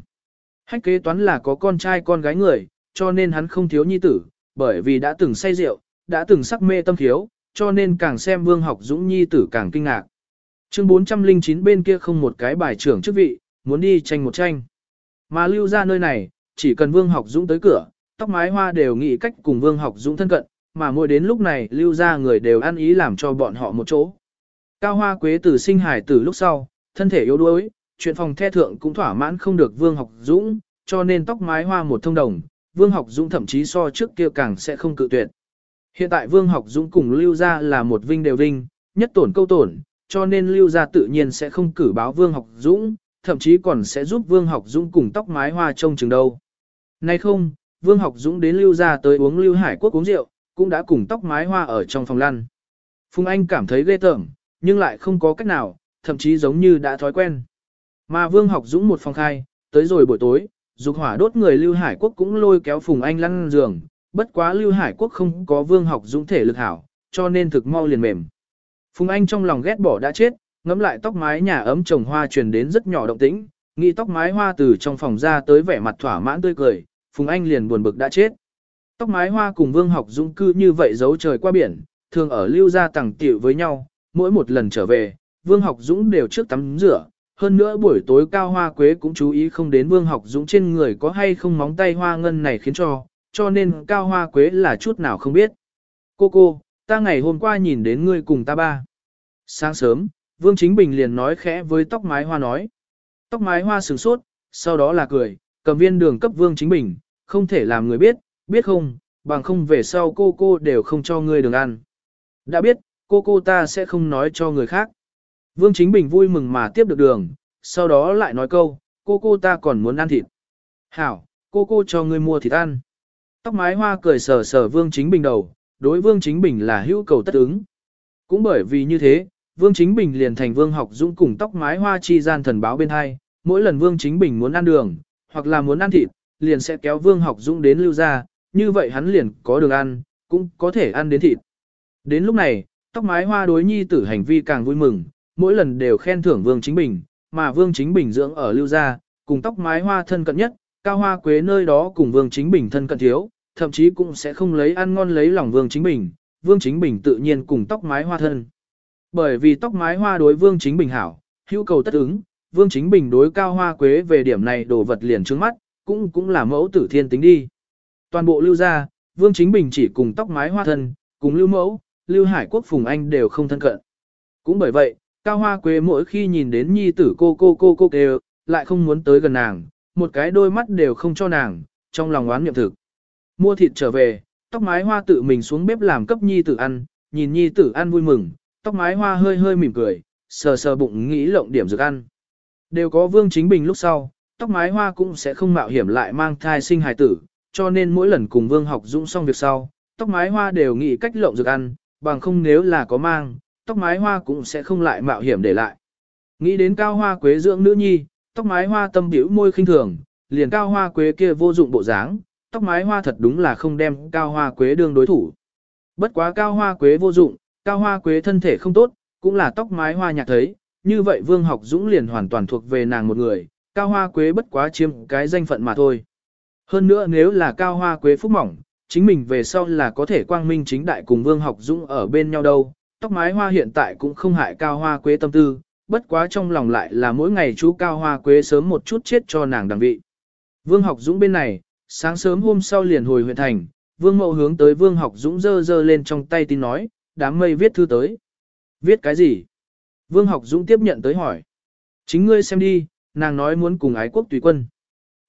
Hách kế toán là có con trai con gái người, cho nên hắn không thiếu nhi tử, bởi vì đã từng say rượu, đã từng sắc mê tâm thiếu, cho nên càng xem Vương Học Dũng nhi tử càng kinh ngạc. Chương 409 bên kia không một cái bài trưởng chức vị, muốn đi tranh một tranh. Mà lưu ra nơi này, chỉ cần Vương Học Dũng tới cửa, tóc mái hoa đều nghĩ cách cùng Vương Học Dũng thân cận, mà mỗi đến lúc này lưu ra người đều ăn ý làm cho bọn họ một chỗ. Cao Hoa Quế từ sinh hải từ lúc sau, thân thể yếu đuối, chuyện phòng the thượng cũng thỏa mãn không được Vương Học Dũng, cho nên tóc mái hoa một thông đồng, Vương Học Dũng thậm chí so trước kia càng sẽ không cự tuyệt. Hiện tại Vương Học Dũng cùng Lưu Gia là một vinh đều vinh, nhất tổn câu tổn, cho nên Lưu Gia tự nhiên sẽ không cử báo Vương Học Dũng, thậm chí còn sẽ giúp Vương Học Dũng cùng tóc mái hoa trông chừng đâu. Nay không, Vương Học Dũng đến Lưu Gia tới uống Lưu Hải Quốc uống rượu, cũng đã cùng tóc mái hoa ở trong phòng lăn. Phùng Anh cảm thấy ghê tởm, nhưng lại không có cách nào, thậm chí giống như đã thói quen. Mà Vương Học Dũng một phòng khai, tới rồi buổi tối, dục hỏa đốt người Lưu Hải Quốc cũng lôi kéo Phùng Anh lăn giường, bất quá Lưu Hải Quốc không có Vương Học Dũng thể lực hảo, cho nên thực mau liền mềm. Phùng Anh trong lòng ghét bỏ đã chết, ngắm lại tóc mái nhà ấm trồng hoa truyền đến rất nhỏ động tĩnh, nghĩ tóc mái hoa từ trong phòng ra tới vẻ mặt thỏa mãn tươi cười, Phùng Anh liền buồn bực đã chết. Tóc mái hoa cùng Vương Học Dũng cư như vậy giấu trời qua biển, thường ở lưu gia tàng tiểu với nhau, mỗi một lần trở về, Vương Học Dũng đều trước tắm rửa, hơn nữa buổi tối cao hoa quế cũng chú ý không đến Vương Học Dũng trên người có hay không móng tay hoa ngân này khiến cho, cho nên cao hoa quế là chút nào không biết. Cô cô, ta ngày hôm qua nhìn đến ngươi cùng ta ba. Sáng sớm, Vương Chính Bình liền nói khẽ với tóc mái hoa nói. Tóc mái hoa sửng sốt, sau đó là cười, cầm viên đường cấp Vương Chính Bình, không thể làm người biết, biết không, bằng không về sau cô cô đều không cho ngươi đường ăn. Đã biết, cô cô ta sẽ không nói cho người khác. Vương Chính Bình vui mừng mà tiếp được đường, sau đó lại nói câu, cô cô ta còn muốn ăn thịt. Hảo, cô cô cho ngươi mua thịt ăn. Tóc mái hoa cười sờ sờ Vương Chính Bình đầu, đối Vương Chính Bình là hữu cầu tất ứng. Cũng bởi vì như thế, Vương Chính Bình liền thành Vương học dũng cùng tóc mái hoa chi gian thần báo bên hai, mỗi lần Vương Chính Bình muốn ăn đường, hoặc là muốn ăn thịt, liền sẽ kéo Vương học dũng đến lưu ra, như vậy hắn liền có đường ăn, cũng có thể ăn đến thịt. Đến lúc này, tóc mái hoa đối nhi tử hành vi càng vui mừng, mỗi lần đều khen thưởng Vương Chính Bình, mà Vương Chính Bình dưỡng ở lưu gia, cùng tóc mái hoa thân cận nhất, cao hoa quế nơi đó cùng Vương Chính Bình thân cận thiếu, thậm chí cũng sẽ không lấy ăn ngon lấy lòng Vương Chính Bình, Vương Chính Bình tự nhiên cùng tóc mái hoa thân. Bởi vì tóc mái hoa đối Vương Chính Bình hảo, hữu cầu tất ứng, Vương Chính Bình đối cao hoa quế về điểm này đồ vật liền trước mắt, cũng cũng là mẫu tử thiên tính đi. Toàn bộ lưu ra, Vương Chính Bình chỉ cùng tóc mái hoa thân, cùng lưu mẫu, lưu hải quốc phùng anh đều không thân cận. Cũng bởi vậy, cao hoa quế mỗi khi nhìn đến nhi tử cô cô cô cô kêu, lại không muốn tới gần nàng, một cái đôi mắt đều không cho nàng, trong lòng oán niệm thực. Mua thịt trở về, tóc mái hoa tự mình xuống bếp làm cấp nhi tử ăn, nhìn nhi tử ăn vui mừng, tóc mái hoa hơi hơi mỉm cười, sờ sờ bụng nghĩ lộng điểm dược ăn. Đều có Vương Chính Bình lúc sau, tóc mái hoa cũng sẽ không mạo hiểm lại mang thai sinh hài tử, cho nên mỗi lần cùng Vương học dũng xong việc sau, tóc mái hoa đều nghĩ cách lộng dược ăn, bằng không nếu là có mang, tóc mái hoa cũng sẽ không lại mạo hiểm để lại. Nghĩ đến cao hoa quế dưỡng nữ nhi, tóc mái hoa tâm biểu môi khinh thường, liền cao hoa quế kia vô dụng bộ dáng, tóc mái hoa thật đúng là không đem cao hoa quế đương đối thủ. Bất quá cao hoa quế vô dụng, cao hoa quế thân thể không tốt, cũng là tóc mái hoa nhạc thấy, như vậy Vương Học Dũng liền hoàn toàn thuộc về nàng một người, cao hoa quế bất quá chiếm cái danh phận mà thôi. Hơn nữa nếu là cao hoa quế phúc mỏng, chính mình về sau là có thể quang minh chính đại cùng Vương Học Dũng ở bên nhau đâu, tóc mái hoa hiện tại cũng không hại cao hoa quế tâm tư, bất quá trong lòng lại là mỗi ngày chú cao hoa quế sớm một chút chết cho nàng đằng vị. Vương Học Dũng bên này, sáng sớm hôm sau liền hồi huyện thành, Vương Mậu hướng tới Vương Học Dũng dơ dơ lên trong tay tin nói, đám mây viết thư tới. Viết cái gì? Vương Học Dũng tiếp nhận tới hỏi. Chính ngươi xem đi, nàng nói muốn cùng ái quốc tùy quân.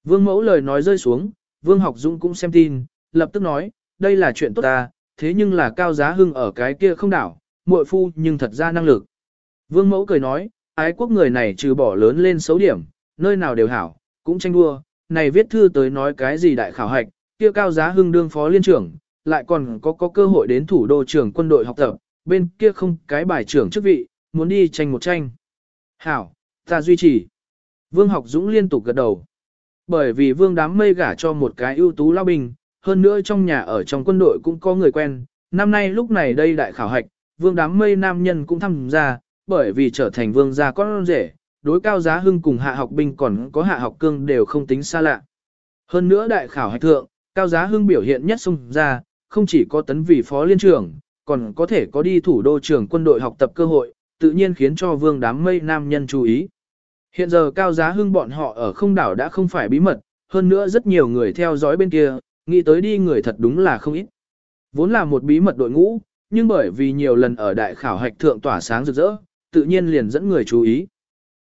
Vương Mẫu lời nói rơi xuống, Vương Học Dũng cũng xem tin, lập tức nói, đây là chuyện tốt ta, thế nhưng là cao giá hưng ở cái kia không đảo, muội phu nhưng thật ra năng lực. Vương Mẫu cười nói, ái quốc người này trừ bỏ lớn lên xấu điểm, nơi nào đều hảo, cũng tranh đua, này viết thư tới nói cái gì đại khảo hạch, kia cao giá hưng đương phó liên trưởng, lại còn có có cơ hội đến thủ đô trưởng quân đội học tập, bên kia không cái bài trưởng chức vị, muốn đi tranh một tranh. Hảo, ta duy trì. Vương học dũng liên tục gật đầu. Bởi vì vương đám mây gả cho một cái ưu tú lao bình, hơn nữa trong nhà ở trong quân đội cũng có người quen. Năm nay lúc này đây đại khảo hạch, vương đám mây nam nhân cũng tham gia, bởi vì trở thành vương gia con rể, đối cao giá hưng cùng hạ học binh còn có hạ học cương đều không tính xa lạ. Hơn nữa đại khảo hạch thượng, cao giá hưng biểu hiện nhất xung ra, không chỉ có tấn vị phó liên trưởng, còn có thể có đi thủ đô trưởng quân đội học tập cơ hội, tự nhiên khiến cho vương đám mây nam nhân chú ý. Hiện giờ cao giá hưng bọn họ ở không đảo đã không phải bí mật, hơn nữa rất nhiều người theo dõi bên kia, nghĩ tới đi người thật đúng là không ít. Vốn là một bí mật đội ngũ, nhưng bởi vì nhiều lần ở đại khảo hạch thượng tỏa sáng rực rỡ, tự nhiên liền dẫn người chú ý.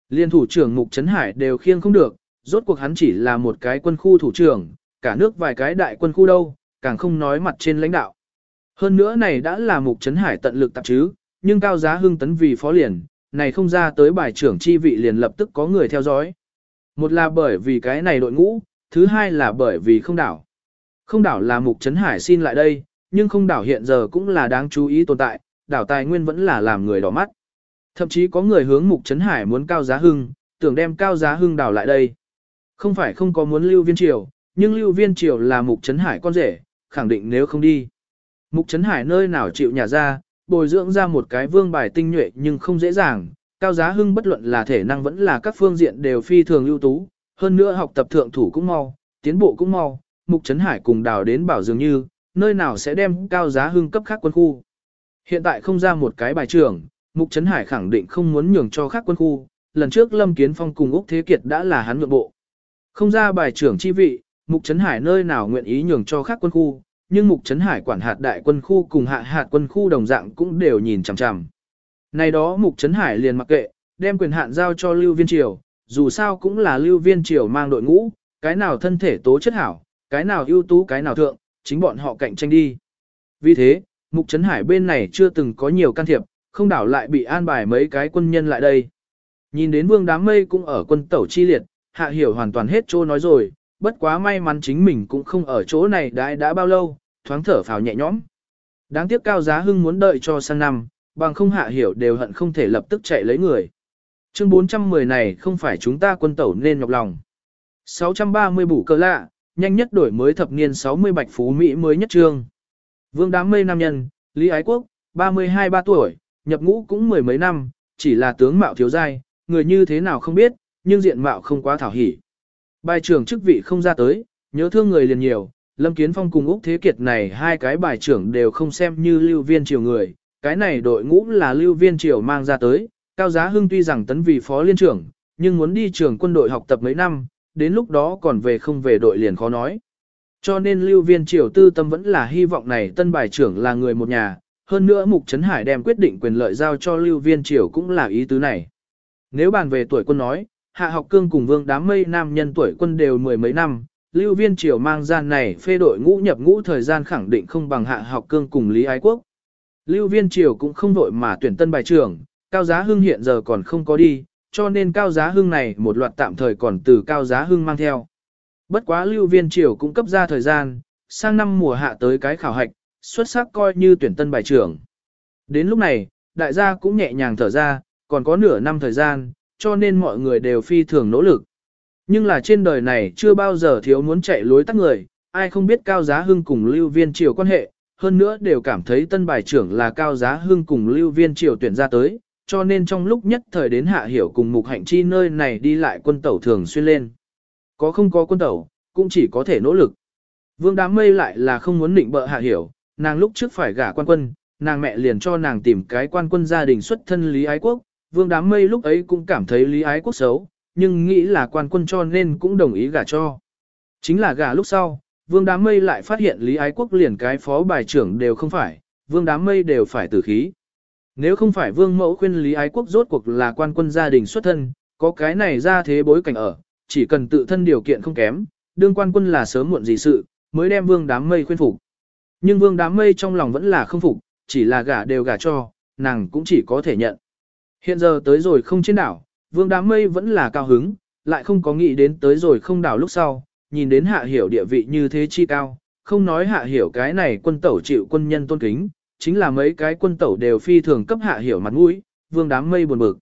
Liên thủ trưởng Mục Trấn Hải đều khiêng không được, rốt cuộc hắn chỉ là một cái quân khu thủ trưởng, cả nước vài cái đại quân khu đâu, càng không nói mặt trên lãnh đạo. Hơn nữa này đã là Mục Trấn Hải tận lực tạp chứ, nhưng cao giá hưng tấn vì phó liền, này không ra tới bài trưởng chi vị liền lập tức có người theo dõi. Một là bởi vì cái này đội ngũ, thứ hai là bởi vì không đảo. Không đảo là Mục Trấn Hải xin lại đây, nhưng không đảo hiện giờ cũng là đáng chú ý tồn tại, đảo tài nguyên vẫn là làm người đỏ mắt. Thậm chí có người hướng Mục Trấn Hải muốn cao giá hưng, tưởng đem cao giá hưng đảo lại đây. Không phải không có muốn lưu viên triều, nhưng lưu viên triều là Mục Trấn Hải con rể, khẳng định nếu không đi. Mục Trấn Hải nơi nào chịu nhà ra, bồi dưỡng ra một cái vương bài tinh nhuệ nhưng không dễ dàng, cao giá hưng bất luận là thể năng vẫn là các phương diện đều phi thường ưu tú, hơn nữa học tập thượng thủ cũng mau, tiến bộ cũng mau, Mục Trấn Hải cùng đào đến bảo dường như, nơi nào sẽ đem cao giá hưng cấp khác quân khu. Hiện tại không ra một cái bài trưởng, Mục Trấn Hải khẳng định không muốn nhường cho khác quân khu, lần trước Lâm Kiến Phong cùng Úc Thế Kiệt đã là hắn nhượng bộ. Không ra bài trưởng chi vị, Mục Trấn Hải nơi nào nguyện ý nhường cho khác quân khu, nhưng Mục Trấn Hải quản hạt đại quân khu cùng hạ hạt quân khu đồng dạng cũng đều nhìn chằm chằm. Này đó Mục Trấn Hải liền mặc kệ, đem quyền hạn giao cho Lưu Viên Triều, dù sao cũng là Lưu Viên Triều mang đội ngũ, cái nào thân thể tố chất hảo, cái nào ưu tú cái nào thượng, chính bọn họ cạnh tranh đi. Vì thế, Mục Trấn Hải bên này chưa từng có nhiều can thiệp, không đảo lại bị an bài mấy cái quân nhân lại đây. Nhìn đến vương đám mây cũng ở quân tẩu chi liệt, hạ hiểu hoàn toàn hết chỗ nói rồi, bất quá may mắn chính mình cũng không ở chỗ này đã đã bao lâu, thoáng thở phào nhẹ nhõm. Đáng tiếc cao giá hưng muốn đợi cho sang năm, bằng không hạ hiểu đều hận không thể lập tức chạy lấy người. Chương 410 này không phải chúng ta quân tẩu nên nhọc lòng. 630 bủ cơ lạ, nhanh nhất đổi mới thập niên 60 bạch phú Mỹ mới nhất trương. Vương đám mây nam nhân, Lý Ái Quốc, 32-3 tuổi, nhập ngũ cũng mười mấy năm, chỉ là tướng mạo thiếu giai, người như thế nào không biết, nhưng diện mạo không quá thảo hỉ. Bài trưởng chức vị không ra tới, nhớ thương người liền nhiều, Lâm Kiến Phong cùng Úc Thế Kiệt này hai cái bài trưởng đều không xem như lưu viên triều người, cái này đội ngũ là lưu viên triều mang ra tới, Cao Giá Hưng tuy rằng tấn vị phó liên trưởng, nhưng muốn đi trường quân đội học tập mấy năm, đến lúc đó còn về không về đội liền khó nói. Cho nên lưu viên triều tư tâm vẫn là hy vọng này tân bài trưởng là người một nhà, hơn nữa Mục Trấn Hải đem quyết định quyền lợi giao cho lưu viên triều cũng là ý tứ này. Nếu bàn về tuổi quân nói, Hạ học cương cùng vương đám mây nam nhân tuổi quân đều mười mấy năm, lưu viên triều mang gian này phê đội ngũ nhập ngũ thời gian khẳng định không bằng hạ học cương cùng Lý Ái Quốc. Lưu viên triều cũng không vội mà tuyển tân bài trưởng, cao giá hưng hiện giờ còn không có đi, cho nên cao giá hưng này một loạt tạm thời còn từ cao giá hưng mang theo. Bất quá lưu viên triều cũng cấp ra thời gian, sang năm mùa hạ tới cái khảo hạch, xuất sắc coi như tuyển tân bài trưởng. Đến lúc này, đại gia cũng nhẹ nhàng thở ra, còn có nửa năm thời gian, cho nên mọi người đều phi thường nỗ lực. Nhưng là trên đời này chưa bao giờ thiếu muốn chạy lối tắt người, ai không biết Cao Giá Hưng cùng Lưu Viên Triều quan hệ, hơn nữa đều cảm thấy tân bài trưởng là Cao Giá Hưng cùng Lưu Viên Triều tuyển ra tới, cho nên trong lúc nhất thời đến Hạ Hiểu cùng Mục Hạnh Chi nơi này đi lại quân tẩu thường xuyên lên. Có không có quân tẩu, cũng chỉ có thể nỗ lực. Vương Đám Mây lại là không muốn định bợ Hạ Hiểu, nàng lúc trước phải gả quan quân, nàng mẹ liền cho nàng tìm cái quan quân gia đình xuất thân Lý Ái Quốc, Vương Đám Mây lúc ấy cũng cảm thấy Lý Ái Quốc xấu, nhưng nghĩ là quan quân cho nên cũng đồng ý gả cho. Chính là gả lúc sau, Vương Đám Mây lại phát hiện Lý Ái Quốc liền cái phó bài trưởng đều không phải, Vương Đám Mây đều phải tử khí. Nếu không phải Vương Mẫu khuyên Lý Ái Quốc rốt cuộc là quan quân gia đình xuất thân, có cái này ra thế bối cảnh ở, chỉ cần tự thân điều kiện không kém, đương quan quân là sớm muộn gì sự, mới đem Vương Đám Mây khuyên phục. Nhưng Vương Đám Mây trong lòng vẫn là không phục, chỉ là gả đều gả cho, nàng cũng chỉ có thể nhận. Hiện giờ tới rồi không trên đảo, vương đám mây vẫn là cao hứng, lại không có nghĩ đến tới rồi không đảo lúc sau, nhìn đến hạ hiểu địa vị như thế chi cao, không nói hạ hiểu cái này quân tẩu chịu quân nhân tôn kính, chính là mấy cái quân tẩu đều phi thường cấp hạ hiểu mặt mũi, vương đám mây buồn bực.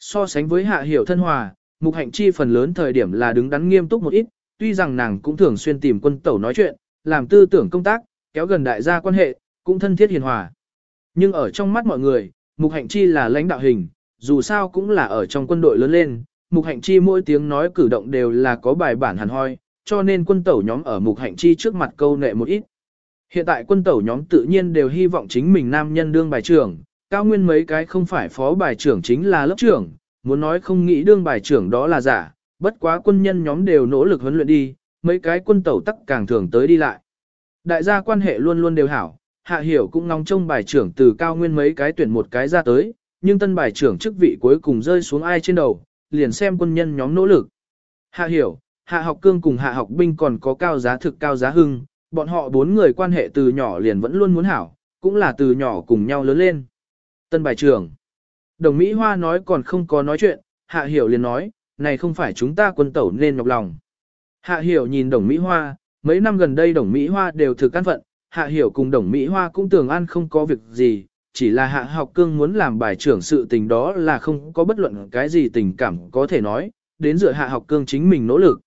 So sánh với hạ hiểu thân hòa, mục hạnh chi phần lớn thời điểm là đứng đắn nghiêm túc một ít, tuy rằng nàng cũng thường xuyên tìm quân tẩu nói chuyện, làm tư tưởng công tác, kéo gần đại gia quan hệ, cũng thân thiết hiền hòa. Nhưng ở trong mắt mọi người, Mục Hạnh Chi là lãnh đạo hình, dù sao cũng là ở trong quân đội lớn lên, Mục Hạnh Chi mỗi tiếng nói cử động đều là có bài bản hẳn hoi, cho nên quân tẩu nhóm ở Mục Hạnh Chi trước mặt câu nệ một ít. Hiện tại quân tẩu nhóm tự nhiên đều hy vọng chính mình nam nhân đương bài trưởng, cao nguyên mấy cái không phải phó bài trưởng chính là lớp trưởng, muốn nói không nghĩ đương bài trưởng đó là giả, bất quá quân nhân nhóm đều nỗ lực huấn luyện đi, mấy cái quân tẩu tắc càng thường tới đi lại. Đại gia quan hệ luôn luôn đều hảo, Hạ Hiểu cũng ngóng trông bài trưởng từ cao nguyên mấy cái tuyển một cái ra tới, nhưng tân bài trưởng chức vị cuối cùng rơi xuống ai trên đầu, liền xem quân nhân nhóm nỗ lực. Hạ Hiểu, Hạ Học Cương cùng Hạ Học Binh còn có cao giá thực cao giá hưng, bọn họ bốn người quan hệ từ nhỏ liền vẫn luôn muốn hảo, cũng là từ nhỏ cùng nhau lớn lên. Tân bài trưởng. Đồng Mỹ Hoa nói còn không có nói chuyện, Hạ Hiểu liền nói, này không phải chúng ta quân tẩu nên nhọc lòng. Hạ Hiểu nhìn Đồng Mỹ Hoa, mấy năm gần đây Đồng Mỹ Hoa đều thực căn phận, Hạ Hiểu cùng Đồng Mỹ Hoa cũng tưởng ăn không có việc gì, chỉ là Hạ Học Cương muốn làm bài trưởng sự tình đó là không có bất luận cái gì tình cảm có thể nói, đến dựa Hạ Học Cương chính mình nỗ lực.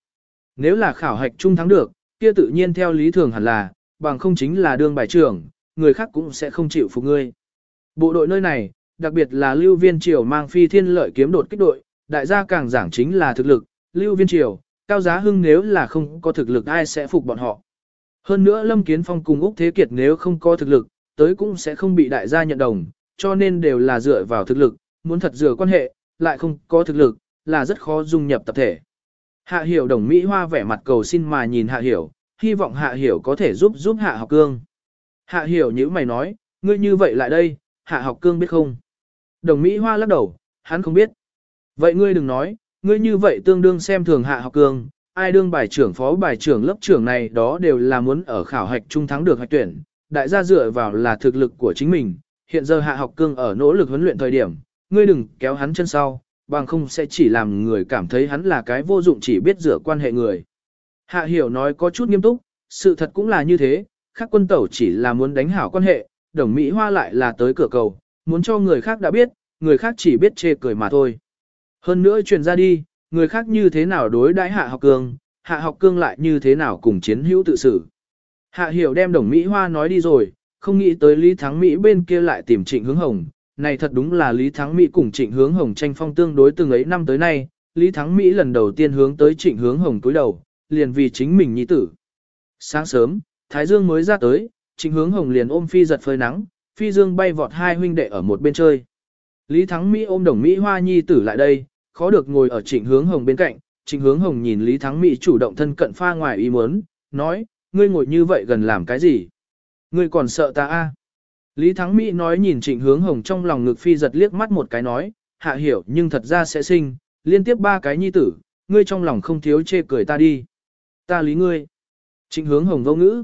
Nếu là khảo hạch trung thắng được, kia tự nhiên theo lý thường hẳn là, bằng không chính là đương bài trưởng, người khác cũng sẽ không chịu phục ngươi. Bộ đội nơi này, đặc biệt là Lưu Viên Triều mang phi thiên lợi kiếm đột kích đội, đại gia càng giảng chính là thực lực, Lưu Viên Triều, cao giá hưng nếu là không có thực lực ai sẽ phục bọn họ. Hơn nữa Lâm Kiến Phong cùng Úc Thế Kiệt nếu không có thực lực, tới cũng sẽ không bị đại gia nhận đồng, cho nên đều là dựa vào thực lực, muốn thật dựa quan hệ, lại không có thực lực, là rất khó dung nhập tập thể. Hạ Hiểu đồng Mỹ Hoa vẻ mặt cầu xin mà nhìn Hạ Hiểu, hy vọng Hạ Hiểu có thể giúp giúp Hạ học cương. Hạ Hiểu như mày nói, ngươi như vậy lại đây, Hạ học cương biết không? Đồng Mỹ Hoa lắc đầu, hắn không biết. Vậy ngươi đừng nói, ngươi như vậy tương đương xem thường Hạ học cương, ai đương bài trưởng phó bài trưởng lớp trưởng này đó đều là muốn ở khảo hạch trung thắng được hạch tuyển, đại gia dựa vào là thực lực của chính mình, hiện giờ hạ học cương ở nỗ lực huấn luyện thời điểm, ngươi đừng kéo hắn chân sau, bằng không sẽ chỉ làm người cảm thấy hắn là cái vô dụng chỉ biết dựa quan hệ người. Hạ hiểu nói có chút nghiêm túc, sự thật cũng là như thế, khác quân tẩu chỉ là muốn đánh hảo quan hệ, đồng Mỹ Hoa lại là tới cửa cầu, muốn cho người khác đã biết, người khác chỉ biết chê cười mà thôi. Hơn nữa truyền ra đi, người khác như thế nào đối đãi hạ học cương, hạ học cương lại như thế nào cùng chiến hữu tự xử. Hạ hiểu đem đồng Mỹ Hoa nói đi rồi, không nghĩ tới Lý Thắng Mỹ bên kia lại tìm trịnh hướng hồng. Này thật đúng là Lý Thắng Mỹ cùng trịnh hướng hồng tranh phong tương đối từng ấy năm tới nay, Lý Thắng Mỹ lần đầu tiên hướng tới trịnh hướng hồng túi đầu, liền vì chính mình nhi tử. Sáng sớm, Thái Dương mới ra tới, trịnh hướng hồng liền ôm phi giật phơi nắng, phi dương bay vọt hai huynh đệ ở một bên chơi. Lý Thắng Mỹ ôm đồng Mỹ Hoa nhi tử lại đây, khó được ngồi ở trịnh hướng hồng bên cạnh, trịnh hướng hồng nhìn Lý Thắng Mỹ chủ động thân cận pha ngoài ý muốn, nói, ngươi ngồi như vậy gần làm cái gì? Ngươi còn sợ ta a? À? Lý Thắng Mỹ nói nhìn trịnh hướng hồng trong lòng ngực phi giật liếc mắt một cái nói, hạ hiểu nhưng thật ra sẽ sinh, liên tiếp ba cái nhi tử, ngươi trong lòng không thiếu chê cười ta đi. Ta lý ngươi. Trịnh hướng hồng vô ngữ.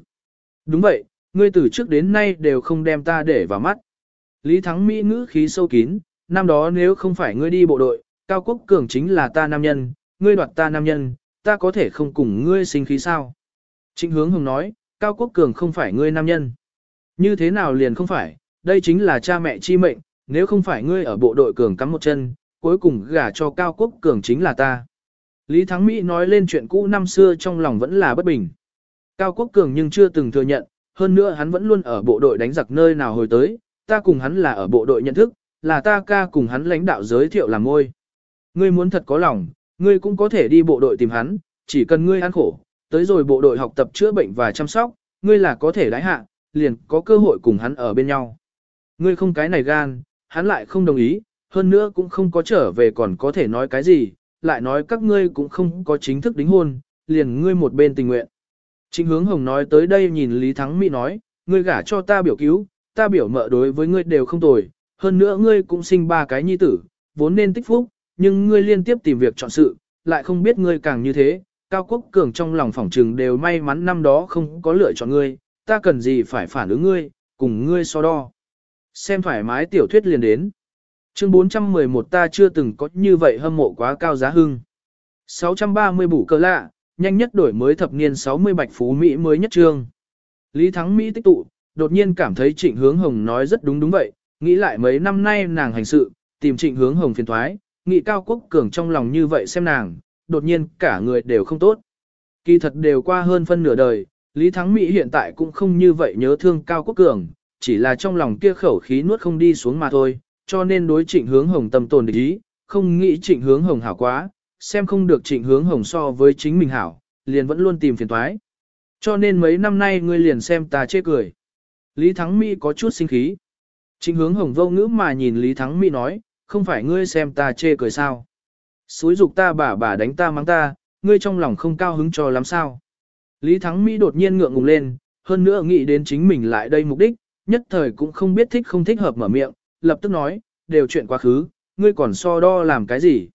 Đúng vậy, ngươi từ trước đến nay đều không đem ta để vào mắt. Lý Thắng Mỹ ngữ khí sâu kín, năm đó nếu không phải ngươi đi bộ đội, Cao Quốc Cường chính là ta nam nhân, ngươi đoạt ta nam nhân, ta có thể không cùng ngươi sinh khí sao? Trịnh hướng hồng nói, Cao Quốc Cường không phải ngươi nam nhân. Như thế nào liền không phải, đây chính là cha mẹ chi mệnh, nếu không phải ngươi ở bộ đội Cường cắm một chân, cuối cùng gả cho Cao Quốc Cường chính là ta. Lý Thắng Mỹ nói lên chuyện cũ năm xưa trong lòng vẫn là bất bình. Cao Quốc Cường nhưng chưa từng thừa nhận, hơn nữa hắn vẫn luôn ở bộ đội đánh giặc nơi nào hồi tới, ta cùng hắn là ở bộ đội nhận thức, là ta ca cùng hắn lãnh đạo giới thiệu làm ngôi. Ngươi muốn thật có lòng, ngươi cũng có thể đi bộ đội tìm hắn, chỉ cần ngươi ăn khổ, tới rồi bộ đội học tập chữa bệnh và chăm sóc, ngươi là có thể đái hạ, liền có cơ hội cùng hắn ở bên nhau. Ngươi không cái này gan, hắn lại không đồng ý, hơn nữa cũng không có trở về còn có thể nói cái gì, lại nói các ngươi cũng không có chính thức đính hôn, liền ngươi một bên tình nguyện. Trịnh hướng hồng nói tới đây nhìn Lý Thắng Mỹ nói, ngươi gả cho ta biểu cứu, ta biểu mợ đối với ngươi đều không tồi, hơn nữa ngươi cũng sinh ba cái nhi tử, vốn nên tích phúc, nhưng ngươi liên tiếp tìm việc chọn sự, lại không biết ngươi càng như thế, Cao Quốc Cường trong lòng phỏng trừng đều may mắn năm đó không có lựa chọn ngươi, ta cần gì phải phản ứng ngươi, cùng ngươi so đo. Xem thoải mái tiểu thuyết liền đến. Chương 411 ta chưa từng có như vậy hâm mộ quá cao giá hưng. 630 bủ cơ lạ, nhanh nhất đổi mới thập niên 60 bạch phú Mỹ mới nhất trương. Lý Thắng Mỹ tích tụ, đột nhiên cảm thấy trịnh hướng hồng nói rất đúng đúng vậy, nghĩ lại mấy năm nay nàng hành sự, tìm trịnh hướng hồng phiền thoái, Nghị cao quốc cường trong lòng như vậy xem nàng, đột nhiên cả người đều không tốt. Kỳ thật đều qua hơn phân nửa đời, Lý Thắng Mỹ hiện tại cũng không như vậy nhớ thương cao quốc cường, chỉ là trong lòng kia khẩu khí nuốt không đi xuống mà thôi, cho nên đối trịnh hướng hồng tâm tồn địch ý, không nghĩ trịnh hướng hồng hảo quá, xem không được trịnh hướng hồng so với chính mình hảo, liền vẫn luôn tìm phiền toái. Cho nên mấy năm nay ngươi liền xem ta chê cười. Lý Thắng Mỹ có chút sinh khí. Trịnh hướng hồng vô ngữ mà nhìn Lý Thắng Mỹ nói, không phải ngươi xem ta chê cười sao. Xúi dục ta bà bà đánh ta mắng ta, ngươi trong lòng không cao hứng cho lắm sao. Lý Thắng Mỹ đột nhiên ngượng ngùng lên, hơn nữa nghĩ đến chính mình lại đây mục đích, nhất thời cũng không biết thích không thích hợp mở miệng, lập tức nói, đều chuyện quá khứ, ngươi còn so đo làm cái gì.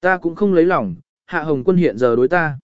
Ta cũng không lấy lòng, Hạ Hồng Quân hiện giờ đối ta.